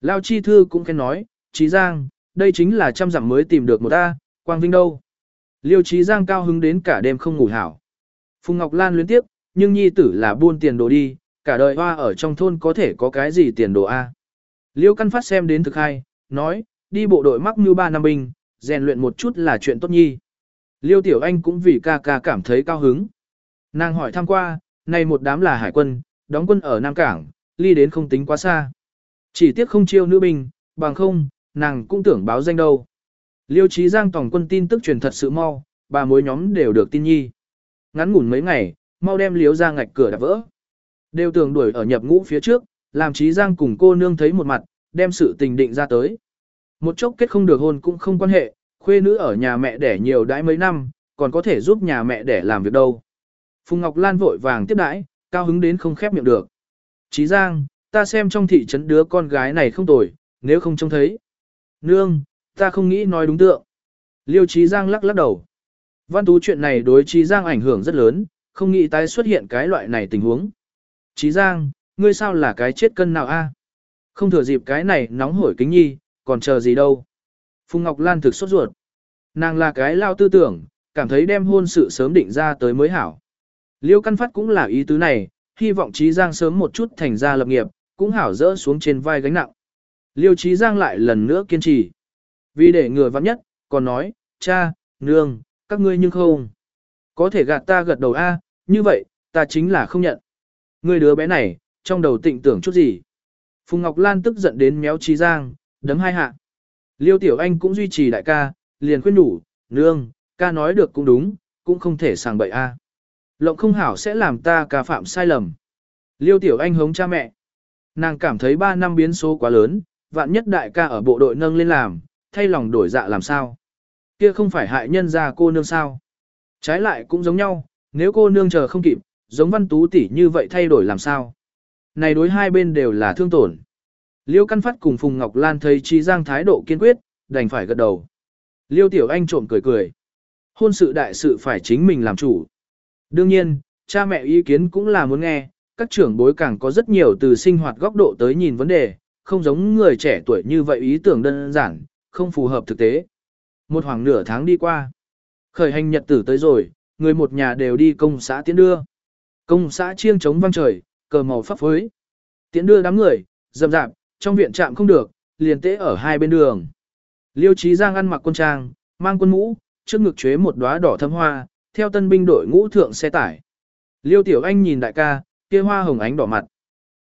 Lao Chi Thư cũng khen nói, Trí Giang, đây chính là trăm dặm mới tìm được một ta, Quang Vinh đâu. Liêu Trí Giang cao hứng đến cả đêm không ngủ hảo. Phùng Ngọc Lan luyến tiếp, nhưng nhi tử là buôn tiền đồ đi, cả đời hoa ở trong thôn có thể có cái gì tiền đồ A. Liêu Căn Phát xem đến thực hay, nói, đi bộ đội mắc như ba năm binh, rèn luyện một chút là chuyện tốt nhi. Liêu Tiểu Anh cũng vì ca ca cảm thấy cao hứng. Nàng hỏi thăm qua, này một đám là hải quân, đóng quân ở Nam Cảng, ly đến không tính quá xa. Chỉ tiếc không chiêu nữ binh, bằng không, nàng cũng tưởng báo danh đâu. Liêu Chí Giang tổng quân tin tức truyền thật sự mau, bà mối nhóm đều được tin nhi. Ngắn ngủn mấy ngày, mau đem liếu ra ngạch cửa đã vỡ. Đều tưởng đuổi ở nhập ngũ phía trước, làm Chí Giang cùng cô nương thấy một mặt, đem sự tình định ra tới. Một chốc kết không được hôn cũng không quan hệ, khuê nữ ở nhà mẹ đẻ nhiều đãi mấy năm, còn có thể giúp nhà mẹ đẻ làm việc đâu. Phùng Ngọc Lan vội vàng tiếp đãi, cao hứng đến không khép miệng được. Chí Giang, ta xem trong thị trấn đứa con gái này không tồi, nếu không trông thấy. Nương, ta không nghĩ nói đúng tượng. Liêu Chí Giang lắc lắc đầu. Văn tú chuyện này đối Chí Giang ảnh hưởng rất lớn, không nghĩ tái xuất hiện cái loại này tình huống. Chí Giang, ngươi sao là cái chết cân nào a? Không thừa dịp cái này nóng hổi kính nhi, còn chờ gì đâu. Phùng Ngọc Lan thực sốt ruột. Nàng là cái lao tư tưởng, cảm thấy đem hôn sự sớm định ra tới mới hảo. Liêu Căn Phát cũng là ý tứ này, hy vọng Trí Giang sớm một chút thành ra lập nghiệp, cũng hảo dỡ xuống trên vai gánh nặng. Liêu Trí Giang lại lần nữa kiên trì. Vì để người vắng nhất, còn nói, cha, nương, các ngươi nhưng không. Có thể gạt ta gật đầu A, như vậy, ta chính là không nhận. Người đứa bé này, trong đầu tịnh tưởng chút gì. Phùng Ngọc Lan tức giận đến méo Trí Giang, đấm hai hạ. Liêu Tiểu Anh cũng duy trì đại ca, liền khuyên đủ, nương, ca nói được cũng đúng, cũng không thể sàng bậy A. Lộng không hảo sẽ làm ta ca phạm sai lầm. Liêu Tiểu Anh hống cha mẹ. Nàng cảm thấy 3 năm biến số quá lớn, vạn nhất đại ca ở bộ đội nâng lên làm, thay lòng đổi dạ làm sao. Kia không phải hại nhân ra cô nương sao. Trái lại cũng giống nhau, nếu cô nương chờ không kịp, giống văn tú tỷ như vậy thay đổi làm sao. Này đối hai bên đều là thương tổn. Liêu Căn Phát cùng Phùng Ngọc Lan thấy Trí Giang thái độ kiên quyết, đành phải gật đầu. Liêu Tiểu Anh trộm cười cười. Hôn sự đại sự phải chính mình làm chủ. Đương nhiên, cha mẹ ý kiến cũng là muốn nghe, các trưởng bối càng có rất nhiều từ sinh hoạt góc độ tới nhìn vấn đề, không giống người trẻ tuổi như vậy ý tưởng đơn giản, không phù hợp thực tế. Một khoảng nửa tháng đi qua. Khởi hành nhật tử tới rồi, người một nhà đều đi công xã tiến đưa. Công xã chiêng trống vang trời, cờ màu pháp phới, tiễn đưa đám người, dầm dạp, trong viện trạm không được, liền tế ở hai bên đường. Liêu Trí Giang ăn mặc quân trang, mang quân mũ, trước ngực chế một đóa đỏ thâm hoa, theo tân binh đội ngũ thượng xe tải. Liêu Tiểu Anh nhìn đại ca, kia hoa hồng ánh đỏ mặt.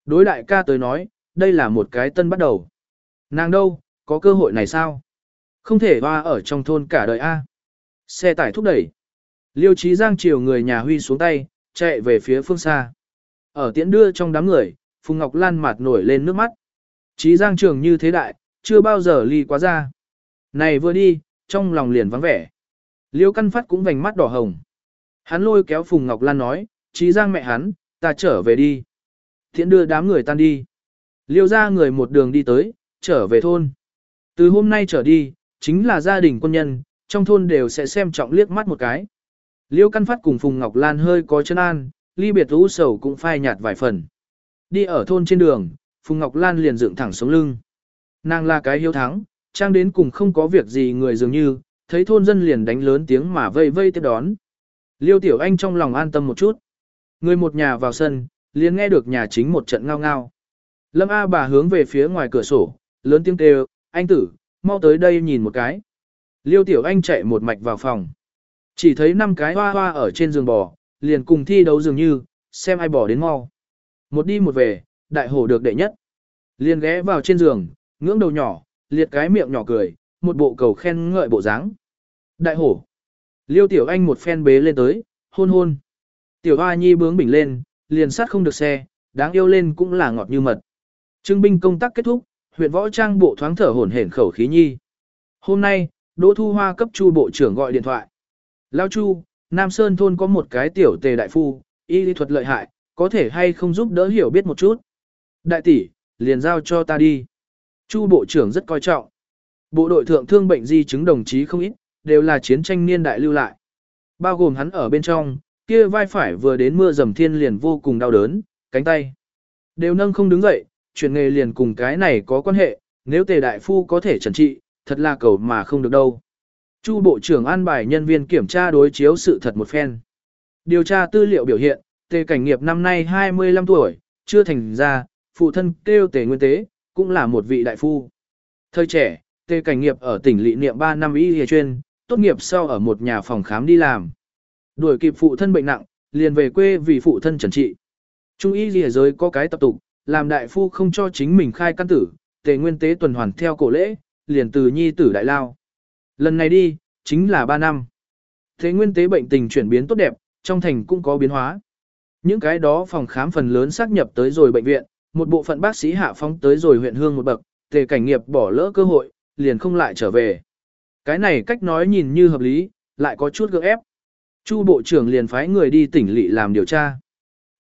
Đối đại ca tới nói, đây là một cái tân bắt đầu. Nàng đâu, có cơ hội này sao? Không thể hoa ở trong thôn cả đời A. Xe tải thúc đẩy. Liêu Trí Giang chiều người nhà huy xuống tay, chạy về phía phương xa. Ở tiễn đưa trong đám người, Phùng Ngọc Lan mặt nổi lên nước mắt. Chí Giang trường như thế đại, chưa bao giờ ly quá ra. Này vừa đi, trong lòng liền vắng vẻ. Liêu Căn Phát cũng vành mắt đỏ hồng. Hắn lôi kéo Phùng Ngọc Lan nói, Chí Giang mẹ hắn, ta trở về đi. tiễn đưa đám người tan đi. Liêu ra người một đường đi tới, trở về thôn. Từ hôm nay trở đi, chính là gia đình quân nhân, trong thôn đều sẽ xem trọng liếc mắt một cái. Liêu Căn Phát cùng Phùng Ngọc Lan hơi có chân an, ly biệt u sầu cũng phai nhạt vài phần. Đi ở thôn trên đường, Phùng Ngọc Lan liền dựng thẳng sống lưng. Nàng là cái hiếu thắng, trang đến cùng không có việc gì người dường như, thấy thôn dân liền đánh lớn tiếng mà vây vây tiếp đón. Liêu Tiểu Anh trong lòng an tâm một chút. Người một nhà vào sân, liền nghe được nhà chính một trận ngao ngao. Lâm A bà hướng về phía ngoài cửa sổ, lớn tiếng kêu, anh tử, mau tới đây nhìn một cái. Liêu Tiểu Anh chạy một mạch vào phòng. Chỉ thấy năm cái hoa hoa ở trên giường bò, liền cùng thi đấu dường như, xem ai bỏ đến mau. Một đi một về, đại hổ được đệ nhất. Liền ghé vào trên giường, ngưỡng đầu nhỏ, liệt cái miệng nhỏ cười, một bộ cầu khen ngợi bộ dáng. Đại hổ. Liêu Tiểu Anh một phen bế lên tới, hôn hôn. Tiểu Hoa Nhi bướng bỉnh lên, liền sát không được xe, đáng yêu lên cũng là ngọt như mật. Trưng binh công tác kết thúc, huyện võ trang bộ thoáng thở hổn hển khẩu khí nhi. Hôm nay, Đỗ Thu Hoa cấp Chu bộ trưởng gọi điện thoại. Lao Chu, Nam Sơn thôn có một cái tiểu tề đại phu, y lý thuật lợi hại, có thể hay không giúp đỡ hiểu biết một chút. Đại tỷ, liền giao cho ta đi. Chu bộ trưởng rất coi trọng. Bộ đội thượng thương bệnh di chứng đồng chí không ít, đều là chiến tranh niên đại lưu lại. Bao gồm hắn ở bên trong, kia vai phải vừa đến mưa dầm thiên liền vô cùng đau đớn, cánh tay. Đều nâng không đứng dậy, chuyển nghề liền cùng cái này có quan hệ, nếu tề đại phu có thể trần trị, thật là cầu mà không được đâu. Chu bộ trưởng an bài nhân viên kiểm tra đối chiếu sự thật một phen. Điều tra tư liệu biểu hiện, tề cảnh nghiệp năm nay 25 tuổi, chưa thành ra, phụ thân kêu tề nguyên tế, cũng là một vị đại phu. Thời trẻ, tề cảnh nghiệp ở tỉnh lị niệm 3 năm y hề chuyên, tốt nghiệp sau ở một nhà phòng khám đi làm. Đuổi kịp phụ thân bệnh nặng, liền về quê vì phụ thân trần trị. Trung y lìa giới có cái tập tục, làm đại phu không cho chính mình khai căn tử, tề nguyên tế tuần hoàn theo cổ lễ, liền từ nhi tử đại lao. Lần này đi, chính là 3 năm. Thế nguyên tế bệnh tình chuyển biến tốt đẹp, trong thành cũng có biến hóa. Những cái đó phòng khám phần lớn xác nhập tới rồi bệnh viện, một bộ phận bác sĩ hạ phóng tới rồi huyện hương một bậc, tề cảnh nghiệp bỏ lỡ cơ hội, liền không lại trở về. Cái này cách nói nhìn như hợp lý, lại có chút gượng ép. Chu bộ trưởng liền phái người đi tỉnh lỵ làm điều tra.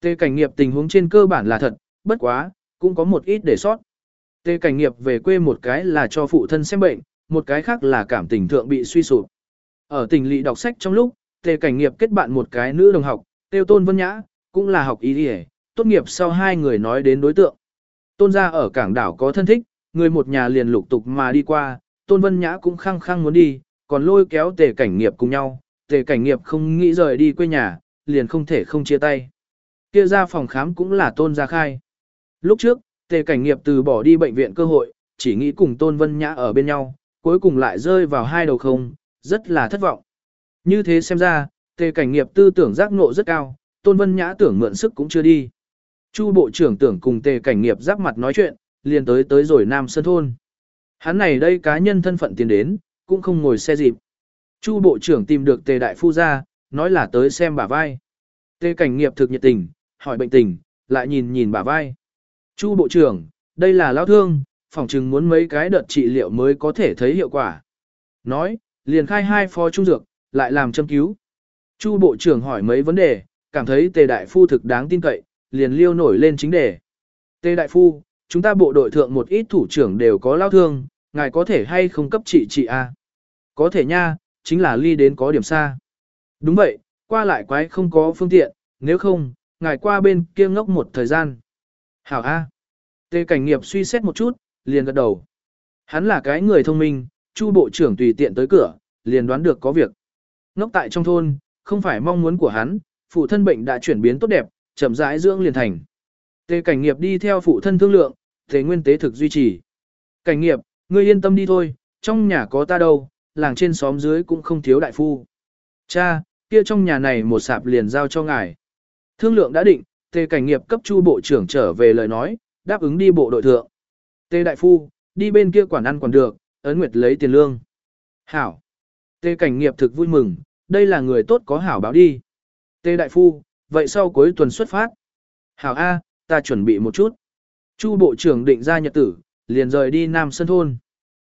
Tề cảnh nghiệp tình huống trên cơ bản là thật, bất quá, cũng có một ít để sót. Tề cảnh nghiệp về quê một cái là cho phụ thân xem bệnh, một cái khác là cảm tình thượng bị suy sụp. Ở tỉnh lỵ đọc sách trong lúc, tề cảnh nghiệp kết bạn một cái nữ đồng học, tiêu tôn vân nhã, cũng là học y y tốt nghiệp sau hai người nói đến đối tượng. Tôn gia ở cảng đảo có thân thích, người một nhà liền lục tục mà đi qua, tôn vân nhã cũng khăng khăng muốn đi, còn lôi kéo tề cảnh nghiệp cùng nhau, tề cảnh nghiệp không nghĩ rời đi quê nhà, liền không thể không chia tay. Kia ra phòng khám cũng là tôn gia khai. Lúc trước, tề cảnh nghiệp từ bỏ đi bệnh viện cơ hội, chỉ nghĩ cùng tôn vân nhã ở bên nhau, cuối cùng lại rơi vào hai đầu không, rất là thất vọng. Như thế xem ra, tề cảnh nghiệp tư tưởng giác ngộ rất cao, tôn vân nhã tưởng mượn sức cũng chưa đi. Chu bộ trưởng tưởng cùng tề cảnh nghiệp giáp mặt nói chuyện, liền tới tới rồi Nam Sơn Thôn. Hắn này đây cá nhân thân phận tiền đến, cũng không ngồi xe dịp. Chu bộ trưởng tìm được tề đại phu ra, nói là tới xem bả vai. Tề cảnh nghiệp thực nhiệt tình, hỏi bệnh tình, lại nhìn nhìn bả vai. Chu bộ trưởng, đây là lao thương, Phỏng chừng muốn mấy cái đợt trị liệu mới có thể thấy hiệu quả. Nói, liền khai hai phó trung dược, lại làm châm cứu. Chu bộ trưởng hỏi mấy vấn đề, cảm thấy tề đại phu thực đáng tin cậy, liền liêu nổi lên chính đề. Tề đại phu, chúng ta bộ đội thượng một ít thủ trưởng đều có lao thương, ngài có thể hay không cấp trị trị A. Có thể nha, chính là ly đến có điểm xa. Đúng vậy, qua lại quái không có phương tiện, nếu không, ngài qua bên kia ngốc một thời gian. Hảo A. Tề cảnh nghiệp suy xét một chút, liền gật đầu. Hắn là cái người thông minh, chu bộ trưởng tùy tiện tới cửa, liền đoán được có việc. Ngốc tại trong thôn, không phải mong muốn của hắn, phụ thân bệnh đã chuyển biến tốt đẹp, chậm rãi dưỡng liền thành. Tề cảnh nghiệp đi theo phụ thân thương lượng, tề nguyên tế thực duy trì. Cảnh nghiệp, ngươi yên tâm đi thôi, trong nhà có ta đâu, làng trên xóm dưới cũng không thiếu đại phu. Cha, kia trong nhà này một sạp liền giao cho ngài. Thương lượng đã định, tề cảnh nghiệp cấp chu bộ trưởng trở về lời nói, đáp ứng đi bộ đội thượng. Tề đại phu, đi bên kia quản ăn quản được, ấn nguyệt lấy tiền lương. Hảo. Tề cảnh nghiệp thực vui mừng, đây là người tốt có hảo báo đi. Tề đại phu, vậy sau cuối tuần xuất phát. Hảo A, ta chuẩn bị một chút. Chu bộ trưởng định ra nhật tử, liền rời đi Nam Sơn Thôn.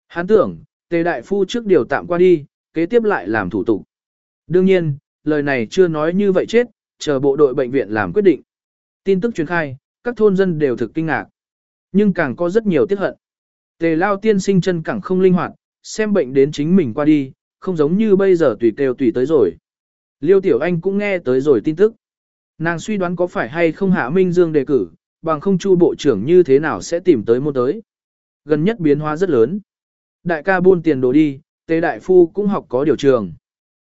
Hán tưởng, tề đại phu trước điều tạm qua đi, kế tiếp lại làm thủ tục. Đương nhiên, lời này chưa nói như vậy chết, chờ bộ đội bệnh viện làm quyết định. Tin tức truyền khai, các thôn dân đều thực kinh ngạc. Nhưng càng có rất nhiều tiếc hận. Tề lao tiên sinh chân càng không linh hoạt, xem bệnh đến chính mình qua đi, không giống như bây giờ tùy kêu tùy tới rồi. Liêu Tiểu Anh cũng nghe tới rồi tin tức. Nàng suy đoán có phải hay không Hạ Minh Dương đề cử, bằng không chu bộ trưởng như thế nào sẽ tìm tới môn tới. Gần nhất biến hóa rất lớn. Đại ca buôn tiền đồ đi, tế đại phu cũng học có điều trường.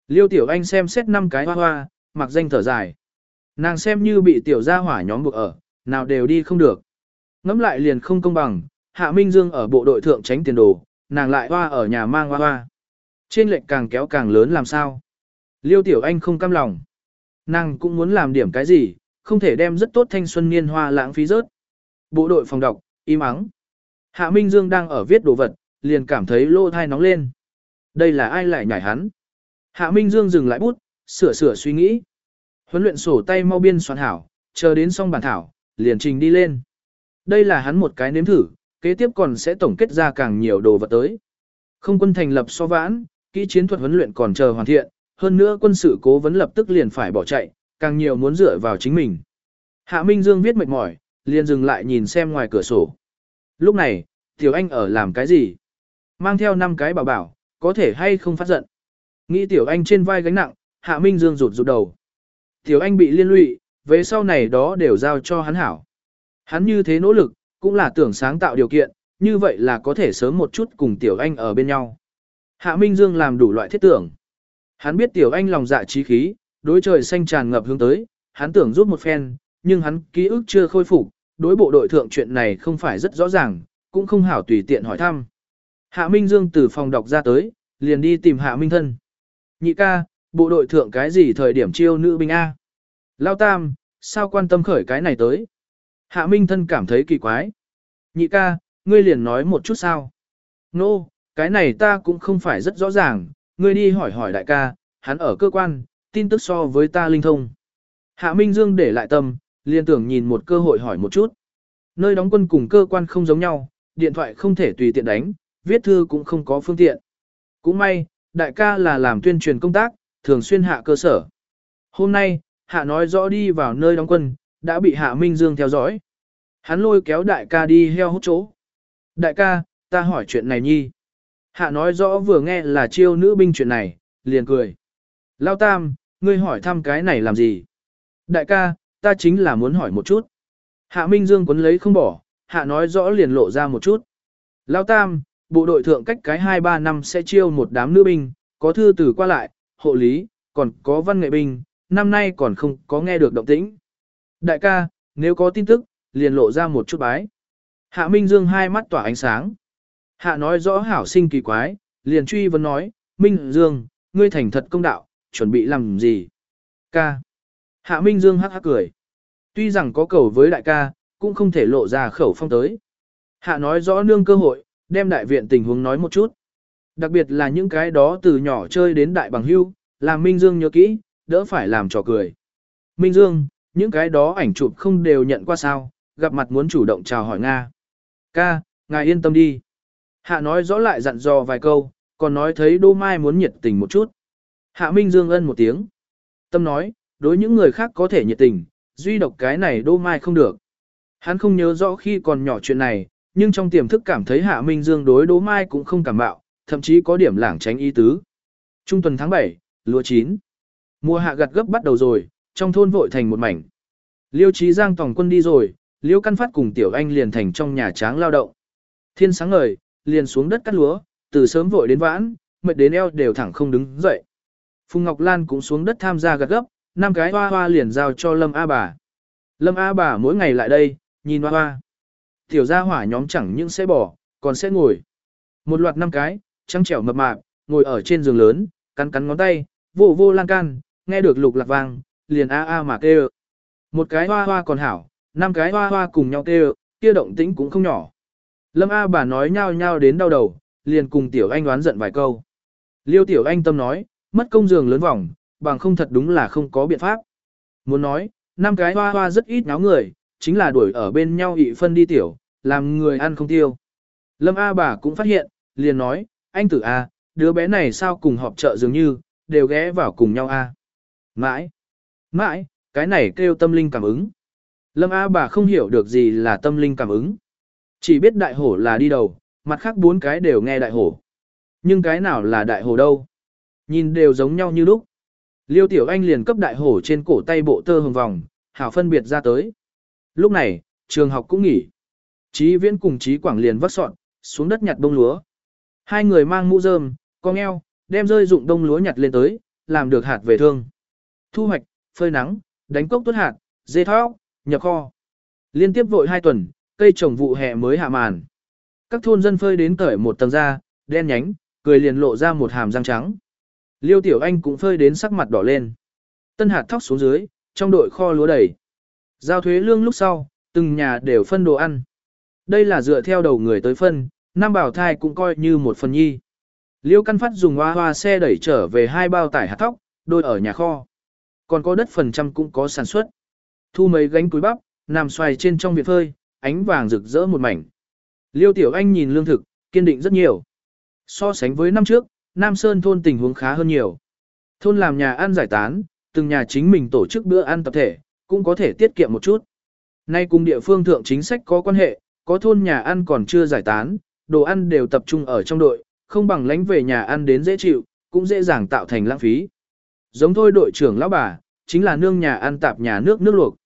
Liêu Tiểu Anh xem xét năm cái hoa hoa, mặc danh thở dài. Nàng xem như bị tiểu gia hỏa nhóm buộc ở, nào đều đi không được. Ngắm lại liền không công bằng, Hạ Minh Dương ở bộ đội thượng tránh tiền đồ, nàng lại hoa ở nhà mang hoa hoa. Trên lệnh càng kéo càng lớn làm sao. Liêu Tiểu Anh không cam lòng. Nàng cũng muốn làm điểm cái gì, không thể đem rất tốt thanh xuân niên hoa lãng phí rớt. Bộ đội phòng đọc, im ắng. Hạ Minh Dương đang ở viết đồ vật, liền cảm thấy lô thai nóng lên. Đây là ai lại nhảy hắn? Hạ Minh Dương dừng lại bút, sửa sửa suy nghĩ. Huấn luyện sổ tay mau biên soạn hảo, chờ đến xong bản thảo, liền trình đi lên. Đây là hắn một cái nếm thử, kế tiếp còn sẽ tổng kết ra càng nhiều đồ vật tới. Không quân thành lập so vãn, kỹ chiến thuật huấn luyện còn chờ hoàn thiện, hơn nữa quân sự cố vấn lập tức liền phải bỏ chạy, càng nhiều muốn dựa vào chính mình. Hạ Minh Dương viết mệt mỏi, liền dừng lại nhìn xem ngoài cửa sổ. Lúc này, Tiểu Anh ở làm cái gì? Mang theo năm cái bảo bảo, có thể hay không phát giận. Nghĩ Tiểu Anh trên vai gánh nặng, Hạ Minh Dương rụt rụt đầu. Tiểu Anh bị liên lụy, về sau này đó đều giao cho hắn hảo. Hắn như thế nỗ lực, cũng là tưởng sáng tạo điều kiện, như vậy là có thể sớm một chút cùng Tiểu Anh ở bên nhau. Hạ Minh Dương làm đủ loại thiết tưởng. Hắn biết Tiểu Anh lòng dạ trí khí, đối trời xanh tràn ngập hướng tới, hắn tưởng giúp một phen, nhưng hắn ký ức chưa khôi phục, đối bộ đội thượng chuyện này không phải rất rõ ràng, cũng không hảo tùy tiện hỏi thăm. Hạ Minh Dương từ phòng đọc ra tới, liền đi tìm Hạ Minh Thân. Nhị ca, bộ đội thượng cái gì thời điểm chiêu nữ binh A? Lao Tam, sao quan tâm khởi cái này tới? Hạ Minh Thân cảm thấy kỳ quái. Nhị ca, ngươi liền nói một chút sao? Nô, no, cái này ta cũng không phải rất rõ ràng, ngươi đi hỏi hỏi đại ca, hắn ở cơ quan, tin tức so với ta linh thông. Hạ Minh Dương để lại tâm, liền tưởng nhìn một cơ hội hỏi một chút. Nơi đóng quân cùng cơ quan không giống nhau, điện thoại không thể tùy tiện đánh, viết thư cũng không có phương tiện. Cũng may, đại ca là làm tuyên truyền công tác, thường xuyên hạ cơ sở. Hôm nay, hạ nói rõ đi vào nơi đóng quân, đã bị hạ Minh Dương theo dõi. Hắn lôi kéo đại ca đi heo hút chỗ. Đại ca, ta hỏi chuyện này nhi. Hạ nói rõ vừa nghe là chiêu nữ binh chuyện này, liền cười. Lao tam, ngươi hỏi thăm cái này làm gì? Đại ca, ta chính là muốn hỏi một chút. Hạ Minh Dương quấn lấy không bỏ, hạ nói rõ liền lộ ra một chút. Lao tam, bộ đội thượng cách cái 2-3 năm sẽ chiêu một đám nữ binh, có thư từ qua lại, hộ lý, còn có văn nghệ binh, năm nay còn không có nghe được động tĩnh. Đại ca, nếu có tin tức, liền lộ ra một chút bái. Hạ Minh Dương hai mắt tỏa ánh sáng. Hạ nói rõ hảo sinh kỳ quái, liền truy vấn nói, Minh Dương, ngươi thành thật công đạo, chuẩn bị làm gì? Ca. Hạ Minh Dương hắc hắc cười. Tuy rằng có cầu với đại ca, cũng không thể lộ ra khẩu phong tới. Hạ nói rõ nương cơ hội, đem đại viện tình huống nói một chút. Đặc biệt là những cái đó từ nhỏ chơi đến đại bằng hưu, làm Minh Dương nhớ kỹ, đỡ phải làm trò cười. Minh Dương, những cái đó ảnh chụp không đều nhận qua sao, gặp mặt muốn chủ động chào hỏi Nga. Ca, ngài yên tâm đi. Hạ nói rõ lại dặn dò vài câu, còn nói thấy Đô Mai muốn nhiệt tình một chút. Hạ Minh Dương ân một tiếng. Tâm nói, đối những người khác có thể nhiệt tình, duy độc cái này Đô Mai không được. Hắn không nhớ rõ khi còn nhỏ chuyện này, nhưng trong tiềm thức cảm thấy Hạ Minh Dương đối Đỗ Mai cũng không cảm bạo, thậm chí có điểm lảng tránh ý tứ. Trung tuần tháng 7, lúa chín. Mùa hạ gặt gấp bắt đầu rồi, trong thôn vội thành một mảnh. Liêu Chí Giang tổng quân đi rồi, Liêu Căn Phát cùng Tiểu Anh liền thành trong nhà tráng lao động. Thiên sáng ngời, liền xuống đất cắt lúa, từ sớm vội đến vãn, mệt đến eo đều thẳng không đứng dậy. Phùng Ngọc Lan cũng xuống đất tham gia gặt gấp, năm cái hoa hoa liền giao cho Lâm A bà. Lâm A bà mỗi ngày lại đây, nhìn hoa hoa. Tiểu gia hỏa nhóm chẳng những sẽ bỏ, còn sẽ ngồi. Một loạt năm cái, trăng trẻo mập mạp, ngồi ở trên giường lớn, cắn cắn ngón tay, vô vô lan can, nghe được lục lạc vang, liền a a mà kêu. Một cái hoa hoa còn hảo, năm cái hoa hoa cùng nhau kêu, kia động tĩnh cũng không nhỏ. Lâm A bà nói nhau nhau đến đau đầu, liền cùng tiểu anh đoán giận vài câu. Liêu tiểu anh tâm nói, mất công giường lớn vòng, bằng không thật đúng là không có biện pháp. Muốn nói, năm cái hoa hoa rất ít náo người, chính là đuổi ở bên nhau ị phân đi tiểu, làm người ăn không tiêu. Lâm A bà cũng phát hiện, liền nói, anh tử A, đứa bé này sao cùng họp chợ dường như, đều ghé vào cùng nhau A. Mãi, mãi, cái này kêu tâm linh cảm ứng. Lâm A bà không hiểu được gì là tâm linh cảm ứng. Chỉ biết đại hổ là đi đầu, mặt khác bốn cái đều nghe đại hổ. Nhưng cái nào là đại hổ đâu? Nhìn đều giống nhau như lúc. Liêu Tiểu Anh liền cấp đại hổ trên cổ tay bộ tơ hồng vòng, hảo phân biệt ra tới. Lúc này, trường học cũng nghỉ. Chí viễn cùng chí quảng liền vắt sọn, xuống đất nhặt đông lúa. Hai người mang mũ rơm, con eo, đem rơi dụng đông lúa nhặt lên tới, làm được hạt về thương. Thu hoạch, phơi nắng, đánh cốc tuốt hạt, dê thóc, nhập kho. Liên tiếp vội hai tuần, cây trồng vụ hè mới hạ màn. Các thôn dân phơi đến cởi một tầng da, đen nhánh, cười liền lộ ra một hàm răng trắng. Liêu Tiểu Anh cũng phơi đến sắc mặt đỏ lên. Tân hạt thóc xuống dưới, trong đội kho lúa đầy. Giao thuế lương lúc sau, từng nhà đều phân đồ ăn. Đây là dựa theo đầu người tới phân, Nam bảo thai cũng coi như một phần nhi. Liêu căn phát dùng hoa hoa xe đẩy trở về hai bao tải hạt thóc, đôi ở nhà kho. Còn có đất phần trăm cũng có sản xuất. Thu mấy gánh túi bắp, nằm xoài trên trong viện phơi, ánh vàng rực rỡ một mảnh. Liêu Tiểu Anh nhìn lương thực, kiên định rất nhiều. So sánh với năm trước, Nam Sơn thôn tình huống khá hơn nhiều. Thôn làm nhà ăn giải tán, từng nhà chính mình tổ chức bữa ăn tập thể, cũng có thể tiết kiệm một chút. Nay cùng địa phương thượng chính sách có quan hệ, có thôn nhà ăn còn chưa giải tán, đồ ăn đều tập trung ở trong đội, không bằng lánh về nhà ăn đến dễ chịu, cũng dễ dàng tạo thành lãng phí. Giống thôi đội trưởng lão bà, chính là nương nhà ăn tạp nhà nước nước luộc.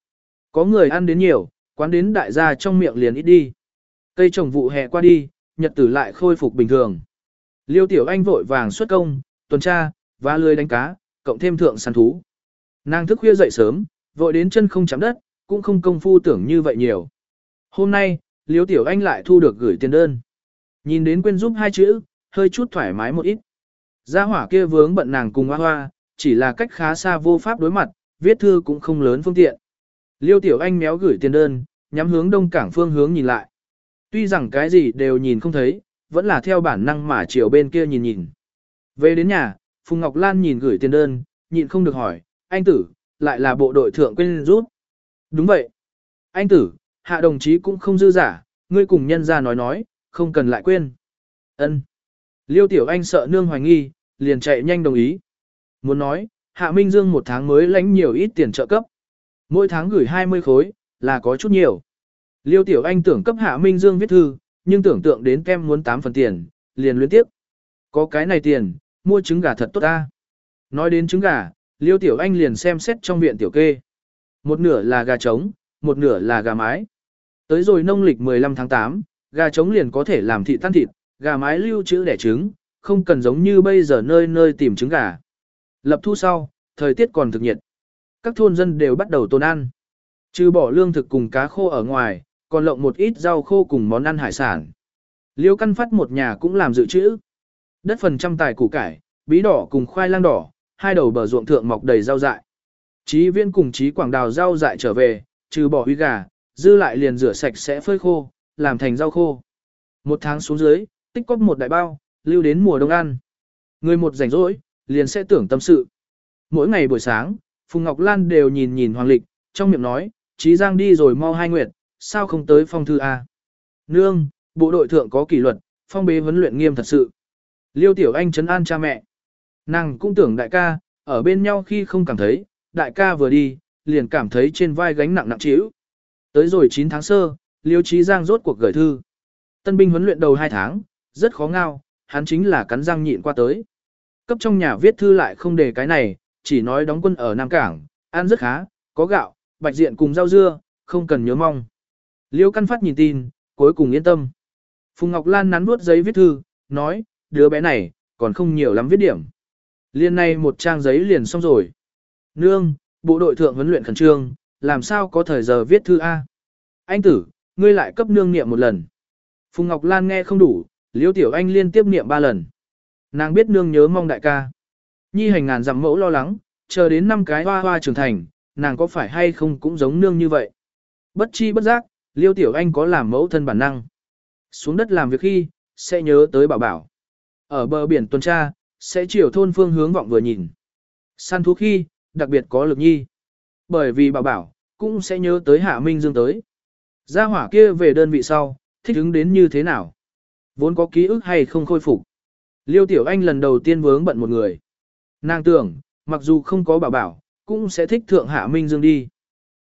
Có người ăn đến nhiều, quán đến đại gia trong miệng liền ít đi. Cây trồng vụ hè qua đi, nhật tử lại khôi phục bình thường. Liêu Tiểu Anh vội vàng xuất công, tuần tra, và lười đánh cá, cộng thêm thượng săn thú. Nàng thức khuya dậy sớm, vội đến chân không chạm đất, cũng không công phu tưởng như vậy nhiều. Hôm nay, Liêu Tiểu Anh lại thu được gửi tiền đơn. Nhìn đến quên giúp hai chữ, hơi chút thoải mái một ít. Gia hỏa kia vướng bận nàng cùng hoa hoa, chỉ là cách khá xa vô pháp đối mặt, viết thư cũng không lớn phương tiện. Liêu Tiểu Anh méo gửi tiền đơn, nhắm hướng đông cảng phương hướng nhìn lại. Tuy rằng cái gì đều nhìn không thấy, vẫn là theo bản năng mà chiều bên kia nhìn nhìn. Về đến nhà, Phùng Ngọc Lan nhìn gửi tiền đơn, nhịn không được hỏi, anh tử, lại là bộ đội thượng quên rút. Đúng vậy. Anh tử, hạ đồng chí cũng không dư giả, ngươi cùng nhân ra nói nói, không cần lại quên. Ân. Liêu Tiểu Anh sợ nương hoài nghi, liền chạy nhanh đồng ý. Muốn nói, Hạ Minh Dương một tháng mới lãnh nhiều ít tiền trợ cấp. Mỗi tháng gửi 20 khối, là có chút nhiều. Liêu Tiểu Anh tưởng cấp Hạ Minh Dương viết thư, nhưng tưởng tượng đến kem muốn 8 phần tiền, liền luyến tiếp. Có cái này tiền, mua trứng gà thật tốt ta. Nói đến trứng gà, Liêu Tiểu Anh liền xem xét trong viện tiểu kê. Một nửa là gà trống, một nửa là gà mái. Tới rồi nông lịch 15 tháng 8, gà trống liền có thể làm thịt tan thịt, gà mái lưu trữ đẻ trứng, không cần giống như bây giờ nơi nơi tìm trứng gà. Lập thu sau, thời tiết còn thực nhiệt. các thôn dân đều bắt đầu tồn ăn. Trừ bỏ lương thực cùng cá khô ở ngoài, còn lộng một ít rau khô cùng món ăn hải sản. Liêu căn phát một nhà cũng làm dự trữ. Đất phần trăm tài củ cải, bí đỏ cùng khoai lang đỏ, hai đầu bờ ruộng thượng mọc đầy rau dại. Chí viên cùng chí quảng đào rau dại trở về, trừ bỏ huy gà, dư lại liền rửa sạch sẽ phơi khô, làm thành rau khô. Một tháng xuống dưới, tích cóp một đại bao, lưu đến mùa đông ăn. Người một rảnh rỗi, liền sẽ tưởng tâm sự. Mỗi ngày buổi sáng, Phùng Ngọc Lan đều nhìn nhìn Hoàng Lịch, trong miệng nói, Chí Giang đi rồi mau hai nguyệt, sao không tới phong thư A. Nương, bộ đội thượng có kỷ luật, phong bế huấn luyện nghiêm thật sự. Liêu Tiểu Anh chấn an cha mẹ. Nàng cũng tưởng đại ca, ở bên nhau khi không cảm thấy, đại ca vừa đi, liền cảm thấy trên vai gánh nặng nặng trĩu. Tới rồi 9 tháng sơ, Liêu Chí Giang rốt cuộc gửi thư. Tân binh huấn luyện đầu 2 tháng, rất khó ngao, hắn chính là cắn răng nhịn qua tới. Cấp trong nhà viết thư lại không để cái này, chỉ nói đóng quân ở Nam Cảng, ăn rất khá, có gạo, bạch diện cùng rau dưa, không cần nhớ mong. Liêu Căn Phát nhìn tin, cuối cùng yên tâm. Phùng Ngọc Lan nắn nuốt giấy viết thư, nói, đứa bé này, còn không nhiều lắm viết điểm. Liên này một trang giấy liền xong rồi. Nương, bộ đội thượng huấn luyện khẩn trương, làm sao có thời giờ viết thư A. Anh tử, ngươi lại cấp nương niệm một lần. Phùng Ngọc Lan nghe không đủ, Liêu Tiểu Anh liên tiếp niệm ba lần. Nàng biết nương nhớ mong đại ca. Nhi hành ngàn dặm mẫu lo lắng, chờ đến năm cái hoa hoa trưởng thành, nàng có phải hay không cũng giống nương như vậy. Bất chi bất giác, Liêu Tiểu Anh có làm mẫu thân bản năng. Xuống đất làm việc khi, sẽ nhớ tới bảo bảo. Ở bờ biển tuần tra, sẽ chiều thôn phương hướng vọng vừa nhìn. Săn thú khi, đặc biệt có lực nhi. Bởi vì bảo bảo, cũng sẽ nhớ tới Hạ Minh Dương tới. Gia hỏa kia về đơn vị sau, thích ứng đến như thế nào? Vốn có ký ức hay không khôi phục? Liêu Tiểu Anh lần đầu tiên vướng bận một người. Nàng tưởng, mặc dù không có bảo bảo, cũng sẽ thích thượng Hạ Minh Dương đi.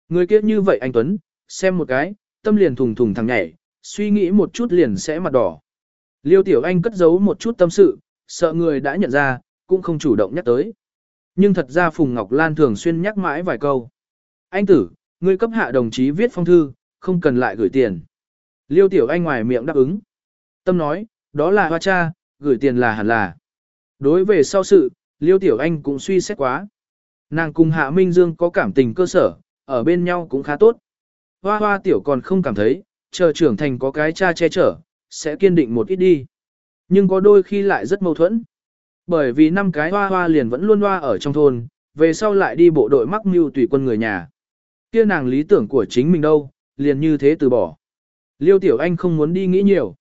Người kia như vậy anh Tuấn, xem một cái, tâm liền thùng thùng thằng nhảy, suy nghĩ một chút liền sẽ mặt đỏ. Liêu Tiểu Anh cất giấu một chút tâm sự, sợ người đã nhận ra, cũng không chủ động nhắc tới. Nhưng thật ra Phùng Ngọc Lan thường xuyên nhắc mãi vài câu. Anh tử, ngươi cấp hạ đồng chí viết phong thư, không cần lại gửi tiền. Liêu Tiểu Anh ngoài miệng đáp ứng. Tâm nói, đó là hoa cha, gửi tiền là hẳn là. Đối về sau sự, Liêu Tiểu Anh cũng suy xét quá. Nàng cùng Hạ Minh Dương có cảm tình cơ sở, ở bên nhau cũng khá tốt. Hoa hoa tiểu còn không cảm thấy, chờ trưởng thành có cái cha che chở, sẽ kiên định một ít đi. Nhưng có đôi khi lại rất mâu thuẫn. Bởi vì năm cái hoa hoa liền vẫn luôn hoa ở trong thôn, về sau lại đi bộ đội mắc mưu tùy quân người nhà. Kia nàng lý tưởng của chính mình đâu, liền như thế từ bỏ. Liêu Tiểu Anh không muốn đi nghĩ nhiều.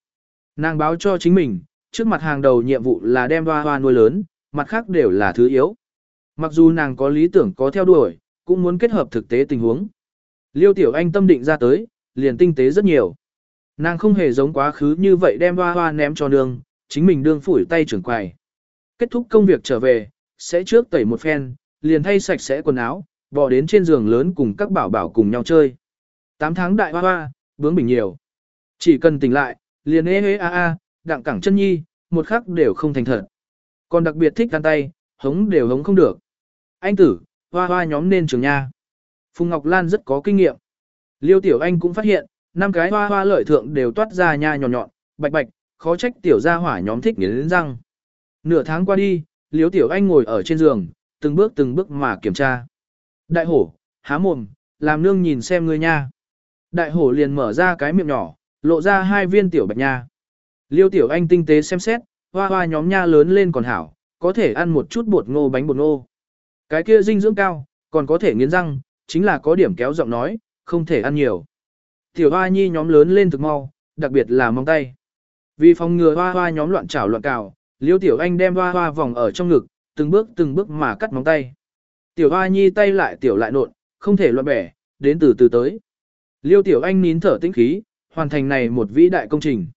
Nàng báo cho chính mình, trước mặt hàng đầu nhiệm vụ là đem hoa hoa nuôi lớn, mặt khác đều là thứ yếu. Mặc dù nàng có lý tưởng có theo đuổi, cũng muốn kết hợp thực tế tình huống. Liêu Tiểu Anh tâm định ra tới, liền tinh tế rất nhiều. Nàng không hề giống quá khứ như vậy đem hoa hoa ném cho nương, chính mình đương phủi tay trưởng quầy. Kết thúc công việc trở về, sẽ trước tẩy một phen, liền thay sạch sẽ quần áo, bỏ đến trên giường lớn cùng các bảo bảo cùng nhau chơi. 8 tháng đại hoa hoa, bướng bình nhiều. Chỉ cần tỉnh lại, liền ê ê a a, đặng cẳng chân nhi, một khắc đều không thành thật. Còn đặc biệt thích ăn tay, hống đều hống không được. Anh tử, hoa hoa nhóm nên trường nha. Phùng Ngọc Lan rất có kinh nghiệm. Liêu Tiểu Anh cũng phát hiện, năm cái hoa hoa lợi thượng đều toát ra nha nhọn nhọn, bạch bạch, khó trách tiểu gia hỏa nhóm thích nghiến răng. Nửa tháng qua đi, Liêu Tiểu Anh ngồi ở trên giường, từng bước từng bước mà kiểm tra. Đại hổ, há mồm, làm nương nhìn xem ngươi nha. Đại hổ liền mở ra cái miệng nhỏ, lộ ra hai viên tiểu bạch nha. Liêu Tiểu Anh tinh tế xem xét, hoa hoa nhóm nha lớn lên còn hảo, có thể ăn một chút bột ngô bánh bột ngô. Cái kia dinh dưỡng cao, còn có thể nghiến răng, chính là có điểm kéo giọng nói, không thể ăn nhiều. Tiểu hoa nhi nhóm lớn lên thực mau, đặc biệt là mong tay. Vì phòng ngừa hoa hoa nhóm loạn trảo loạn cào, liêu tiểu anh đem hoa hoa vòng ở trong ngực, từng bước từng bước mà cắt móng tay. Tiểu hoa nhi tay lại tiểu lại nộn, không thể loạn bẻ, đến từ từ tới. Liêu tiểu anh nín thở tĩnh khí, hoàn thành này một vĩ đại công trình.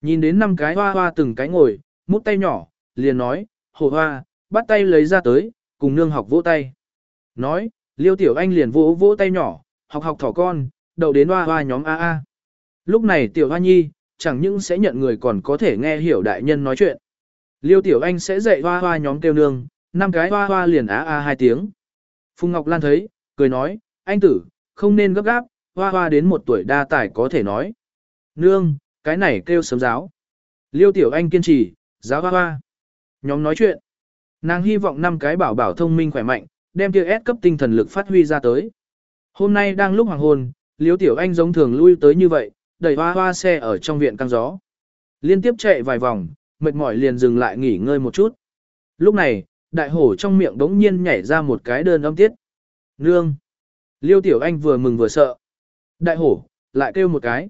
Nhìn đến năm cái hoa hoa từng cái ngồi, mút tay nhỏ, liền nói, hồ hoa, bắt tay lấy ra tới, cùng nương học vỗ tay. Nói, liêu tiểu anh liền vỗ vỗ tay nhỏ, học học thỏ con, đầu đến hoa hoa nhóm A A. Lúc này tiểu hoa nhi, chẳng những sẽ nhận người còn có thể nghe hiểu đại nhân nói chuyện. Liêu tiểu anh sẽ dạy hoa hoa nhóm kêu nương, năm cái hoa hoa liền A A hai tiếng. Phùng Ngọc Lan thấy, cười nói, anh tử, không nên gấp gáp, hoa hoa đến một tuổi đa tài có thể nói. Nương, cái này kêu sớm giáo. Liêu tiểu anh kiên trì, giáo hoa hoa. Nhóm nói chuyện. Nàng hy vọng năm cái bảo bảo thông minh khỏe mạnh, đem kia S cấp tinh thần lực phát huy ra tới. Hôm nay đang lúc hoàng hôn, liêu Tiểu Anh giống thường lui tới như vậy, đẩy hoa hoa xe ở trong viện căng gió. Liên tiếp chạy vài vòng, mệt mỏi liền dừng lại nghỉ ngơi một chút. Lúc này, đại hổ trong miệng đống nhiên nhảy ra một cái đơn âm tiết. Nương! Liêu Tiểu Anh vừa mừng vừa sợ. Đại hổ, lại kêu một cái.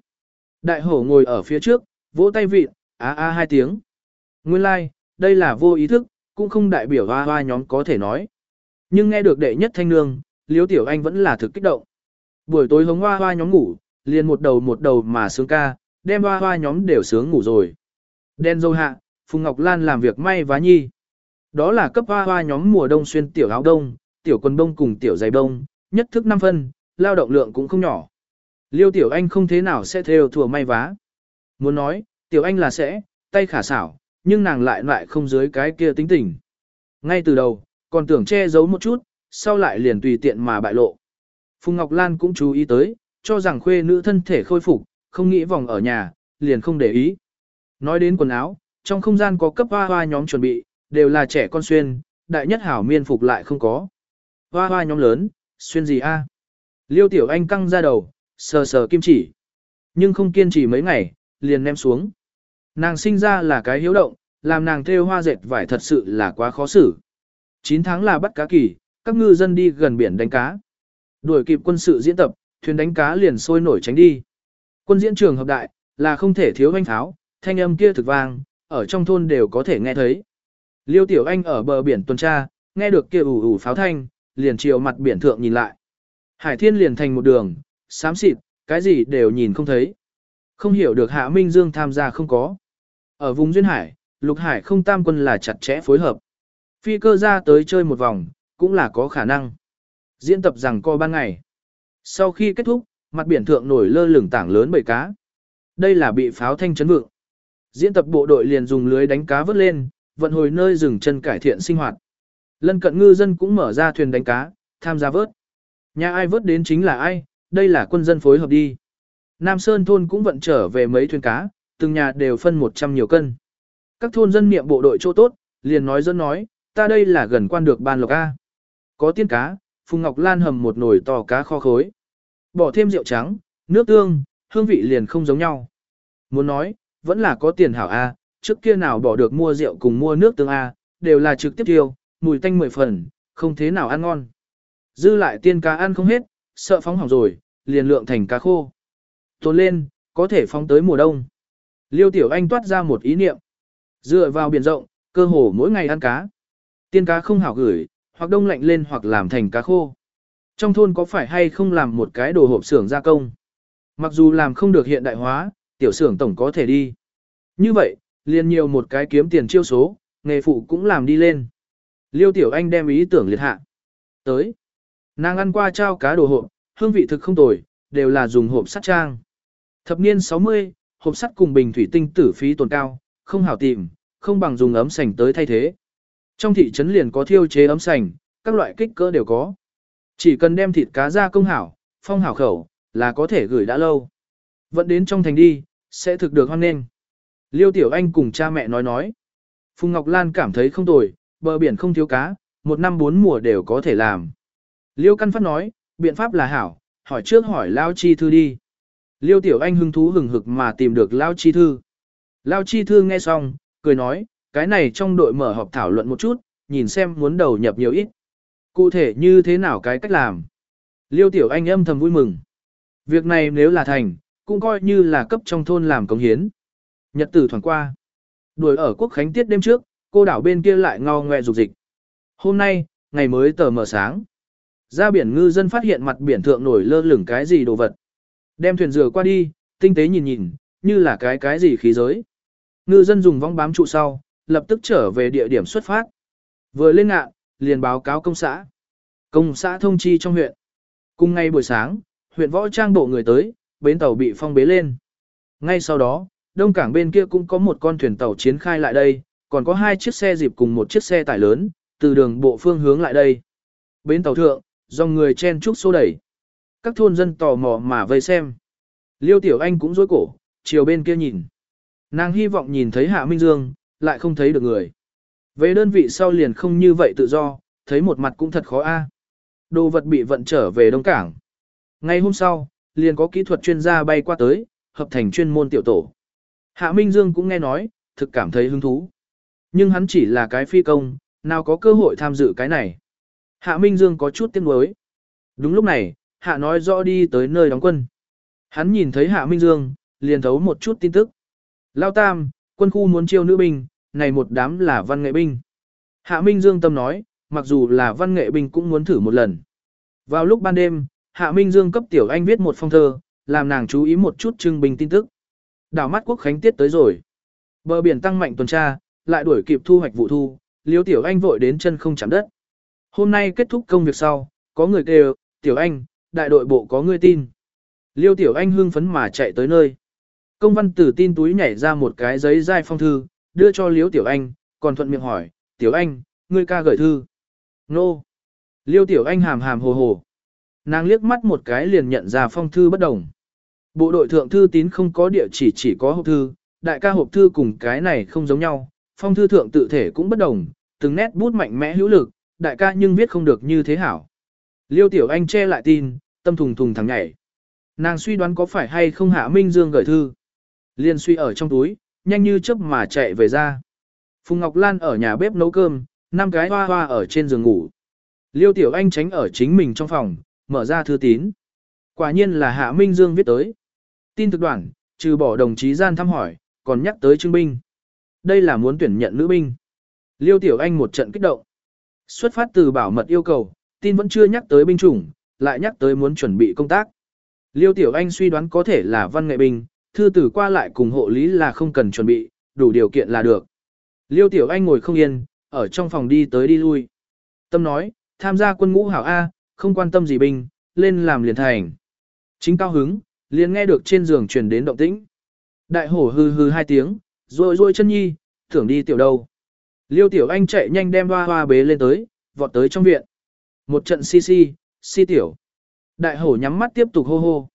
Đại hổ ngồi ở phía trước, vỗ tay vịt, á á hai tiếng. Nguyên lai, like, đây là vô ý thức, cũng không đại biểu hoa hoa nhóm có thể nói. Nhưng nghe được đệ nhất thanh nương, liếu Tiểu Anh vẫn là thực kích động. Buổi tối hống hoa hoa nhóm ngủ, liền một đầu một đầu mà sướng ca, đem hoa hoa nhóm đều sướng ngủ rồi. Đen dâu hạ, Phùng Ngọc Lan làm việc may vá nhi. Đó là cấp hoa hoa nhóm mùa đông xuyên tiểu áo đông, tiểu quần đông cùng tiểu giày đông, nhất thức 5 phân, lao động lượng cũng không nhỏ. Liêu tiểu anh không thế nào sẽ theo thừa may vá. Muốn nói, tiểu anh là sẽ, tay khả xảo, nhưng nàng lại lại không dưới cái kia tính tình. Ngay từ đầu, còn tưởng che giấu một chút, sau lại liền tùy tiện mà bại lộ. Phùng Ngọc Lan cũng chú ý tới, cho rằng khuê nữ thân thể khôi phục, không nghĩ vòng ở nhà, liền không để ý. Nói đến quần áo, trong không gian có cấp hoa hoa nhóm chuẩn bị, đều là trẻ con xuyên, đại nhất hảo miên phục lại không có. Hoa hoa nhóm lớn, xuyên gì a? Liêu tiểu anh căng ra đầu, sờ sờ kim chỉ. Nhưng không kiên trì mấy ngày, liền ném xuống. Nàng sinh ra là cái hiếu động, làm nàng thêu hoa dệt vải thật sự là quá khó xử. 9 tháng là bắt cá kỳ, các ngư dân đi gần biển đánh cá. Đuổi kịp quân sự diễn tập, thuyền đánh cá liền sôi nổi tránh đi. Quân diễn trường hợp đại, là không thể thiếu anh tháo, thanh âm kia thực vang, ở trong thôn đều có thể nghe thấy. Liêu Tiểu Anh ở bờ biển tuần tra, nghe được kia ủ ủ pháo thanh, liền chiều mặt biển thượng nhìn lại. Hải thiên liền thành một đường, xám xịt, cái gì đều nhìn không thấy. Không hiểu được Hạ Minh Dương tham gia không có. Ở vùng Duyên Hải, Lục Hải không tam quân là chặt chẽ phối hợp. Phi cơ ra tới chơi một vòng, cũng là có khả năng. Diễn tập rằng co ban ngày. Sau khi kết thúc, mặt biển thượng nổi lơ lửng tảng lớn bầy cá. Đây là bị pháo thanh chấn vượng. Diễn tập bộ đội liền dùng lưới đánh cá vớt lên, vận hồi nơi rừng chân cải thiện sinh hoạt. Lân cận ngư dân cũng mở ra thuyền đánh cá, tham gia vớt. Nhà ai vớt đến chính là ai, đây là quân dân phối hợp đi. Nam Sơn thôn cũng vận trở về mấy thuyền cá, từng nhà đều phân 100 nhiều cân. Các thôn dân niệm bộ đội chỗ tốt, liền nói dân nói, ta đây là gần quan được ban lộc A. Có tiên cá, Phùng Ngọc Lan hầm một nồi to cá kho khối. Bỏ thêm rượu trắng, nước tương, hương vị liền không giống nhau. Muốn nói, vẫn là có tiền hảo A, trước kia nào bỏ được mua rượu cùng mua nước tương A, đều là trực tiếp tiêu, mùi tanh mười phần, không thế nào ăn ngon. Dư lại tiên cá ăn không hết, sợ phóng hỏng rồi, liền lượng thành cá khô. Tồn lên, có thể phóng tới mùa đông. Liêu Tiểu Anh toát ra một ý niệm. Dựa vào biển rộng, cơ hồ mỗi ngày ăn cá. Tiên cá không hảo gửi, hoặc đông lạnh lên hoặc làm thành cá khô. Trong thôn có phải hay không làm một cái đồ hộp xưởng gia công? Mặc dù làm không được hiện đại hóa, tiểu xưởng tổng có thể đi. Như vậy, liền nhiều một cái kiếm tiền chiêu số, nghề phụ cũng làm đi lên. Liêu Tiểu Anh đem ý tưởng liệt hạ. Tới. Nàng ăn qua trao cá đồ hộp, hương vị thực không tồi, đều là dùng hộp sắt trang. Thập niên 60, hộp sắt cùng bình thủy tinh tử phí tồn cao, không hảo tìm, không bằng dùng ấm sành tới thay thế. Trong thị trấn liền có thiêu chế ấm sành, các loại kích cỡ đều có. Chỉ cần đem thịt cá ra công hảo, phong hảo khẩu, là có thể gửi đã lâu. Vẫn đến trong thành đi, sẽ thực được hoan nghênh. Liêu Tiểu Anh cùng cha mẹ nói nói. Phùng Ngọc Lan cảm thấy không tồi, bờ biển không thiếu cá, một năm bốn mùa đều có thể làm. Liêu Căn Phát nói, biện pháp là hảo, hỏi trước hỏi Lao Chi Thư đi. Liêu Tiểu Anh hứng thú hừng hực mà tìm được Lao Chi Thư. Lao Chi Thư nghe xong, cười nói, cái này trong đội mở họp thảo luận một chút, nhìn xem muốn đầu nhập nhiều ít. Cụ thể như thế nào cái cách làm. Liêu Tiểu Anh âm thầm vui mừng. Việc này nếu là thành, cũng coi như là cấp trong thôn làm công hiến. Nhật tử thoảng qua. Đuổi ở quốc khánh tiết đêm trước, cô đảo bên kia lại ngao ngoe dục dịch. Hôm nay, ngày mới tờ mở sáng. Ra biển ngư dân phát hiện mặt biển thượng nổi lơ lửng cái gì đồ vật. Đem thuyền rửa qua đi, tinh tế nhìn nhìn, như là cái cái gì khí giới. Ngư dân dùng vong bám trụ sau, lập tức trở về địa điểm xuất phát. Vừa lên ngạ, liền báo cáo công xã. Công xã thông chi trong huyện. Cùng ngay buổi sáng, huyện võ trang bộ người tới, bến tàu bị phong bế lên. Ngay sau đó, đông cảng bên kia cũng có một con thuyền tàu chiến khai lại đây, còn có hai chiếc xe dịp cùng một chiếc xe tải lớn, từ đường bộ phương hướng lại đây. Bến tàu thượng, dòng người chen chúc xô đẩy. Các thôn dân tò mò mà vây xem. Liêu Tiểu Anh cũng dối cổ, chiều bên kia nhìn. Nàng hy vọng nhìn thấy Hạ Minh Dương, lại không thấy được người. Về đơn vị sau liền không như vậy tự do, thấy một mặt cũng thật khó a. Đồ vật bị vận trở về Đông Cảng. Ngay hôm sau, liền có kỹ thuật chuyên gia bay qua tới, hợp thành chuyên môn tiểu tổ. Hạ Minh Dương cũng nghe nói, thực cảm thấy hứng thú. Nhưng hắn chỉ là cái phi công, nào có cơ hội tham dự cái này. Hạ Minh Dương có chút tiếc nuối. Đúng lúc này, Hạ nói rõ đi tới nơi đóng quân. Hắn nhìn thấy Hạ Minh Dương, liền thấu một chút tin tức. Lao Tam, quân khu muốn chiêu nữ binh, này một đám là văn nghệ binh. Hạ Minh Dương tâm nói, mặc dù là văn nghệ binh cũng muốn thử một lần. Vào lúc ban đêm, Hạ Minh Dương cấp Tiểu Anh viết một phong thơ, làm nàng chú ý một chút trưng binh tin tức. Đảo mắt quốc khánh tiết tới rồi. Bờ biển tăng mạnh tuần tra, lại đuổi kịp thu hoạch vụ thu, Liêu Tiểu Anh vội đến chân không chạm đất. Hôm nay kết thúc công việc sau, có người kêu, Tiểu Anh, đại đội bộ có người tin. Liêu Tiểu Anh hưng phấn mà chạy tới nơi. Công văn tử tin túi nhảy ra một cái giấy dai phong thư, đưa cho Liêu Tiểu Anh, còn thuận miệng hỏi, Tiểu Anh, ngươi ca gửi thư. Nô. Liêu Tiểu Anh hàm hàm hồ hồ. Nàng liếc mắt một cái liền nhận ra phong thư bất đồng. Bộ đội thượng thư tín không có địa chỉ chỉ có hộp thư, đại ca hộp thư cùng cái này không giống nhau, phong thư thượng tự thể cũng bất đồng, từng nét bút mạnh mẽ hữu lực, đại ca nhưng viết không được như thế hảo. Liêu Tiểu Anh che lại tin, tâm thùng thùng thẳng nhảy. Nàng suy đoán có phải hay không Hạ Minh Dương gửi thư. Liên suy ở trong túi, nhanh như chớp mà chạy về ra. Phùng Ngọc Lan ở nhà bếp nấu cơm, năm cái hoa hoa ở trên giường ngủ. Liêu Tiểu Anh tránh ở chính mình trong phòng, mở ra thư tín. Quả nhiên là Hạ Minh Dương viết tới. Tin thực đoạn, trừ bỏ đồng chí gian thăm hỏi, còn nhắc tới trưng binh. Đây là muốn tuyển nhận nữ binh. Liêu Tiểu Anh một trận kích động. Xuất phát từ bảo mật yêu cầu, tin vẫn chưa nhắc tới binh chủng, lại nhắc tới muốn chuẩn bị công tác. Liêu Tiểu Anh suy đoán có thể là văn nghệ binh, thư tử qua lại cùng hộ lý là không cần chuẩn bị, đủ điều kiện là được. Liêu Tiểu Anh ngồi không yên, ở trong phòng đi tới đi lui. Tâm nói, tham gia quân ngũ hảo A, không quan tâm gì binh, lên làm liền thành. Chính cao hứng, liền nghe được trên giường truyền đến động tĩnh. Đại hổ hư hư hai tiếng, rồi rồi chân nhi, thưởng đi tiểu đâu. Liêu Tiểu Anh chạy nhanh đem hoa hoa bế lên tới, vọt tới trong viện. Một trận si si, si tiểu. Đại hổ nhắm mắt tiếp tục hô hô.